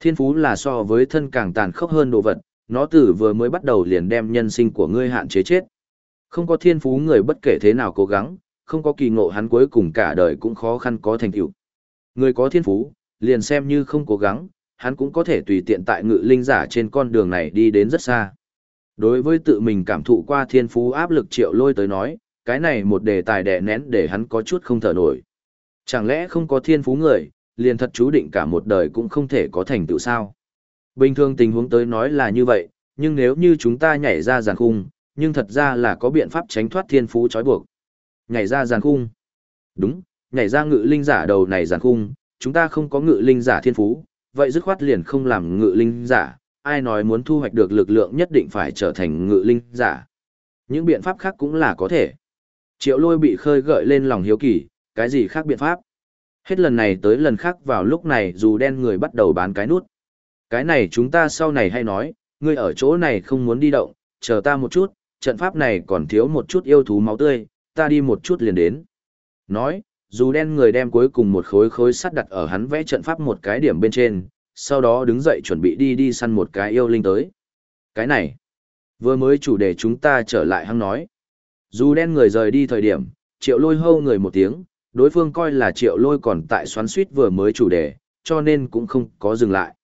Thiên phú là so với thân càng tàn khốc hơn đồ vật, nó từ vừa mới bắt đầu liền đem nhân sinh của ngươi hạn chế chết. Không có thiên phú người bất kể thế nào cố gắng, không có kỳ ngộ hắn cuối cùng cả đời cũng khó khăn có thành tựu. Người có thiên phú, liền xem như không cố gắng, hắn cũng có thể tùy tiện tại ngự linh giả trên con đường này đi đến rất xa. Đối với tự mình cảm thụ qua thiên phú áp lực triệu lôi tới nói, cái này một đề tài đè nén để hắn có chút không thở nổi. Chẳng lẽ không có thiên phú người, liền thật chú định cả một đời cũng không thể có thành tựu sao? Bình thường tình huống tới nói là như vậy, nhưng nếu như chúng ta nhảy ra giàn khung, nhưng thật ra là có biện pháp tránh thoát thiên phú trói buộc. Nhảy ra giàn khung. Đúng, nhảy ra ngự linh giả đầu này giàn khung, chúng ta không có ngự linh giả thiên phú, vậy dứt khoát liền không làm ngự linh giả, ai nói muốn thu hoạch được lực lượng nhất định phải trở thành ngự linh giả. Những biện pháp khác cũng là có thể. Triệu lôi bị khơi gợi lên lòng hiếu kỳ, cái gì khác biện pháp? Hết lần này tới lần khác vào lúc này dù đen người bắt đầu bán cái nút. Cái này chúng ta sau này hay nói, ngươi ở chỗ này không muốn đi động, chờ ta một chút, trận pháp này còn thiếu một chút yêu thú máu tươi, ta đi một chút liền đến. Nói, dù đen người đem cuối cùng một khối khối sắt đặt ở hắn vẽ trận pháp một cái điểm bên trên, sau đó đứng dậy chuẩn bị đi đi săn một cái yêu linh tới. Cái này, vừa mới chủ đề chúng ta trở lại hăng nói. Dù đen người rời đi thời điểm, triệu lôi hâu người một tiếng, đối phương coi là triệu lôi còn tại xoắn suýt vừa mới chủ đề, cho nên cũng không có dừng lại.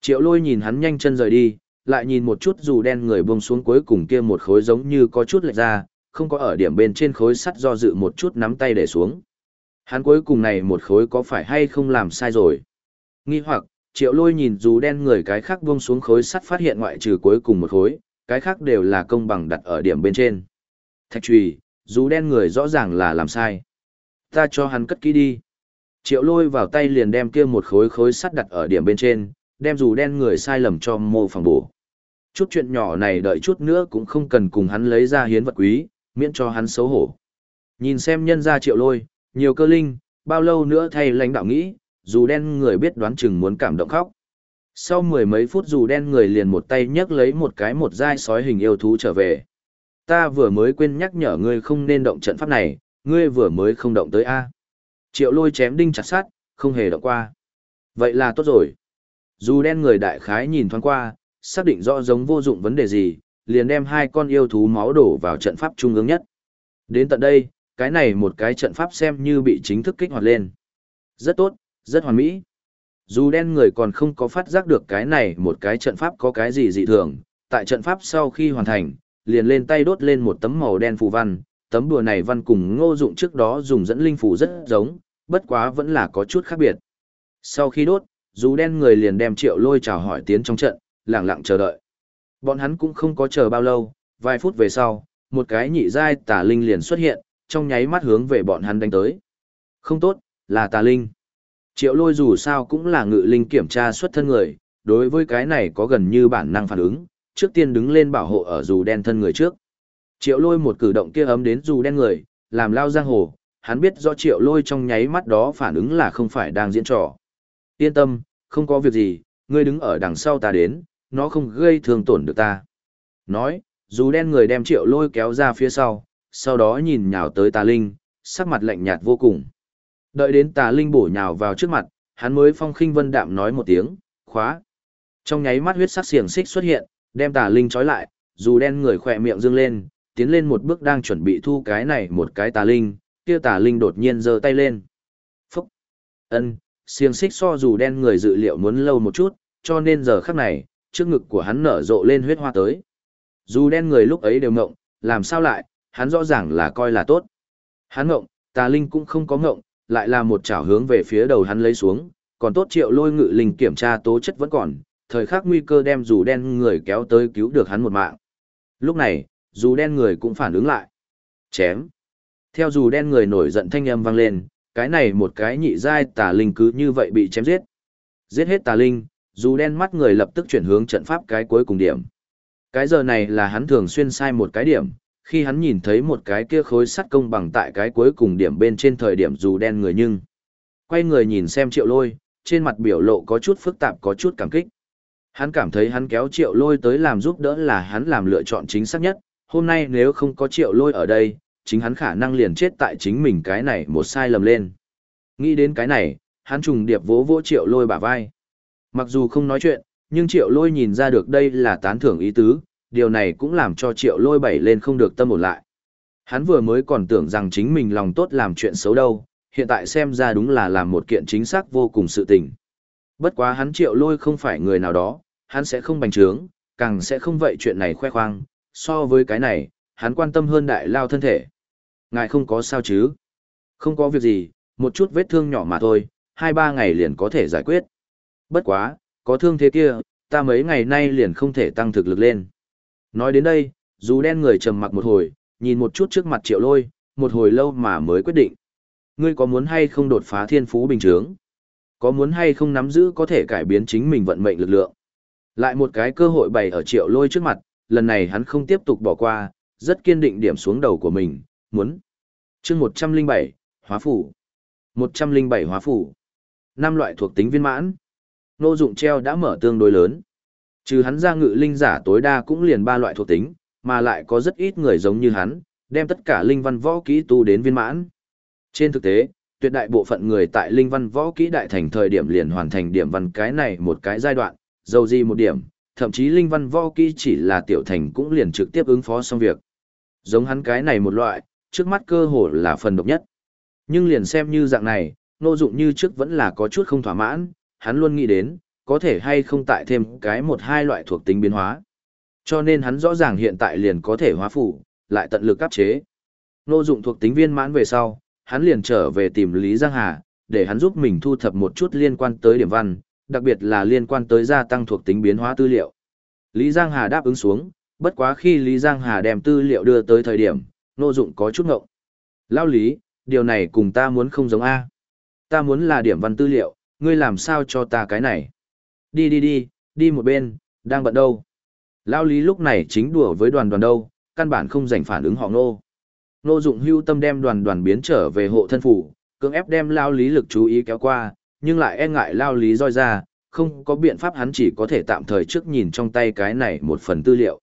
Triệu lôi nhìn hắn nhanh chân rời đi, lại nhìn một chút dù đen người buông xuống cuối cùng kia một khối giống như có chút lệch ra, không có ở điểm bên trên khối sắt do dự một chút nắm tay để xuống. Hắn cuối cùng này một khối có phải hay không làm sai rồi? Nghi hoặc, triệu lôi nhìn dù đen người cái khác buông xuống khối sắt phát hiện ngoại trừ cuối cùng một khối, cái khác đều là công bằng đặt ở điểm bên trên. Thạch trùy, dù đen người rõ ràng là làm sai. Ta cho hắn cất kỹ đi. Triệu lôi vào tay liền đem kia một khối khối sắt đặt ở điểm bên trên, đem dù đen người sai lầm cho mô phẳng bổ. Chút chuyện nhỏ này đợi chút nữa cũng không cần cùng hắn lấy ra hiến vật quý, miễn cho hắn xấu hổ. Nhìn xem nhân ra triệu lôi, nhiều cơ linh, bao lâu nữa thay lãnh đạo nghĩ, dù đen người biết đoán chừng muốn cảm động khóc. Sau mười mấy phút dù đen người liền một tay nhấc lấy một cái một dai sói hình yêu thú trở về. Ta vừa mới quên nhắc nhở ngươi không nên động trận pháp này, ngươi vừa mới không động tới A. Triệu lôi chém đinh chặt sát, không hề động qua. Vậy là tốt rồi. Dù đen người đại khái nhìn thoáng qua, xác định rõ giống vô dụng vấn đề gì, liền đem hai con yêu thú máu đổ vào trận pháp trung ương nhất. Đến tận đây, cái này một cái trận pháp xem như bị chính thức kích hoạt lên. Rất tốt, rất hoàn mỹ. Dù đen người còn không có phát giác được cái này một cái trận pháp có cái gì dị thường, tại trận pháp sau khi hoàn thành, liền lên tay đốt lên một tấm màu đen phù văn, tấm đùa này văn cùng ngô dụng trước đó dùng dẫn linh phủ rất giống, bất quá vẫn là có chút khác biệt. Sau khi đốt, dù đen người liền đem triệu lôi chào hỏi tiến trong trận, lặng lặng chờ đợi. Bọn hắn cũng không có chờ bao lâu, vài phút về sau, một cái nhị giai tà linh liền xuất hiện, trong nháy mắt hướng về bọn hắn đánh tới. Không tốt, là tà linh. Triệu lôi dù sao cũng là ngự linh kiểm tra xuất thân người, đối với cái này có gần như bản năng phản ứng, trước tiên đứng lên bảo hộ ở dù đen thân người trước. Triệu lôi một cử động kia ấm đến dù đen người, làm lao giang hồ, hắn biết do triệu lôi trong nháy mắt đó phản ứng là không phải đang diễn trò. Yên tâm, không có việc gì, ngươi đứng ở đằng sau ta đến, nó không gây thương tổn được ta. Nói, dù đen người đem triệu lôi kéo ra phía sau, sau đó nhìn nhào tới tà linh, sắc mặt lạnh nhạt vô cùng. Đợi đến tà linh bổ nhào vào trước mặt, hắn mới phong khinh vân đạm nói một tiếng, khóa. Trong nháy mắt huyết sắc xiềng xích xuất hiện, đem tà linh trói lại, dù đen người khỏe miệng dương lên, tiến lên một bước đang chuẩn bị thu cái này một cái tà linh, kia tà linh đột nhiên giơ tay lên. Phúc! ân xiềng xích so dù đen người dự liệu muốn lâu một chút, cho nên giờ khắc này, trước ngực của hắn nở rộ lên huyết hoa tới. Dù đen người lúc ấy đều ngộng, làm sao lại, hắn rõ ràng là coi là tốt. Hắn ngộng, tà linh cũng không có ngộng, lại là một chảo hướng về phía đầu hắn lấy xuống, còn tốt triệu lôi ngự linh kiểm tra tố chất vẫn còn, thời khắc nguy cơ đem dù đen người kéo tới cứu được hắn một mạng. Lúc này, dù đen người cũng phản ứng lại. Chém. Theo dù đen người nổi giận thanh âm vang lên, cái này một cái nhị giai tà linh cứ như vậy bị chém giết. Giết hết tà linh, dù đen mắt người lập tức chuyển hướng trận pháp cái cuối cùng điểm. Cái giờ này là hắn thường xuyên sai một cái điểm, khi hắn nhìn thấy một cái kia khối sắt công bằng tại cái cuối cùng điểm bên trên thời điểm dù đen người nhưng. Quay người nhìn xem triệu lôi, trên mặt biểu lộ có chút phức tạp có chút cảm kích. Hắn cảm thấy hắn kéo triệu lôi tới làm giúp đỡ là hắn làm lựa chọn chính xác nhất, hôm nay nếu không có triệu lôi ở đây, chính hắn khả năng liền chết tại chính mình cái này một sai lầm lên. Nghĩ đến cái này, hắn trùng điệp vỗ vỗ triệu lôi bả vai. Mặc dù không nói chuyện, nhưng triệu lôi nhìn ra được đây là tán thưởng ý tứ, điều này cũng làm cho triệu lôi bảy lên không được tâm ổn lại. Hắn vừa mới còn tưởng rằng chính mình lòng tốt làm chuyện xấu đâu, hiện tại xem ra đúng là làm một kiện chính xác vô cùng sự tình. Bất quá hắn triệu lôi không phải người nào đó, hắn sẽ không bành trướng, càng sẽ không vậy chuyện này khoe khoang, so với cái này, hắn quan tâm hơn đại lao thân thể. Ngài không có sao chứ? Không có việc gì, một chút vết thương nhỏ mà thôi, hai ba ngày liền có thể giải quyết. Bất quá, có thương thế kia, ta mấy ngày nay liền không thể tăng thực lực lên. Nói đến đây, dù đen người trầm mặc một hồi, nhìn một chút trước mặt triệu lôi, một hồi lâu mà mới quyết định. Ngươi có muốn hay không đột phá thiên phú bình thường, Có muốn hay không nắm giữ có thể cải biến chính mình vận mệnh lực lượng? Lại một cái cơ hội bày ở triệu lôi trước mặt, lần này hắn không tiếp tục bỏ qua, rất kiên định điểm xuống đầu của mình, muốn. chương 107, hóa phủ. 107 hóa phủ. năm loại thuộc tính viên mãn. Nô dụng treo đã mở tương đối lớn. Trừ hắn ra ngự linh giả tối đa cũng liền ba loại thuộc tính, mà lại có rất ít người giống như hắn, đem tất cả linh văn võ kỹ tu đến viên mãn. Trên thực tế, tuyệt đại bộ phận người tại linh văn võ kỹ đại thành thời điểm liền hoàn thành điểm văn cái này một cái giai đoạn, dầu gì một điểm, thậm chí linh văn võ kỹ chỉ là tiểu thành cũng liền trực tiếp ứng phó xong việc. Giống hắn cái này một loại, trước mắt cơ hồ là phần độc nhất. Nhưng liền xem như dạng này, nô dụng như trước vẫn là có chút không thỏa mãn, hắn luôn nghĩ đến, có thể hay không tại thêm cái một hai loại thuộc tính biến hóa. Cho nên hắn rõ ràng hiện tại liền có thể hóa phủ, lại tận lực áp chế. Nô dụng thuộc tính viên mãn về sau, hắn liền trở về tìm Lý Giang Hà, để hắn giúp mình thu thập một chút liên quan tới điểm văn, đặc biệt là liên quan tới gia tăng thuộc tính biến hóa tư liệu. Lý Giang Hà đáp ứng xuống, bất quá khi Lý Giang Hà đem tư liệu đưa tới thời điểm, Nô Dụng có chút ngộng. Lao Lý, điều này cùng ta muốn không giống A. Ta muốn là điểm văn tư liệu, ngươi làm sao cho ta cái này? Đi đi đi, đi một bên, đang bận đâu? Lao Lý lúc này chính đùa với đoàn đoàn đâu, căn bản không dành phản ứng họ Nô. Nô Dụng hưu tâm đem đoàn đoàn biến trở về hộ thân phủ, cưỡng ép đem Lao Lý lực chú ý kéo qua, nhưng lại e ngại Lao Lý roi ra, không có biện pháp hắn chỉ có thể tạm thời trước nhìn trong tay cái này một phần tư liệu.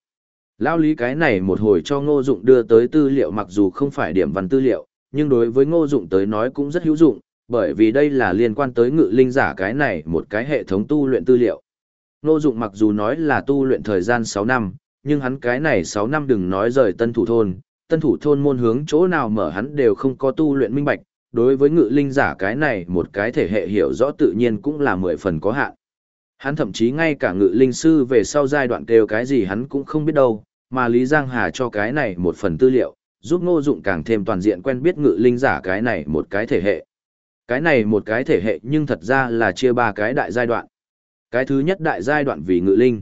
Lao lý cái này một hồi cho ngô dụng đưa tới tư liệu mặc dù không phải điểm văn tư liệu, nhưng đối với ngô dụng tới nói cũng rất hữu dụng, bởi vì đây là liên quan tới ngự linh giả cái này một cái hệ thống tu luyện tư liệu. Ngô dụng mặc dù nói là tu luyện thời gian 6 năm, nhưng hắn cái này 6 năm đừng nói rời tân thủ thôn, tân thủ thôn môn hướng chỗ nào mở hắn đều không có tu luyện minh bạch, đối với ngự linh giả cái này một cái thể hệ hiểu rõ tự nhiên cũng là mười phần có hạn. Hắn thậm chí ngay cả ngự linh sư về sau giai đoạn kêu cái gì hắn cũng không biết đâu, mà Lý Giang Hà cho cái này một phần tư liệu, giúp ngô dụng càng thêm toàn diện quen biết ngự linh giả cái này một cái thể hệ. Cái này một cái thể hệ nhưng thật ra là chia ba cái đại giai đoạn. Cái thứ nhất đại giai đoạn vì ngự linh.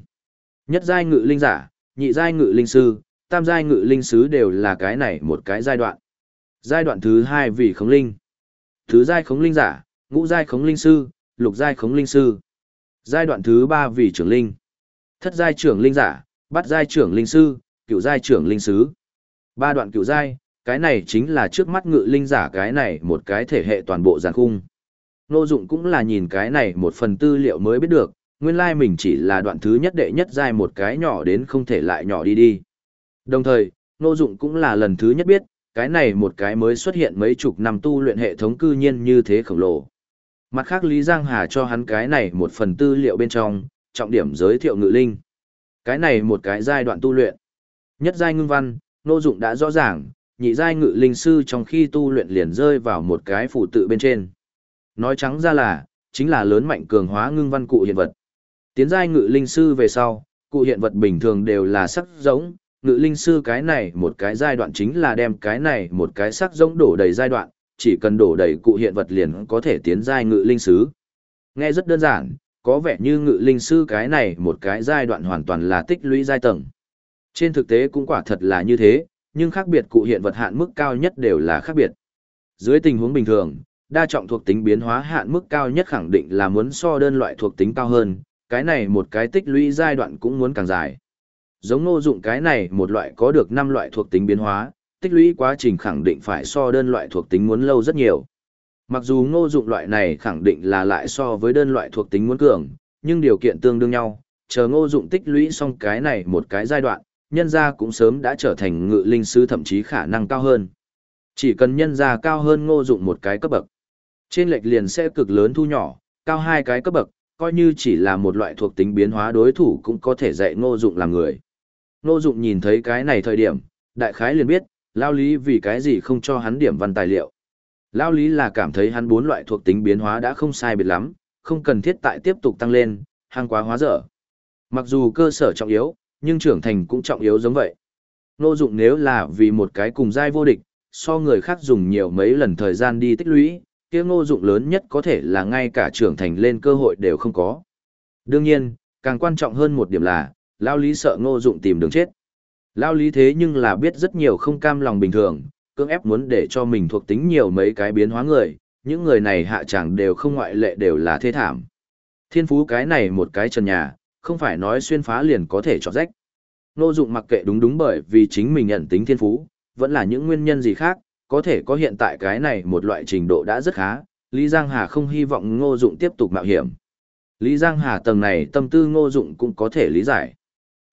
Nhất giai ngự linh giả, nhị giai ngự linh sư, tam giai ngự linh sứ đều là cái này một cái giai đoạn. Giai đoạn thứ hai vì khống linh. Thứ giai khống linh giả, ngũ giai khống linh sư, lục giai khống linh sư. Giai đoạn thứ ba vì trưởng linh. Thất giai trưởng linh giả, bát giai trưởng linh sư, cựu giai trưởng linh sứ. Ba đoạn cựu giai, cái này chính là trước mắt ngự linh giả cái này một cái thể hệ toàn bộ giàn khung. Nô dụng cũng là nhìn cái này một phần tư liệu mới biết được, nguyên lai mình chỉ là đoạn thứ nhất đệ nhất giai một cái nhỏ đến không thể lại nhỏ đi đi. Đồng thời, nô dụng cũng là lần thứ nhất biết, cái này một cái mới xuất hiện mấy chục năm tu luyện hệ thống cư nhiên như thế khổng lồ. Mặt khác Lý Giang Hà cho hắn cái này một phần tư liệu bên trong, trọng điểm giới thiệu ngự linh. Cái này một cái giai đoạn tu luyện. Nhất giai ngưng văn, nô dụng đã rõ ràng, nhị giai ngự linh sư trong khi tu luyện liền rơi vào một cái phụ tự bên trên. Nói trắng ra là, chính là lớn mạnh cường hóa ngưng văn cụ hiện vật. Tiến giai ngự linh sư về sau, cụ hiện vật bình thường đều là sắc giống, ngự linh sư cái này một cái giai đoạn chính là đem cái này một cái sắc giống đổ đầy giai đoạn, chỉ cần đổ đầy cụ hiện vật liền có thể tiến giai ngự linh sứ. Nghe rất đơn giản, có vẻ như ngự linh sư cái này một cái giai đoạn hoàn toàn là tích lũy giai tầng. Trên thực tế cũng quả thật là như thế, nhưng khác biệt cụ hiện vật hạn mức cao nhất đều là khác biệt. Dưới tình huống bình thường, đa trọng thuộc tính biến hóa hạn mức cao nhất khẳng định là muốn so đơn loại thuộc tính cao hơn, cái này một cái tích lũy giai đoạn cũng muốn càng dài. Giống ngô dụng cái này một loại có được 5 loại thuộc tính biến hóa, tích lũy quá trình khẳng định phải so đơn loại thuộc tính muốn lâu rất nhiều. Mặc dù ngô dụng loại này khẳng định là lại so với đơn loại thuộc tính muốn cường, nhưng điều kiện tương đương nhau, chờ ngô dụng tích lũy xong cái này một cái giai đoạn, nhân gia cũng sớm đã trở thành ngự linh sư thậm chí khả năng cao hơn. Chỉ cần nhân gia cao hơn ngô dụng một cái cấp bậc. Trên lệch liền sẽ cực lớn thu nhỏ, cao hai cái cấp bậc, coi như chỉ là một loại thuộc tính biến hóa đối thủ cũng có thể dạy ngô dụng làm người. Nô dụng nhìn thấy cái này thời điểm, đại khái liền biết, lao lý vì cái gì không cho hắn điểm văn tài liệu. Lao lý là cảm thấy hắn bốn loại thuộc tính biến hóa đã không sai biệt lắm, không cần thiết tại tiếp tục tăng lên, hàng quá hóa dở. Mặc dù cơ sở trọng yếu, nhưng trưởng thành cũng trọng yếu giống vậy. Nô dụng nếu là vì một cái cùng giai vô địch, so người khác dùng nhiều mấy lần thời gian đi tích lũy, kia ngô dụng lớn nhất có thể là ngay cả trưởng thành lên cơ hội đều không có. Đương nhiên, càng quan trọng hơn một điểm là, Lao Lý sợ ngô dụng tìm đường chết. Lao lý thế nhưng là biết rất nhiều không cam lòng bình thường, cưỡng ép muốn để cho mình thuộc tính nhiều mấy cái biến hóa người, những người này hạ chẳng đều không ngoại lệ đều là thế thảm. Thiên phú cái này một cái trần nhà, không phải nói xuyên phá liền có thể chọt rách. Ngô dụng mặc kệ đúng đúng bởi vì chính mình nhận tính thiên phú, vẫn là những nguyên nhân gì khác, có thể có hiện tại cái này một loại trình độ đã rất khá, Lý Giang Hà không hy vọng ngô dụng tiếp tục mạo hiểm. Lý Giang Hà tầng này tâm tư ngô dụng cũng có thể lý giải.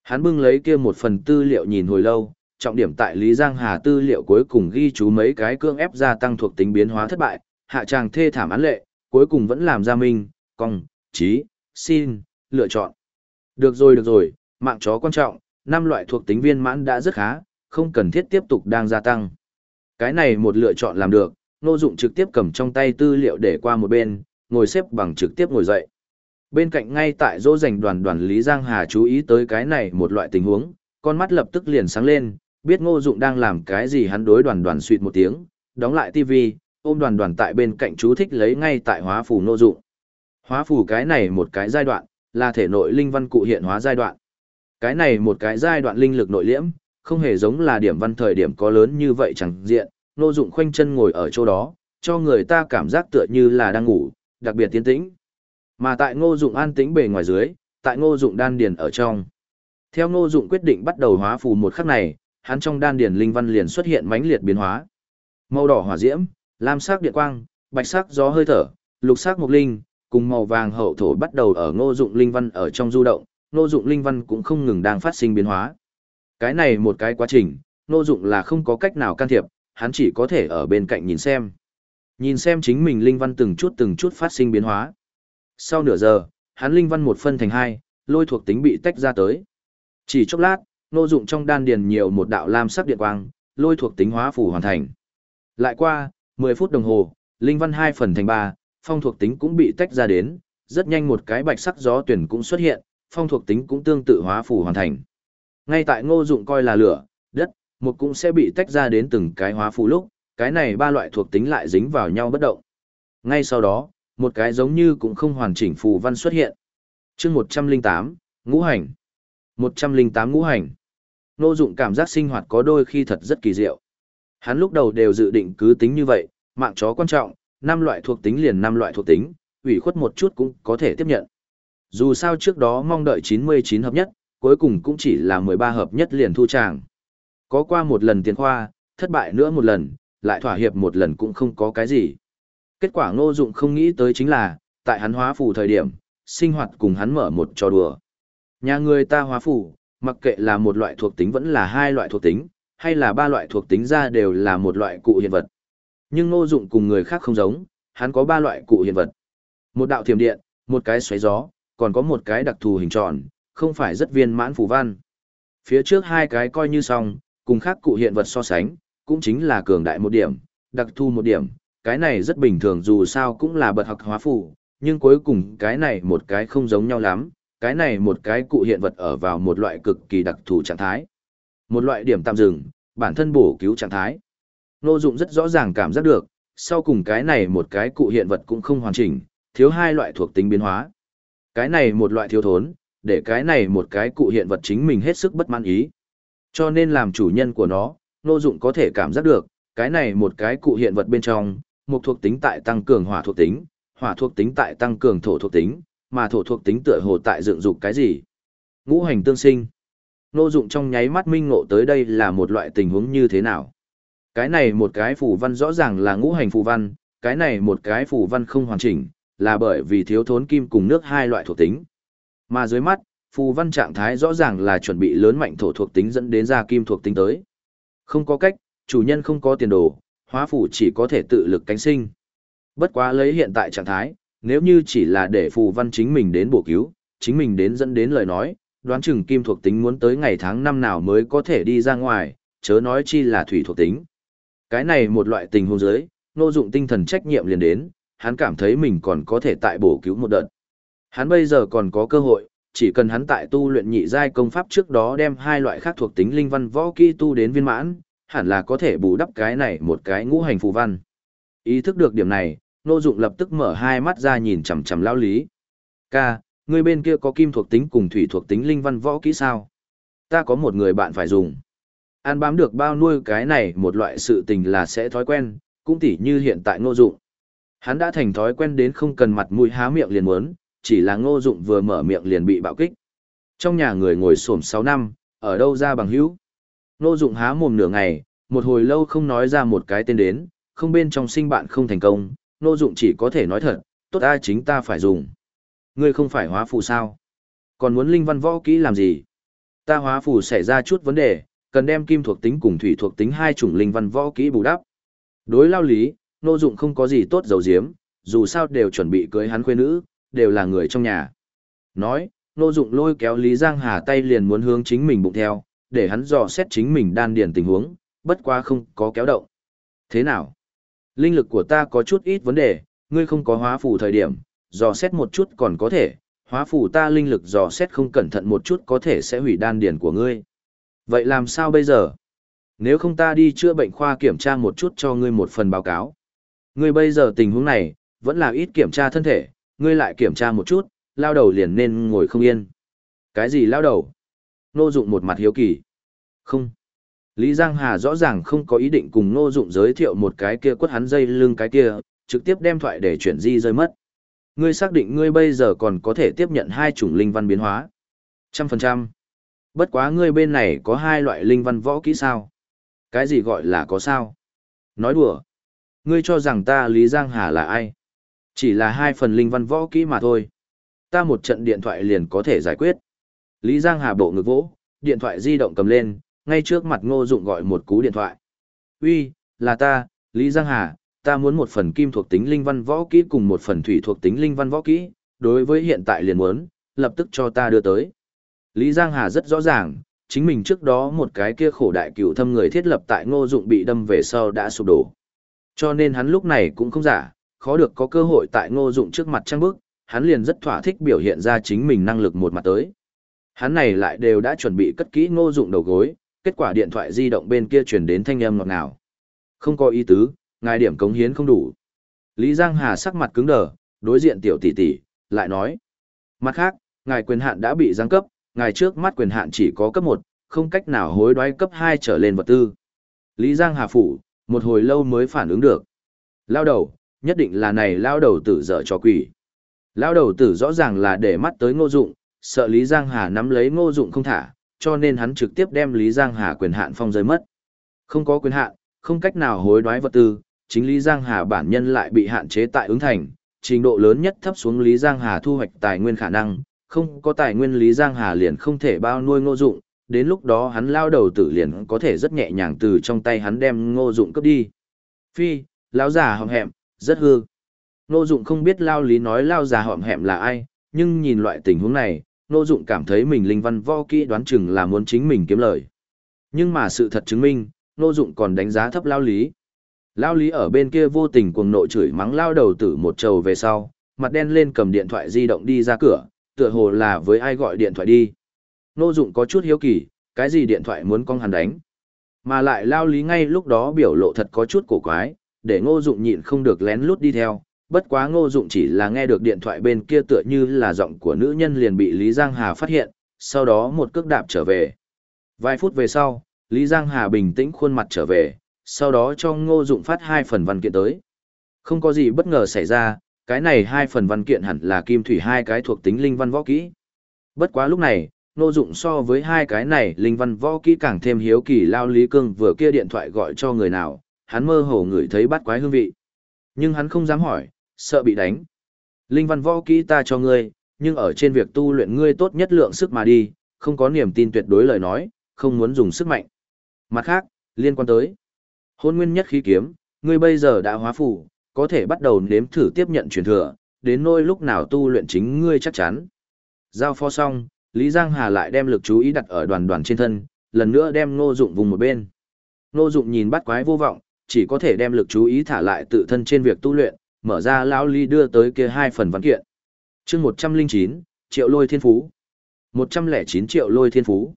Hắn bưng lấy kia một phần tư liệu nhìn hồi lâu, trọng điểm tại Lý Giang Hà tư liệu cuối cùng ghi chú mấy cái cương ép gia tăng thuộc tính biến hóa thất bại, hạ tràng thê thảm án lệ, cuối cùng vẫn làm ra minh, cong, trí, xin, lựa chọn. Được rồi được rồi, mạng chó quan trọng, năm loại thuộc tính viên mãn đã rất khá, không cần thiết tiếp tục đang gia tăng. Cái này một lựa chọn làm được, Nô Dụng trực tiếp cầm trong tay tư liệu để qua một bên, ngồi xếp bằng trực tiếp ngồi dậy. Bên cạnh ngay tại dỗ dành đoàn đoàn Lý Giang Hà chú ý tới cái này một loại tình huống, con mắt lập tức liền sáng lên, biết ngô dụng đang làm cái gì hắn đối đoàn đoàn suýt một tiếng, đóng lại tivi, ôm đoàn đoàn tại bên cạnh chú thích lấy ngay tại hóa phù ngô dụng. Hóa phù cái này một cái giai đoạn, là thể nội linh văn cụ hiện hóa giai đoạn. Cái này một cái giai đoạn linh lực nội liễm, không hề giống là điểm văn thời điểm có lớn như vậy chẳng diện, Ngô Dụng khoanh chân ngồi ở chỗ đó, cho người ta cảm giác tựa như là đang ngủ, đặc biệt tiến tĩnh. Mà tại Ngô Dụng an tĩnh bề ngoài dưới, tại Ngô Dụng đan điền ở trong. Theo Ngô Dụng quyết định bắt đầu hóa phù một khắc này, hắn trong đan điền linh văn liền xuất hiện mãnh liệt biến hóa. Màu đỏ hỏa diễm, lam sắc điện quang, bạch sắc gió hơi thở, lục sắc mộc linh, cùng màu vàng hậu thổ bắt đầu ở Ngô Dụng linh văn ở trong du động, Ngô Dụng linh văn cũng không ngừng đang phát sinh biến hóa. Cái này một cái quá trình, Ngô Dụng là không có cách nào can thiệp, hắn chỉ có thể ở bên cạnh nhìn xem. Nhìn xem chính mình linh văn từng chút từng chút phát sinh biến hóa. Sau nửa giờ, hắn linh văn một phân thành hai, lôi thuộc tính bị tách ra tới. Chỉ chốc lát, nô dụng trong đan điền nhiều một đạo lam sắc điện quang, lôi thuộc tính hóa phủ hoàn thành. Lại qua, 10 phút đồng hồ, linh văn 2 phần thành 3, phong thuộc tính cũng bị tách ra đến, rất nhanh một cái bạch sắc gió tuyển cũng xuất hiện, phong thuộc tính cũng tương tự hóa phủ hoàn thành. Ngay tại ngô dụng coi là lửa, đất, một cũng sẽ bị tách ra đến từng cái hóa phủ lúc, cái này ba loại thuộc tính lại dính vào nhau bất động. Ngay sau đó, một cái giống như cũng không hoàn chỉnh phù văn xuất hiện. chương 108, ngũ hành. 108 ngũ hành. Nô dụng cảm giác sinh hoạt có đôi khi thật rất kỳ diệu. Hắn lúc đầu đều dự định cứ tính như vậy, mạng chó quan trọng, năm loại thuộc tính liền năm loại thuộc tính, ủy khuất một chút cũng có thể tiếp nhận. Dù sao trước đó mong đợi 99 hợp nhất, cuối cùng cũng chỉ là 13 hợp nhất liền thu tràng. Có qua một lần tiền khoa, thất bại nữa một lần, lại thỏa hiệp một lần cũng không có cái gì. Kết quả ngô dụng không nghĩ tới chính là, tại hắn hóa phù thời điểm, sinh hoạt cùng hắn mở một trò đùa. Nhà người ta hóa phù, mặc kệ là một loại thuộc tính vẫn là hai loại thuộc tính, hay là ba loại thuộc tính ra đều là một loại cụ hiện vật. Nhưng ngô dụng cùng người khác không giống, hắn có ba loại cụ hiện vật. Một đạo thiểm điện, một cái xoáy gió, còn có một cái đặc thù hình tròn, không phải rất viên mãn phù văn. Phía trước hai cái coi như xong, cùng khác cụ hiện vật so sánh, cũng chính là cường đại một điểm, đặc thù một điểm, cái này rất bình thường dù sao cũng là bật học hóa phủ nhưng cuối cùng cái này một cái không giống nhau lắm, cái này một cái cụ hiện vật ở vào một loại cực kỳ đặc thù trạng thái. Một loại điểm tạm dừng, bản thân bổ cứu trạng thái. Nô dụng rất rõ ràng cảm giác được, sau cùng cái này một cái cụ hiện vật cũng không hoàn chỉnh, thiếu hai loại thuộc tính biến hóa. Cái này một loại thiếu thốn, để cái này một cái cụ hiện vật chính mình hết sức bất mãn ý. Cho nên làm chủ nhân của nó, nô dụng có thể cảm giác được, cái này một cái cụ hiện vật bên trong, một thuộc tính tại tăng cường hỏa thuộc tính, hỏa thuộc tính tại tăng cường thổ thuộc tính, mà thổ thuộc tính tựa hồ tại dựng dục cái gì. Ngũ hành tương sinh. Nô dụng trong nháy mắt minh ngộ tới đây là một loại tình huống như thế nào. Cái này một cái phù văn rõ ràng là ngũ hành phù văn, cái này một cái phù văn không hoàn chỉnh, là bởi vì thiếu thốn kim cùng nước hai loại thuộc tính. Mà dưới mắt, phù văn trạng thái rõ ràng là chuẩn bị lớn mạnh thổ thuộc tính dẫn đến ra kim thuộc tính tới. Không có cách, chủ nhân không có tiền đồ, hóa phù chỉ có thể tự lực cánh sinh. Bất quá lấy hiện tại trạng thái, nếu như chỉ là để phù văn chính mình đến bổ cứu, chính mình đến dẫn đến lời nói, đoán chừng kim thuộc tính muốn tới ngày tháng năm nào mới có thể đi ra ngoài, chớ nói chi là thủy thuộc tính. Cái này một loại tình huống giới, nô dụng tinh thần trách nhiệm liền đến, hắn cảm thấy mình còn có thể tại bổ cứu một đợt. Hắn bây giờ còn có cơ hội, chỉ cần hắn tại tu luyện nhị giai công pháp trước đó đem hai loại khác thuộc tính linh văn võ kỹ tu đến viên mãn, hẳn là có thể bù đắp cái này một cái ngũ hành phù văn. Ý thức được điểm này, Nô Dụng lập tức mở hai mắt ra nhìn chằm chằm lão lý. "Ca, người bên kia có kim thuộc tính cùng thủy thuộc tính linh văn võ kỹ sao? Ta có một người bạn phải dùng." An bám được bao nuôi cái này một loại sự tình là sẽ thói quen, cũng tỉ như hiện tại Ngô Dụng. Hắn đã thành thói quen đến không cần mặt mũi há miệng liền muốn, chỉ là Ngô Dụng vừa mở miệng liền bị bạo kích. Trong nhà người ngồi xổm 6 năm, ở đâu ra bằng hữu? Nô Dụng há mồm nửa ngày, một hồi lâu không nói ra một cái tên đến, không bên trong sinh bạn không thành công, nô Dụng chỉ có thể nói thật, tốt ai chính ta phải dùng. Ngươi không phải hóa phù sao? Còn muốn linh văn võ kỹ làm gì? Ta hóa phù xảy ra chút vấn đề, cần đem kim thuộc tính cùng thủy thuộc tính hai chủng linh văn võ kỹ bù đắp. Đối lao lý, nô Dụng không có gì tốt dầu diếm, dù sao đều chuẩn bị cưới hắn khuê nữ, đều là người trong nhà. Nói, nô Dụng lôi kéo Lý Giang Hà tay liền muốn hướng chính mình bụng theo, để hắn dò xét chính mình đan điền tình huống, bất quá không có kéo động. Thế nào? Linh lực của ta có chút ít vấn đề, ngươi không có hóa phù thời điểm, dò xét một chút còn có thể, hóa phù ta linh lực dò xét không cẩn thận một chút có thể sẽ hủy đan điền của ngươi. Vậy làm sao bây giờ? Nếu không ta đi chữa bệnh khoa kiểm tra một chút cho ngươi một phần báo cáo. Ngươi bây giờ tình huống này, vẫn là ít kiểm tra thân thể, ngươi lại kiểm tra một chút, lao đầu liền nên ngồi không yên. Cái gì lao đầu? Ngô Dụng một mặt hiếu kỳ. Không. Lý Giang Hà rõ ràng không có ý định cùng Ngô Dụng giới thiệu một cái kia quất hắn dây lưng cái kia, trực tiếp đem thoại để chuyển di rơi mất. Ngươi xác định ngươi bây giờ còn có thể tiếp nhận hai chủng linh văn biến hóa. Trăm phần trăm. Bất quá ngươi bên này có hai loại linh văn võ kỹ sao? Cái gì gọi là có sao? Nói đùa. Ngươi cho rằng ta Lý Giang Hà là ai? Chỉ là hai phần linh văn võ kỹ mà thôi. Ta một trận điện thoại liền có thể giải quyết. Lý Giang Hà bộ ngực vỗ, điện thoại di động cầm lên, ngay trước mặt Ngô Dụng gọi một cú điện thoại. "Uy, là ta, Lý Giang Hà, ta muốn một phần kim thuộc tính linh văn võ kỹ cùng một phần thủy thuộc tính linh văn võ kỹ, đối với hiện tại liền muốn, lập tức cho ta đưa tới." Lý Giang Hà rất rõ ràng, chính mình trước đó một cái kia khổ đại cựu thâm người thiết lập tại Ngô Dụng bị đâm về sau đã sụp đổ. Cho nên hắn lúc này cũng không giả, khó được có cơ hội tại Ngô Dụng trước mặt trang bức, hắn liền rất thỏa thích biểu hiện ra chính mình năng lực một mặt tới. Hắn này lại đều đã chuẩn bị cất kỹ Ngô Dụng đầu gối, kết quả điện thoại di động bên kia truyền đến thanh âm ngọt ngào. Không có ý tứ, ngài điểm cống hiến không đủ. Lý Giang Hà sắc mặt cứng đờ, đối diện tiểu tỷ tỷ, lại nói. Mặt khác, ngài quyền hạn đã bị giáng cấp, ngài trước mắt quyền hạn chỉ có cấp một không cách nào hối đoái cấp hai trở lên vật tư. Lý Giang Hà phủ, một hồi lâu mới phản ứng được. Lao đầu, nhất định là này lao đầu tử dở cho quỷ. Lao đầu tử rõ ràng là để mắt tới ngô dụng, sợ Lý Giang Hà nắm lấy ngô dụng không thả, cho nên hắn trực tiếp đem Lý Giang Hà quyền hạn phong rơi mất. Không có quyền hạn, không cách nào hối đoái vật tư, chính Lý Giang Hà bản nhân lại bị hạn chế tại ứng thành, trình độ lớn nhất thấp xuống Lý Giang Hà thu hoạch tài nguyên khả năng, không có tài nguyên Lý Giang Hà liền không thể bao nuôi ngô dụng, đến lúc đó hắn lao đầu tử liền có thể rất nhẹ nhàng từ trong tay hắn đem ngô dụng cướp đi. Phi, lão già hòm hẹm, rất hư. Ngô dụng không biết lao lý nói lao già hòm hẹm là ai, nhưng nhìn loại tình huống này, ngô dụng cảm thấy mình linh văn võ kỹ đoán chừng là muốn chính mình kiếm lời. Nhưng mà sự thật chứng minh, ngô dụng còn đánh giá thấp lao lý. Lao lý ở bên kia vô tình cuồng nộ chửi mắng lao đầu tử một trầu về sau, mặt đen lên cầm điện thoại di động đi ra cửa, tựa hồ là với ai gọi điện thoại đi. Nô dụng có chút hiếu kỳ, cái gì điện thoại muốn con hắn đánh. Mà lại lao lý ngay lúc đó biểu lộ thật có chút cổ quái, để ngô dụng nhịn không được lén lút đi theo. Bất quá ngô dụng chỉ là nghe được điện thoại bên kia tựa như là giọng của nữ nhân liền bị Lý Giang Hà phát hiện, sau đó một cước đạp trở về. Vài phút về sau, Lý Giang Hà bình tĩnh khuôn mặt trở về, sau đó cho ngô dụng phát hai phần văn kiện tới. Không có gì bất ngờ xảy ra, cái này hai phần văn kiện hẳn là kim thủy hai cái thuộc tính linh văn võ kỹ. Bất quá lúc này, Ngô Dụng so với hai cái này linh văn võ kỹ càng thêm hiếu kỳ lao Lý Cương vừa kia điện thoại gọi cho người nào, hắn mơ hồ ngửi thấy bắt quái hương vị. Nhưng hắn không dám hỏi, sợ bị đánh. Linh văn võ kỹ ta cho ngươi, nhưng ở trên việc tu luyện ngươi tốt nhất lượng sức mà đi, không có niềm tin tuyệt đối lời nói, không muốn dùng sức mạnh. Mặt khác, liên quan tới hôn nguyên nhất khí kiếm, ngươi bây giờ đã hóa phủ, có thể bắt đầu nếm thử tiếp nhận truyền thừa, đến nỗi lúc nào tu luyện chính ngươi chắc chắn. Giao phó xong, Lý Giang Hà lại đem lực chú ý đặt ở đoàn đoàn trên thân, lần nữa đem Ngô Dụng vùng một bên. Ngô Dụng nhìn bắt quái vô vọng, chỉ có thể đem lực chú ý thả lại tự thân trên việc tu luyện, mở ra lão ly đưa tới kia hai phần văn kiện. Chương 109, Triệu Lôi Thiên Phú. 109 Triệu Lôi Thiên Phú.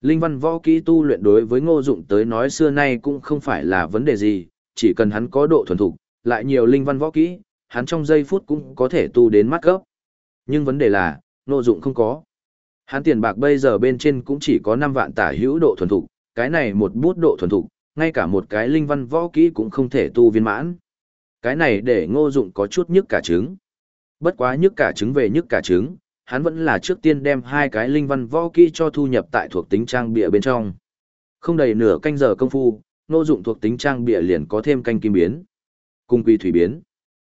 Linh văn võ kỹ tu luyện đối với Ngô Dụng tới nói xưa nay cũng không phải là vấn đề gì, chỉ cần hắn có độ thuần thục, lại nhiều linh văn võ kỹ, hắn trong giây phút cũng có thể tu đến mắt gốc. Nhưng vấn đề là, Ngô Dụng không có. Hắn tiền bạc bây giờ bên trên cũng chỉ có 5 vạn tả hữu độ thuần thục, cái này một bút độ thuần thục, ngay cả một cái linh văn võ kỹ cũng không thể tu viên mãn. Cái này để ngô dụng có chút nhức cả trứng. Bất quá nhức cả trứng về nhức cả trứng, hắn vẫn là trước tiên đem hai cái linh văn võ kỹ cho thu nhập tại thuộc tính trang bịa bên trong. Không đầy nửa canh giờ công phu, ngô dụng thuộc tính trang bịa liền có thêm canh kim biến, cung quy thủy biến.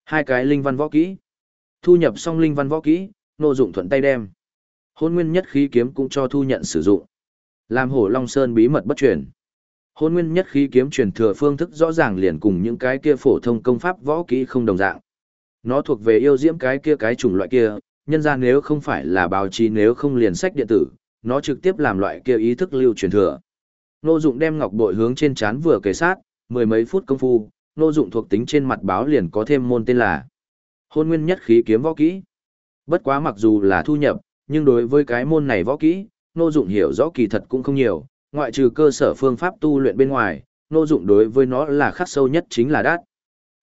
Hai cái linh văn võ kỹ. Thu nhập xong linh văn võ kỹ, ngô dụng thuận tay đem. Hôn nguyên nhất khí kiếm cũng cho thu nhận sử dụng. Làm hổ Long Sơn bí mật bất truyền. Hôn nguyên nhất khí kiếm truyền thừa phương thức rõ ràng liền cùng những cái kia phổ thông công pháp võ kỹ không đồng dạng. Nó thuộc về yêu diễm cái kia cái chủng loại kia, nhân ra nếu không phải là báo chí nếu không liền sách điện tử, nó trực tiếp làm loại kia ý thức lưu truyền thừa. Nô dụng đem ngọc bội hướng trên chán vừa kề sát, mười mấy phút công phu, nô dụng thuộc tính trên mặt báo liền có thêm môn tên là Hôn nguyên nhất khí kiếm võ kỹ. Bất quá mặc dù là thu nhập, nhưng đối với cái môn này võ kỹ, Nô Dụng hiểu rõ kỳ thật cũng không nhiều, ngoại trừ cơ sở phương pháp tu luyện bên ngoài, Nô Dụng đối với nó là khắc sâu nhất chính là đát.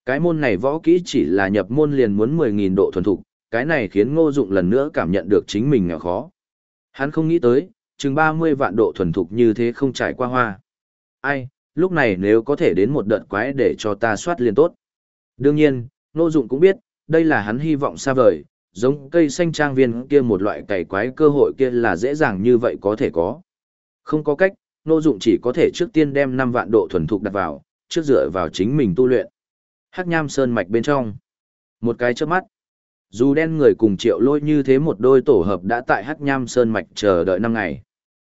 Cái môn này võ kỹ chỉ là nhập môn liền muốn 10.000 độ thuần thục, cái này khiến Ngô Dụng lần nữa cảm nhận được chính mình nghèo khó. Hắn không nghĩ tới, chừng 30 vạn độ thuần thục như thế không trải qua hoa. Ai, lúc này nếu có thể đến một đợt quái để cho ta soát liền tốt. Đương nhiên, Nô Dụng cũng biết, đây là hắn hy vọng xa vời, giống cây xanh trang viên kia một loại cày quái cơ hội kia là dễ dàng như vậy có thể có. Không có cách, Nô Dụng chỉ có thể trước tiên đem 5 vạn độ thuần thục đặt vào, trước dựa vào chính mình tu luyện. Hắc Nham Sơn mạch bên trong. Một cái chớp mắt. Dù đen người cùng triệu lôi như thế một đôi tổ hợp đã tại Hắc Nham Sơn mạch chờ đợi 5 ngày.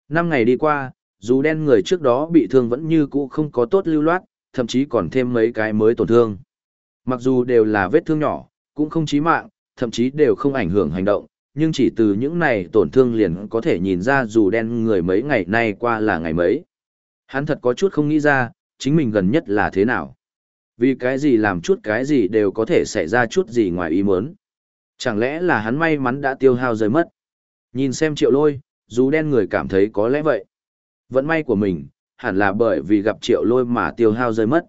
5 ngày đi qua, dù đen người trước đó bị thương vẫn như cũ không có tốt lưu loát, thậm chí còn thêm mấy cái mới tổn thương. Mặc dù đều là vết thương nhỏ, cũng không chí mạng, thậm chí đều không ảnh hưởng hành động, nhưng chỉ từ những này tổn thương liền có thể nhìn ra dù đen người mấy ngày nay qua là ngày mấy. Hắn thật có chút không nghĩ ra, chính mình gần nhất là thế nào. Vì cái gì làm chút cái gì đều có thể xảy ra chút gì ngoài ý muốn. Chẳng lẽ là hắn may mắn đã tiêu hao rơi mất. Nhìn xem triệu lôi, dù đen người cảm thấy có lẽ vậy. Vận may của mình, hẳn là bởi vì gặp triệu lôi mà tiêu hao rơi mất.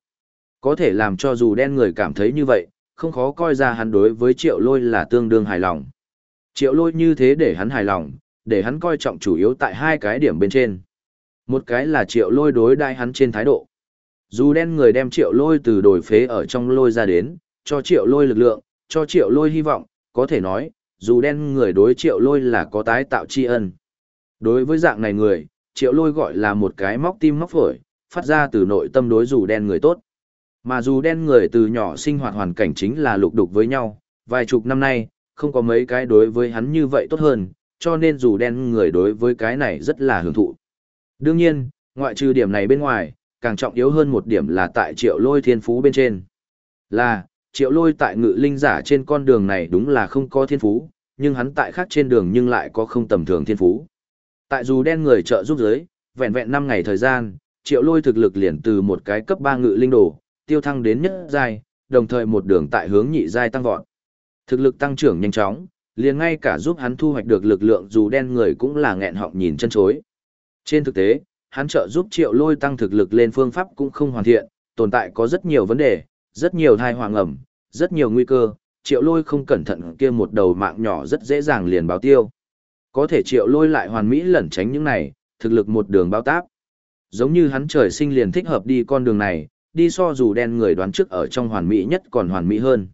Có thể làm cho dù đen người cảm thấy như vậy, không khó coi ra hắn đối với triệu lôi là tương đương hài lòng. Triệu lôi như thế để hắn hài lòng, để hắn coi trọng chủ yếu tại hai cái điểm bên trên. Một cái là triệu lôi đối đai hắn trên thái độ. Dù đen người đem triệu lôi từ đồi phế ở trong lôi ra đến, cho triệu lôi lực lượng, cho triệu lôi hy vọng, có thể nói, dù đen người đối triệu lôi là có tái tạo tri ân. Đối với dạng này người, triệu lôi gọi là một cái móc tim móc phổi, phát ra từ nội tâm đối dù đen người tốt. Mà dù đen người từ nhỏ sinh hoạt hoàn cảnh chính là lục đục với nhau, vài chục năm nay, không có mấy cái đối với hắn như vậy tốt hơn, cho nên dù đen người đối với cái này rất là hưởng thụ. Đương nhiên, ngoại trừ điểm này bên ngoài, càng trọng yếu hơn một điểm là tại triệu lôi thiên phú bên trên. Là, triệu lôi tại ngự linh giả trên con đường này đúng là không có thiên phú, nhưng hắn tại khác trên đường nhưng lại có không tầm thường thiên phú. Tại dù đen người trợ giúp giới, vẹn vẹn 5 ngày thời gian, triệu lôi thực lực liền từ một cái cấp 3 ngự linh đồ, tiêu thăng đến nhất giai, đồng thời một đường tại hướng nhị giai tăng vọt. Thực lực tăng trưởng nhanh chóng, liền ngay cả giúp hắn thu hoạch được lực lượng dù đen người cũng là nghẹn họng nhìn chân chối. Trên thực tế, hắn trợ giúp triệu lôi tăng thực lực lên phương pháp cũng không hoàn thiện, tồn tại có rất nhiều vấn đề, rất nhiều thai hoàng ẩm, rất nhiều nguy cơ, triệu lôi không cẩn thận kia một đầu mạng nhỏ rất dễ dàng liền báo tiêu. Có thể triệu lôi lại hoàn mỹ lẩn tránh những này, thực lực một đường bao táp. Giống như hắn trời sinh liền thích hợp đi con đường này, đi so dù đen người đoán trước ở trong hoàn mỹ nhất còn hoàn mỹ hơn.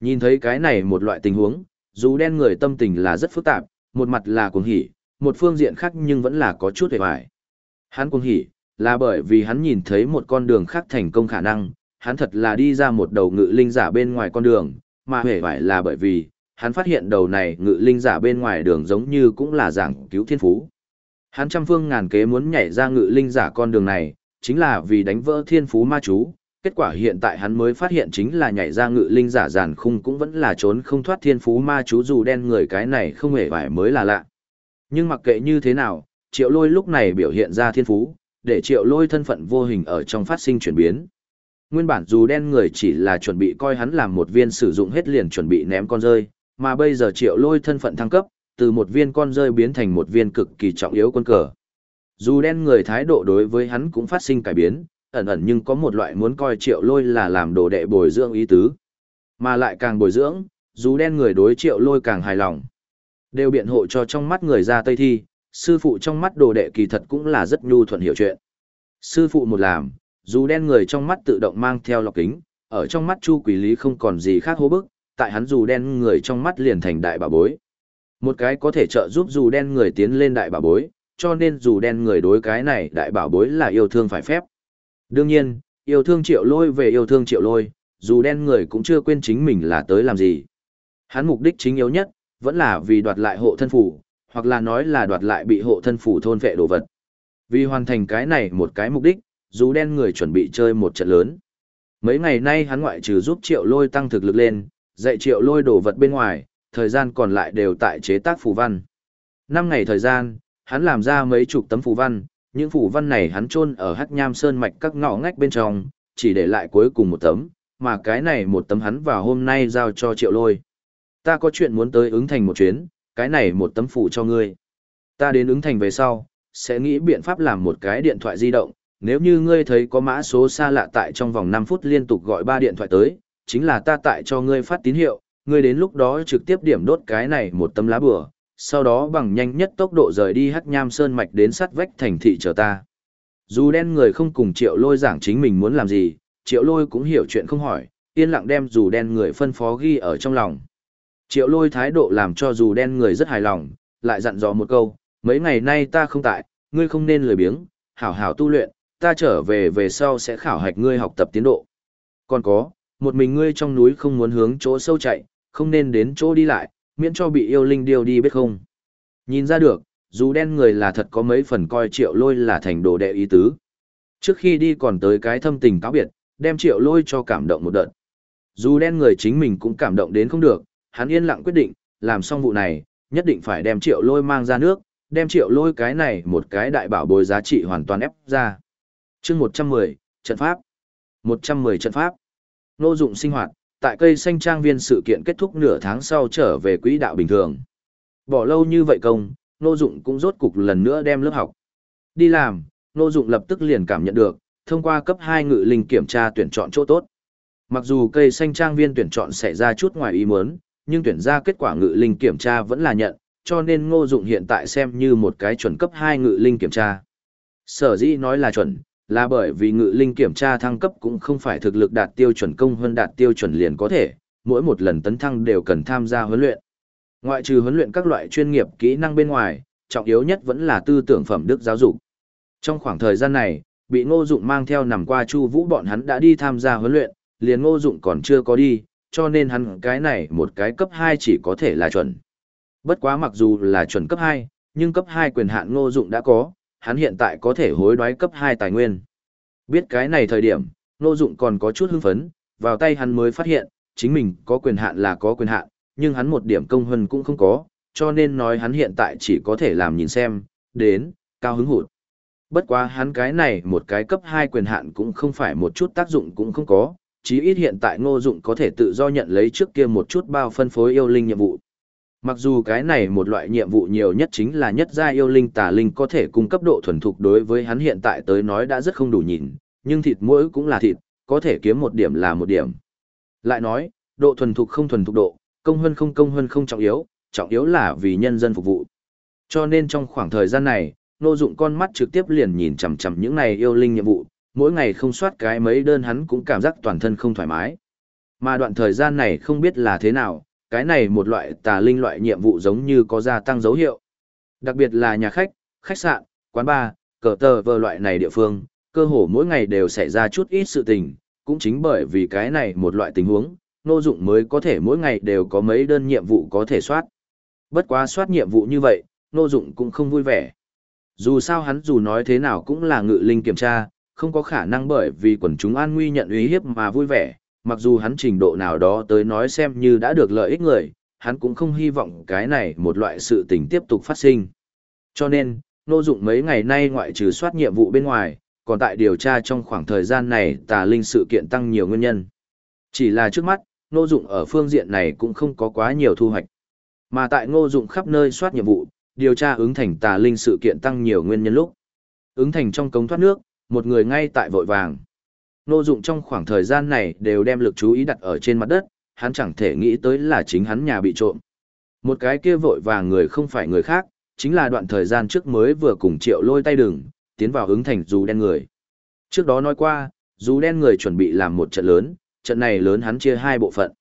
Nhìn thấy cái này một loại tình huống, dù đen người tâm tình là rất phức tạp, một mặt là cuồng hỉ, một phương diện khác nhưng vẫn là có chút hề hoài. Hắn cuồng hỉ, là bởi vì hắn nhìn thấy một con đường khác thành công khả năng, hắn thật là đi ra một đầu ngự linh giả bên ngoài con đường, mà hề hoài là bởi vì, hắn phát hiện đầu này ngự linh giả bên ngoài đường giống như cũng là giảng cứu thiên phú. Hắn trăm phương ngàn kế muốn nhảy ra ngự linh giả con đường này, chính là vì đánh vỡ thiên phú ma chú. Kết quả hiện tại hắn mới phát hiện chính là nhảy ra ngự linh giả giàn khung cũng vẫn là trốn không thoát thiên phú ma chú dù đen người cái này không hề phải mới là lạ. Nhưng mặc kệ như thế nào, triệu lôi lúc này biểu hiện ra thiên phú, để triệu lôi thân phận vô hình ở trong phát sinh chuyển biến. Nguyên bản dù đen người chỉ là chuẩn bị coi hắn làm một viên sử dụng hết liền chuẩn bị ném con rơi, mà bây giờ triệu lôi thân phận thăng cấp, từ một viên con rơi biến thành một viên cực kỳ trọng yếu quân cờ. Dù đen người thái độ đối với hắn cũng phát sinh cải biến, ẩn ẩn nhưng có một loại muốn coi triệu lôi là làm đồ đệ bồi dưỡng ý tứ. Mà lại càng bồi dưỡng, dù đen người đối triệu lôi càng hài lòng. Đều biện hộ cho trong mắt người ra Tây Thi, sư phụ trong mắt đồ đệ kỳ thật cũng là rất nhu thuận hiểu chuyện. Sư phụ một làm, dù đen người trong mắt tự động mang theo lọc kính, ở trong mắt Chu Quỷ Lý không còn gì khác hô bức, tại hắn dù đen người trong mắt liền thành đại bà bối. Một cái có thể trợ giúp dù đen người tiến lên đại bà bối, cho nên dù đen người đối cái này đại bảo bối là yêu thương phải phép. Đương nhiên, yêu thương triệu lôi về yêu thương triệu lôi, dù đen người cũng chưa quên chính mình là tới làm gì. Hắn mục đích chính yếu nhất, vẫn là vì đoạt lại hộ thân phủ, hoặc là nói là đoạt lại bị hộ thân phủ thôn vệ đồ vật. Vì hoàn thành cái này một cái mục đích, dù đen người chuẩn bị chơi một trận lớn. Mấy ngày nay hắn ngoại trừ giúp triệu lôi tăng thực lực lên, dạy triệu lôi đồ vật bên ngoài, thời gian còn lại đều tại chế tác phù văn. Năm ngày thời gian, hắn làm ra mấy chục tấm phù văn, những phủ văn này hắn chôn ở Hắc Nham Sơn mạch các ngõ ngách bên trong, chỉ để lại cuối cùng một tấm, mà cái này một tấm hắn vào hôm nay giao cho Triệu Lôi. Ta có chuyện muốn tới ứng thành một chuyến, cái này một tấm phủ cho ngươi. Ta đến ứng thành về sau, sẽ nghĩ biện pháp làm một cái điện thoại di động, nếu như ngươi thấy có mã số xa lạ tại trong vòng 5 phút liên tục gọi ba điện thoại tới, chính là ta tại cho ngươi phát tín hiệu, ngươi đến lúc đó trực tiếp điểm đốt cái này một tấm lá bừa, sau đó bằng nhanh nhất tốc độ rời đi hắc nham sơn mạch đến sắt vách thành thị chờ ta. Dù đen người không cùng triệu lôi giảng chính mình muốn làm gì, triệu lôi cũng hiểu chuyện không hỏi, yên lặng đem dù đen người phân phó ghi ở trong lòng. Triệu lôi thái độ làm cho dù đen người rất hài lòng, lại dặn dò một câu, mấy ngày nay ta không tại, ngươi không nên lười biếng, hảo hảo tu luyện, ta trở về về sau sẽ khảo hạch ngươi học tập tiến độ. Còn có, một mình ngươi trong núi không muốn hướng chỗ sâu chạy, không nên đến chỗ đi lại, miễn cho bị yêu linh điêu đi biết không. Nhìn ra được, dù đen người là thật có mấy phần coi triệu lôi là thành đồ đệ ý tứ. Trước khi đi còn tới cái thâm tình cáo biệt, đem triệu lôi cho cảm động một đợt. Dù đen người chính mình cũng cảm động đến không được, hắn yên lặng quyết định, làm xong vụ này, nhất định phải đem triệu lôi mang ra nước, đem triệu lôi cái này một cái đại bảo bồi giá trị hoàn toàn ép ra. chương 110, trận pháp. 110 trận pháp. Nô dụng sinh hoạt, tại cây xanh trang viên sự kiện kết thúc nửa tháng sau trở về quỹ đạo bình thường. Bỏ lâu như vậy công, nô dụng cũng rốt cục lần nữa đem lớp học. Đi làm, nô dụng lập tức liền cảm nhận được, thông qua cấp 2 ngự linh kiểm tra tuyển chọn chỗ tốt. Mặc dù cây xanh trang viên tuyển chọn xảy ra chút ngoài ý muốn, nhưng tuyển ra kết quả ngự linh kiểm tra vẫn là nhận, cho nên ngô dụng hiện tại xem như một cái chuẩn cấp 2 ngự linh kiểm tra. Sở dĩ nói là chuẩn, là bởi vì ngự linh kiểm tra thăng cấp cũng không phải thực lực đạt tiêu chuẩn công hơn đạt tiêu chuẩn liền có thể, mỗi một lần tấn thăng đều cần tham gia huấn luyện. Ngoại trừ huấn luyện các loại chuyên nghiệp kỹ năng bên ngoài, trọng yếu nhất vẫn là tư tưởng phẩm đức giáo dục. Trong khoảng thời gian này, bị Ngô Dụng mang theo nằm qua Chu Vũ bọn hắn đã đi tham gia huấn luyện, liền Ngô Dụng còn chưa có đi, cho nên hắn cái này một cái cấp 2 chỉ có thể là chuẩn. Bất quá mặc dù là chuẩn cấp 2, nhưng cấp 2 quyền hạn Ngô Dụng đã có, hắn hiện tại có thể hối đoái cấp 2 tài nguyên. Biết cái này thời điểm, Ngô Dụng còn có chút hưng phấn, vào tay hắn mới phát hiện, chính mình có quyền hạn là có quyền hạn, nhưng hắn một điểm công hơn cũng không có, cho nên nói hắn hiện tại chỉ có thể làm nhìn xem, đến, cao hứng hụt. Bất quá hắn cái này một cái cấp 2 quyền hạn cũng không phải một chút tác dụng cũng không có, chí ít hiện tại ngô dụng có thể tự do nhận lấy trước kia một chút bao phân phối yêu linh nhiệm vụ. Mặc dù cái này một loại nhiệm vụ nhiều nhất chính là nhất gia yêu linh tà linh có thể cung cấp độ thuần thục đối với hắn hiện tại tới nói đã rất không đủ nhìn, nhưng thịt mỗi cũng là thịt, có thể kiếm một điểm là một điểm. Lại nói, độ thuần thục không thuần thục độ, công hơn không công hơn không trọng yếu, trọng yếu là vì nhân dân phục vụ. Cho nên trong khoảng thời gian này, nô dụng con mắt trực tiếp liền nhìn chằm chằm những này yêu linh nhiệm vụ, mỗi ngày không soát cái mấy đơn hắn cũng cảm giác toàn thân không thoải mái. Mà đoạn thời gian này không biết là thế nào, cái này một loại tà linh loại nhiệm vụ giống như có gia tăng dấu hiệu. Đặc biệt là nhà khách, khách sạn, quán bar, cờ tờ vờ loại này địa phương, cơ hồ mỗi ngày đều xảy ra chút ít sự tình, cũng chính bởi vì cái này một loại tình huống, nô dụng mới có thể mỗi ngày đều có mấy đơn nhiệm vụ có thể soát. Bất quá soát nhiệm vụ như vậy, nô dụng cũng không vui vẻ. Dù sao hắn dù nói thế nào cũng là ngự linh kiểm tra, không có khả năng bởi vì quần chúng an nguy nhận uy hiếp mà vui vẻ, mặc dù hắn trình độ nào đó tới nói xem như đã được lợi ích người, hắn cũng không hy vọng cái này một loại sự tình tiếp tục phát sinh. Cho nên, nô dụng mấy ngày nay ngoại trừ soát nhiệm vụ bên ngoài, còn tại điều tra trong khoảng thời gian này tà linh sự kiện tăng nhiều nguyên nhân. Chỉ là trước mắt, nô dụng ở phương diện này cũng không có quá nhiều thu hoạch. Mà tại ngô dụng khắp nơi soát nhiệm vụ, điều tra ứng thành tà linh sự kiện tăng nhiều nguyên nhân lúc. Ứng thành trong cống thoát nước, một người ngay tại vội vàng. Nô dụng trong khoảng thời gian này đều đem lực chú ý đặt ở trên mặt đất, hắn chẳng thể nghĩ tới là chính hắn nhà bị trộm. Một cái kia vội vàng người không phải người khác, chính là đoạn thời gian trước mới vừa cùng triệu lôi tay đường, tiến vào ứng thành dù đen người. Trước đó nói qua, dù đen người chuẩn bị làm một trận lớn, trận này lớn hắn chia hai bộ phận.